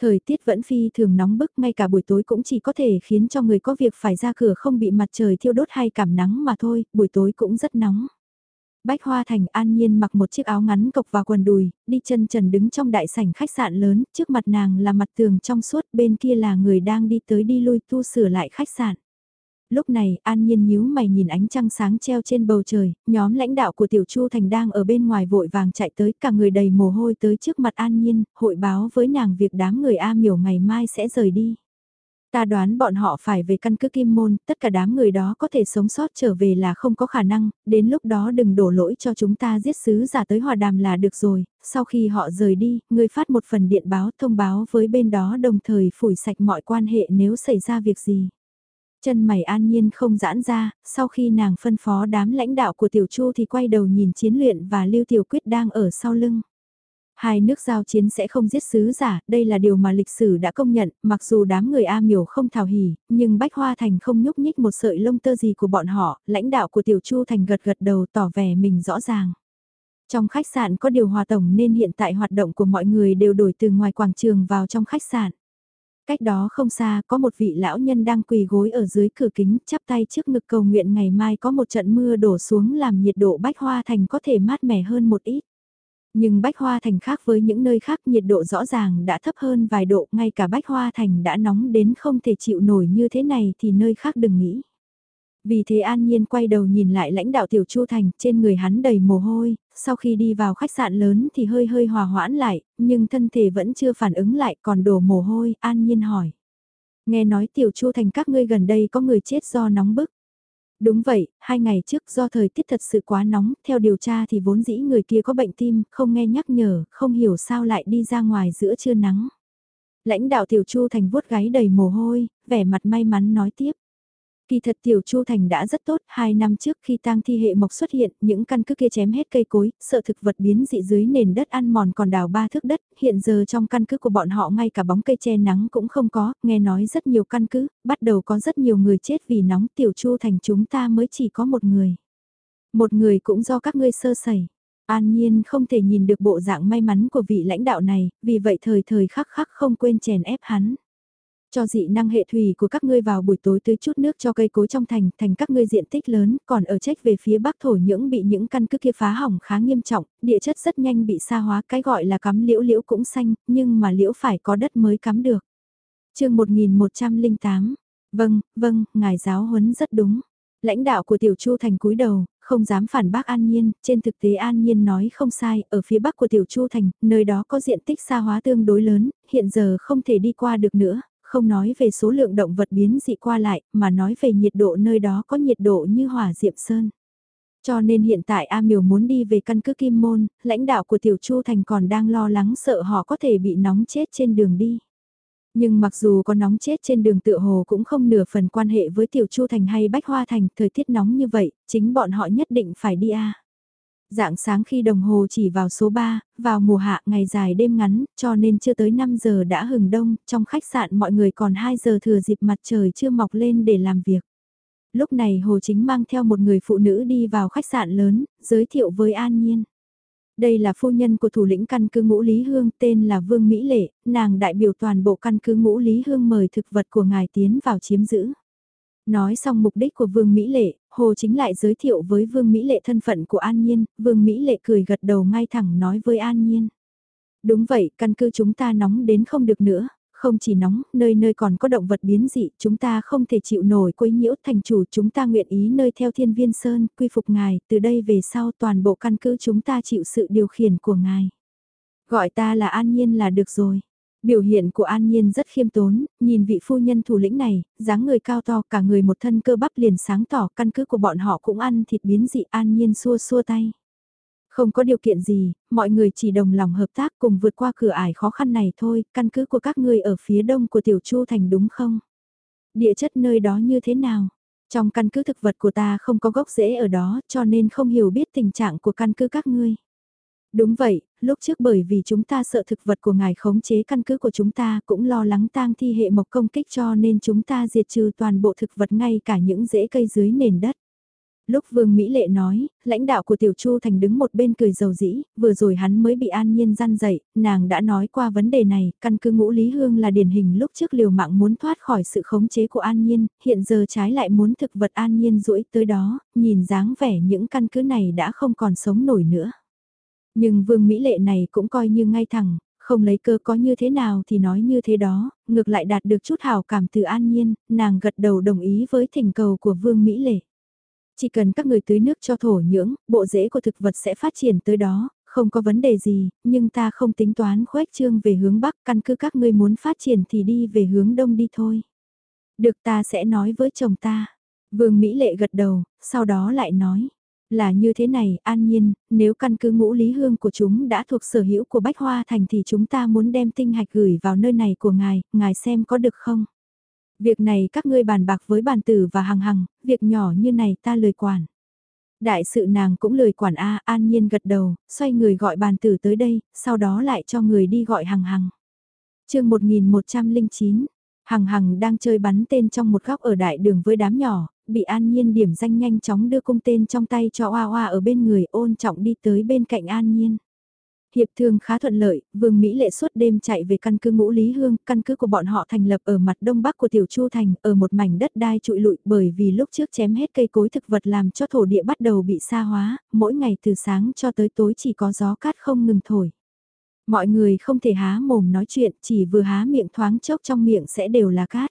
Thời tiết vẫn phi thường nóng bức ngay cả buổi tối cũng chỉ có thể khiến cho người có việc phải ra cửa không bị mặt trời thiêu đốt hay cảm nắng mà thôi, buổi tối cũng rất nóng. Bách Hoa Thành an nhiên mặc một chiếc áo ngắn cộc và quần đùi, đi chân trần đứng trong đại sảnh khách sạn lớn, trước mặt nàng là mặt tường trong suốt, bên kia là người đang đi tới đi lui tu sửa lại khách sạn. Lúc này, An Nhiên nhíu mày nhìn ánh trăng sáng treo trên bầu trời, nhóm lãnh đạo của Tiểu Chu Thành đang ở bên ngoài vội vàng chạy tới, cả người đầy mồ hôi tới trước mặt An Nhiên, hội báo với nàng việc đám người A miểu ngày mai sẽ rời đi. Ta đoán bọn họ phải về căn cứ Kim Môn, tất cả đám người đó có thể sống sót trở về là không có khả năng, đến lúc đó đừng đổ lỗi cho chúng ta giết sứ giả tới hòa đàm là được rồi, sau khi họ rời đi, người phát một phần điện báo thông báo với bên đó đồng thời phủi sạch mọi quan hệ nếu xảy ra việc gì. Chân mày an nhiên không giãn ra, sau khi nàng phân phó đám lãnh đạo của Tiểu Chu thì quay đầu nhìn chiến luyện và Lưu Tiểu Quyết đang ở sau lưng. Hai nước giao chiến sẽ không giết sứ giả, đây là điều mà lịch sử đã công nhận, mặc dù đám người A miểu không thảo hỉ, nhưng Bách Hoa Thành không nhúc nhích một sợi lông tơ gì của bọn họ, lãnh đạo của Tiểu Chu Thành gật gật đầu tỏ vẻ mình rõ ràng. Trong khách sạn có điều hòa tổng nên hiện tại hoạt động của mọi người đều đổi từ ngoài quảng trường vào trong khách sạn. Cách đó không xa có một vị lão nhân đang quỳ gối ở dưới cửa kính chắp tay trước ngực cầu nguyện ngày mai có một trận mưa đổ xuống làm nhiệt độ bách hoa thành có thể mát mẻ hơn một ít. Nhưng Bách Hoa Thành khác với những nơi khác nhiệt độ rõ ràng đã thấp hơn vài độ, ngay cả Bách Hoa Thành đã nóng đến không thể chịu nổi như thế này thì nơi khác đừng nghĩ. Vì thế An Nhiên quay đầu nhìn lại lãnh đạo Tiểu Chu Thành, trên người hắn đầy mồ hôi, sau khi đi vào khách sạn lớn thì hơi hơi hòa hoãn lại, nhưng thân thể vẫn chưa phản ứng lại còn đổ mồ hôi, An Nhiên hỏi. Nghe nói Tiểu Chu Thành các ngươi gần đây có người chết do nóng bức. Đúng vậy, hai ngày trước do thời tiết thật sự quá nóng, theo điều tra thì vốn dĩ người kia có bệnh tim, không nghe nhắc nhở, không hiểu sao lại đi ra ngoài giữa trưa nắng. Lãnh đạo Tiểu Chu Thành vuốt gáy đầy mồ hôi, vẻ mặt may mắn nói tiếp. Kỳ thật Tiểu Chu Thành đã rất tốt, hai năm trước khi tang thi hệ mộc xuất hiện, những căn cứ kia chém hết cây cối, sợ thực vật biến dị dưới nền đất ăn mòn còn đào ba thước đất, hiện giờ trong căn cứ của bọn họ ngay cả bóng cây che nắng cũng không có, nghe nói rất nhiều căn cứ, bắt đầu có rất nhiều người chết vì nóng Tiểu Chu Thành chúng ta mới chỉ có một người. Một người cũng do các ngươi sơ sẩy. An Nhiên không thể nhìn được bộ dạng may mắn của vị lãnh đạo này, vì vậy thời thời khắc khắc không quên chèn ép hắn. Cho dị năng hệ thủy của các ngươi vào buổi tối tưới chút nước cho cây cối trong thành, thành các ngươi diện tích lớn, còn ở trách về phía bắc thổ nhưỡng bị những căn cứ kia phá hỏng khá nghiêm trọng, địa chất rất nhanh bị sa hóa, cái gọi là cắm liễu liễu cũng xanh, nhưng mà liễu phải có đất mới cắm được. chương 1108, vâng, vâng, ngài giáo huấn rất đúng. Lãnh đạo của Tiểu Chu Thành cúi đầu, không dám phản bác An Nhiên, trên thực tế An Nhiên nói không sai, ở phía bắc của Tiểu Chu Thành, nơi đó có diện tích xa hóa tương đối lớn, hiện giờ không thể đi qua được nữa, không nói về số lượng động vật biến dị qua lại, mà nói về nhiệt độ nơi đó có nhiệt độ như hỏa diệm sơn. Cho nên hiện tại A Miều muốn đi về căn cứ Kim Môn, lãnh đạo của Tiểu Chu Thành còn đang lo lắng sợ họ có thể bị nóng chết trên đường đi. Nhưng mặc dù có nóng chết trên đường tựa hồ cũng không nửa phần quan hệ với Tiểu Chu Thành hay Bách Hoa Thành, thời tiết nóng như vậy, chính bọn họ nhất định phải đi a. Dạng sáng khi đồng hồ chỉ vào số 3, vào mùa hạ ngày dài đêm ngắn, cho nên chưa tới 5 giờ đã hừng đông, trong khách sạn mọi người còn 2 giờ thừa dịp mặt trời chưa mọc lên để làm việc. Lúc này Hồ Chính mang theo một người phụ nữ đi vào khách sạn lớn, giới thiệu với An Nhiên. Đây là phu nhân của thủ lĩnh căn cứ ngũ Lý Hương tên là Vương Mỹ Lệ, nàng đại biểu toàn bộ căn cứ ngũ Lý Hương mời thực vật của ngài tiến vào chiếm giữ. Nói xong mục đích của Vương Mỹ Lệ, Hồ Chính lại giới thiệu với Vương Mỹ Lệ thân phận của An Nhiên, Vương Mỹ Lệ cười gật đầu ngay thẳng nói với An Nhiên. Đúng vậy, căn cứ chúng ta nóng đến không được nữa, không chỉ nóng, nơi nơi còn có động vật biến dị, chúng ta không thể chịu nổi quấy nhiễu thành chủ chúng ta nguyện ý nơi theo thiên viên sơn, quy phục ngài, từ đây về sau toàn bộ căn cứ chúng ta chịu sự điều khiển của ngài. Gọi ta là An Nhiên là được rồi. Biểu hiện của An Nhiên rất khiêm tốn, nhìn vị phu nhân thủ lĩnh này, dáng người cao to cả người một thân cơ bắp liền sáng tỏ căn cứ của bọn họ cũng ăn thịt biến dị An Nhiên xua xua tay. Không có điều kiện gì, mọi người chỉ đồng lòng hợp tác cùng vượt qua cửa ải khó khăn này thôi, căn cứ của các ngươi ở phía đông của Tiểu Chu Thành đúng không? Địa chất nơi đó như thế nào? Trong căn cứ thực vật của ta không có gốc rễ ở đó cho nên không hiểu biết tình trạng của căn cứ các ngươi. Đúng vậy, lúc trước bởi vì chúng ta sợ thực vật của ngài khống chế căn cứ của chúng ta cũng lo lắng tang thi hệ mộc công kích cho nên chúng ta diệt trừ toàn bộ thực vật ngay cả những rễ cây dưới nền đất. Lúc Vương Mỹ Lệ nói, lãnh đạo của Tiểu Chu Thành đứng một bên cười dầu dĩ, vừa rồi hắn mới bị an nhiên gian dậy, nàng đã nói qua vấn đề này, căn cứ ngũ Lý Hương là điển hình lúc trước liều mạng muốn thoát khỏi sự khống chế của an nhiên, hiện giờ trái lại muốn thực vật an nhiên rũi tới đó, nhìn dáng vẻ những căn cứ này đã không còn sống nổi nữa. Nhưng Vương Mỹ Lệ này cũng coi như ngay thẳng, không lấy cơ có như thế nào thì nói như thế đó, ngược lại đạt được chút hào cảm từ an nhiên, nàng gật đầu đồng ý với thỉnh cầu của Vương Mỹ Lệ. Chỉ cần các người tưới nước cho thổ nhưỡng, bộ rễ của thực vật sẽ phát triển tới đó, không có vấn đề gì, nhưng ta không tính toán khuếch trương về hướng Bắc, căn cứ các ngươi muốn phát triển thì đi về hướng Đông đi thôi. Được ta sẽ nói với chồng ta. Vương Mỹ Lệ gật đầu, sau đó lại nói. Là như thế này, an nhiên, nếu căn cứ ngũ lý hương của chúng đã thuộc sở hữu của Bách Hoa Thành thì chúng ta muốn đem tinh hạch gửi vào nơi này của ngài, ngài xem có được không? Việc này các ngươi bàn bạc với bàn tử và hằng hằng, việc nhỏ như này ta lời quản. Đại sự nàng cũng lời quản A, an nhiên gật đầu, xoay người gọi bàn tử tới đây, sau đó lại cho người đi gọi hằng hằng. chương 1109, hằng hằng đang chơi bắn tên trong một góc ở đại đường với đám nhỏ, bị an nhiên điểm danh nhanh chóng đưa cung tên trong tay cho oa oa ở bên người ôn trọng đi tới bên cạnh an nhiên. Hiệp thương khá thuận lợi, Vương Mỹ lệ suốt đêm chạy về căn cứ ngũ Lý Hương, căn cứ của bọn họ thành lập ở mặt đông bắc của Tiểu Chu Thành, ở một mảnh đất đai trụi lụi bởi vì lúc trước chém hết cây cối thực vật làm cho thổ địa bắt đầu bị sa hóa, mỗi ngày từ sáng cho tới tối chỉ có gió cát không ngừng thổi. Mọi người không thể há mồm nói chuyện, chỉ vừa há miệng thoáng chốc trong miệng sẽ đều là cát.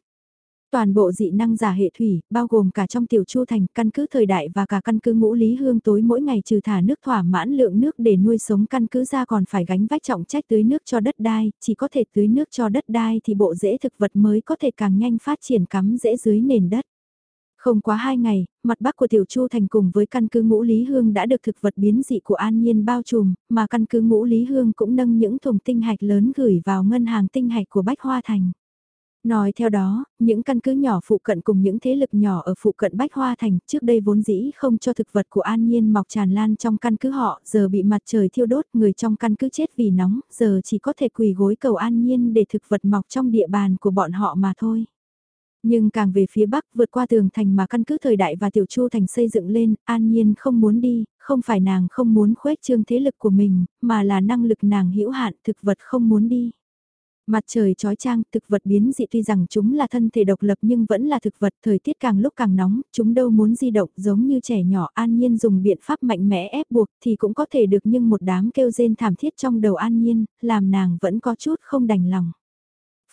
Toàn bộ dị năng giả hệ thủy, bao gồm cả trong tiểu chu thành, căn cứ thời đại và cả căn cứ ngũ lý hương tối mỗi ngày trừ thả nước thỏa mãn lượng nước để nuôi sống căn cứ ra còn phải gánh vách trọng trách tưới nước cho đất đai, chỉ có thể tưới nước cho đất đai thì bộ rễ thực vật mới có thể càng nhanh phát triển cắm rễ dưới nền đất. Không quá hai ngày, mặt bắc của Tiểu Chu Thành cùng với căn cứ ngũ Lý Hương đã được thực vật biến dị của An Nhiên bao trùm, mà căn cứ ngũ Lý Hương cũng nâng những thùng tinh hạch lớn gửi vào ngân hàng tinh hạch của Bách Hoa Thành. Nói theo đó, những căn cứ nhỏ phụ cận cùng những thế lực nhỏ ở phụ cận Bách Hoa Thành trước đây vốn dĩ không cho thực vật của An Nhiên mọc tràn lan trong căn cứ họ, giờ bị mặt trời thiêu đốt người trong căn cứ chết vì nóng, giờ chỉ có thể quỳ gối cầu An Nhiên để thực vật mọc trong địa bàn của bọn họ mà thôi. Nhưng càng về phía bắc vượt qua tường thành mà căn cứ thời đại và tiểu chu thành xây dựng lên, an nhiên không muốn đi, không phải nàng không muốn khuếch trương thế lực của mình, mà là năng lực nàng hữu hạn thực vật không muốn đi. Mặt trời trói trang, thực vật biến dị tuy rằng chúng là thân thể độc lập nhưng vẫn là thực vật, thời tiết càng lúc càng nóng, chúng đâu muốn di động giống như trẻ nhỏ an nhiên dùng biện pháp mạnh mẽ ép buộc thì cũng có thể được nhưng một đám kêu rên thảm thiết trong đầu an nhiên, làm nàng vẫn có chút không đành lòng.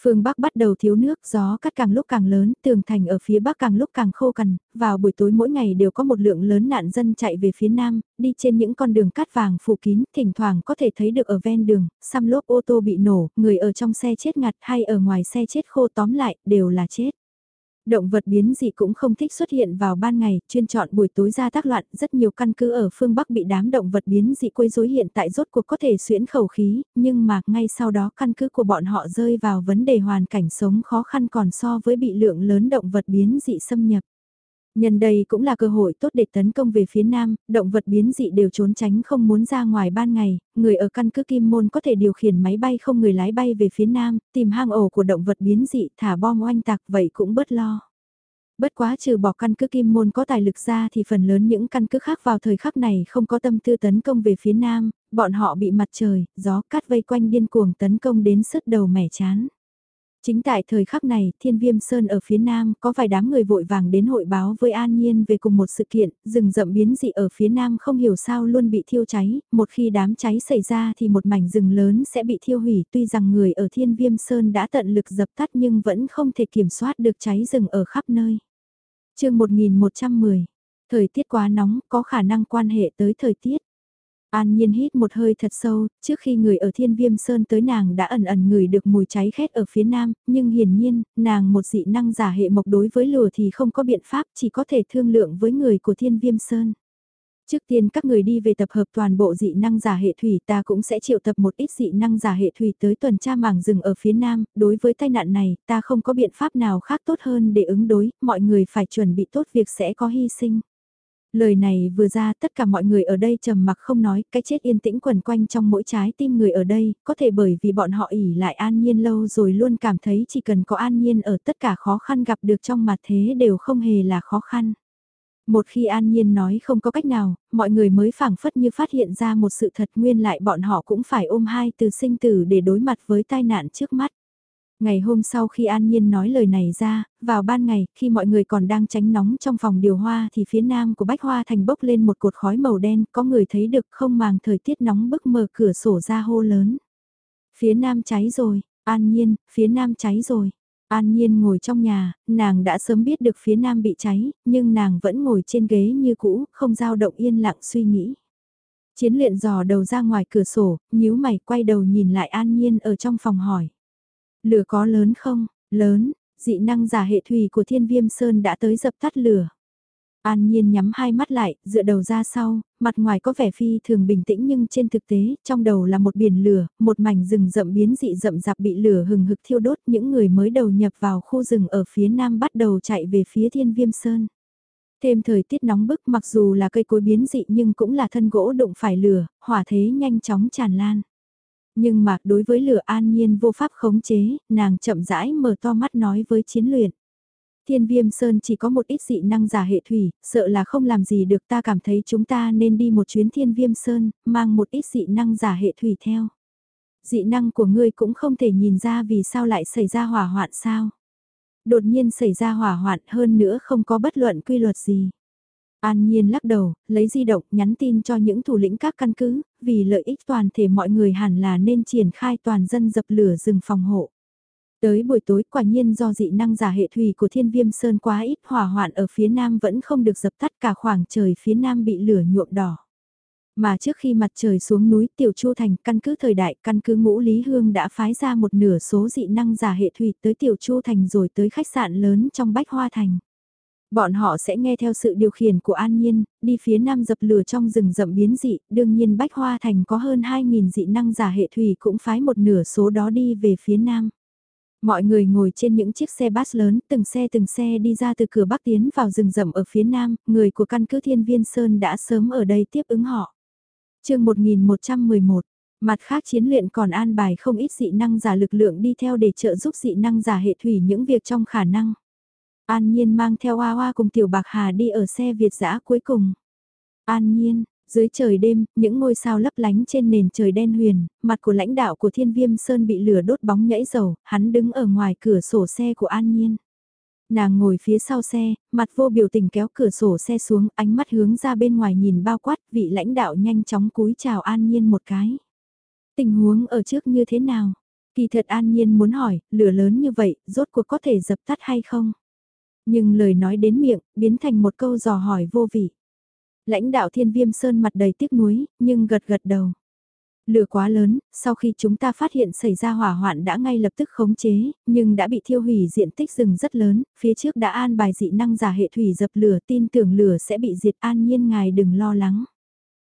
Phương Bắc bắt đầu thiếu nước, gió cắt càng lúc càng lớn, tường thành ở phía Bắc càng lúc càng khô cằn, vào buổi tối mỗi ngày đều có một lượng lớn nạn dân chạy về phía Nam, đi trên những con đường cát vàng phủ kín, thỉnh thoảng có thể thấy được ở ven đường, xăm lốp ô tô bị nổ, người ở trong xe chết ngạt hay ở ngoài xe chết khô tóm lại, đều là chết. Động vật biến dị cũng không thích xuất hiện vào ban ngày, chuyên chọn buổi tối ra tác loạn, rất nhiều căn cứ ở phương Bắc bị đám động vật biến dị quấy rối hiện tại rốt cuộc có thể xuyễn khẩu khí, nhưng mà ngay sau đó căn cứ của bọn họ rơi vào vấn đề hoàn cảnh sống khó khăn còn so với bị lượng lớn động vật biến dị xâm nhập. Nhân đây cũng là cơ hội tốt để tấn công về phía nam, động vật biến dị đều trốn tránh không muốn ra ngoài ban ngày, người ở căn cứ Kim Môn có thể điều khiển máy bay không người lái bay về phía nam, tìm hang ổ của động vật biến dị, thả bom oanh tạc vậy cũng bớt lo. Bất quá trừ bỏ căn cứ Kim Môn có tài lực ra thì phần lớn những căn cứ khác vào thời khắc này không có tâm tư tấn công về phía nam, bọn họ bị mặt trời, gió cát vây quanh điên cuồng tấn công đến sứt đầu mẻ chán. Chính tại thời khắc này, Thiên Viêm Sơn ở phía nam có vài đám người vội vàng đến hội báo với An Nhiên về cùng một sự kiện, rừng rậm biến dị ở phía nam không hiểu sao luôn bị thiêu cháy, một khi đám cháy xảy ra thì một mảnh rừng lớn sẽ bị thiêu hủy tuy rằng người ở Thiên Viêm Sơn đã tận lực dập tắt nhưng vẫn không thể kiểm soát được cháy rừng ở khắp nơi. chương 1110, thời tiết quá nóng có khả năng quan hệ tới thời tiết. An nhiên hít một hơi thật sâu, trước khi người ở thiên viêm sơn tới nàng đã ẩn ẩn ngửi được mùi cháy khét ở phía nam, nhưng hiển nhiên, nàng một dị năng giả hệ mộc đối với lửa thì không có biện pháp, chỉ có thể thương lượng với người của thiên viêm sơn. Trước tiên các người đi về tập hợp toàn bộ dị năng giả hệ thủy ta cũng sẽ triệu tập một ít dị năng giả hệ thủy tới tuần tra mảng rừng ở phía nam, đối với tai nạn này ta không có biện pháp nào khác tốt hơn để ứng đối, mọi người phải chuẩn bị tốt việc sẽ có hy sinh. Lời này vừa ra tất cả mọi người ở đây trầm mặc không nói, cái chết yên tĩnh quần quanh trong mỗi trái tim người ở đây, có thể bởi vì bọn họ ỉ lại an nhiên lâu rồi luôn cảm thấy chỉ cần có an nhiên ở tất cả khó khăn gặp được trong mặt thế đều không hề là khó khăn. Một khi an nhiên nói không có cách nào, mọi người mới phảng phất như phát hiện ra một sự thật nguyên lại bọn họ cũng phải ôm hai từ sinh tử để đối mặt với tai nạn trước mắt. Ngày hôm sau khi An Nhiên nói lời này ra, vào ban ngày, khi mọi người còn đang tránh nóng trong phòng điều hoa thì phía nam của Bách Hoa Thành bốc lên một cột khói màu đen, có người thấy được không màng thời tiết nóng bức mở cửa sổ ra hô lớn. Phía nam cháy rồi, An Nhiên, phía nam cháy rồi. An Nhiên ngồi trong nhà, nàng đã sớm biết được phía nam bị cháy, nhưng nàng vẫn ngồi trên ghế như cũ, không dao động yên lặng suy nghĩ. Chiến luyện dò đầu ra ngoài cửa sổ, nhíu mày quay đầu nhìn lại An Nhiên ở trong phòng hỏi. Lửa có lớn không? Lớn, dị năng giả hệ thủy của thiên viêm sơn đã tới dập tắt lửa. An Nhiên nhắm hai mắt lại, dựa đầu ra sau, mặt ngoài có vẻ phi thường bình tĩnh nhưng trên thực tế, trong đầu là một biển lửa, một mảnh rừng rậm biến dị rậm rạp bị lửa hừng hực thiêu đốt. Những người mới đầu nhập vào khu rừng ở phía nam bắt đầu chạy về phía thiên viêm sơn. Thêm thời tiết nóng bức mặc dù là cây cối biến dị nhưng cũng là thân gỗ đụng phải lửa, hỏa thế nhanh chóng tràn lan. Nhưng mà đối với lửa an nhiên vô pháp khống chế, nàng chậm rãi mở to mắt nói với chiến luyện. Thiên viêm sơn chỉ có một ít dị năng giả hệ thủy, sợ là không làm gì được ta cảm thấy chúng ta nên đi một chuyến thiên viêm sơn, mang một ít dị năng giả hệ thủy theo. Dị năng của ngươi cũng không thể nhìn ra vì sao lại xảy ra hỏa hoạn sao. Đột nhiên xảy ra hỏa hoạn hơn nữa không có bất luận quy luật gì. An Nhiên lắc đầu, lấy di động nhắn tin cho những thủ lĩnh các căn cứ, vì lợi ích toàn thể mọi người hẳn là nên triển khai toàn dân dập lửa rừng phòng hộ. Tới buổi tối quả nhiên do dị năng giả hệ thủy của thiên viêm sơn quá ít hỏa hoạn ở phía nam vẫn không được dập tắt cả khoảng trời phía nam bị lửa nhuộm đỏ. Mà trước khi mặt trời xuống núi Tiểu Chu Thành căn cứ thời đại căn cứ ngũ Lý Hương đã phái ra một nửa số dị năng giả hệ thủy tới Tiểu Chu Thành rồi tới khách sạn lớn trong Bách Hoa Thành. Bọn họ sẽ nghe theo sự điều khiển của An Nhiên, đi phía nam dập lửa trong rừng rậm biến dị, đương nhiên Bách Hoa Thành có hơn 2.000 dị năng giả hệ thủy cũng phái một nửa số đó đi về phía nam. Mọi người ngồi trên những chiếc xe bus lớn, từng xe từng xe đi ra từ cửa bắc tiến vào rừng rậm ở phía nam, người của căn cứ Thiên Viên Sơn đã sớm ở đây tiếp ứng họ. chương 1111, mặt khác chiến luyện còn an bài không ít dị năng giả lực lượng đi theo để trợ giúp dị năng giả hệ thủy những việc trong khả năng. An Nhiên mang theo Hoa Hoa cùng Tiểu Bạc Hà đi ở xe Việt dã cuối cùng. An Nhiên, Dưới trời đêm, những ngôi sao lấp lánh trên nền trời đen huyền, mặt của lãnh đạo của Thiên Viêm Sơn bị lửa đốt bóng nhảy dầu, hắn đứng ở ngoài cửa sổ xe của An Nhiên. Nàng ngồi phía sau xe, mặt vô biểu tình kéo cửa sổ xe xuống, ánh mắt hướng ra bên ngoài nhìn bao quát, vị lãnh đạo nhanh chóng cúi chào An Nhiên một cái. Tình huống ở trước như thế nào? Kỳ thật An Nhiên muốn hỏi, lửa lớn như vậy, rốt cuộc có thể dập tắt hay không? Nhưng lời nói đến miệng, biến thành một câu dò hỏi vô vị. Lãnh đạo thiên viêm sơn mặt đầy tiếc nuối, nhưng gật gật đầu. Lửa quá lớn, sau khi chúng ta phát hiện xảy ra hỏa hoạn đã ngay lập tức khống chế, nhưng đã bị thiêu hủy diện tích rừng rất lớn, phía trước đã an bài dị năng giả hệ thủy dập lửa tin tưởng lửa sẽ bị diệt an nhiên ngài đừng lo lắng.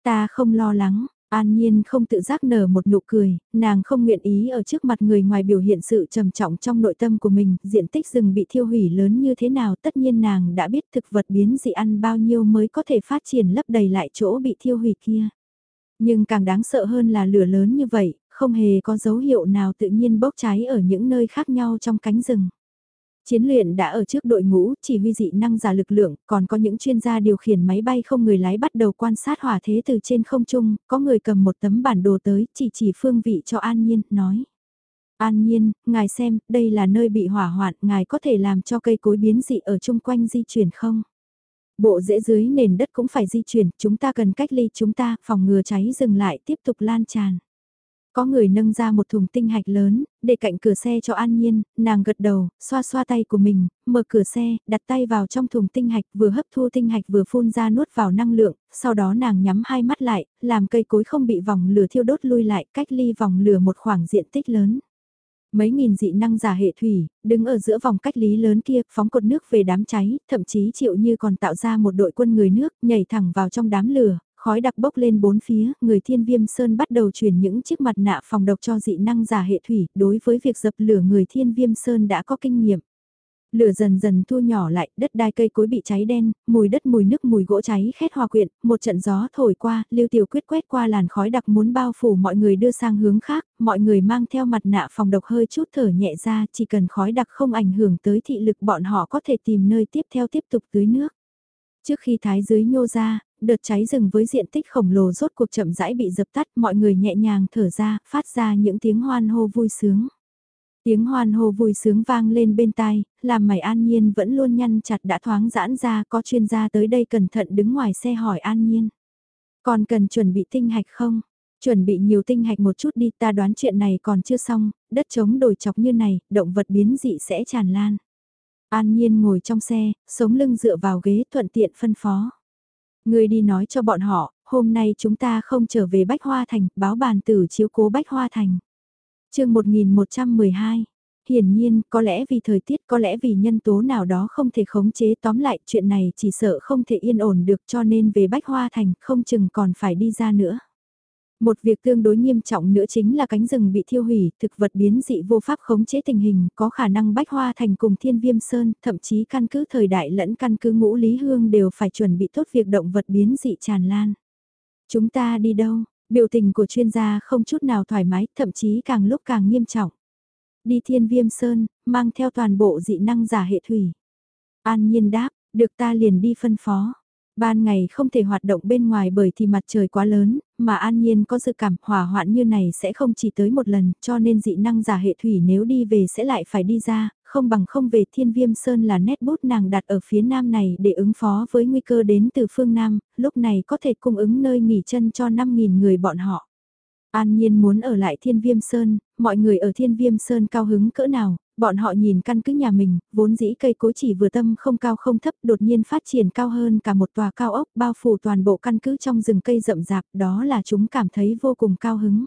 Ta không lo lắng, An Nhiên không tự giác nở một nụ cười, nàng không nguyện ý ở trước mặt người ngoài biểu hiện sự trầm trọng trong nội tâm của mình, diện tích rừng bị thiêu hủy lớn như thế nào tất nhiên nàng đã biết thực vật biến dị ăn bao nhiêu mới có thể phát triển lấp đầy lại chỗ bị thiêu hủy kia. Nhưng càng đáng sợ hơn là lửa lớn như vậy, không hề có dấu hiệu nào tự nhiên bốc cháy ở những nơi khác nhau trong cánh rừng. Chiến luyện đã ở trước đội ngũ, chỉ huy dị năng giả lực lượng, còn có những chuyên gia điều khiển máy bay không người lái bắt đầu quan sát hỏa thế từ trên không trung, có người cầm một tấm bản đồ tới, chỉ chỉ phương vị cho An Nhiên, nói. An Nhiên, ngài xem, đây là nơi bị hỏa hoạn, ngài có thể làm cho cây cối biến dị ở chung quanh di chuyển không? Bộ rễ dưới nền đất cũng phải di chuyển, chúng ta cần cách ly chúng ta, phòng ngừa cháy dừng lại tiếp tục lan tràn. Có người nâng ra một thùng tinh hạch lớn, để cạnh cửa xe cho An Nhiên, nàng gật đầu, xoa xoa tay của mình, mở cửa xe, đặt tay vào trong thùng tinh hạch vừa hấp thu tinh hạch vừa phun ra nuốt vào năng lượng, sau đó nàng nhắm hai mắt lại, làm cây cối không bị vòng lửa thiêu đốt lui lại cách ly vòng lửa một khoảng diện tích lớn. Mấy nghìn dị năng giả hệ thủy, đứng ở giữa vòng cách lý lớn kia, phóng cột nước về đám cháy, thậm chí chịu như còn tạo ra một đội quân người nước, nhảy thẳng vào trong đám lửa, khói đặc bốc lên bốn phía, người thiên viêm sơn bắt đầu chuyển những chiếc mặt nạ phòng độc cho dị năng giả hệ thủy, đối với việc dập lửa người thiên viêm sơn đã có kinh nghiệm. Lửa dần dần thu nhỏ lại, đất đai cây cối bị cháy đen, mùi đất mùi nước mùi gỗ cháy khét hòa quyện, một trận gió thổi qua, lưu tiểu quyết quét qua làn khói đặc muốn bao phủ mọi người đưa sang hướng khác, mọi người mang theo mặt nạ phòng độc hơi chút thở nhẹ ra, chỉ cần khói đặc không ảnh hưởng tới thị lực bọn họ có thể tìm nơi tiếp theo tiếp tục tưới nước. Trước khi thái dưới nhô ra, đợt cháy rừng với diện tích khổng lồ rốt cuộc chậm rãi bị dập tắt, mọi người nhẹ nhàng thở ra, phát ra những tiếng hoan hô vui sướng. Tiếng hoan hô vui sướng vang lên bên tai, làm mày an nhiên vẫn luôn nhăn chặt đã thoáng giãn ra, có chuyên gia tới đây cẩn thận đứng ngoài xe hỏi an nhiên. Còn cần chuẩn bị tinh hạch không? Chuẩn bị nhiều tinh hạch một chút đi ta đoán chuyện này còn chưa xong, đất trống đồi chọc như này, động vật biến dị sẽ tràn lan. An Nhiên ngồi trong xe, sống lưng dựa vào ghế thuận tiện phân phó. Người đi nói cho bọn họ, hôm nay chúng ta không trở về Bách Hoa Thành, báo bàn tử chiếu cố Bách Hoa Thành. chương 1112 Hiển nhiên, có lẽ vì thời tiết, có lẽ vì nhân tố nào đó không thể khống chế tóm lại chuyện này chỉ sợ không thể yên ổn được cho nên về Bách Hoa Thành không chừng còn phải đi ra nữa. Một việc tương đối nghiêm trọng nữa chính là cánh rừng bị thiêu hủy, thực vật biến dị vô pháp khống chế tình hình, có khả năng bách hoa thành cùng thiên viêm sơn, thậm chí căn cứ thời đại lẫn căn cứ ngũ lý hương đều phải chuẩn bị tốt việc động vật biến dị tràn lan. Chúng ta đi đâu? Biểu tình của chuyên gia không chút nào thoải mái, thậm chí càng lúc càng nghiêm trọng. Đi thiên viêm sơn, mang theo toàn bộ dị năng giả hệ thủy. An nhiên đáp, được ta liền đi phân phó. Ban ngày không thể hoạt động bên ngoài bởi thì mặt trời quá lớn, mà an nhiên có dự cảm hỏa hoạn như này sẽ không chỉ tới một lần, cho nên dị năng giả hệ thủy nếu đi về sẽ lại phải đi ra, không bằng không về thiên viêm sơn là nét bút nàng đặt ở phía nam này để ứng phó với nguy cơ đến từ phương nam, lúc này có thể cung ứng nơi nghỉ chân cho 5.000 người bọn họ. An Nhiên muốn ở lại Thiên Viêm Sơn, mọi người ở Thiên Viêm Sơn cao hứng cỡ nào, bọn họ nhìn căn cứ nhà mình, vốn dĩ cây cối chỉ vừa tâm không cao không thấp đột nhiên phát triển cao hơn cả một tòa cao ốc bao phủ toàn bộ căn cứ trong rừng cây rậm rạp, đó là chúng cảm thấy vô cùng cao hứng.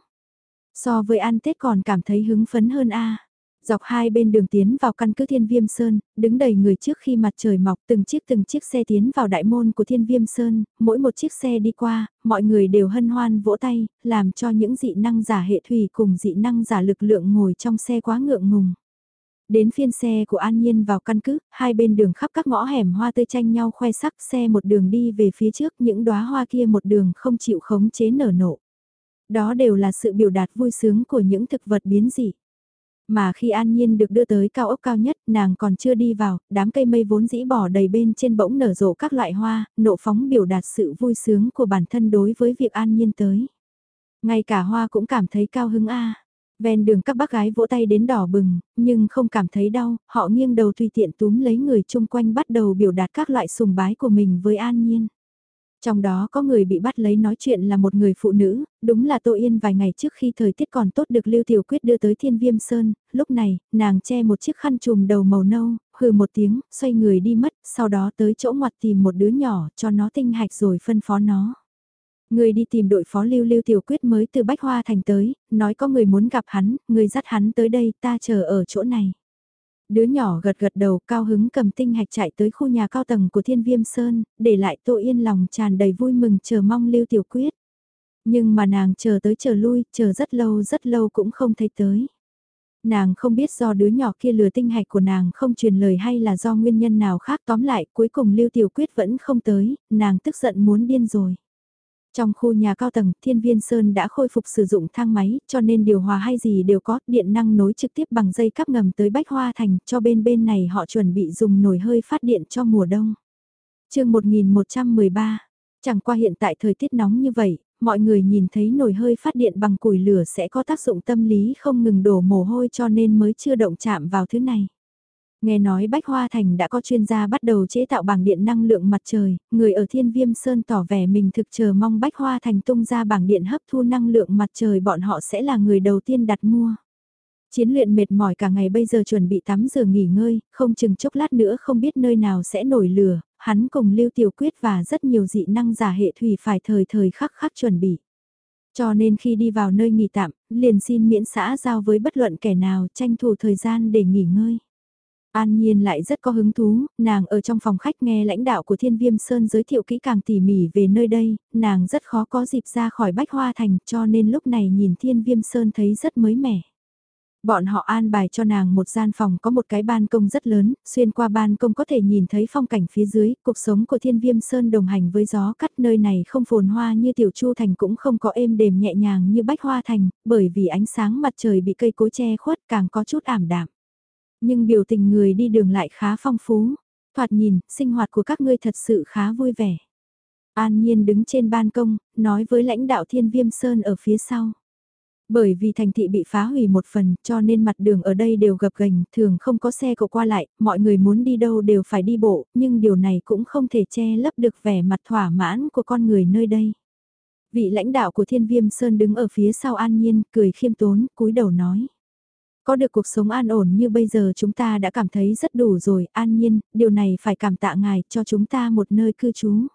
So với ăn Tết còn cảm thấy hứng phấn hơn a. Dọc hai bên đường tiến vào căn cứ Thiên Viêm Sơn, đứng đầy người trước khi mặt trời mọc từng chiếc từng chiếc xe tiến vào đại môn của Thiên Viêm Sơn, mỗi một chiếc xe đi qua, mọi người đều hân hoan vỗ tay, làm cho những dị năng giả hệ thủy cùng dị năng giả lực lượng ngồi trong xe quá ngượng ngùng. Đến phiên xe của An Nhiên vào căn cứ, hai bên đường khắp các ngõ hẻm hoa tươi tranh nhau khoe sắc xe một đường đi về phía trước những đóa hoa kia một đường không chịu khống chế nở nộ. Đó đều là sự biểu đạt vui sướng của những thực vật biến dị. Mà khi An Nhiên được đưa tới cao ốc cao nhất, nàng còn chưa đi vào, đám cây mây vốn dĩ bỏ đầy bên trên bỗng nở rộ các loại hoa, nộ phóng biểu đạt sự vui sướng của bản thân đối với việc An Nhiên tới. Ngay cả hoa cũng cảm thấy cao hứng a. Ven đường các bác gái vỗ tay đến đỏ bừng, nhưng không cảm thấy đau, họ nghiêng đầu tùy tiện túm lấy người chung quanh bắt đầu biểu đạt các loại sùng bái của mình với An Nhiên. Trong đó có người bị bắt lấy nói chuyện là một người phụ nữ, đúng là Tô Yên vài ngày trước khi thời tiết còn tốt được Lưu Tiểu Quyết đưa tới Thiên Viêm Sơn, lúc này, nàng che một chiếc khăn trùm đầu màu nâu, hừ một tiếng, xoay người đi mất, sau đó tới chỗ ngoặt tìm một đứa nhỏ cho nó tinh hạch rồi phân phó nó. Người đi tìm đội phó Lưu Lưu Tiểu Quyết mới từ Bách Hoa Thành tới, nói có người muốn gặp hắn, người dắt hắn tới đây, ta chờ ở chỗ này. Đứa nhỏ gật gật đầu cao hứng cầm tinh hạch chạy tới khu nhà cao tầng của Thiên Viêm Sơn, để lại Tô Yên lòng tràn đầy vui mừng chờ mong Lưu Tiểu Quyết. Nhưng mà nàng chờ tới chờ lui, chờ rất lâu rất lâu cũng không thấy tới. Nàng không biết do đứa nhỏ kia lừa tinh hạch của nàng không truyền lời hay là do nguyên nhân nào khác tóm lại cuối cùng Lưu Tiểu Quyết vẫn không tới, nàng tức giận muốn điên rồi. Trong khu nhà cao tầng, Thiên Viên Sơn đã khôi phục sử dụng thang máy, cho nên điều hòa hay gì đều có, điện năng nối trực tiếp bằng dây cáp ngầm tới Bách Hoa Thành, cho bên bên này họ chuẩn bị dùng nồi hơi phát điện cho mùa đông. chương 1113, chẳng qua hiện tại thời tiết nóng như vậy, mọi người nhìn thấy nồi hơi phát điện bằng củi lửa sẽ có tác dụng tâm lý không ngừng đổ mồ hôi cho nên mới chưa động chạm vào thứ này. Nghe nói Bách Hoa Thành đã có chuyên gia bắt đầu chế tạo bảng điện năng lượng mặt trời, người ở Thiên Viêm Sơn tỏ vẻ mình thực chờ mong Bách Hoa Thành tung ra bảng điện hấp thu năng lượng mặt trời bọn họ sẽ là người đầu tiên đặt mua. Chiến luyện mệt mỏi cả ngày bây giờ chuẩn bị tắm giờ nghỉ ngơi, không chừng chốc lát nữa không biết nơi nào sẽ nổi lửa, hắn cùng Lưu Tiểu Quyết và rất nhiều dị năng giả hệ thủy phải thời thời khắc khắc chuẩn bị. Cho nên khi đi vào nơi nghỉ tạm, liền xin miễn xã giao với bất luận kẻ nào tranh thủ thời gian để nghỉ ngơi. An Nhiên lại rất có hứng thú, nàng ở trong phòng khách nghe lãnh đạo của Thiên Viêm Sơn giới thiệu kỹ càng tỉ mỉ về nơi đây, nàng rất khó có dịp ra khỏi Bách Hoa Thành cho nên lúc này nhìn Thiên Viêm Sơn thấy rất mới mẻ. Bọn họ an bài cho nàng một gian phòng có một cái ban công rất lớn, xuyên qua ban công có thể nhìn thấy phong cảnh phía dưới, cuộc sống của thiên viêm sơn đồng hành với gió cắt nơi này không phồn hoa như tiểu chu thành cũng không có êm đềm nhẹ nhàng như bách hoa thành, bởi vì ánh sáng mặt trời bị cây cối che khuất càng có chút ảm đạm. Nhưng biểu tình người đi đường lại khá phong phú. Thoạt nhìn, sinh hoạt của các ngươi thật sự khá vui vẻ. An Nhiên đứng trên ban công, nói với lãnh đạo Thiên Viêm Sơn ở phía sau. Bởi vì thành thị bị phá hủy một phần cho nên mặt đường ở đây đều gập ghềnh, thường không có xe cộ qua lại, mọi người muốn đi đâu đều phải đi bộ, nhưng điều này cũng không thể che lấp được vẻ mặt thỏa mãn của con người nơi đây. Vị lãnh đạo của Thiên Viêm Sơn đứng ở phía sau An Nhiên, cười khiêm tốn, cúi đầu nói. Có được cuộc sống an ổn như bây giờ chúng ta đã cảm thấy rất đủ rồi, an nhiên, điều này phải cảm tạ ngài cho chúng ta một nơi cư trú.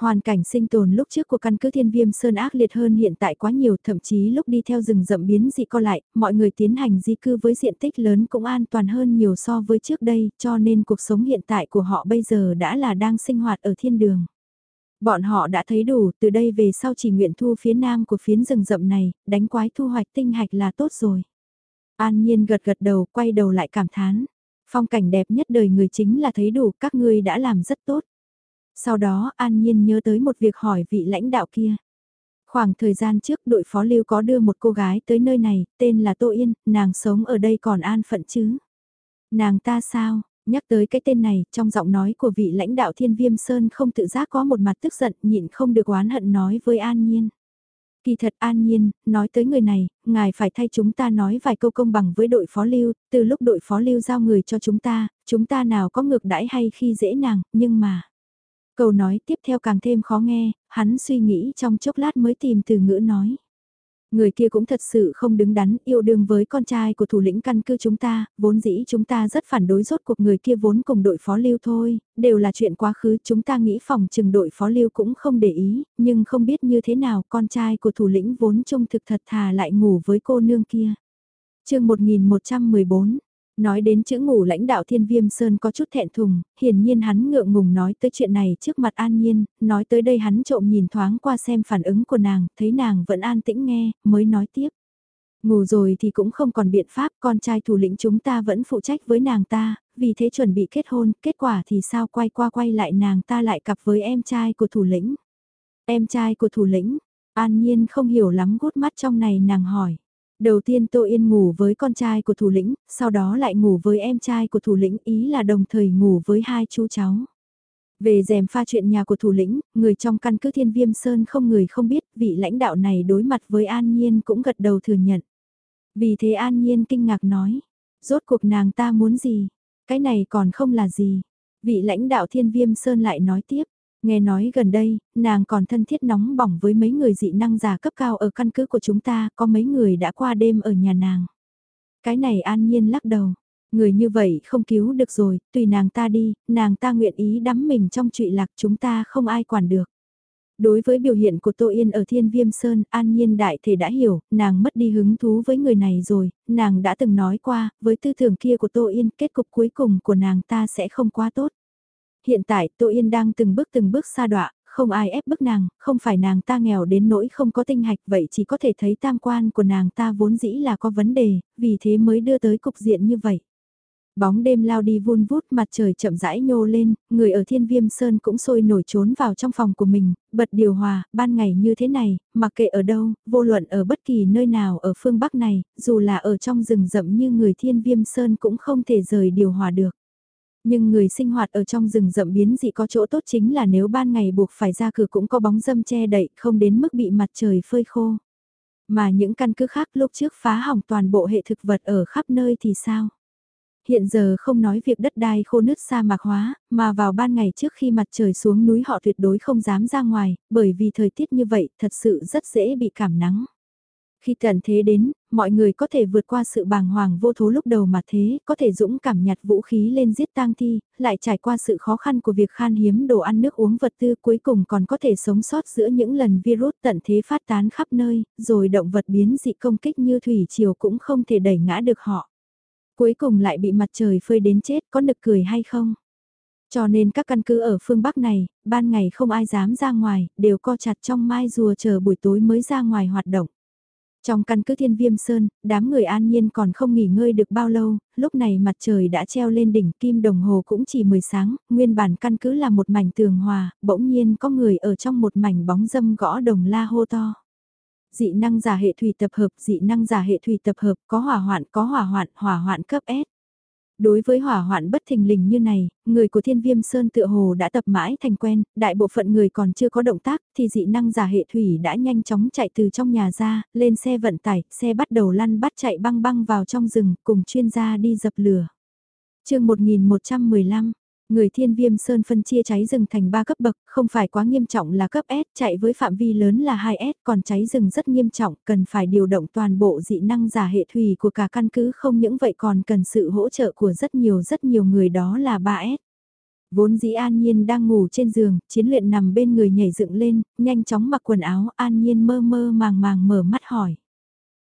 Hoàn cảnh sinh tồn lúc trước của căn cứ thiên viêm sơn ác liệt hơn hiện tại quá nhiều, thậm chí lúc đi theo rừng rậm biến dị co lại, mọi người tiến hành di cư với diện tích lớn cũng an toàn hơn nhiều so với trước đây, cho nên cuộc sống hiện tại của họ bây giờ đã là đang sinh hoạt ở thiên đường. Bọn họ đã thấy đủ, từ đây về sau chỉ nguyện thu phía nam của phiến rừng rậm này, đánh quái thu hoạch tinh hạch là tốt rồi. An Nhiên gật gật đầu, quay đầu lại cảm thán. Phong cảnh đẹp nhất đời người chính là thấy đủ, các ngươi đã làm rất tốt. Sau đó, An Nhiên nhớ tới một việc hỏi vị lãnh đạo kia. Khoảng thời gian trước đội phó lưu có đưa một cô gái tới nơi này, tên là Tô Yên, nàng sống ở đây còn an phận chứ. Nàng ta sao, nhắc tới cái tên này, trong giọng nói của vị lãnh đạo Thiên Viêm Sơn không tự giác có một mặt tức giận nhịn không được oán hận nói với An Nhiên. Kỳ thật an nhiên, nói tới người này, ngài phải thay chúng ta nói vài câu công bằng với đội phó lưu, từ lúc đội phó lưu giao người cho chúng ta, chúng ta nào có ngược đãi hay khi dễ nàng, nhưng mà... Câu nói tiếp theo càng thêm khó nghe, hắn suy nghĩ trong chốc lát mới tìm từ ngữ nói. Người kia cũng thật sự không đứng đắn, yêu đương với con trai của thủ lĩnh căn cứ chúng ta, vốn dĩ chúng ta rất phản đối rốt cuộc người kia vốn cùng đội phó lưu thôi, đều là chuyện quá khứ chúng ta nghĩ phòng trừng đội phó lưu cũng không để ý, nhưng không biết như thế nào con trai của thủ lĩnh vốn trông thực thật thà lại ngủ với cô nương kia. chương 1114 Nói đến chữ ngủ lãnh đạo thiên viêm sơn có chút thẹn thùng, hiển nhiên hắn ngượng ngùng nói tới chuyện này trước mặt an nhiên, nói tới đây hắn trộm nhìn thoáng qua xem phản ứng của nàng, thấy nàng vẫn an tĩnh nghe, mới nói tiếp. Ngủ rồi thì cũng không còn biện pháp, con trai thủ lĩnh chúng ta vẫn phụ trách với nàng ta, vì thế chuẩn bị kết hôn, kết quả thì sao quay qua quay lại nàng ta lại cặp với em trai của thủ lĩnh. Em trai của thủ lĩnh, an nhiên không hiểu lắm gút mắt trong này nàng hỏi. Đầu tiên Tô Yên ngủ với con trai của thủ lĩnh, sau đó lại ngủ với em trai của thủ lĩnh ý là đồng thời ngủ với hai chú cháu. Về rèm pha chuyện nhà của thủ lĩnh, người trong căn cứ thiên viêm sơn không người không biết, vị lãnh đạo này đối mặt với An Nhiên cũng gật đầu thừa nhận. Vì thế An Nhiên kinh ngạc nói, rốt cuộc nàng ta muốn gì? Cái này còn không là gì? Vị lãnh đạo thiên viêm sơn lại nói tiếp, nghe nói gần đây, nàng còn thân thiết nóng bỏng với mấy người dị năng giả cấp cao ở căn cứ của chúng ta, có mấy người đã qua đêm ở nhà nàng. Cái này an nhiên lắc đầu, người như vậy không cứu được rồi, tùy nàng ta đi, nàng ta nguyện ý đắm mình trong trụy lạc chúng ta không ai quản được. Đối với biểu hiện của Tô Yên ở Thiên Viêm Sơn, An Nhiên đại thể đã hiểu, nàng mất đi hứng thú với người này rồi, nàng đã từng nói qua, với tư tưởng kia của Tô Yên, kết cục cuối cùng của nàng ta sẽ không quá tốt. Hiện tại Tô Yên đang từng bước từng bước xa đọa, không ai ép bức nàng, không phải nàng ta nghèo đến nỗi không có tinh hạch vậy chỉ có thể thấy tam quan của nàng ta vốn dĩ là có vấn đề, vì thế mới đưa tới cục diện như vậy. Bóng đêm lao đi vun vút mặt trời chậm rãi nhô lên, người ở thiên viêm sơn cũng sôi nổi trốn vào trong phòng của mình, bật điều hòa, ban ngày như thế này, mặc kệ ở đâu, vô luận ở bất kỳ nơi nào ở phương Bắc này, dù là ở trong rừng rậm như người thiên viêm sơn cũng không thể rời điều hòa được. Nhưng người sinh hoạt ở trong rừng rậm biến dị có chỗ tốt chính là nếu ban ngày buộc phải ra cửa cũng có bóng dâm che đậy không đến mức bị mặt trời phơi khô. Mà những căn cứ khác lúc trước phá hỏng toàn bộ hệ thực vật ở khắp nơi thì sao? hiện giờ không nói việc đất đai khô nứt sa mạc hóa, mà vào ban ngày trước khi mặt trời xuống núi họ tuyệt đối không dám ra ngoài, bởi vì thời tiết như vậy thật sự rất dễ bị cảm nắng. Khi tận thế đến, mọi người có thể vượt qua sự bàng hoàng vô thố lúc đầu mà thế, có thể dũng cảm nhặt vũ khí lên giết tang thi, lại trải qua sự khó khăn của việc khan hiếm đồ ăn nước uống vật tư cuối cùng còn có thể sống sót giữa những lần virus tận thế phát tán khắp nơi, rồi động vật biến dị công kích như thủy triều cũng không thể đẩy ngã được họ. Cuối cùng lại bị mặt trời phơi đến chết có nực cười hay không? Cho nên các căn cứ ở phương Bắc này, ban ngày không ai dám ra ngoài, đều co chặt trong mai rùa chờ buổi tối mới ra ngoài hoạt động. Trong căn cứ thiên viêm sơn, đám người an nhiên còn không nghỉ ngơi được bao lâu, lúc này mặt trời đã treo lên đỉnh kim đồng hồ cũng chỉ 10 sáng, nguyên bản căn cứ là một mảnh tường hòa, bỗng nhiên có người ở trong một mảnh bóng dâm gõ đồng la hô to dị năng giả hệ thủy tập hợp, dị năng giả hệ thủy tập hợp, có hỏa hoạn, có hỏa hoạn, hỏa hoạn cấp S. Đối với hỏa hoạn bất thình lình như này, người của thiên viêm sơn tựa hồ đã tập mãi thành quen, đại bộ phận người còn chưa có động tác thì dị năng giả hệ thủy đã nhanh chóng chạy từ trong nhà ra, lên xe vận tải, xe bắt đầu lăn bắt chạy băng băng vào trong rừng cùng chuyên gia đi dập lửa. chương 1115 Người thiên viêm sơn phân chia cháy rừng thành 3 cấp bậc, không phải quá nghiêm trọng là cấp S, chạy với phạm vi lớn là 2S, còn cháy rừng rất nghiêm trọng, cần phải điều động toàn bộ dị năng giả hệ thủy của cả căn cứ không những vậy còn cần sự hỗ trợ của rất nhiều rất nhiều người đó là 3S. Vốn dĩ An Nhiên đang ngủ trên giường, chiến luyện nằm bên người nhảy dựng lên, nhanh chóng mặc quần áo, An Nhiên mơ mơ màng màng mở mắt hỏi.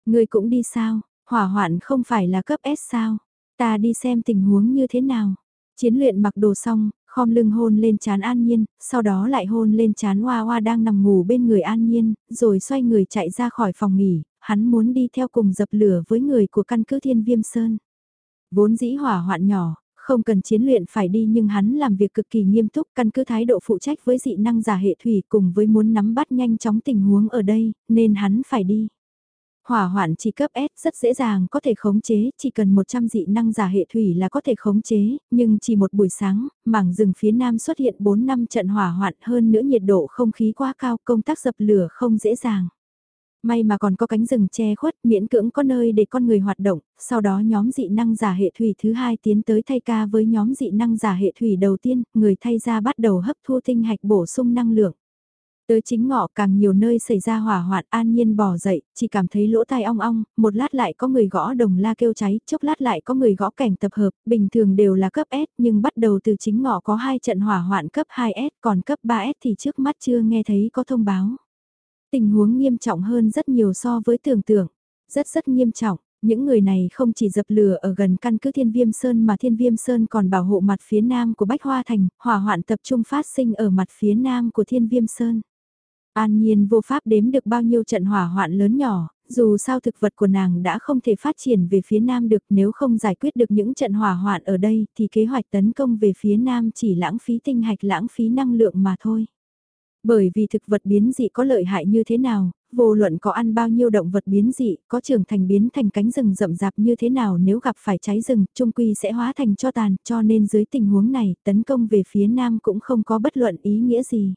Người cũng đi sao, hỏa hoạn không phải là cấp S sao, ta đi xem tình huống như thế nào. Chiến luyện mặc đồ xong, khom lưng hôn lên chán An Nhiên, sau đó lại hôn lên chán Hoa Hoa đang nằm ngủ bên người An Nhiên, rồi xoay người chạy ra khỏi phòng nghỉ, hắn muốn đi theo cùng dập lửa với người của căn cứ Thiên Viêm Sơn. Vốn dĩ hỏa hoạn nhỏ, không cần chiến luyện phải đi nhưng hắn làm việc cực kỳ nghiêm túc căn cứ thái độ phụ trách với dị năng giả hệ thủy cùng với muốn nắm bắt nhanh chóng tình huống ở đây, nên hắn phải đi. Hỏa hoạn chỉ cấp S rất dễ dàng có thể khống chế, chỉ cần 100 dị năng giả hệ thủy là có thể khống chế, nhưng chỉ một buổi sáng, mảng rừng phía nam xuất hiện 4 năm trận hỏa hoạn hơn nữa nhiệt độ không khí quá cao, công tác dập lửa không dễ dàng. May mà còn có cánh rừng che khuất miễn cưỡng có nơi để con người hoạt động, sau đó nhóm dị năng giả hệ thủy thứ hai tiến tới thay ca với nhóm dị năng giả hệ thủy đầu tiên, người thay ra bắt đầu hấp thu tinh hạch bổ sung năng lượng. Tới chính ngọ càng nhiều nơi xảy ra hỏa hoạn an nhiên bỏ dậy, chỉ cảm thấy lỗ tai ong ong, một lát lại có người gõ đồng la kêu cháy, chốc lát lại có người gõ cảnh tập hợp, bình thường đều là cấp S nhưng bắt đầu từ chính ngọ có hai trận hỏa hoạn cấp 2S còn cấp 3S thì trước mắt chưa nghe thấy có thông báo. Tình huống nghiêm trọng hơn rất nhiều so với tưởng tượng, rất rất nghiêm trọng. Những người này không chỉ dập lửa ở gần căn cứ Thiên Viêm Sơn mà Thiên Viêm Sơn còn bảo hộ mặt phía nam của Bách Hoa Thành, hỏa hoạn tập trung phát sinh ở mặt phía nam của Thiên Viêm Sơn. An nhiên vô pháp đếm được bao nhiêu trận hỏa hoạn lớn nhỏ, dù sao thực vật của nàng đã không thể phát triển về phía nam được nếu không giải quyết được những trận hỏa hoạn ở đây thì kế hoạch tấn công về phía nam chỉ lãng phí tinh hạch lãng phí năng lượng mà thôi. Bởi vì thực vật biến dị có lợi hại như thế nào, vô luận có ăn bao nhiêu động vật biến dị, có trưởng thành biến thành cánh rừng rậm rạp như thế nào nếu gặp phải cháy rừng, trung quy sẽ hóa thành cho tàn, cho nên dưới tình huống này, tấn công về phía nam cũng không có bất luận ý nghĩa gì.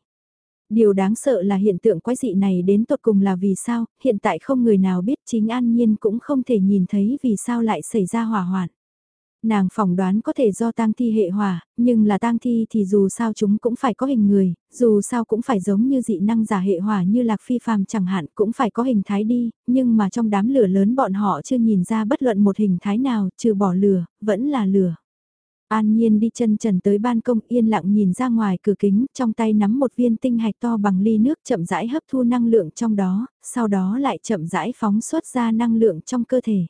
Điều đáng sợ là hiện tượng quái dị này đến tột cùng là vì sao, hiện tại không người nào biết chính an nhiên cũng không thể nhìn thấy vì sao lại xảy ra hỏa hoạn. Nàng phỏng đoán có thể do tang thi hệ hỏa, nhưng là tang thi thì dù sao chúng cũng phải có hình người, dù sao cũng phải giống như dị năng giả hệ hỏa như lạc phi phàm chẳng hạn cũng phải có hình thái đi, nhưng mà trong đám lửa lớn bọn họ chưa nhìn ra bất luận một hình thái nào trừ bỏ lửa, vẫn là lửa. An Nhiên đi chân trần tới ban công yên lặng nhìn ra ngoài cửa kính, trong tay nắm một viên tinh hạch to bằng ly nước chậm rãi hấp thu năng lượng trong đó, sau đó lại chậm rãi phóng xuất ra năng lượng trong cơ thể.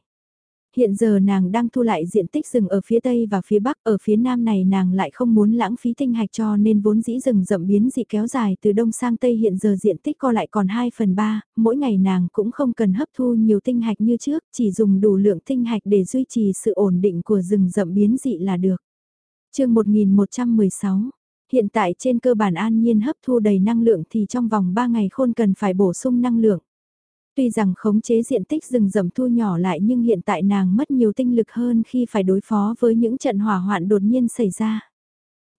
Hiện giờ nàng đang thu lại diện tích rừng ở phía tây và phía bắc, ở phía nam này nàng lại không muốn lãng phí tinh hạch cho nên vốn dĩ rừng rậm biến dị kéo dài từ đông sang tây hiện giờ diện tích co lại còn 2 phần 3, mỗi ngày nàng cũng không cần hấp thu nhiều tinh hạch như trước, chỉ dùng đủ lượng tinh hạch để duy trì sự ổn định của rừng rậm biến dị là được chương 1116, hiện tại trên cơ bản an nhiên hấp thu đầy năng lượng thì trong vòng 3 ngày khôn cần phải bổ sung năng lượng. Tuy rằng khống chế diện tích rừng rậm thu nhỏ lại nhưng hiện tại nàng mất nhiều tinh lực hơn khi phải đối phó với những trận hỏa hoạn đột nhiên xảy ra.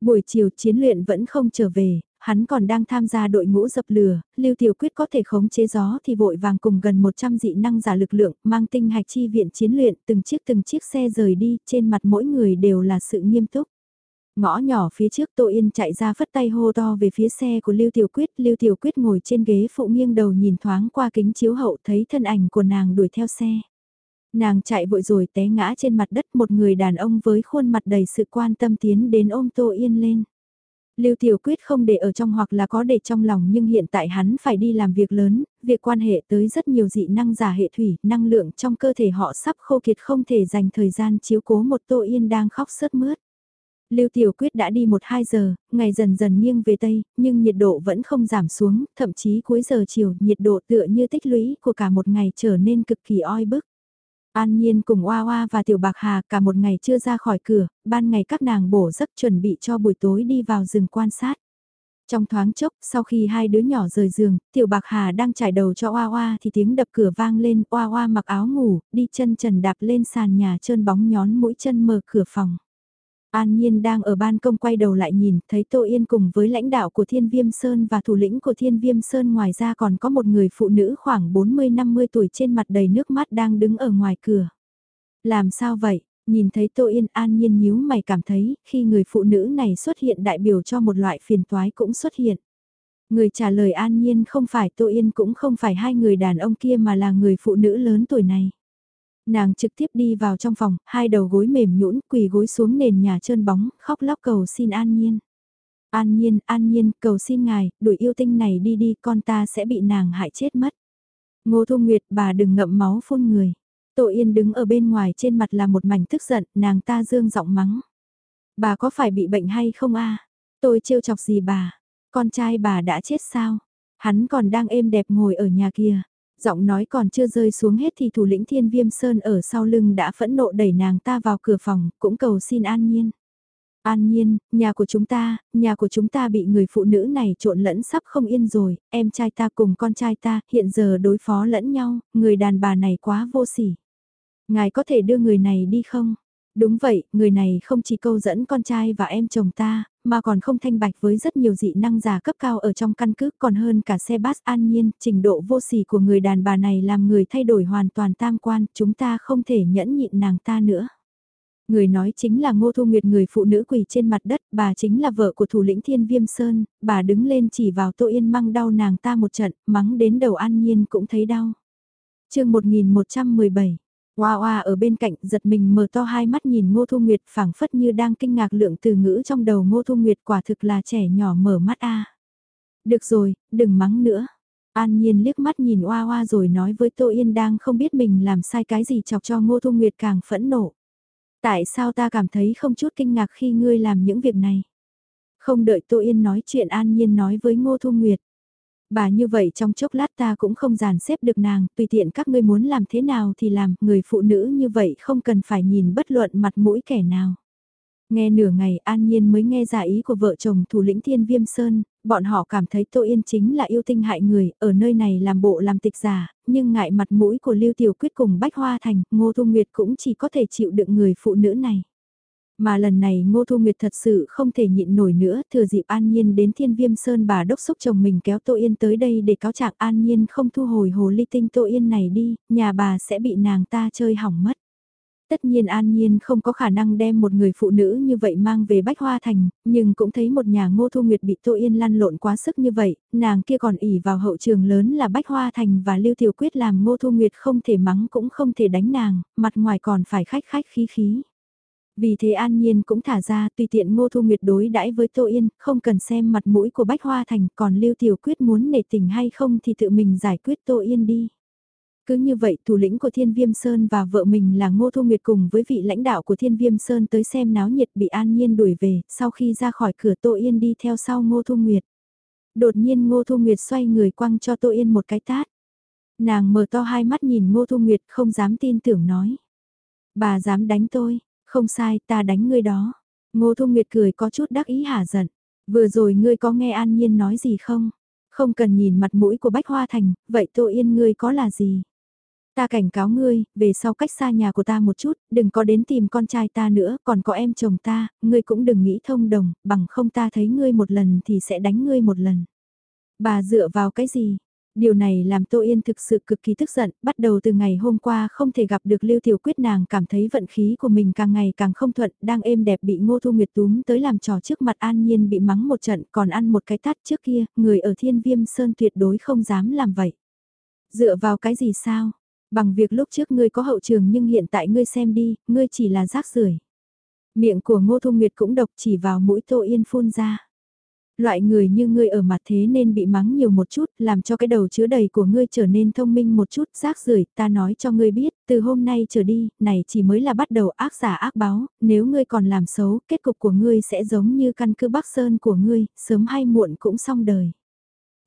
Buổi chiều chiến luyện vẫn không trở về, hắn còn đang tham gia đội ngũ dập lửa, Lưu Tiểu Quyết có thể khống chế gió thì vội vàng cùng gần 100 dị năng giả lực lượng, mang tinh hạch chi viện chiến luyện, từng chiếc từng chiếc xe rời đi, trên mặt mỗi người đều là sự nghiêm túc. Ngõ nhỏ phía trước Tô Yên chạy ra phất tay hô to về phía xe của Lưu Tiểu Quyết. Lưu Tiểu Quyết ngồi trên ghế phụ nghiêng đầu nhìn thoáng qua kính chiếu hậu thấy thân ảnh của nàng đuổi theo xe. Nàng chạy vội rồi té ngã trên mặt đất một người đàn ông với khuôn mặt đầy sự quan tâm tiến đến ôm Tô Yên lên. Lưu Tiểu Quyết không để ở trong hoặc là có để trong lòng nhưng hiện tại hắn phải đi làm việc lớn, việc quan hệ tới rất nhiều dị năng giả hệ thủy, năng lượng trong cơ thể họ sắp khô kiệt không thể dành thời gian chiếu cố một Tô Yên đang khóc sớt mướt. Lưu Tiểu Quyết đã đi 1-2 giờ, ngày dần dần nghiêng về Tây, nhưng nhiệt độ vẫn không giảm xuống, thậm chí cuối giờ chiều nhiệt độ tựa như tích lũy của cả một ngày trở nên cực kỳ oi bức. An Nhiên cùng Oa Oa và Tiểu Bạc Hà cả một ngày chưa ra khỏi cửa, ban ngày các nàng bổ giấc chuẩn bị cho buổi tối đi vào rừng quan sát. Trong thoáng chốc, sau khi hai đứa nhỏ rời giường, Tiểu Bạc Hà đang trải đầu cho Oa Oa thì tiếng đập cửa vang lên, Oa Oa mặc áo ngủ, đi chân trần đạp lên sàn nhà trơn bóng nhón mũi chân mở cửa phòng. An Nhiên đang ở ban công quay đầu lại nhìn, thấy Tô Yên cùng với lãnh đạo của Thiên Viêm Sơn và thủ lĩnh của Thiên Viêm Sơn ngoài ra còn có một người phụ nữ khoảng 40-50 tuổi trên mặt đầy nước mắt đang đứng ở ngoài cửa. Làm sao vậy? Nhìn thấy Tô Yên An Nhiên nhíu mày cảm thấy khi người phụ nữ này xuất hiện đại biểu cho một loại phiền toái cũng xuất hiện. Người trả lời An Nhiên không phải Tô Yên cũng không phải hai người đàn ông kia mà là người phụ nữ lớn tuổi này. Nàng trực tiếp đi vào trong phòng, hai đầu gối mềm nhũn quỳ gối xuống nền nhà trơn bóng, khóc lóc cầu xin an nhiên. An nhiên, an nhiên, cầu xin ngài, đuổi yêu tinh này đi đi, con ta sẽ bị nàng hại chết mất. Ngô Thu Nguyệt, bà đừng ngậm máu phun người. Tô Yên đứng ở bên ngoài trên mặt là một mảnh tức giận, nàng ta dương giọng mắng. Bà có phải bị bệnh hay không a Tôi trêu chọc gì bà? Con trai bà đã chết sao? Hắn còn đang êm đẹp ngồi ở nhà kia. Giọng nói còn chưa rơi xuống hết thì thủ lĩnh thiên viêm sơn ở sau lưng đã phẫn nộ đẩy nàng ta vào cửa phòng, cũng cầu xin an nhiên. An nhiên, nhà của chúng ta, nhà của chúng ta bị người phụ nữ này trộn lẫn sắp không yên rồi, em trai ta cùng con trai ta hiện giờ đối phó lẫn nhau, người đàn bà này quá vô sỉ. Ngài có thể đưa người này đi không? Đúng vậy, người này không chỉ câu dẫn con trai và em chồng ta, mà còn không thanh bạch với rất nhiều dị năng giả cấp cao ở trong căn cứ còn hơn cả xe bát an nhiên, trình độ vô sỉ của người đàn bà này làm người thay đổi hoàn toàn tam quan, chúng ta không thể nhẫn nhịn nàng ta nữa. Người nói chính là Ngô Thu Nguyệt người phụ nữ quỳ trên mặt đất, bà chính là vợ của thủ lĩnh Thiên Viêm Sơn, bà đứng lên chỉ vào Tô Yên măng đau nàng ta một trận, mắng đến đầu an nhiên cũng thấy đau. chương 1117 Hoa hoa ở bên cạnh giật mình mở to hai mắt nhìn Ngô Thu Nguyệt phảng phất như đang kinh ngạc lượng từ ngữ trong đầu Ngô Thu Nguyệt quả thực là trẻ nhỏ mở mắt a. Được rồi, đừng mắng nữa. An Nhiên liếc mắt nhìn Hoa Hoa rồi nói với Tô Yên đang không biết mình làm sai cái gì chọc cho Ngô Thu Nguyệt càng phẫn nộ. Tại sao ta cảm thấy không chút kinh ngạc khi ngươi làm những việc này? Không đợi Tô Yên nói chuyện An Nhiên nói với Ngô Thu Nguyệt. Bà như vậy trong chốc lát ta cũng không dàn xếp được nàng, tùy tiện các ngươi muốn làm thế nào thì làm, người phụ nữ như vậy không cần phải nhìn bất luận mặt mũi kẻ nào. Nghe nửa ngày An Nhiên mới nghe ra ý của vợ chồng thủ lĩnh Thiên Viêm Sơn, Bọn họ cảm thấy Tô Yên chính là yêu tinh hại người, ở nơi này làm bộ làm tịch giả, nhưng ngại mặt mũi của Lưu Tiểu Quyết cùng Bách Hoa Thành, Ngô Thu Nguyệt cũng chỉ có thể chịu đựng người phụ nữ này. Mà lần này Ngô Thu Nguyệt thật sự không thể nhịn nổi nữa, thừa dịp An Nhiên đến Thiên Viêm Sơn bà đốc xúc chồng mình kéo Tô Yên tới đây để cáo trạng An Nhiên không thu hồi hồ ly tinh Tô Yên này đi, nhà bà sẽ bị nàng ta chơi hỏng mất. Tất nhiên An Nhiên không có khả năng đem một người phụ nữ như vậy mang về Bách Hoa Thành, nhưng cũng thấy một nhà ngô thu nguyệt bị Tô Yên lăn lộn quá sức như vậy, nàng kia còn ỉ vào hậu trường lớn là Bách Hoa Thành và Lưu Tiểu Quyết làm ngô thu nguyệt không thể mắng cũng không thể đánh nàng, mặt ngoài còn phải khách khách khí khí. Vì thế An Nhiên cũng thả ra tùy tiện Ngô Thu Nguyệt đối đãi với Tô Yên, không cần xem mặt mũi của Bách Hoa Thành, còn Lưu Tiểu Quyết muốn nể tình hay không thì tự mình giải quyết Tô Yên đi. Cứ như vậy thủ lĩnh của Thiên Viêm Sơn và vợ mình là Ngô Thu Nguyệt cùng với vị lãnh đạo của Thiên Viêm Sơn tới xem náo nhiệt bị An Nhiên đuổi về, sau khi ra khỏi cửa Tô Yên đi theo sau Ngô Thu Nguyệt. Đột nhiên Ngô Thu Nguyệt xoay người quăng cho Tô Yên một cái tát. Nàng mở to hai mắt nhìn Ngô Thu Nguyệt không dám tin tưởng nói. Bà dám đánh tôi, không sai ta đánh ngươi đó. Ngô Thu Nguyệt cười có chút đắc ý hả giận. Vừa rồi ngươi có nghe An Nhiên nói gì không? Không cần nhìn mặt mũi của Bách Hoa Thành, vậy Tô Yên ngươi có là gì? Ta cảnh cáo ngươi, về sau cách xa nhà của ta một chút, đừng có đến tìm con trai ta nữa, còn có em chồng ta, ngươi cũng đừng nghĩ thông đồng, bằng không ta thấy ngươi một lần thì sẽ đánh ngươi một lần. Bà dựa vào cái gì? Điều này làm Tô Yên thực sự cực kỳ tức giận, bắt đầu từ ngày hôm qua không thể gặp được Lưu Tiểu Quyết nàng cảm thấy vận khí của mình càng ngày càng không thuận, đang êm đẹp bị Ngô Thu Nguyệt túm tới làm trò trước mặt An Nhiên bị mắng một trận còn ăn một cái tát trước kia, người ở Thiên Viêm Sơn tuyệt đối không dám làm vậy. Dựa vào cái gì sao? Bằng việc lúc trước ngươi có hậu trường nhưng hiện tại ngươi xem đi, ngươi chỉ là rác rưởi. Miệng của Ngô Thu Nguyệt cũng độc chỉ vào mũi Tô Yên phun ra. Loại người như ngươi ở mặt thế nên bị mắng nhiều một chút, làm cho cái đầu chứa đầy của ngươi trở nên thông minh một chút, rác rưởi ta nói cho ngươi biết, từ hôm nay trở đi, này chỉ mới là bắt đầu ác giả ác báo, nếu ngươi còn làm xấu, kết cục của ngươi sẽ giống như căn cứ Bắc Sơn của ngươi, sớm hay muộn cũng xong đời.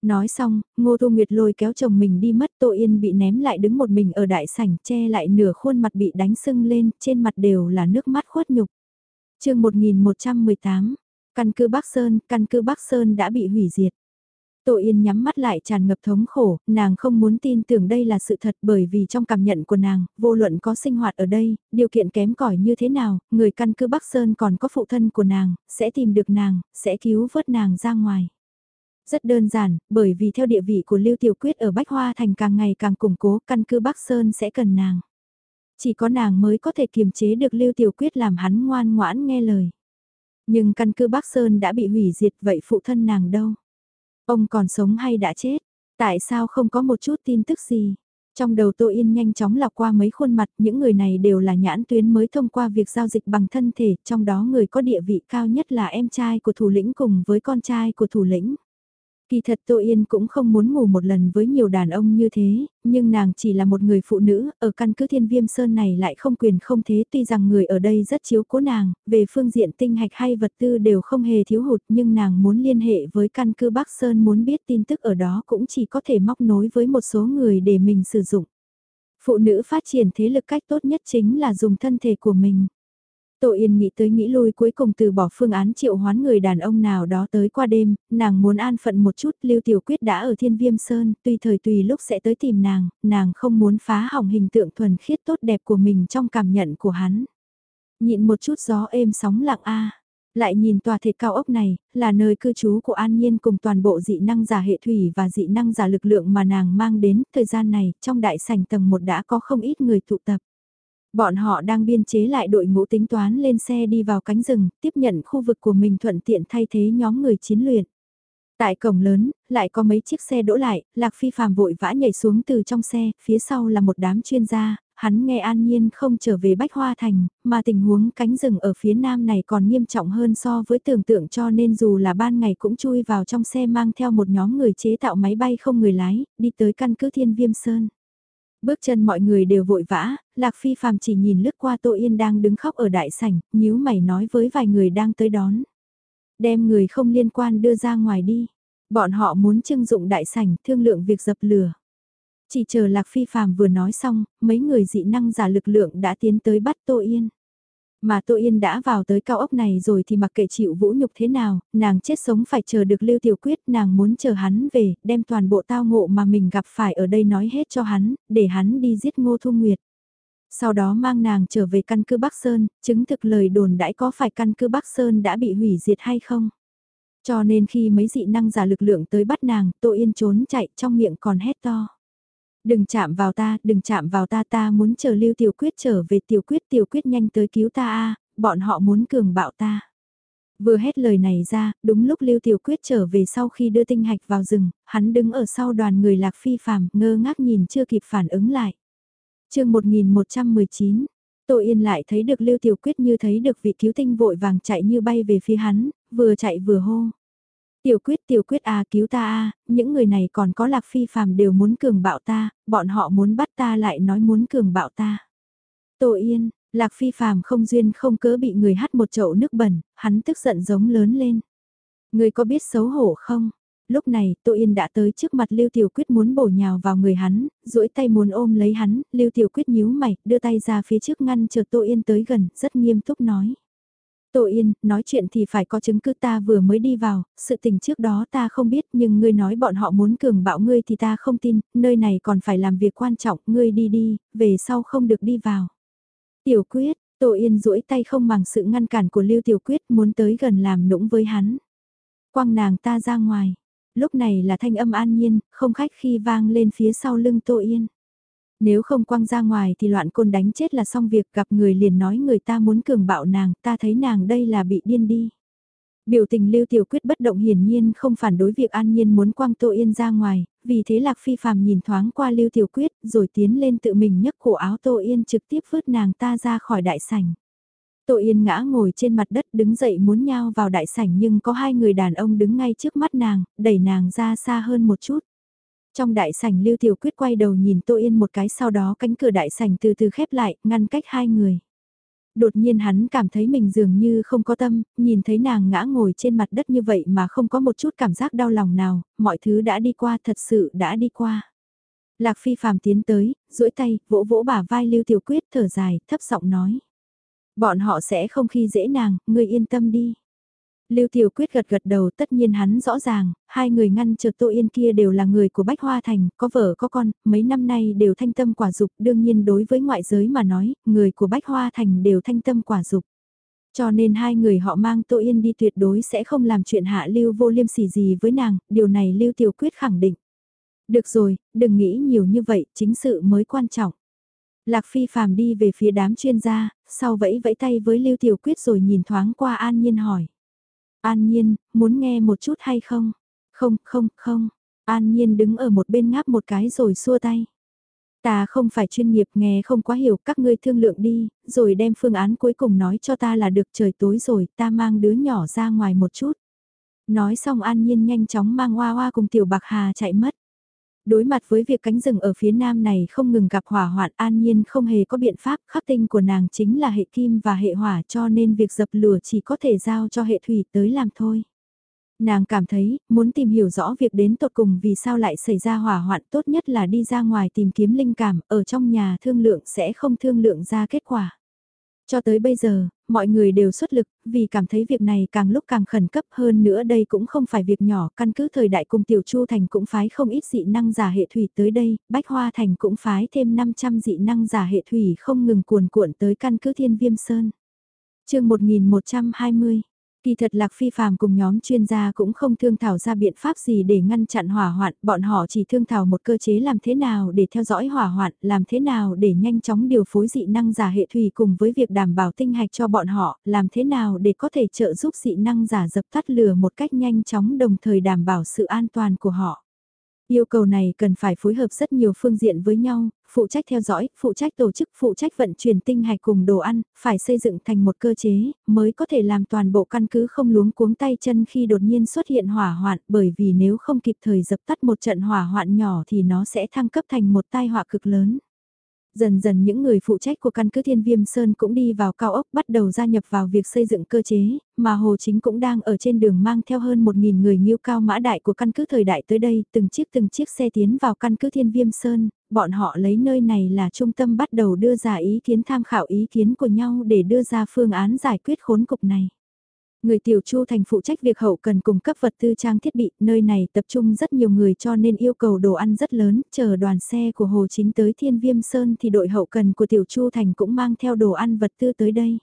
Nói xong, Ngô Thu Nguyệt lôi kéo chồng mình đi mất Tô Yên bị ném lại đứng một mình ở đại sảnh che lại nửa khuôn mặt bị đánh sưng lên, trên mặt đều là nước mắt khuất nhục. chương 1118, căn cứ Bắc Sơn, căn cứ Bắc Sơn đã bị hủy diệt. Tô Yên nhắm mắt lại tràn ngập thống khổ, nàng không muốn tin tưởng đây là sự thật bởi vì trong cảm nhận của nàng, vô luận có sinh hoạt ở đây, điều kiện kém cỏi như thế nào, người căn cứ Bắc Sơn còn có phụ thân của nàng, sẽ tìm được nàng, sẽ cứu vớt nàng ra ngoài. Rất đơn giản, bởi vì theo địa vị của Lưu Tiểu Quyết ở Bách Hoa Thành càng ngày càng củng cố, căn cứ Bắc Sơn sẽ cần nàng. Chỉ có nàng mới có thể kiềm chế được Lưu Tiểu Quyết làm hắn ngoan ngoãn nghe lời. Nhưng căn cứ Bắc Sơn đã bị hủy diệt vậy phụ thân nàng đâu? Ông còn sống hay đã chết? Tại sao không có một chút tin tức gì? Trong đầu Tô Yên nhanh chóng lọc qua mấy khuôn mặt, những người này đều là nhãn tuyến mới thông qua việc giao dịch bằng thân thể, trong đó người có địa vị cao nhất là em trai của thủ lĩnh cùng với con trai của thủ lĩnh. Kỳ thật Tô Yên cũng không muốn ngủ một lần với nhiều đàn ông như thế, nhưng nàng chỉ là một người phụ nữ, ở căn cứ thiên viêm sơn này lại không quyền không thế tuy rằng người ở đây rất chiếu cố nàng, về phương diện tinh hạch hay vật tư đều không hề thiếu hụt nhưng nàng muốn liên hệ với căn cứ Bắc Sơn muốn biết tin tức ở đó cũng chỉ có thể móc nối với một số người để mình sử dụng. Phụ nữ phát triển thế lực cách tốt nhất chính là dùng thân thể của mình. Tô Yên nghĩ tới nghĩ lui cuối cùng từ bỏ phương án triệu hoán người đàn ông nào đó tới qua đêm, nàng muốn an phận một chút, Lưu Tiểu Quyết đã ở Thiên Viêm Sơn, tùy thời tùy lúc sẽ tới tìm nàng, nàng không muốn phá hỏng hình tượng thuần khiết tốt đẹp của mình trong cảm nhận của hắn. Nhịn một chút gió êm sóng lặng a. Lại nhìn tòa thể cao ốc này, là nơi cư trú của An Nhiên cùng toàn bộ dị năng giả hệ thủy và dị năng giả lực lượng mà nàng mang đến, thời gian này, trong đại sảnh tầng 1 đã có không ít người tụ tập. Bọn họ đang biên chế lại đội ngũ tính toán lên xe đi vào cánh rừng, tiếp nhận khu vực của mình thuận tiện thay thế nhóm người chiến luyện. Tại cổng lớn, lại có mấy chiếc xe đỗ lại, Lạc Phi phàm vội vã nhảy xuống từ trong xe, phía sau là một đám chuyên gia, hắn nghe an nhiên không trở về Bách Hoa Thành, mà tình huống cánh rừng ở phía nam này còn nghiêm trọng hơn so với tưởng tượng cho nên dù là ban ngày cũng chui vào trong xe mang theo một nhóm người chế tạo máy bay không người lái, đi tới căn cứ Thiên Viêm Sơn. Bước chân mọi người đều vội vã, Lạc Phi phàm chỉ nhìn lướt qua Tô Yên đang đứng khóc ở đại sảnh, nhíu mày nói với vài người đang tới đón. Đem người không liên quan đưa ra ngoài đi. Bọn họ muốn trưng dụng đại sảnh thương lượng việc dập lửa. Chỉ chờ Lạc Phi phàm vừa nói xong, mấy người dị năng giả lực lượng đã tiến tới bắt Tô Yên. Mà Tô Yên đã vào tới cao ốc này rồi thì mặc kệ chịu vũ nhục thế nào, nàng chết sống phải chờ được Lưu Tiểu Quyết, nàng muốn chờ hắn về, đem toàn bộ tao ngộ mà mình gặp phải ở đây nói hết cho hắn, để hắn đi giết Ngô Thu Nguyệt. Sau đó mang nàng trở về căn cứ Bắc Sơn, chứng thực lời đồn đãi có phải căn cứ Bắc Sơn đã bị hủy diệt hay không. Cho nên khi mấy dị năng giả lực lượng tới bắt nàng, Tô Yên trốn chạy trong miệng còn hét to. Đừng chạm vào ta, đừng chạm vào ta, ta muốn chờ Lưu Tiểu Quyết trở về Tiểu Quyết, Tiểu Quyết nhanh tới cứu ta a bọn họ muốn cường bạo ta. Vừa hết lời này ra, đúng lúc Lưu Tiểu Quyết trở về sau khi đưa tinh hạch vào rừng, hắn đứng ở sau đoàn người lạc phi phàm, ngơ ngác nhìn chưa kịp phản ứng lại. chương 1119, Tô Yên lại thấy được Lưu Tiểu Quyết như thấy được vị cứu tinh vội vàng chạy như bay về phía hắn, vừa chạy vừa hô. Tiểu quyết tiểu quyết à cứu ta à, những người này còn có lạc phi phàm đều muốn cường bạo ta, bọn họ muốn bắt ta lại nói muốn cường bạo ta. Tô Yên, lạc phi phàm không duyên không cớ bị người hắt một chậu nước bẩn, hắn tức giận giống lớn lên. Người có biết xấu hổ không? Lúc này, Tô Yên đã tới trước mặt Lưu Tiểu Quyết muốn bổ nhào vào người hắn, duỗi tay muốn ôm lấy hắn, Lưu Tiểu Quyết nhíu mày, đưa tay ra phía trước ngăn chờ Tô Yên tới gần, rất nghiêm túc nói. Tô Yên, nói chuyện thì phải có chứng cứ ta vừa mới đi vào, sự tình trước đó ta không biết nhưng ngươi nói bọn họ muốn cường bạo ngươi thì ta không tin, nơi này còn phải làm việc quan trọng, ngươi đi đi, về sau không được đi vào. Tiểu quyết, Tô Yên duỗi tay không bằng sự ngăn cản của Lưu Tiểu Quyết muốn tới gần làm nũng với hắn. Quăng nàng ta ra ngoài, lúc này là thanh âm an nhiên, không khách khi vang lên phía sau lưng Tô Yên. Nếu không quăng ra ngoài thì loạn côn đánh chết là xong việc gặp người liền nói người ta muốn cường bạo nàng, ta thấy nàng đây là bị điên đi. Biểu tình Lưu Tiểu Quyết bất động hiển nhiên không phản đối việc An Nhiên muốn quăng Tô Yên ra ngoài, vì thế Lạc Phi Phạm nhìn thoáng qua Lưu Tiểu Quyết rồi tiến lên tự mình nhấc cổ áo Tô Yên trực tiếp vứt nàng ta ra khỏi đại sảnh. Tô Yên ngã ngồi trên mặt đất đứng dậy muốn nhao vào đại sảnh nhưng có hai người đàn ông đứng ngay trước mắt nàng, đẩy nàng ra xa hơn một chút. Trong đại sảnh Lưu Tiểu Quyết quay đầu nhìn Tô Yên một cái sau đó cánh cửa đại sảnh từ từ khép lại, ngăn cách hai người. Đột nhiên hắn cảm thấy mình dường như không có tâm, nhìn thấy nàng ngã ngồi trên mặt đất như vậy mà không có một chút cảm giác đau lòng nào, mọi thứ đã đi qua thật sự đã đi qua. Lạc Phi phàm tiến tới, duỗi tay, vỗ vỗ bả vai Lưu Tiểu Quyết thở dài, thấp giọng nói. Bọn họ sẽ không khi dễ nàng, ngươi yên tâm đi. Lưu Tiểu Quyết gật gật đầu tất nhiên hắn rõ ràng, hai người ngăn chợt Tô Yên kia đều là người của Bách Hoa Thành, có vợ có con, mấy năm nay đều thanh tâm quả dục đương nhiên đối với ngoại giới mà nói, người của Bách Hoa Thành đều thanh tâm quả dục Cho nên hai người họ mang Tô Yên đi tuyệt đối sẽ không làm chuyện hạ Lưu vô liêm sỉ gì với nàng, điều này Lưu Tiểu Quyết khẳng định. Được rồi, đừng nghĩ nhiều như vậy, chính sự mới quan trọng. Lạc Phi phàm đi về phía đám chuyên gia, sau vẫy vẫy tay với Lưu Tiểu Quyết rồi nhìn thoáng qua An Nhiên hỏi. An Nhiên, muốn nghe một chút hay không? Không, không, không. An Nhiên đứng ở một bên ngáp một cái rồi xua tay. Ta không phải chuyên nghiệp nghe không quá hiểu các ngươi thương lượng đi, rồi đem phương án cuối cùng nói cho ta là được trời tối rồi, ta mang đứa nhỏ ra ngoài một chút. Nói xong An Nhiên nhanh chóng mang Hoa Hoa cùng Tiểu Bạc Hà chạy mất. Đối mặt với việc cánh rừng ở phía nam này không ngừng gặp hỏa hoạn an nhiên không hề có biện pháp khắc tinh của nàng chính là hệ kim và hệ hỏa cho nên việc dập lửa chỉ có thể giao cho hệ thủy tới làm thôi. Nàng cảm thấy, muốn tìm hiểu rõ việc đến tột cùng vì sao lại xảy ra hỏa hoạn tốt nhất là đi ra ngoài tìm kiếm linh cảm, ở trong nhà thương lượng sẽ không thương lượng ra kết quả. Cho tới bây giờ, mọi người đều xuất lực, vì cảm thấy việc này càng lúc càng khẩn cấp hơn nữa đây cũng không phải việc nhỏ, căn cứ thời đại cùng Tiểu Chu Thành cũng phái không ít dị năng giả hệ thủy tới đây, Bách Hoa Thành cũng phái thêm 500 dị năng giả hệ thủy không ngừng cuồn cuộn tới căn cứ Thiên Viêm Sơn. chương 1120 Kỳ thật Lạc Phi Phạm cùng nhóm chuyên gia cũng không thương thảo ra biện pháp gì để ngăn chặn hỏa hoạn, bọn họ chỉ thương thảo một cơ chế làm thế nào để theo dõi hỏa hoạn, làm thế nào để nhanh chóng điều phối dị năng giả hệ thủy cùng với việc đảm bảo tinh hạch cho bọn họ, làm thế nào để có thể trợ giúp dị năng giả dập tắt lửa một cách nhanh chóng đồng thời đảm bảo sự an toàn của họ. Yêu cầu này cần phải phối hợp rất nhiều phương diện với nhau, phụ trách theo dõi, phụ trách tổ chức, phụ trách vận chuyển tinh hạch cùng đồ ăn, phải xây dựng thành một cơ chế, mới có thể làm toàn bộ căn cứ không luống cuống tay chân khi đột nhiên xuất hiện hỏa hoạn, bởi vì nếu không kịp thời dập tắt một trận hỏa hoạn nhỏ thì nó sẽ thăng cấp thành một tai họa cực lớn. Dần dần những người phụ trách của căn cứ Thiên Viêm Sơn cũng đi vào cao ốc bắt đầu gia nhập vào việc xây dựng cơ chế, mà Hồ Chính cũng đang ở trên đường mang theo hơn 1.000 người nghiêu cao mã đại của căn cứ thời đại tới đây, từng chiếc từng chiếc xe tiến vào căn cứ Thiên Viêm Sơn, bọn họ lấy nơi này là trung tâm bắt đầu đưa ra ý kiến tham khảo ý kiến của nhau để đưa ra phương án giải quyết khốn cục này. Người tiểu chu thành phụ trách việc hậu cần cung cấp vật tư trang thiết bị, nơi này tập trung rất nhiều người cho nên yêu cầu đồ ăn rất lớn, chờ đoàn xe của Hồ Chính tới Thiên Viêm Sơn thì đội hậu cần của tiểu chu thành cũng mang theo đồ ăn vật tư tới đây.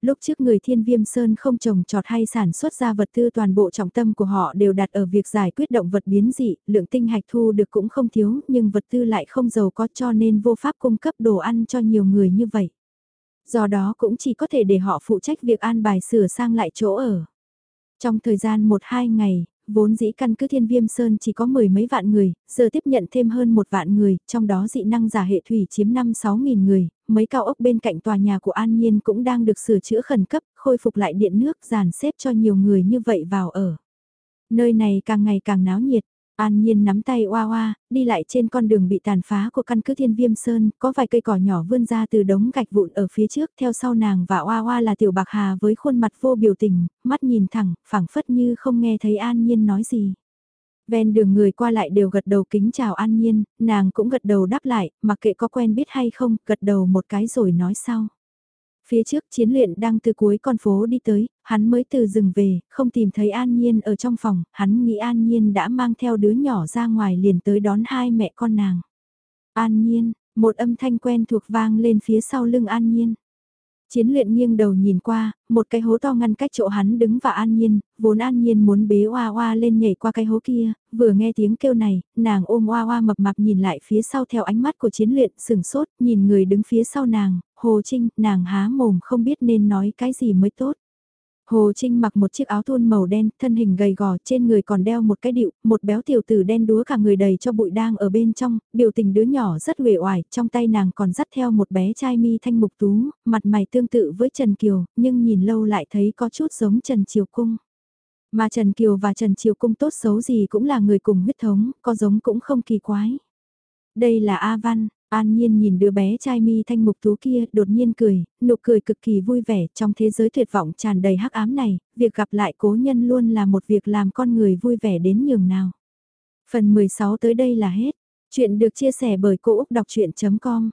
Lúc trước người Thiên Viêm Sơn không trồng trọt hay sản xuất ra vật tư toàn bộ trọng tâm của họ đều đặt ở việc giải quyết động vật biến dị, lượng tinh hạch thu được cũng không thiếu nhưng vật tư lại không giàu có cho nên vô pháp cung cấp đồ ăn cho nhiều người như vậy. Do đó cũng chỉ có thể để họ phụ trách việc an bài sửa sang lại chỗ ở. Trong thời gian 1-2 ngày, vốn dĩ căn cứ thiên viêm sơn chỉ có mười mấy vạn người, giờ tiếp nhận thêm hơn một vạn người, trong đó dị năng giả hệ thủy chiếm 5-6 nghìn người, mấy cao ốc bên cạnh tòa nhà của An Nhiên cũng đang được sửa chữa khẩn cấp, khôi phục lại điện nước dàn xếp cho nhiều người như vậy vào ở. Nơi này càng ngày càng náo nhiệt, An Nhiên nắm tay Oa Oa, đi lại trên con đường bị tàn phá của căn cứ Thiên Viêm Sơn, có vài cây cỏ nhỏ vươn ra từ đống gạch vụn ở phía trước, theo sau nàng và Oa Oa là Tiểu Bạc Hà với khuôn mặt vô biểu tình, mắt nhìn thẳng, phảng phất như không nghe thấy An Nhiên nói gì. Ven đường người qua lại đều gật đầu kính chào An Nhiên, nàng cũng gật đầu đáp lại, mặc kệ có quen biết hay không, gật đầu một cái rồi nói sau. Phía trước chiến luyện đang từ cuối con phố đi tới, hắn mới từ rừng về, không tìm thấy An Nhiên ở trong phòng, hắn nghĩ An Nhiên đã mang theo đứa nhỏ ra ngoài liền tới đón hai mẹ con nàng. An Nhiên, một âm thanh quen thuộc vang lên phía sau lưng An Nhiên. Chiến luyện nghiêng đầu nhìn qua, một cái hố to ngăn cách chỗ hắn đứng và an nhiên, vốn an nhiên muốn bế oa oa lên nhảy qua cái hố kia, vừa nghe tiếng kêu này, nàng ôm oa oa mập mạp nhìn lại phía sau theo ánh mắt của chiến luyện sừng sốt, nhìn người đứng phía sau nàng, Hồ Trinh, nàng há mồm không biết nên nói cái gì mới tốt. Hồ Trinh mặc một chiếc áo thun màu đen, thân hình gầy gò, trên người còn đeo một cái điệu, một béo tiểu tử đen đúa cả người đầy cho bụi đang ở bên trong, biểu tình đứa nhỏ rất uể oải, trong tay nàng còn dắt theo một bé trai mi thanh mục tú, mặt mày tương tự với Trần Kiều, nhưng nhìn lâu lại thấy có chút giống Trần Triều Cung. Mà Trần Kiều và Trần Triều Cung tốt xấu gì cũng là người cùng huyết thống, có giống cũng không kỳ quái. Đây là A Văn, An Nhiên nhìn đứa bé trai mi thanh mục tú kia, đột nhiên cười, nụ cười cực kỳ vui vẻ, trong thế giới tuyệt vọng tràn đầy hắc ám này, việc gặp lại cố nhân luôn là một việc làm con người vui vẻ đến nhường nào. Phần 16 tới đây là hết. Chuyện được chia sẻ bởi Cô Úc Đọc Chuyện.com